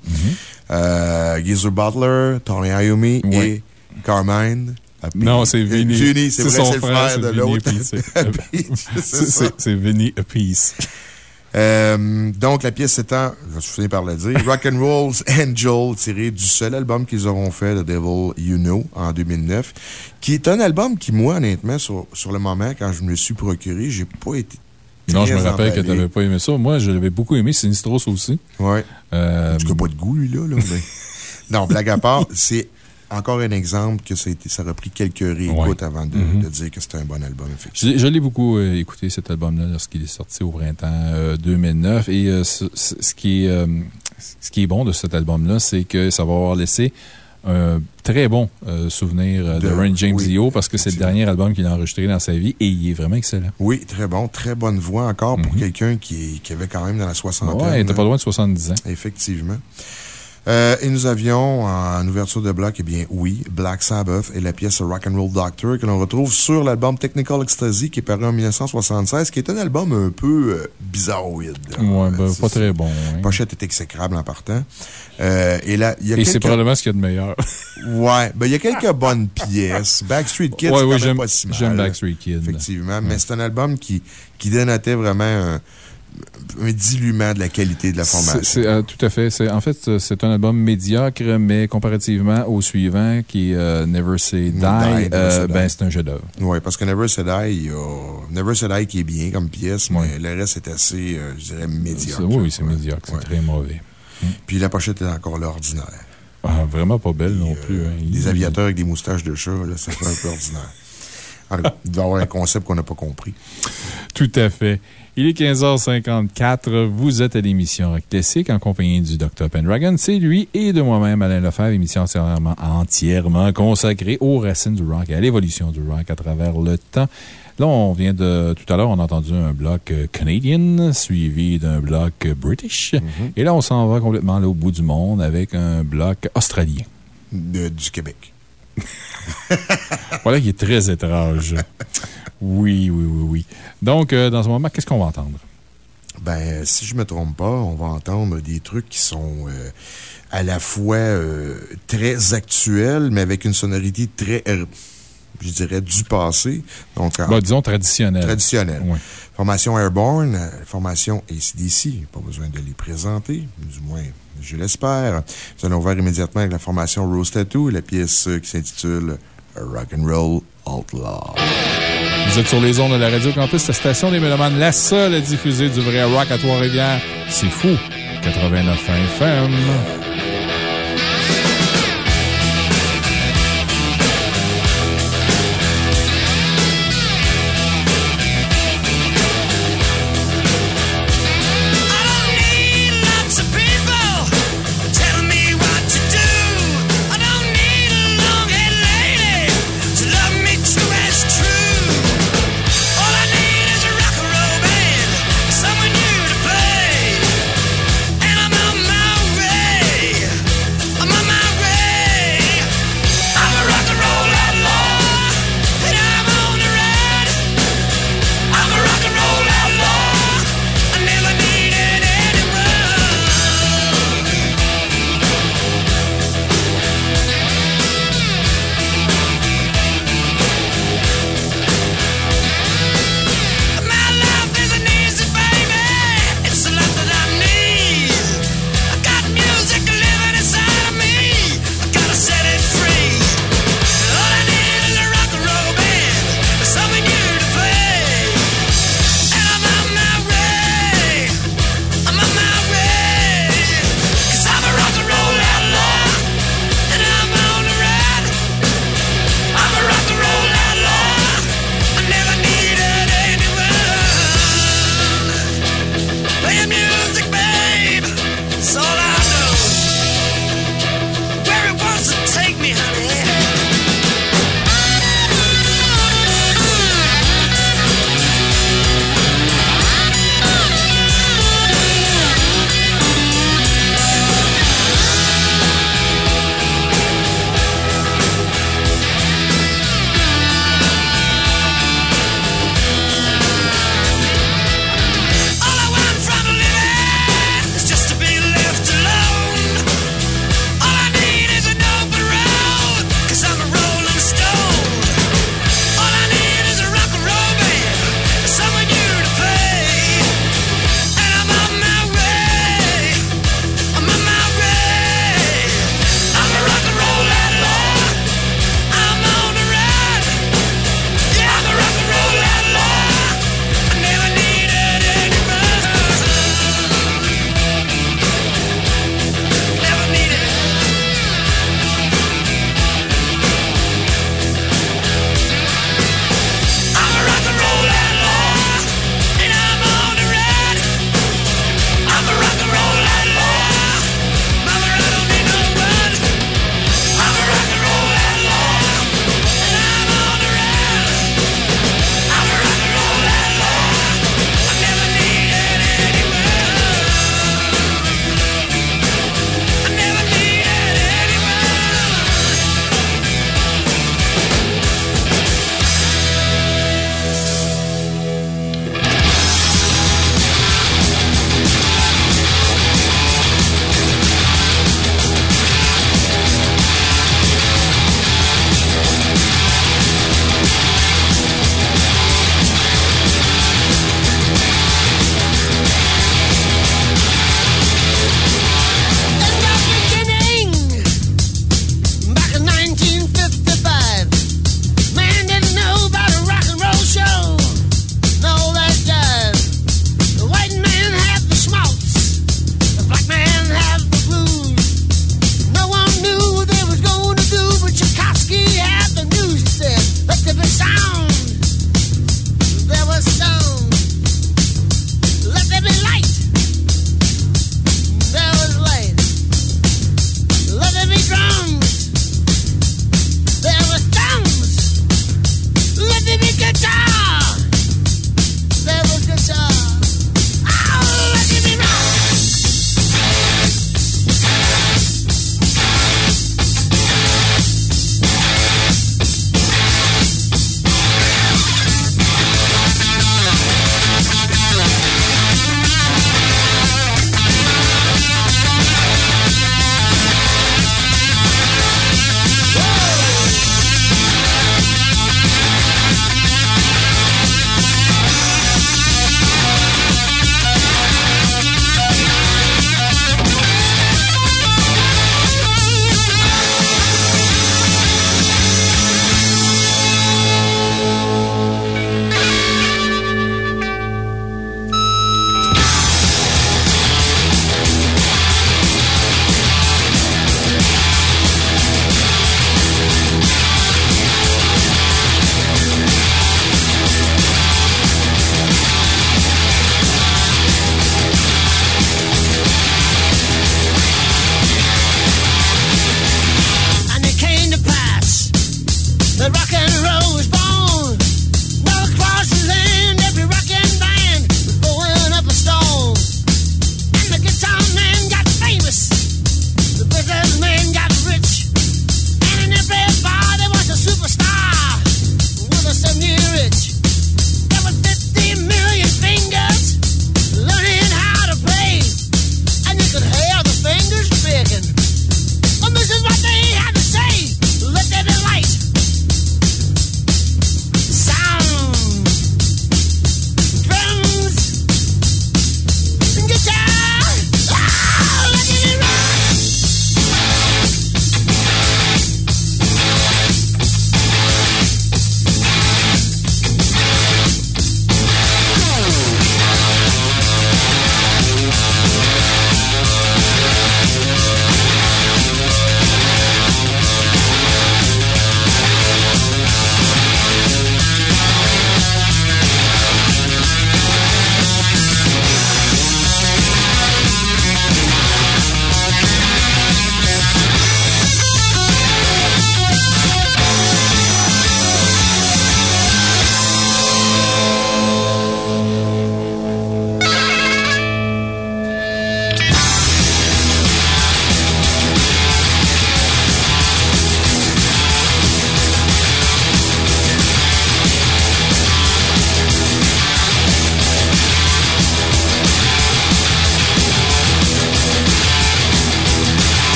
[SPEAKER 21] Euh, Geezer Butler, Tony Iommi et Carmine. Happy.
[SPEAKER 2] Non, c'est Vinny.
[SPEAKER 21] Vinny, c'est
[SPEAKER 2] son
[SPEAKER 21] frère
[SPEAKER 2] c'est
[SPEAKER 21] de l'autre. C'est
[SPEAKER 2] Vinny Peace.
[SPEAKER 21] Euh, donc, la pièce étant, je vais finir par le dire, Rock'n'Roll's Angel, tiré du seul album qu'ils auront fait, The Devil You Know, en 2009, qui est un album qui, moi, honnêtement, sur, sur le moment, quand je me le suis procuré, j'ai pas été.
[SPEAKER 2] Non, je me rappelle que tu n'avais pas aimé ça. Moi, je l'avais beaucoup aimé. Sinistros aussi.
[SPEAKER 21] Ouais.
[SPEAKER 2] Euh,
[SPEAKER 21] En tout cas, pas de goût, lui, là. là, mais- Non, blague à part, c'est encore un exemple que ça a, été, ça a pris quelques réécoutes
[SPEAKER 2] Ouais.
[SPEAKER 21] avant de,
[SPEAKER 2] Mhm.
[SPEAKER 21] de dire que c'était un bon album, effectivement.
[SPEAKER 2] Je, je l'ai beaucoup euh, écouté, cet album-là, lorsqu'il est sorti au printemps euh, 2009. Et euh, ce, qui est, euh, ce qui est bon de cet album-là, c'est que ça va avoir laissé un très bon euh, souvenir euh, de,
[SPEAKER 21] De-
[SPEAKER 2] Ron James
[SPEAKER 21] oui,
[SPEAKER 2] Dio parce que c'est le dernier album qu'il a enregistré dans sa vie et il est vraiment excellent.
[SPEAKER 21] Oui, très bon. Très bonne voix encore pour quelqu'un qui, qui avait quand même dans la soixantaine.
[SPEAKER 2] Ouais, il était
[SPEAKER 21] hein.
[SPEAKER 2] pas loin de 70 ans.
[SPEAKER 21] Effectivement. Euh, et nous avions en ouverture de bloc, eh bien, oui, Black Sabbath et la pièce Rock'n'Roll Doctor que l'on retrouve sur l'album Technical Ecstasy qui est paru en 1976, qui est un album un peu euh, bizarroïde.
[SPEAKER 2] Ouais, ben,
[SPEAKER 21] C'est
[SPEAKER 2] pas très bon. Hein.
[SPEAKER 21] pochette est exécrable en partant. Euh, et là, il y a
[SPEAKER 2] Et c'est probablement ce qu'il y a de meilleur.
[SPEAKER 21] Ouais, ben, il y a quelques bonnes pièces. Backstreet Kids,
[SPEAKER 2] Ouais,
[SPEAKER 21] c'est
[SPEAKER 2] oui,
[SPEAKER 21] pas si mal.
[SPEAKER 2] j'aime Backstreet Kids.
[SPEAKER 21] Effectivement, mais c'est un album qui, qui dénotait vraiment un, un diluement de la qualité de la formation.
[SPEAKER 2] Euh, tout à fait. En fait, euh, c'est un album médiocre, mais comparativement au suivant, qui est euh, Never Say Die, euh, ben, c'est un chef-d'œuvre.
[SPEAKER 21] Oui, parce que Never Say Die, il y a Never Say Die qui est bien comme pièce, mais le reste est assez, je dirais, médiocre.
[SPEAKER 2] Oui, c'est médiocre. C'est très mauvais.
[SPEAKER 21] Puis la pochette est encore là ordinaire.
[SPEAKER 2] Ah, vraiment pas belle non plus. hein. Il-
[SPEAKER 21] Des aviateurs avec des moustaches de chat, là, ça fait un peu ordinaire. Cas, il doit y avoir un concept qu'on n'a pas compris.
[SPEAKER 2] Tout à fait. Il est 15h54. Vous êtes à l'émission Rock Classique en compagnie du Dr. Pendragon. C'est lui et de moi-même, Alain Lefebvre, émission entièrement, entièrement consacrée aux racines du rock et à l'évolution du rock à travers le temps. Là, on vient de. Tout à l'heure, on a entendu un bloc euh, canadien suivi d'un bloc british. Et là, on s'en va complètement là, au bout du monde avec un bloc australien.
[SPEAKER 21] De- du Québec.
[SPEAKER 2] Voilà qui est très étrange. Oui, oui, oui, oui. Donc, euh, dans ce moment, qu'est-ce qu'on va entendre?
[SPEAKER 21] Ben, si je me trompe pas, on va entendre des trucs qui sont euh, à la fois euh, très actuels, mais avec une sonorité très, je dirais, du passé. Donc, en-
[SPEAKER 2] Ben, disons traditionnel.
[SPEAKER 21] Traditionnel.
[SPEAKER 2] Oui.
[SPEAKER 21] Formation Airborne, euh, formation ACDC, pas besoin de les présenter, du moins, je l'espère. Nous allons voir immédiatement avec la formation Rose Tattoo, la pièce euh, qui s'intitule Rock'n'Roll Outlaw.
[SPEAKER 2] Vous êtes sur les ondes de la Radio Campus, la station des Mélomanes, la seule à diffuser du vrai rock à Trois-Rivières. C'est fou. 89 FM.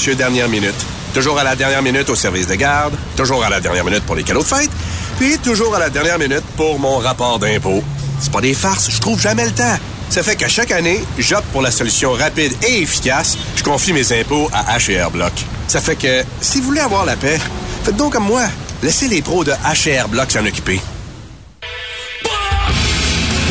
[SPEAKER 24] Monsieur Dernière Minute. Toujours à la dernière minute au service de garde, toujours à la dernière minute pour les cadeaux de fête, puis toujours à la dernière minute pour mon rapport d'impôt. C'est pas des farces, je trouve jamais le temps. Ça fait qu'à chaque année, j'opte pour la solution rapide et efficace. Je confie mes impôts à HR Block. Ça fait que, si vous voulez avoir la paix, faites donc comme moi. Laissez les pros de HR Block s'en occuper.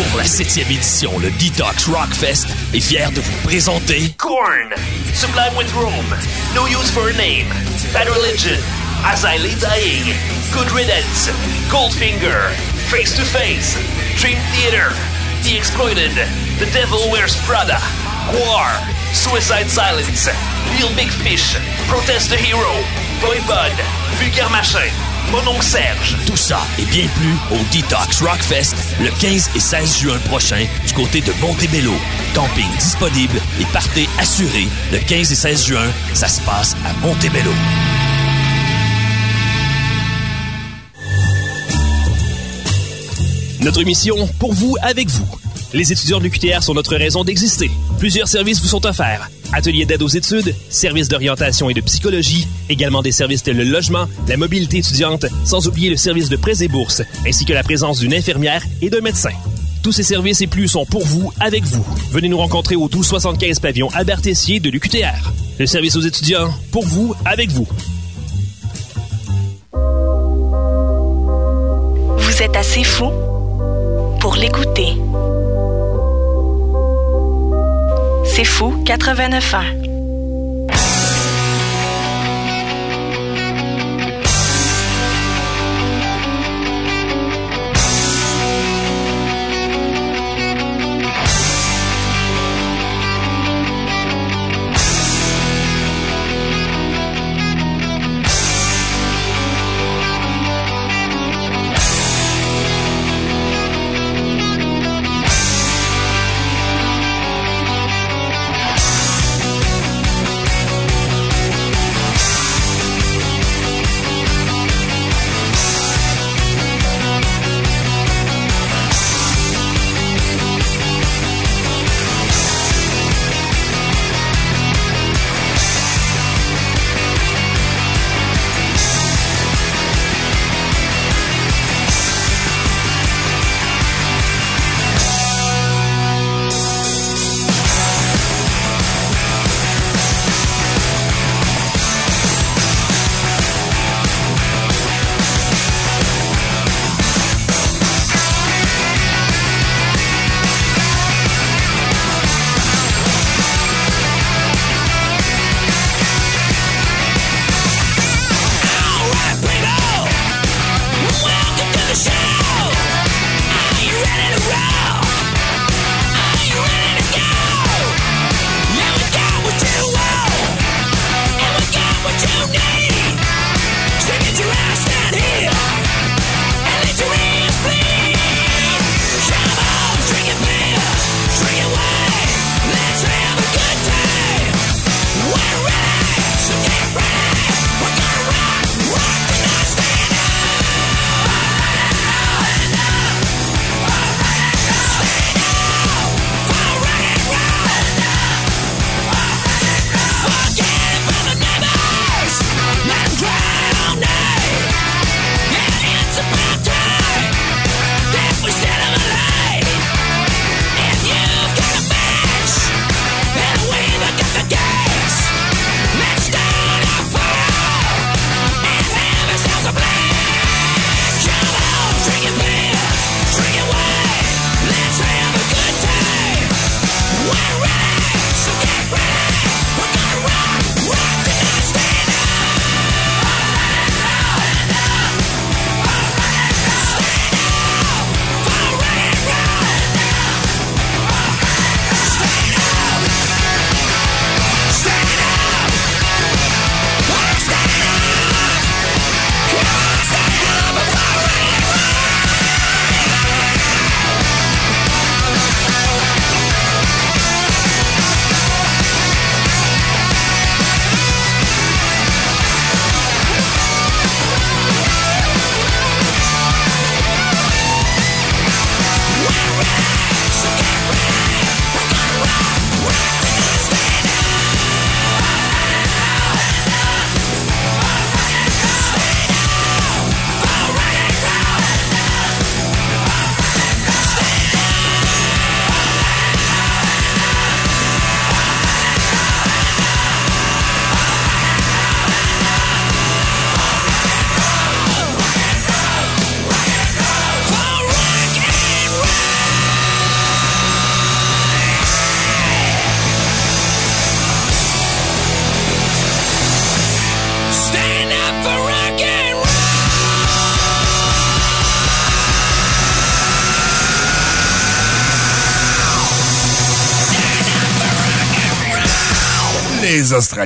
[SPEAKER 11] Pour la septième édition, le Detox Rockfest est fier de vous présenter
[SPEAKER 12] Korn, Sublime with Rome, No Use for a Name, Bad Religion, As I Lay Dying, Good Riddance, Goldfinger, Face to Face, Dream Theater, The Exploited, The Devil Wears Prada, War, Suicide Silence, Real Big Fish, Protest the Hero, Boy Bud, Vulgaire Machin, Mon oncle Serge.
[SPEAKER 11] Tout ça et bien plus au Detox Rockfest le 15 et 16 juin prochain du côté de Montebello. Camping disponible et partez assuré le 15 et 16 juin. Ça se passe à Montebello.
[SPEAKER 10] Notre mission, pour vous, avec vous. Les étudiants de l'UQTR sont notre raison d'exister. Plusieurs services vous sont offerts. Ateliers d'aide aux études, services d'orientation et de psychologie, également des services tels le logement, la mobilité étudiante, sans oublier le service de prêts et bourses, ainsi que la présence d'une infirmière et d'un médecin. Tous ces services et plus sont pour vous, avec vous. Venez nous rencontrer au 1275 pavillon Albert Tessier de l'UQTR. Le service aux étudiants, pour vous, avec vous.
[SPEAKER 19] Vous êtes assez fou pour l'écouter. C'est fou 89 ans.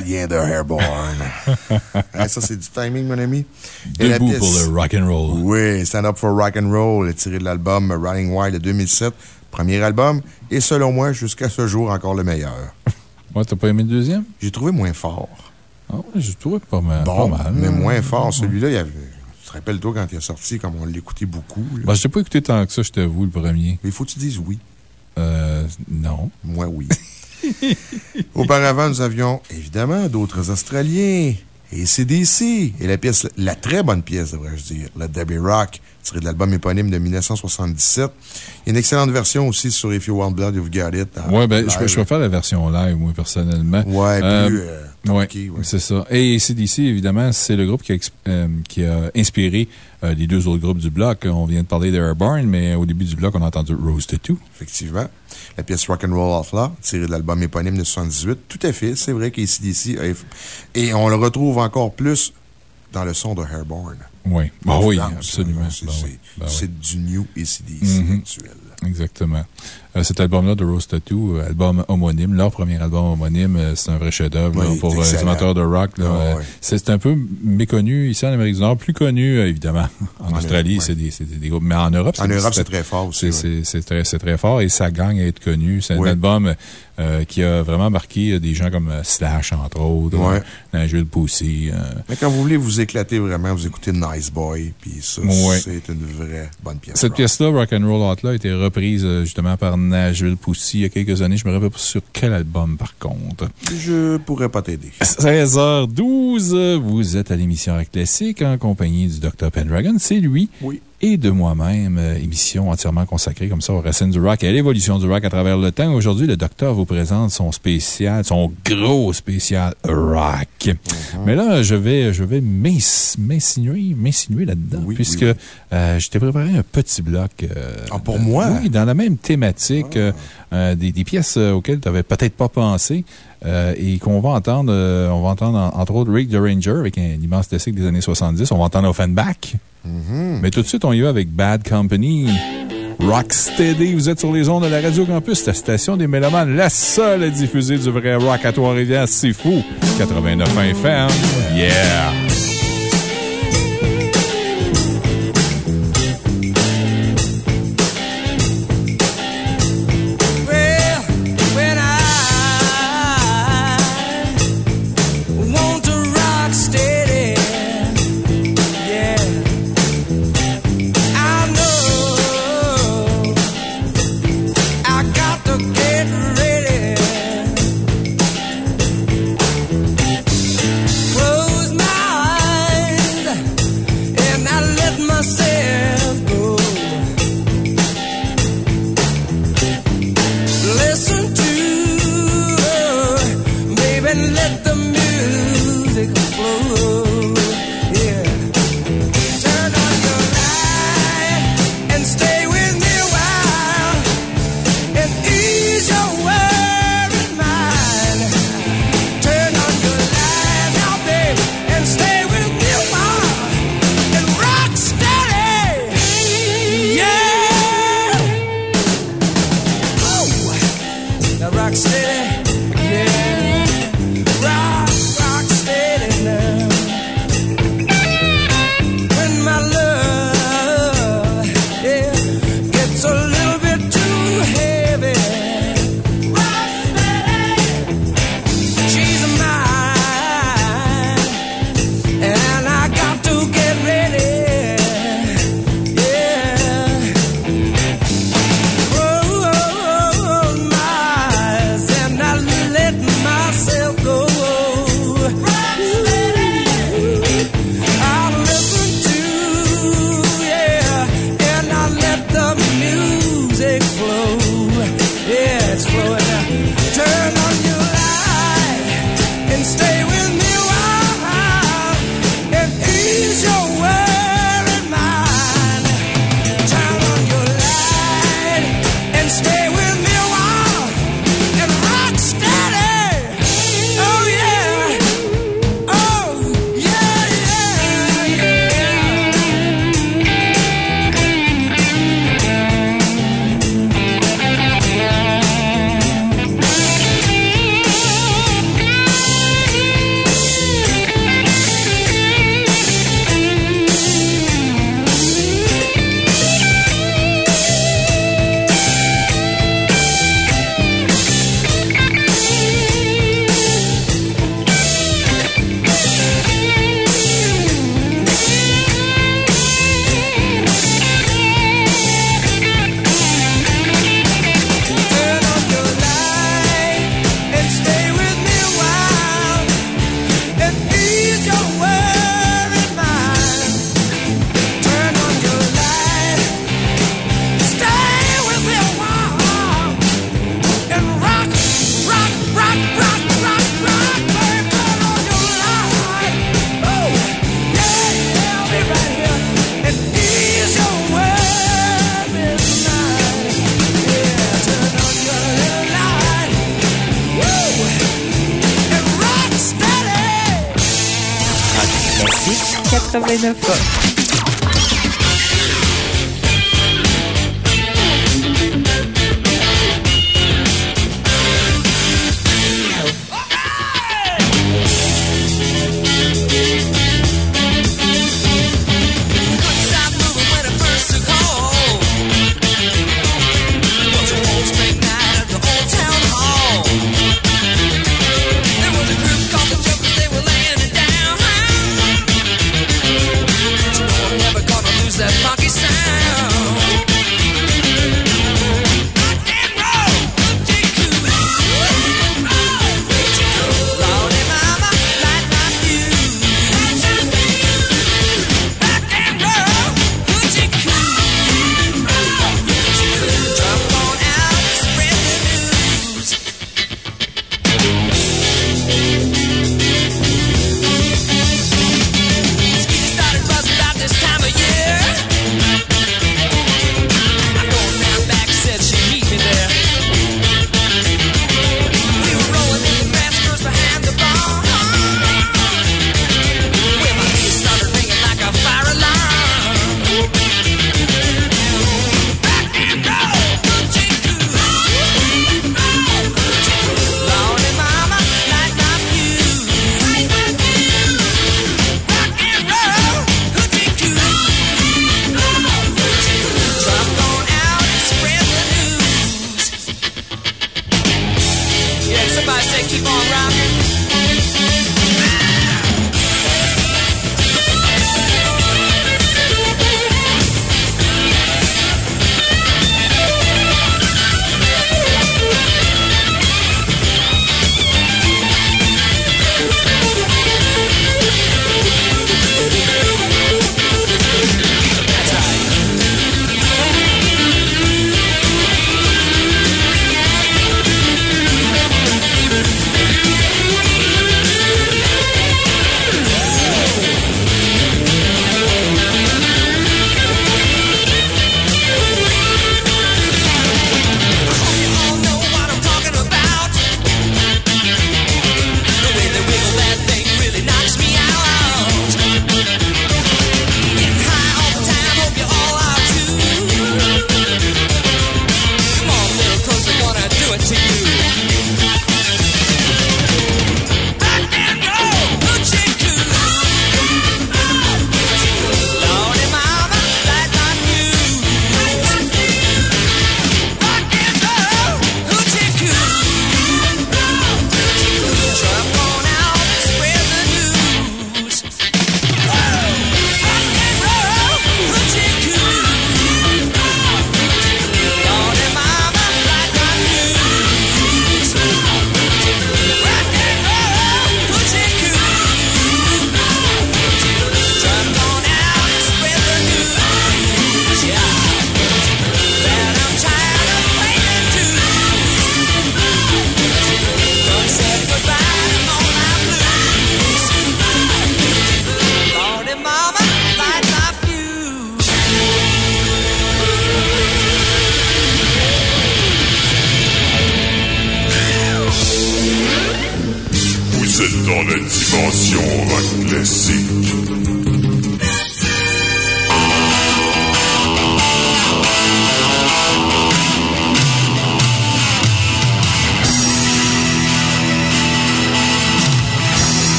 [SPEAKER 21] Les Australiens de Airborne. Ah, ça, c'est du timing, mon ami. Et la pièce-
[SPEAKER 2] pour le rock and roll.
[SPEAKER 21] Oui, Stand Up for Rock and Roll, tiré de l'album Riding Wild de 2007, premier album, et selon moi, jusqu'à ce jour, encore le meilleur.
[SPEAKER 2] Ouais, t'as pas aimé le deuxième?
[SPEAKER 21] J'ai trouvé moins fort.
[SPEAKER 2] Ah ouais, j'ai trouvé pas mal.
[SPEAKER 21] Bon,
[SPEAKER 2] pas mal.
[SPEAKER 21] mais moins fort. Celui-là, il y avait. Tu te rappelles, toi, quand il est sorti, comme on l'écoutait beaucoup. là?
[SPEAKER 2] Ben, je t'ai pas écouté tant que ça, je t'avoue, le premier.
[SPEAKER 21] Mais il faut que tu dises oui.
[SPEAKER 2] Euh, non.
[SPEAKER 21] Moi, oui. Auparavant, nous avions évidemment d'autres Australiens. Et CDC. Et la pièce, la très bonne pièce, devrais-je dire, la Debbie Rock, tirée de l'album éponyme de 1977. Il y a une excellente version aussi sur If You Want Blood, You've Got It.
[SPEAKER 2] Ouais, ben, je, je préfère la version live, moi, personnellement.
[SPEAKER 21] Ouais, plus, euh,
[SPEAKER 2] ouais, c'est ça. Et CDC, évidemment, c'est le groupe qui a, euh, qui a inspiré euh, les deux autres groupes du bloc. On vient de parler d'Airborne, mais au début du bloc, on a entendu Rose Tattoo.
[SPEAKER 21] Effectivement. La pièce Rock'n'Roll Outlaw, tirée de l'album éponyme de 78. Tout à fait. C'est vrai qu'ACDC a... Et on le retrouve encore plus dans le son de Airborne.
[SPEAKER 2] Oui. Ah oui, absolument.
[SPEAKER 21] C'est
[SPEAKER 2] Ben oui,
[SPEAKER 21] c'est-
[SPEAKER 2] oui.
[SPEAKER 21] du new ACDC
[SPEAKER 2] Mhm.
[SPEAKER 21] actuel.
[SPEAKER 2] Exactement. Euh, cet album-là de Rose Tattoo, euh, album homonyme, leur premier album homonyme, euh, c'est un vrai chef-d'œuvre
[SPEAKER 21] Oui,
[SPEAKER 2] pour les amateurs de rock.
[SPEAKER 21] Ah.
[SPEAKER 2] C'est un peu méconnu ici en Amérique du Nord, plus connu, évidemment. En,
[SPEAKER 21] En
[SPEAKER 2] Australie, c'est des, des groupes. Mais en Europe,
[SPEAKER 21] En Europe, c'est très fort aussi,
[SPEAKER 2] C'est très, très fort et ça gagne à être connu. C'est un album euh, qui a vraiment marqué des gens comme Slash, entre autres,
[SPEAKER 21] Ouais.
[SPEAKER 2] euh,
[SPEAKER 21] Mais quand vous voulez vous éclater vraiment, vous écoutez Nice Boy, puis ça,
[SPEAKER 2] Ouais.
[SPEAKER 21] c'est une vraie bonne pièce.
[SPEAKER 2] Cette pièce-là, Rock'n'Roll Outlaw, a été reprise justement par Nashville Pussy il y a quelques années. Je me rappelle pas sur quel album, par contre.
[SPEAKER 21] Je pourrais pas t'aider.
[SPEAKER 2] 16h12, vous êtes à l'émission Rock Classique en compagnie du Dr. Pendragon. C'est lui.
[SPEAKER 21] Oui.
[SPEAKER 2] Et de moi-même, euh, émission entièrement consacrée comme ça aux racines du rock et à l'évolution du rock à travers le temps. Aujourd'hui, le docteur vous présente son spécial, son gros spécial rock.
[SPEAKER 21] Mhm.
[SPEAKER 2] Mais là, je vais, je vais m'ins- m'insinuer, m'insinuer là-dedans, puisque
[SPEAKER 21] oui.
[SPEAKER 2] euh, je t'ai préparé un petit bloc. euh,
[SPEAKER 21] Ah, pour moi? Ah.
[SPEAKER 2] Oui, dans la même thématique, euh, des, des pièces auxquelles tu n'avais peut-être pas pensé. Euh, et qu'on va entendre, euh, on va entendre en- entre autres Rick the Ranger avec un immense classique des années 70. On va entendre Offenbach.
[SPEAKER 21] Mhm.
[SPEAKER 2] Mais tout de suite, on y va avec Bad Company. Rocksteady, vous êtes sur les ondes de la Radio Campus, la station des Mélomanes, la seule à diffuser du vrai rock à Trois-Rivières. C'est fou. 89 FM. Yeah!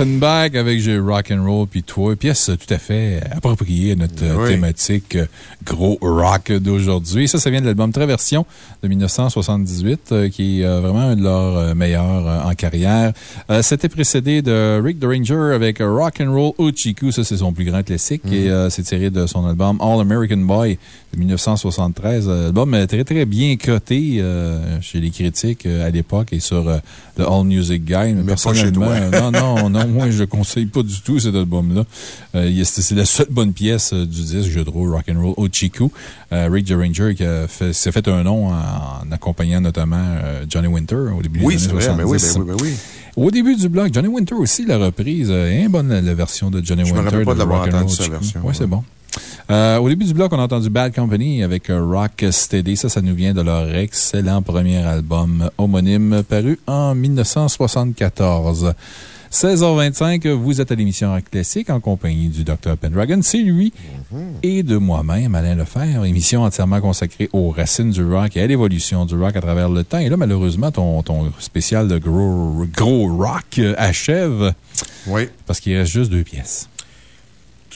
[SPEAKER 2] Offenbach avec j'ai rock and roll puis toi, pièce tout à fait appropriée à notre euh,
[SPEAKER 21] Oui.
[SPEAKER 2] thématique euh, gros rock d'aujourd'hui. Ça, ça vient de l'album Traversion de 1978, euh, qui est vraiment un de leurs meilleurs en carrière. C'était précédé de Rick Derringer avec Rock and Roll Uchiku. Ça, c'est son plus grand classique
[SPEAKER 21] Mhm.
[SPEAKER 2] et c'est tiré de son album All American Boy de 1973. Euh, L'album est très, très bien coté euh, chez les critiques euh, à l'époque et sur euh, le All Music Guide.
[SPEAKER 21] Mais pas chez toi.
[SPEAKER 2] Personnellement, non, non, non, moi, je ne conseille pas du tout cet album-là. C'est la seule bonne pièce du disque, je trouve, Rock'n'Roll Ochiku. Rick Derringer qui s'est fait un nom en, en accompagnant notamment Johnny Winter au début
[SPEAKER 21] Oui,
[SPEAKER 2] des années
[SPEAKER 21] vrai, mais oui,
[SPEAKER 2] 70.
[SPEAKER 21] ben oui, ben oui.
[SPEAKER 2] Au début du bloc, Johnny Winter aussi l'a reprise. Une bonne la version de Johnny
[SPEAKER 21] Je me
[SPEAKER 2] Winter.
[SPEAKER 21] rappelle pas
[SPEAKER 2] de
[SPEAKER 21] entendu sa version,
[SPEAKER 2] Oui, c'est bon. Euh, au début du bloc, on a entendu Bad Company avec euh, Rock Steady. Ça, ça nous vient de leur excellent premier album homonyme paru en 1974. 16h25, vous êtes à l'émission Rock Classique en compagnie du Dr. Pendragon. C'est lui et de moi-même, Alain Lefebvre. Émission entièrement consacrée aux racines du rock et à l'évolution du rock à travers le temps. Et là, malheureusement, ton, ton spécial de gros, gros rock euh, achève.
[SPEAKER 21] Oui.
[SPEAKER 2] Parce qu'il reste juste deux pièces.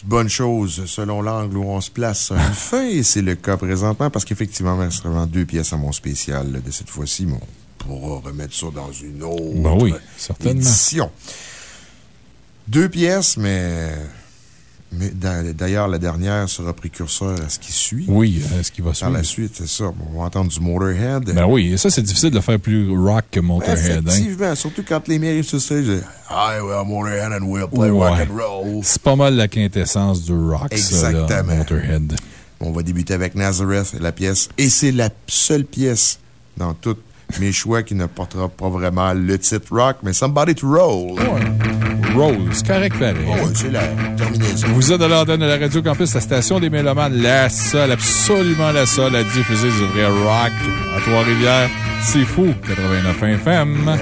[SPEAKER 21] Toute bonne chose, selon l'angle où on se place, a une fin, et c'est le cas présentement, parce qu'effectivement, il reste vraiment deux pièces à mon spécial de cette fois-ci, mais on pourra remettre ça dans une autre
[SPEAKER 2] Ben oui, certainement.
[SPEAKER 21] édition. Deux pièces, mais. Mais d'a- D'ailleurs, la dernière sera précurseur à ce qui suit.
[SPEAKER 2] Oui, à ce qui va
[SPEAKER 21] Par
[SPEAKER 2] suivre.
[SPEAKER 21] la suite, c'est ça. On va entendre du Motorhead.
[SPEAKER 2] Ben oui, et ça, c'est difficile de le faire plus rock que Motorhead. hein.
[SPEAKER 21] Effectivement, surtout quand les mérites sur stage. Hi, we're Motorhead and we'll play rock
[SPEAKER 2] Ouais.
[SPEAKER 21] and roll.
[SPEAKER 2] C'est pas mal la quintessence du rock, ça, là,
[SPEAKER 21] Exactement.
[SPEAKER 2] Motorhead.
[SPEAKER 21] On va débuter avec Nazareth, la pièce. Et c'est la seule pièce dans tous mes choix qui ne portera pas vraiment le titre rock, mais Somebody to Roll.
[SPEAKER 2] Rose, correct pareil.
[SPEAKER 21] Oh, c'est la terminaison.
[SPEAKER 2] Vous êtes à l'antenne de la Radio Campus, la station des Mélomanes, la seule, absolument la seule à diffuser du vrai rock à Trois-Rivières. C'est fou, 89 FM.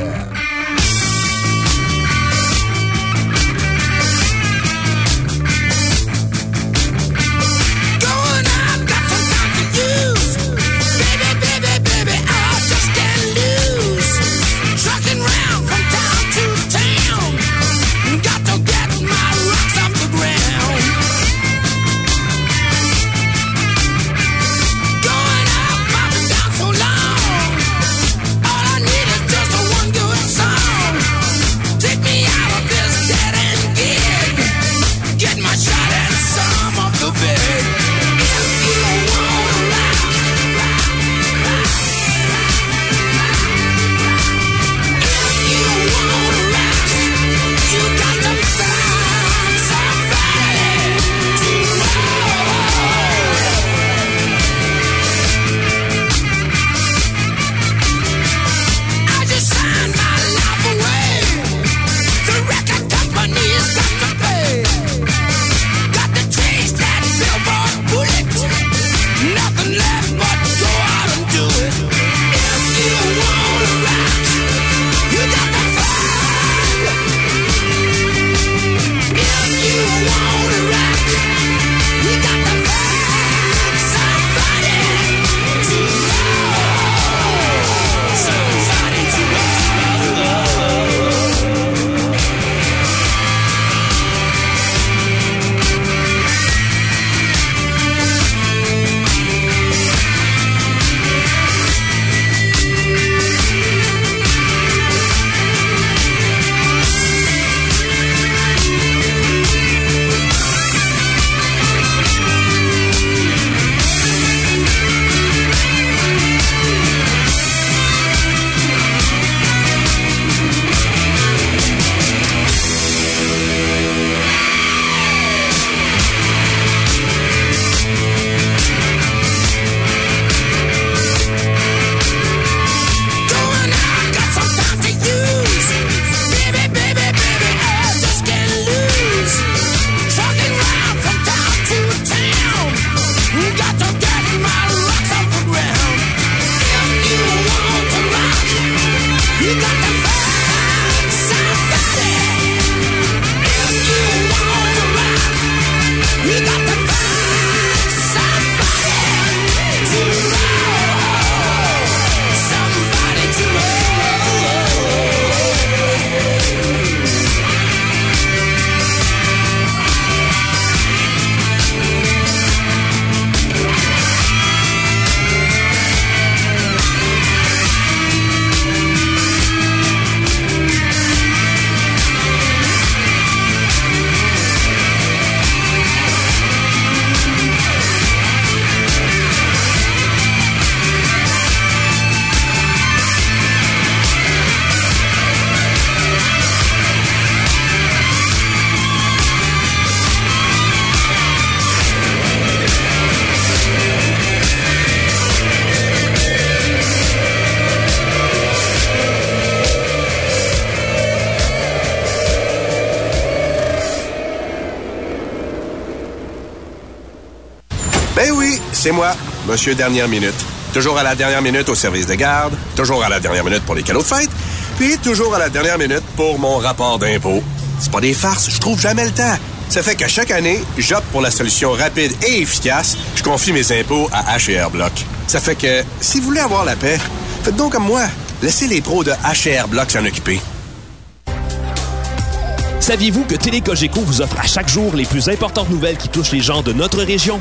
[SPEAKER 24] Monsieur Dernière Minute. Toujours à la dernière minute au service de garde, toujours à la dernière minute pour les cadeaux de fête, puis toujours à la dernière minute pour mon rapport d'impôt. C'est pas des farces, je trouve jamais le temps. Ça fait qu'à chaque année, j'opte pour la solution rapide et efficace. Je confie mes impôts à HR Block. Ça fait que, si vous voulez avoir la paix, faites donc comme moi. Laissez les pros de HR Block s'en occuper.
[SPEAKER 10] Saviez-vous que Télécogeco vous offre à chaque jour les plus importantes nouvelles qui touchent les gens de notre région?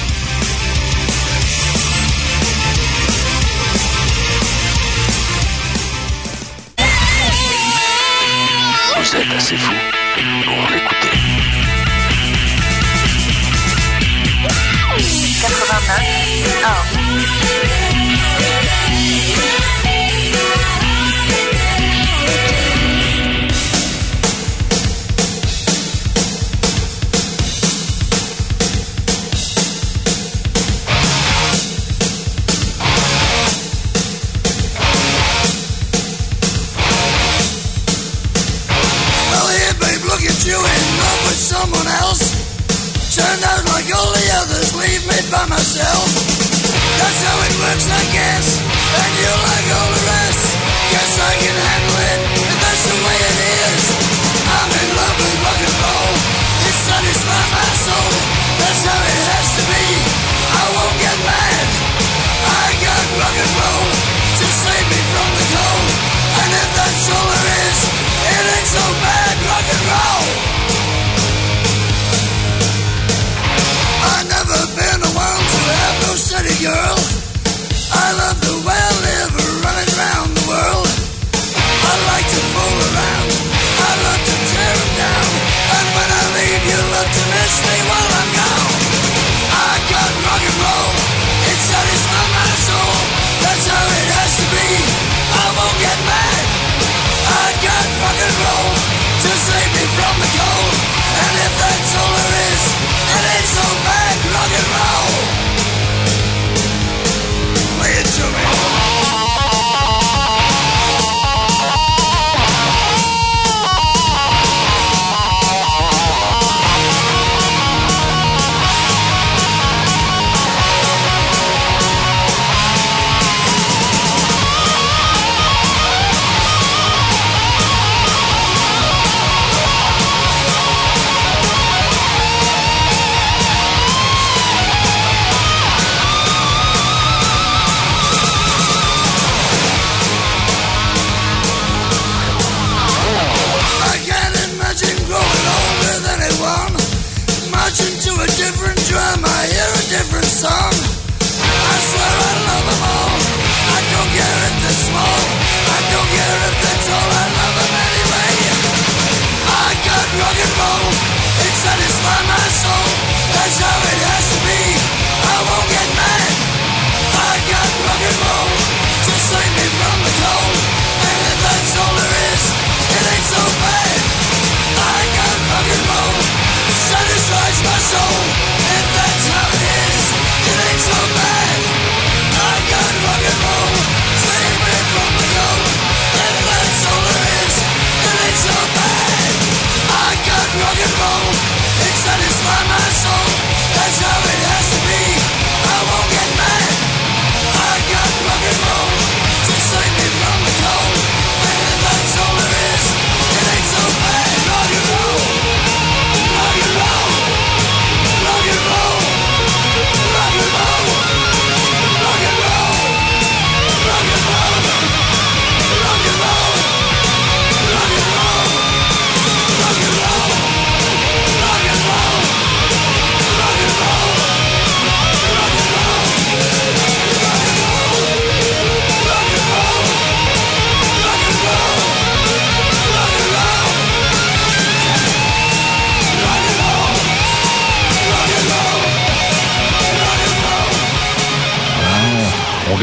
[SPEAKER 12] Vous êtes assez fou
[SPEAKER 25] works, I guess. And you like all the rest. Guess I can handle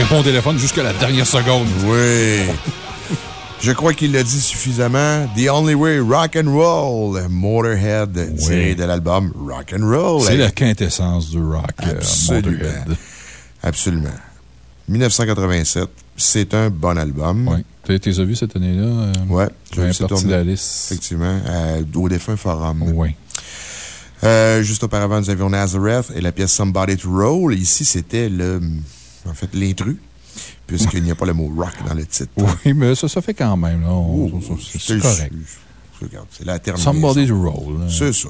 [SPEAKER 2] répond au téléphone jusqu'à la dernière seconde.
[SPEAKER 21] Oui. Je crois qu'il l'a dit suffisamment. The Only Way Rock and Roll, Motorhead, tiré de l'album Rock and Roll.
[SPEAKER 2] C'est la quintessence du rock. euh,
[SPEAKER 21] Absolument.
[SPEAKER 2] Motorhead.
[SPEAKER 21] Absolument. 1987, c'est un bon album.
[SPEAKER 2] Oui. Tu les as vus cette année-là? euh,
[SPEAKER 21] Ouais.
[SPEAKER 2] J'ai
[SPEAKER 21] vu tourner.
[SPEAKER 2] de la liste.
[SPEAKER 21] Effectivement, euh, au défunt forum.
[SPEAKER 2] Oui.
[SPEAKER 21] Euh, juste auparavant, nous avions Nazareth et la pièce Somebody to Roll. Ici, c'était le, en fait, l'intrus, puisqu'il n'y a pas le mot rock dans le titre.
[SPEAKER 2] Oui, mais ça, ça fait quand même.
[SPEAKER 21] Oh,
[SPEAKER 2] c'est- correct.
[SPEAKER 21] Regarde, c'est la terminaison.
[SPEAKER 2] Somebody to roll. là.
[SPEAKER 21] C'est ça.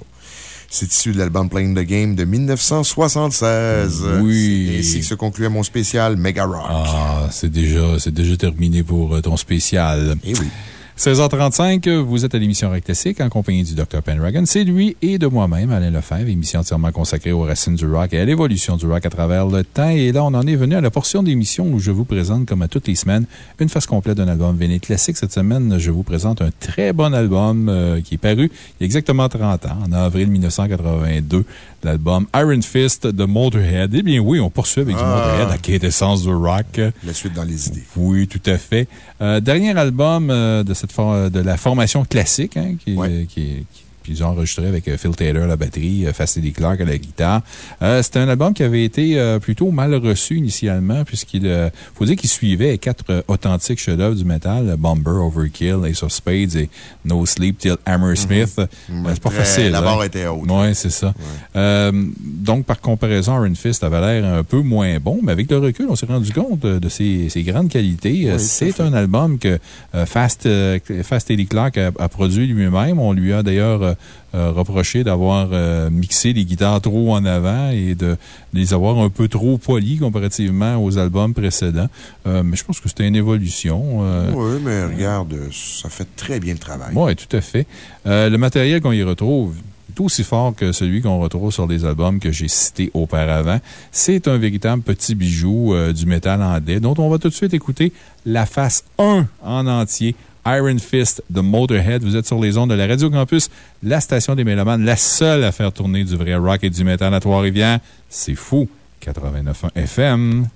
[SPEAKER 21] C'est issu de l'album Playing the Game de 1976.
[SPEAKER 2] Oui.
[SPEAKER 21] C'est ainsi que se concluait mon spécial Mega Rock.
[SPEAKER 2] Ah, c'est déjà, déjà terminé pour euh, ton spécial.
[SPEAKER 21] Eh oui.
[SPEAKER 2] 16h35, vous êtes à l'émission Rock Classique en compagnie du Dr. Pendragon. C'est lui et de moi-même, Alain Lefebvre, émission entièrement consacrée aux racines du rock et à l'évolution du rock à travers le temps. Et là, on en est venu à la portion d'émission où je vous présente, comme à toutes les semaines, une face complète d'un album véné classique. Cette semaine, je vous présente un très bon album euh, qui est paru il y a exactement 30 ans, en avril 1982, l'album Iron Fist de Motorhead. Eh bien oui, on poursuit avec du
[SPEAKER 21] Ah.
[SPEAKER 2] Motorhead, la quintessence du rock.
[SPEAKER 21] La suite dans les idées.
[SPEAKER 2] Oui, tout à fait. Euh, dernier album euh, de, cette de la formation classique, hein, qui, qui, qui- qu'ils ont enregistré avec euh, Phil Taylor à la batterie, euh, Fast Eddie Clark à la guitare. Euh, C'était un album qui avait été euh, plutôt mal reçu initialement, puisqu'il euh, faut dire qu'il suivait quatre authentiques chefs-d'œuvre du métal, Bomber, Overkill, Ace of Spades et No Sleep Till Hammersmith.
[SPEAKER 21] Mhm.
[SPEAKER 2] Euh, C'est pas
[SPEAKER 21] Très-
[SPEAKER 2] facile.
[SPEAKER 21] la
[SPEAKER 2] hein?
[SPEAKER 21] barre était haute.
[SPEAKER 2] Oui, c'est ça. Donc, par comparaison, Iron Fist avait l'air un peu moins bon, mais avec le recul, on s'est rendu compte de, ses, ses grandes qualités.
[SPEAKER 21] Oui,
[SPEAKER 2] c'est un album que Fast, Fast Eddie Clark a, a produit lui-même. On lui a d'ailleurs euh, reproché d'avoir euh, mixé les guitares trop en avant et de, de les avoir un peu trop polies comparativement aux albums précédents. Euh, mais je pense que c'était une évolution. euh,
[SPEAKER 21] Oui, mais regarde, ça fait très bien le travail.
[SPEAKER 2] oui, tout à fait. Le matériel qu'on y retrouve est aussi fort que celui qu'on retrouve sur les albums que j'ai cités auparavant. C'est un véritable petit bijou euh, du métal andais dont on va tout de suite écouter la face 1 en entier. Iron Fist de Motorhead. Vous êtes sur les ondes de la Radio Campus, la station des Mélomanes, la seule à faire tourner du vrai rock et du métal à Trois-Rivières. C'est fou. 89.1 FM.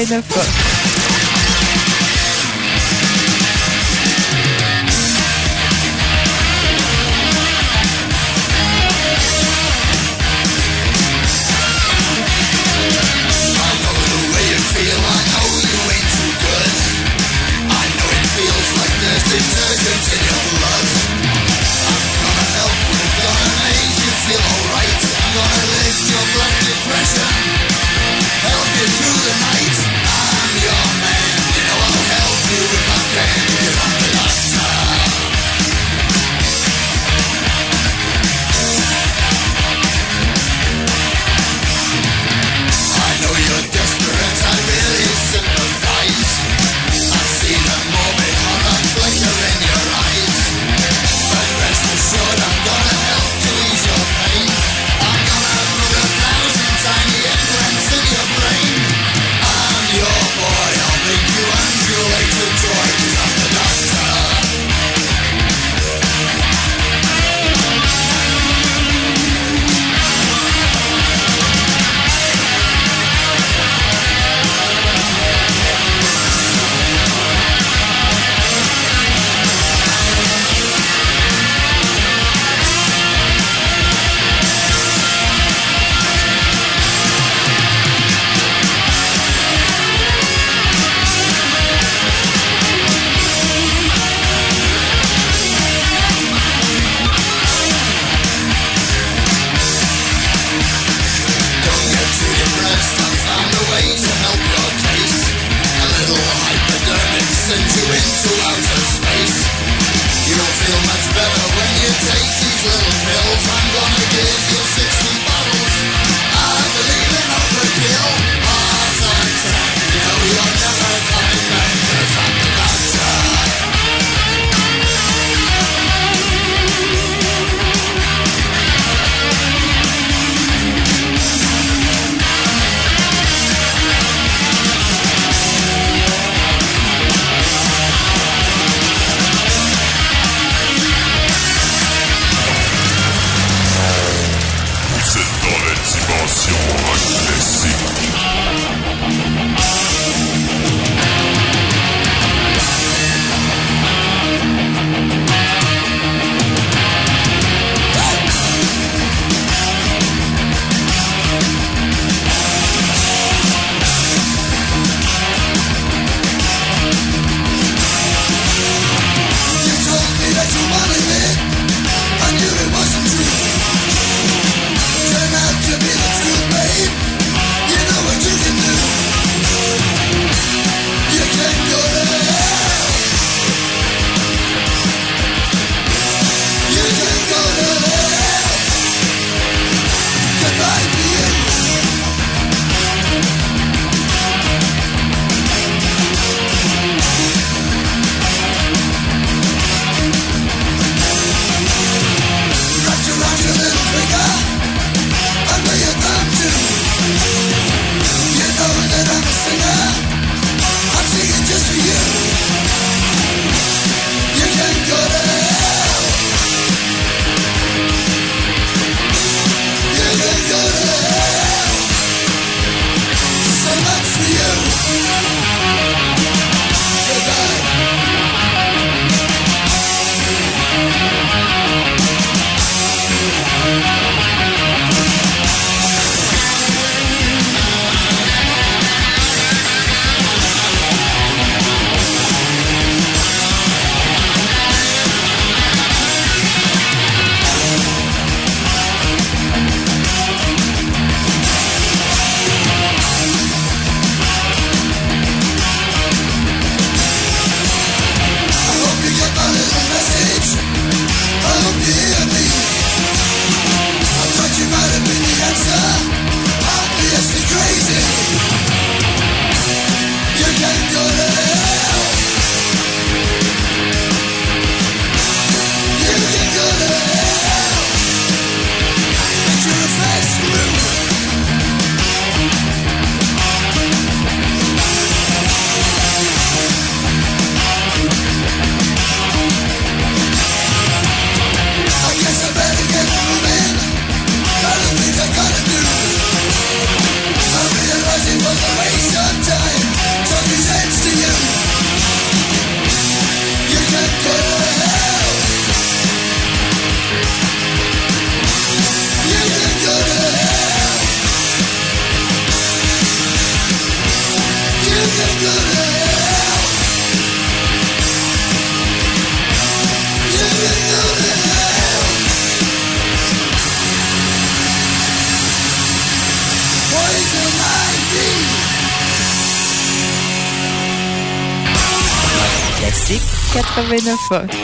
[SPEAKER 6] 89
[SPEAKER 25] Help 89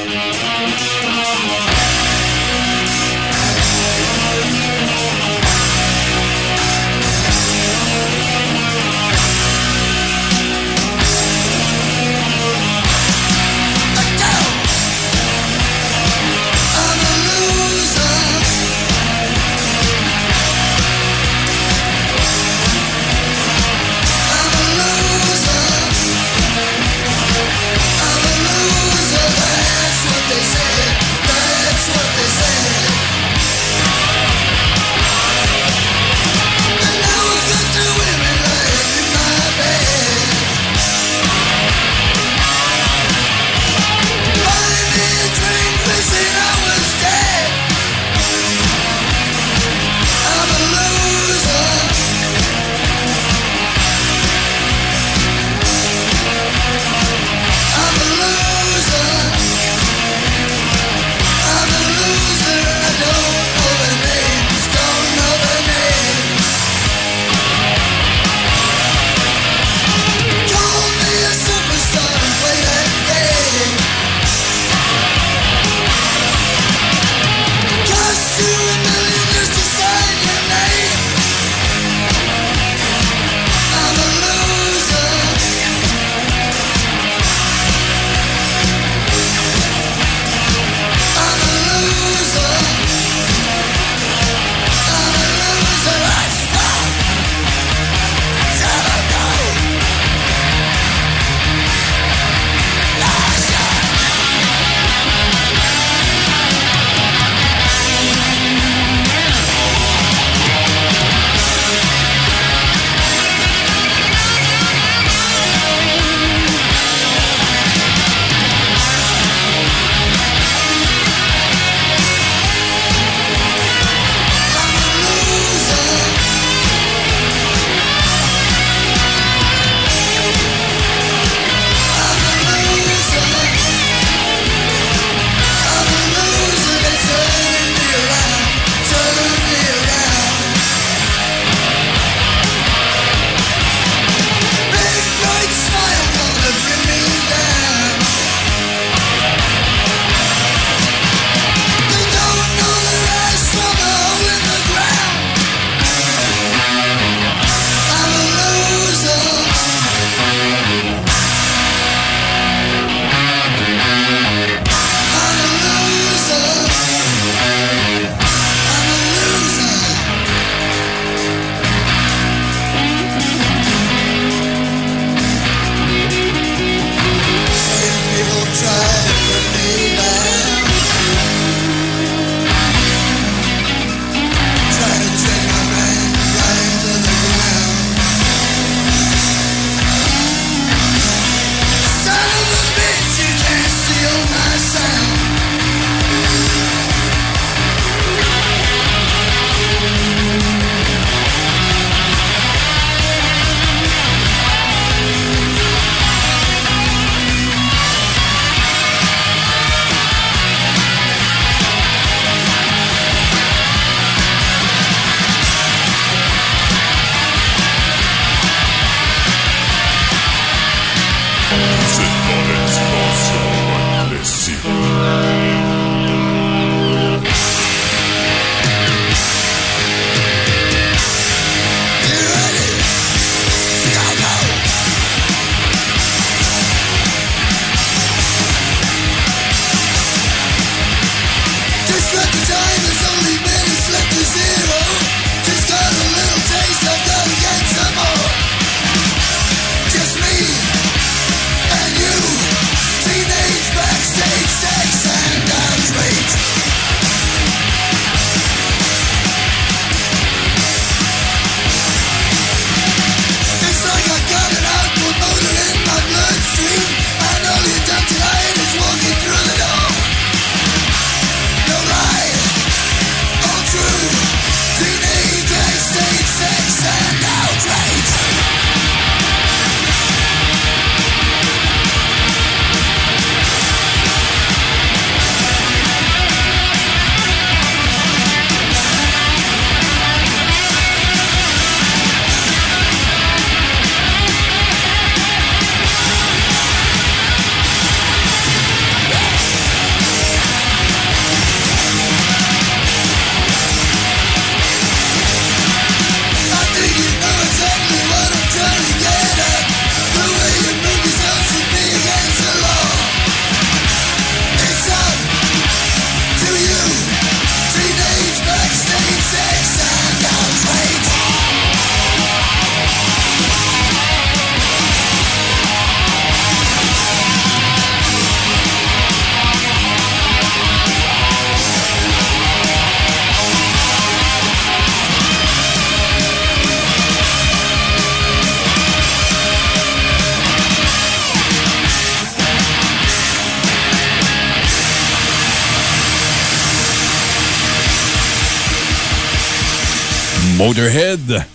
[SPEAKER 2] Motorhead.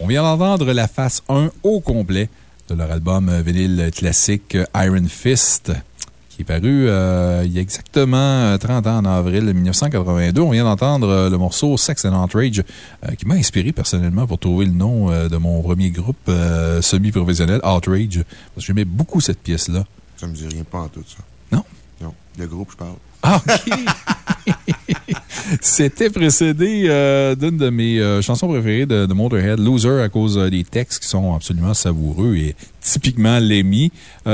[SPEAKER 2] On vient d'entendre la face 1 au complet de leur album vinyle classique Iron Fist, qui est paru euh, il y a exactement 30 ans en avril 1982. On vient d'entendre euh, le morceau Sex and Outrage, euh, qui m'a inspiré personnellement pour trouver le nom de mon premier groupe semi-professionnel, Outrage. Parce que j'aimais beaucoup cette pièce-là.
[SPEAKER 21] Ça me dit rien pas en tout, ça.
[SPEAKER 2] Non?
[SPEAKER 21] Non. Le groupe, je parle.
[SPEAKER 2] Ah, OK! C'était précédé euh, d'une de mes euh, chansons préférées de, de, Motorhead, Loser, à cause euh, des textes qui sont absolument savoureux et typiquement Lemmy.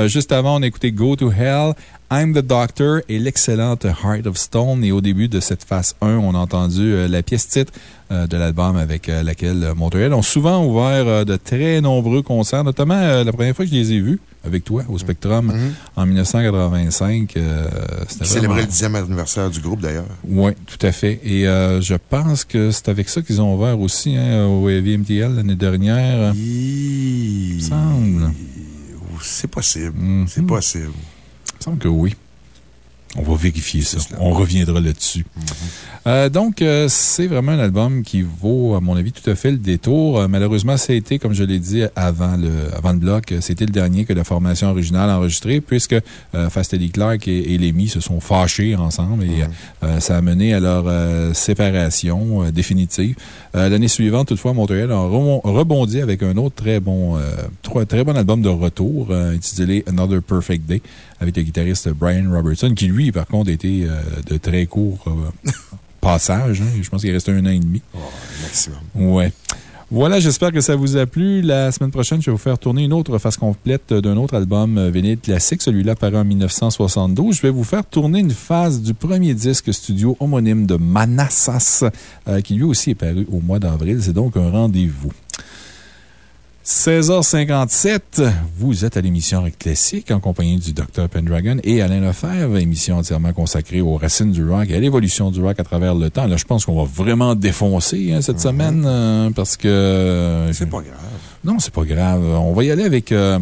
[SPEAKER 2] juste avant, on a écouté Go to Hell, I'm the Doctor et l'excellente Heart of Stone. Et au début de cette phase 1, on a entendu la pièce titre de l'album avec laquelle Motorhead ont souvent ouvert de très nombreux concerts, notamment la première fois que je les ai vus avec toi au Spectrum
[SPEAKER 21] Mm-hmm.
[SPEAKER 2] en 1985. Euh,
[SPEAKER 21] Qui célébrait le 10e anniversaire du groupe, d'ailleurs.
[SPEAKER 2] Oui, tout à fait. Et euh, je pense que c'est avec ça qu'ils ont ouvert aussi hein, au VMTL l'année dernière.
[SPEAKER 21] Il
[SPEAKER 2] me semble.
[SPEAKER 21] C'est possible.
[SPEAKER 2] Mm-hmm.
[SPEAKER 21] C'est possible.
[SPEAKER 2] Il me semble que oui. On va vérifier ça. On reviendra là-dessus. Euh, donc, euh, c'est vraiment un album qui vaut, à mon avis, tout à fait le détour. Euh, malheureusement, ça a été, comme je l'ai dit avant le, avant le bloc, c'était le dernier que la formation originale a enregistré, puisque Fast Eddie Clark et, et Lemmy se sont fâchés ensemble et euh, ça a mené à leur séparation définitive. L'année suivante, toutefois, Montréal a rebondi avec un autre très bon, très bon album de retour, intitulé Another Perfect Day, avec le guitariste Brian Robertson, qui lui, par contre, était euh, de très court euh, passage. hein. Je pense qu'il restait un an et demi.
[SPEAKER 21] maximum.
[SPEAKER 2] Ouais. Voilà, j'espère que ça vous a plu. La semaine prochaine, je vais vous faire tourner une autre face complète d'un autre album euh, vinyle classique. Celui-là paru en 1972. Je vais vous faire tourner une phase du premier disque studio homonyme de Manassas, euh, qui lui aussi est paru au mois d'avril. C'est donc un rendez-vous. 16h57, vous êtes à l'émission Rock Classique en compagnie du Dr. Pendragon et Alain Lefebvre, émission entièrement consacrée aux racines du rock et à l'évolution du rock à travers le temps. Là, je pense qu'on va vraiment défoncer hein, cette semaine euh, parce que.
[SPEAKER 21] C'est pas grave.
[SPEAKER 2] Non, c'est pas grave. On va y aller avec. euh,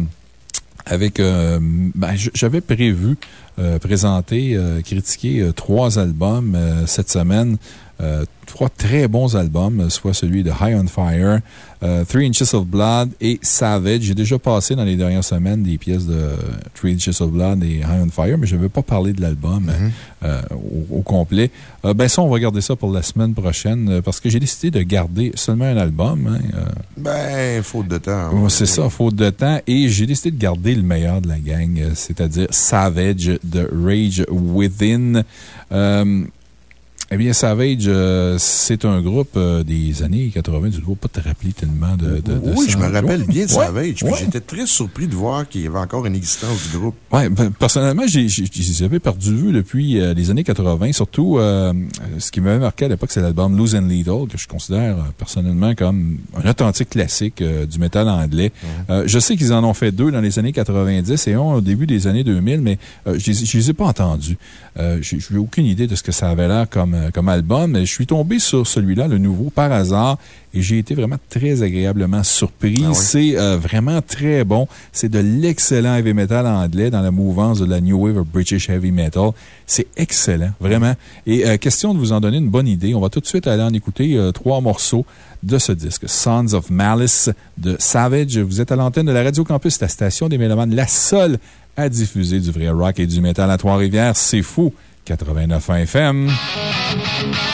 [SPEAKER 2] avec euh, ben, j'avais prévu euh, présenter, euh, critiquer euh, trois albums euh, cette semaine. Euh, trois très bons albums, euh, soit celui de High on Fire, euh, Three Inches of Blood et Savage. J'ai déjà passé dans les dernières semaines des pièces de Three Inches of Blood et High on Fire, mais je ne veux pas parler de l'album euh, au, au complet. Euh, ben, ça, on va garder ça pour la semaine prochaine euh, parce que j'ai décidé de garder seulement un album. hein,
[SPEAKER 21] Ben, faute de temps.
[SPEAKER 2] Ouais, c'est ça, faute de temps. Et j'ai décidé de garder le meilleur de la gang, c'est-à-dire Savage de Rage Within. Eh bien, Savage, euh, c'est un groupe euh, des années 80. Tu ne dois pas te rappeler tellement de, de, de
[SPEAKER 21] Oui, je me rappelle bien de
[SPEAKER 2] Ouais,
[SPEAKER 21] Savage. puis
[SPEAKER 2] ouais.
[SPEAKER 21] J'étais très surpris de voir qu'il y avait encore une existence du groupe.
[SPEAKER 2] Ouais, ben, personnellement, j'ai- j'ai- je les avais perdu de vue depuis euh, les années 80. Surtout, euh, ce qui m'avait marqué à l'époque, c'est l'album Lose and Lethal, que je considère euh, personnellement comme un authentique classique euh, du métal anglais. Euh, je sais qu'ils en ont fait deux dans les années 90 et un au début des années 2000, mais euh, je je les ai pas entendus. Euh, J'ai j'ai aucune idée de ce que ça avait l'air comme, euh, comme album, je suis tombé sur celui-là, le nouveau, par hasard, et j'ai été vraiment très agréablement surpris. C'est euh, vraiment très bon. C'est de l'excellent heavy metal anglais dans la mouvance de la New Wave of British Heavy Metal. C'est excellent, vraiment. Et euh, question de vous en donner une bonne idée, on va tout de suite aller en écouter euh, trois morceaux de ce disque. Sons of Malice de Savage. Vous êtes à l'antenne de la Radio Campus, la station des Mélomanes, la seule à diffuser du vrai rock et du métal à Trois-Rivières. C'est fou. 89 FM.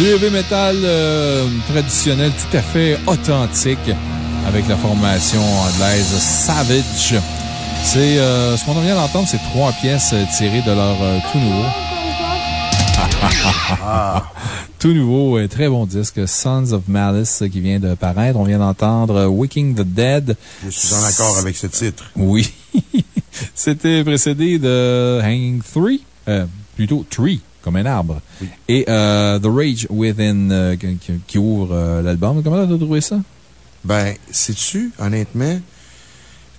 [SPEAKER 2] Du heavy metal euh, traditionnel tout à fait authentique avec la formation anglaise Savage. C'est euh, ce qu'on vient d'entendre, c'est trois pièces tirées de leur euh, tout nouveau. Tout nouveau et très bon disque, Sons of Malice, qui vient de paraître. On vient d'entendre Waking the Dead.
[SPEAKER 21] Je suis en accord avec ce titre.
[SPEAKER 2] Oui. C'était précédé de Hanging Three, euh, plutôt Tree, comme un arbre. Et euh, The Rage Within, euh, qui, ouvre euh, l'album. Comment t'as trouvé ça?
[SPEAKER 21] Ben, sais-tu, honnêtement,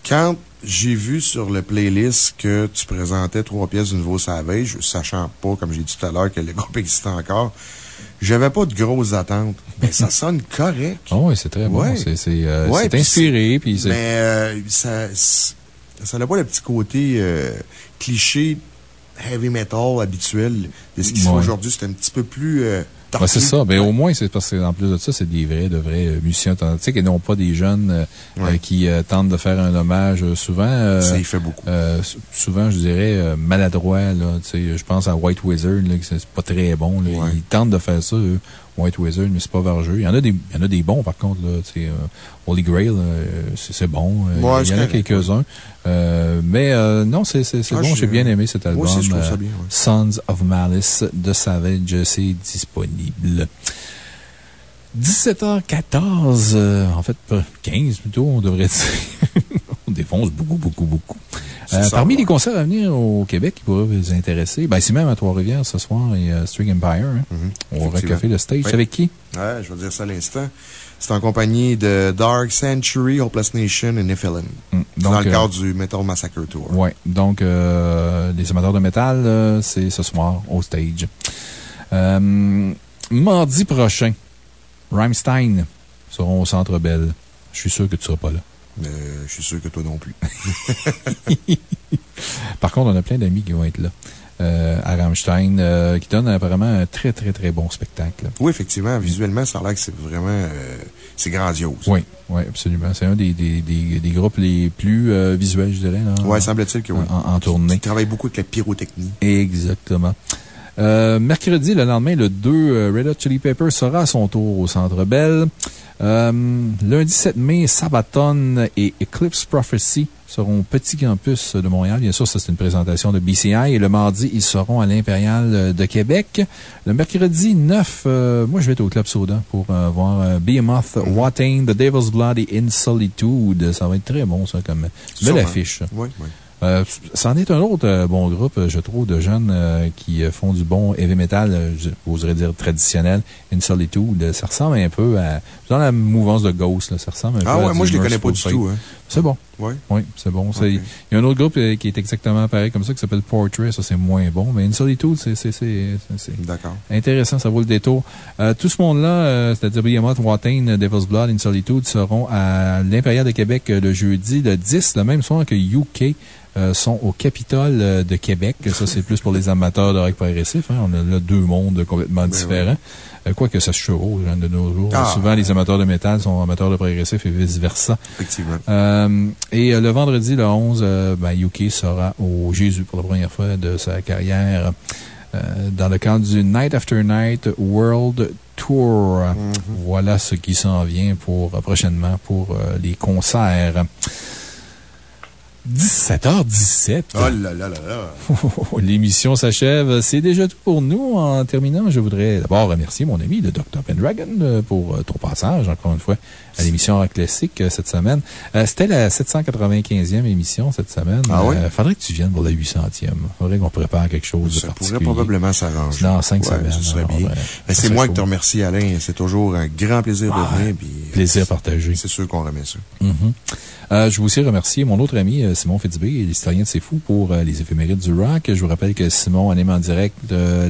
[SPEAKER 21] quand j'ai vu sur le playlist que tu présentais trois pièces du nouveau Savage, sachant pas, comme j'ai dit tout à l'heure, que le groupe existait encore, j'avais pas de grosses attentes. Mais ça sonne correct.
[SPEAKER 2] Ah oui, c'est très bon.
[SPEAKER 21] Ouais.
[SPEAKER 2] C'est
[SPEAKER 21] Ouais,
[SPEAKER 2] inspiré. Puis
[SPEAKER 21] Mais ça ça n'a pas le petit côté euh, cliché heavy metal habituel de ce qui se fait aujourd'hui. C'est un petit peu plus. euh,
[SPEAKER 2] c'est ça. Mais au moins, c'est parce qu'en plus de ça, c'est des vrais, de vrais euh, musiciens authentiques et non pas des jeunes euh, qui euh, tentent de faire un hommage souvent.
[SPEAKER 21] Ça y fait beaucoup.
[SPEAKER 2] souvent, je dirais, euh, maladroit, là. Tu sais, je pense à White Wizard, là, c'est pas très bon, là. Ils tentent de faire ça, eux, White Wizard, mais c'est pas vergeux. Il y en a des, il y en a des bons, par contre, là. Euh, Holy Grail, euh, c'est bon. Euh,
[SPEAKER 21] Ouais,
[SPEAKER 2] il y en a quelques-uns. Euh, mais euh, non, c'est c'est- c'est
[SPEAKER 21] Ah,
[SPEAKER 2] bon. J'ai bien aimé cet album.
[SPEAKER 21] aussi, je trouve ça bien, ouais.
[SPEAKER 2] Sons of Malice de Savage, c'est disponible. 17h14, euh, en fait, pas 15 plutôt, on devrait dire. on défonce beaucoup, beaucoup, beaucoup. Euh, parmi les concerts à venir au Québec qui pourraient vous intéresser, ben, c'est même à Trois-Rivières ce soir et euh, String Empire, hein,
[SPEAKER 21] Mm-hmm. Effectivement.
[SPEAKER 2] Recafé le Stage.
[SPEAKER 21] Oui.
[SPEAKER 2] Avec qui?
[SPEAKER 21] Ouais, je vais dire ça à l'instant. C'est en compagnie de Dark Century, Hopeless Nation et Nephilim.
[SPEAKER 2] donc,
[SPEAKER 21] dans le
[SPEAKER 2] euh,
[SPEAKER 21] cadre du Metal Massacre Tour.
[SPEAKER 2] Ouais. Donc, euh, les amateurs de métal, euh, c'est ce soir au stage. Euh, mardi prochain, Rammstein seront au Centre Bell. Je suis sûr que tu seras pas là.
[SPEAKER 21] Euh, je suis sûr que toi non plus.
[SPEAKER 2] Par contre, on a plein d'amis qui vont être là. euh, à Rammstein, euh, qui donne apparemment un très, très, très bon spectacle.
[SPEAKER 21] Oui, effectivement, visuellement, ça a l'air que c'est vraiment. euh, c'est grandiose.
[SPEAKER 2] Oui, oui, absolument. C'est un des, des, des, des groupes les plus visuels, je dirais.
[SPEAKER 21] Oui, semble-t-il que oui.
[SPEAKER 2] En, en tournée.
[SPEAKER 21] Ils travaillent beaucoup avec la pyrotechnie.
[SPEAKER 2] Exactement. Euh, mercredi, le lendemain, le 2, euh, Red Hot Chili Peppers sera à son tour au Centre Bell. Euh, lundi 7 mai, Sabaton et Eclipse Prophecy seront au Petit Campus de Montréal. Bien sûr, ça, c'est une présentation de BCI. Et le mardi, ils seront à l'Impérial de Québec. Le mercredi 9, euh, moi, je vais être au Club Soda pour euh, voir euh, Behemoth, Watain, The Devil's Blood et In Solitude. Ça va être très bon, ça, comme belle affiche.
[SPEAKER 21] Oui, oui.
[SPEAKER 2] Euh, c'en est un autre euh, bon groupe, euh, je trouve, de jeunes euh, qui font du bon heavy metal, euh, je oserais dire traditionnel, In Solitude. Ça ressemble un peu à. Dans la mouvance de Ghost, là, ça ressemble un
[SPEAKER 21] Ah
[SPEAKER 2] peu à.
[SPEAKER 21] ouais, moi, je les connais pas du tout, hein.
[SPEAKER 2] C'est bon.
[SPEAKER 21] Oui.
[SPEAKER 2] Oui, c'est bon. C'est- Il y a un autre groupe qui est exactement pareil comme ça, qui s'appelle Portrait. Ça, c'est moins bon. Mais In Solitude, c'est. c'est- c'est- c'est-
[SPEAKER 21] D'accord.
[SPEAKER 2] Intéressant, ça vaut le détour. Euh, tout ce monde-là, euh, c'est-à-dire Behemoth, Watain, Devil's Blood, In Solitude, seront à l'Impérial de Québec euh, le jeudi, le 10, le même soir que UK. euh, sont au Capitole de Québec. Ça, c'est plus pour les amateurs de rock progressif. hein. On a là deux mondes complètement différents. Euh, Quoique ça se chevauche hein, de nos jours.
[SPEAKER 21] Ah.
[SPEAKER 2] Souvent, les amateurs de métal sont amateurs de progressif et vice-versa.
[SPEAKER 21] Effectivement.
[SPEAKER 2] Euh, et euh, le vendredi, le 11, euh, ben, Yuki sera au Jésus pour la première fois de sa carrière euh, dans le cadre du Night After Night World Tour. Voilà ce qui s'en vient pour, euh, prochainement pour euh, les concerts. 17h17.
[SPEAKER 21] Oh là là là là.
[SPEAKER 2] L'émission s'achève. C'est déjà tout pour nous. En terminant, je voudrais d'abord remercier mon ami, le Dr. Pendragon, euh, pour euh, ton passage, encore une fois, à l'émission Classique euh, cette semaine. C'était la 795e émission cette semaine.
[SPEAKER 21] Ah oui?
[SPEAKER 2] Faudrait que tu viennes pour la 800e. Faudrait qu'on prépare quelque chose de
[SPEAKER 21] Ça pourrait
[SPEAKER 2] particulier.
[SPEAKER 21] probablement s'arranger.
[SPEAKER 2] Dans cinq
[SPEAKER 21] Ouais,
[SPEAKER 2] semaines.
[SPEAKER 21] Ce serait bien. Ben, c'est moi
[SPEAKER 2] chaud.
[SPEAKER 21] qui te remercie, Alain. C'est toujours un grand plaisir de venir. puis, euh,
[SPEAKER 2] Plaisir partagé.
[SPEAKER 21] C'est sûr qu'on remet ça.
[SPEAKER 2] Mhm. Euh, je veux aussi remercier mon autre ami, Simon Fitzbé, l'historien de C'est Fou, pour euh, les éphémérides du rock. Je vous rappelle que Simon anime en direct euh,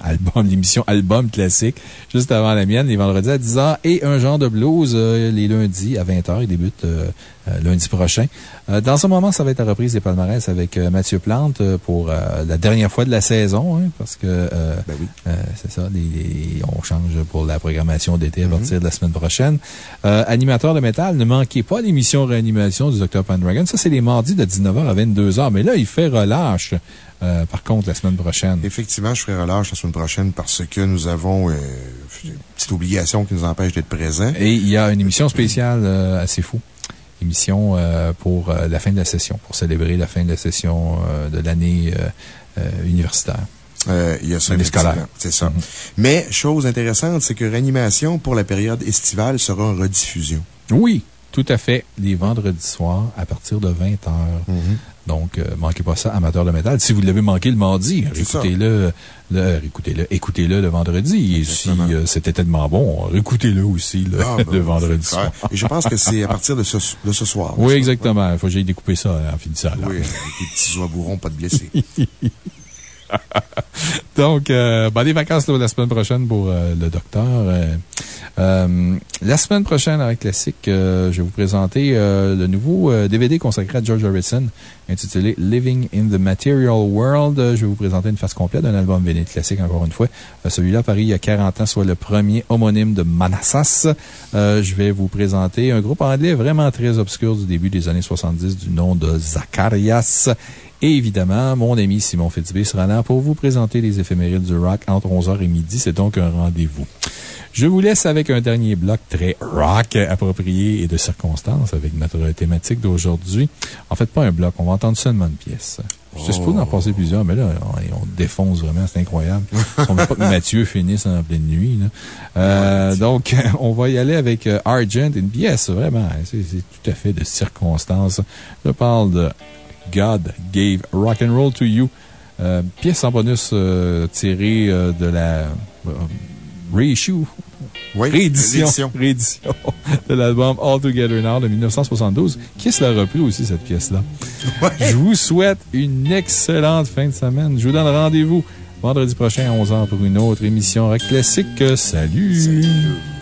[SPEAKER 2] album, l'émission Album Classique, juste avant la mienne, les vendredis à 10h, et un genre de blues euh, les lundis à 20h. Il débute euh, euh, lundi prochain. Euh, dans un moment, ça va être la reprise des palmarès avec euh, Mathieu Plante euh, pour euh, la dernière fois de la saison, hein, parce que euh, euh, c'est ça, les- les- on change pour la programmation d'été à partir de la semaine prochaine. Euh, animateur de métal, ne manquez pas l'émission réanimation du Dr. Pendragon. Ça, c'est les mardis de 19h à 22h, mais là, il fait relâche. euh, par contre, la semaine prochaine.
[SPEAKER 21] Effectivement, je ferai relâche la semaine prochaine parce que nous avons euh, une petite obligation qui nous empêche d'être présents.
[SPEAKER 2] Et il y a une émission spéciale euh, assez fou. Émission euh, pour euh, la fin de la session, pour célébrer la fin de la session euh, de l'année euh, euh, universitaire.
[SPEAKER 21] Euh, il y a ça. C'est ça. Mais, chose intéressante, c'est que Réanimation, pour la période estivale, sera en rediffusion.
[SPEAKER 2] Oui, tout à fait. Les vendredis soirs à partir de 20 h.
[SPEAKER 21] Mm-hmm.
[SPEAKER 2] Donc, euh, manquez pas ça, amateur de métal. Si vous l'avez manqué le mardi, écoutez-le le, écoutez-le, écoutez-le le vendredi. Et si euh, c'était tellement bon, écoutez-le aussi le,
[SPEAKER 21] Ah, ben,
[SPEAKER 2] le vendredi soir.
[SPEAKER 21] Et je pense que c'est à partir de ce, de ce soir.
[SPEAKER 2] Oui, exactement. Il faut que j'aille découper ça euh, en finissant. là.
[SPEAKER 21] Oui, avec des petits oies bourrons, pas de blessés.
[SPEAKER 2] Donc, euh, ben, les vacances là, la semaine prochaine pour euh, le docteur. Euh, euh, la semaine prochaine, avec Classique, euh, je vais vous présenter le nouveau DVD consacré à George Harrison, intitulé Living in the Material World. Je vais vous présenter une face complète d'un album véné classique, encore une fois. Celui-là, paru il y a 40 ans, soit le premier homonyme de Manassas. Je vais vous présenter un groupe anglais vraiment très obscur du début des années 70 du nom de Zacharias. Et évidemment, mon ami Simon Fitzbé sera là pour vous présenter les éphémérides du rock entre 11h et midi. C'est donc un rendez-vous. Je vous laisse avec un dernier bloc très rock approprié et de circonstances avec notre thématique d'aujourd'hui. En fait, pas un bloc, on va entendre seulement une pièce. Je sais pas d'en passer plusieurs, mais là, on, on défonce vraiment, c'est incroyable. On veut pas que Mathieu finisse en pleine nuit. là. Euh, donc, on va y aller avec euh, Argent, une pièce vraiment, c'est tout à fait de circonstances. Je parle de God Gave Rock and Roll to You. Euh, pièce en bonus euh, tirée euh, de la reissue. réédition,
[SPEAKER 21] réédition.
[SPEAKER 2] réédition de l'album All Together Now de 1972. Qui se l'a repris aussi, cette pièce-là? Je vous souhaite une excellente fin de semaine. Je vous donne rendez-vous vendredi prochain à 11h pour une autre émission rock classique. Salut!
[SPEAKER 4] Thank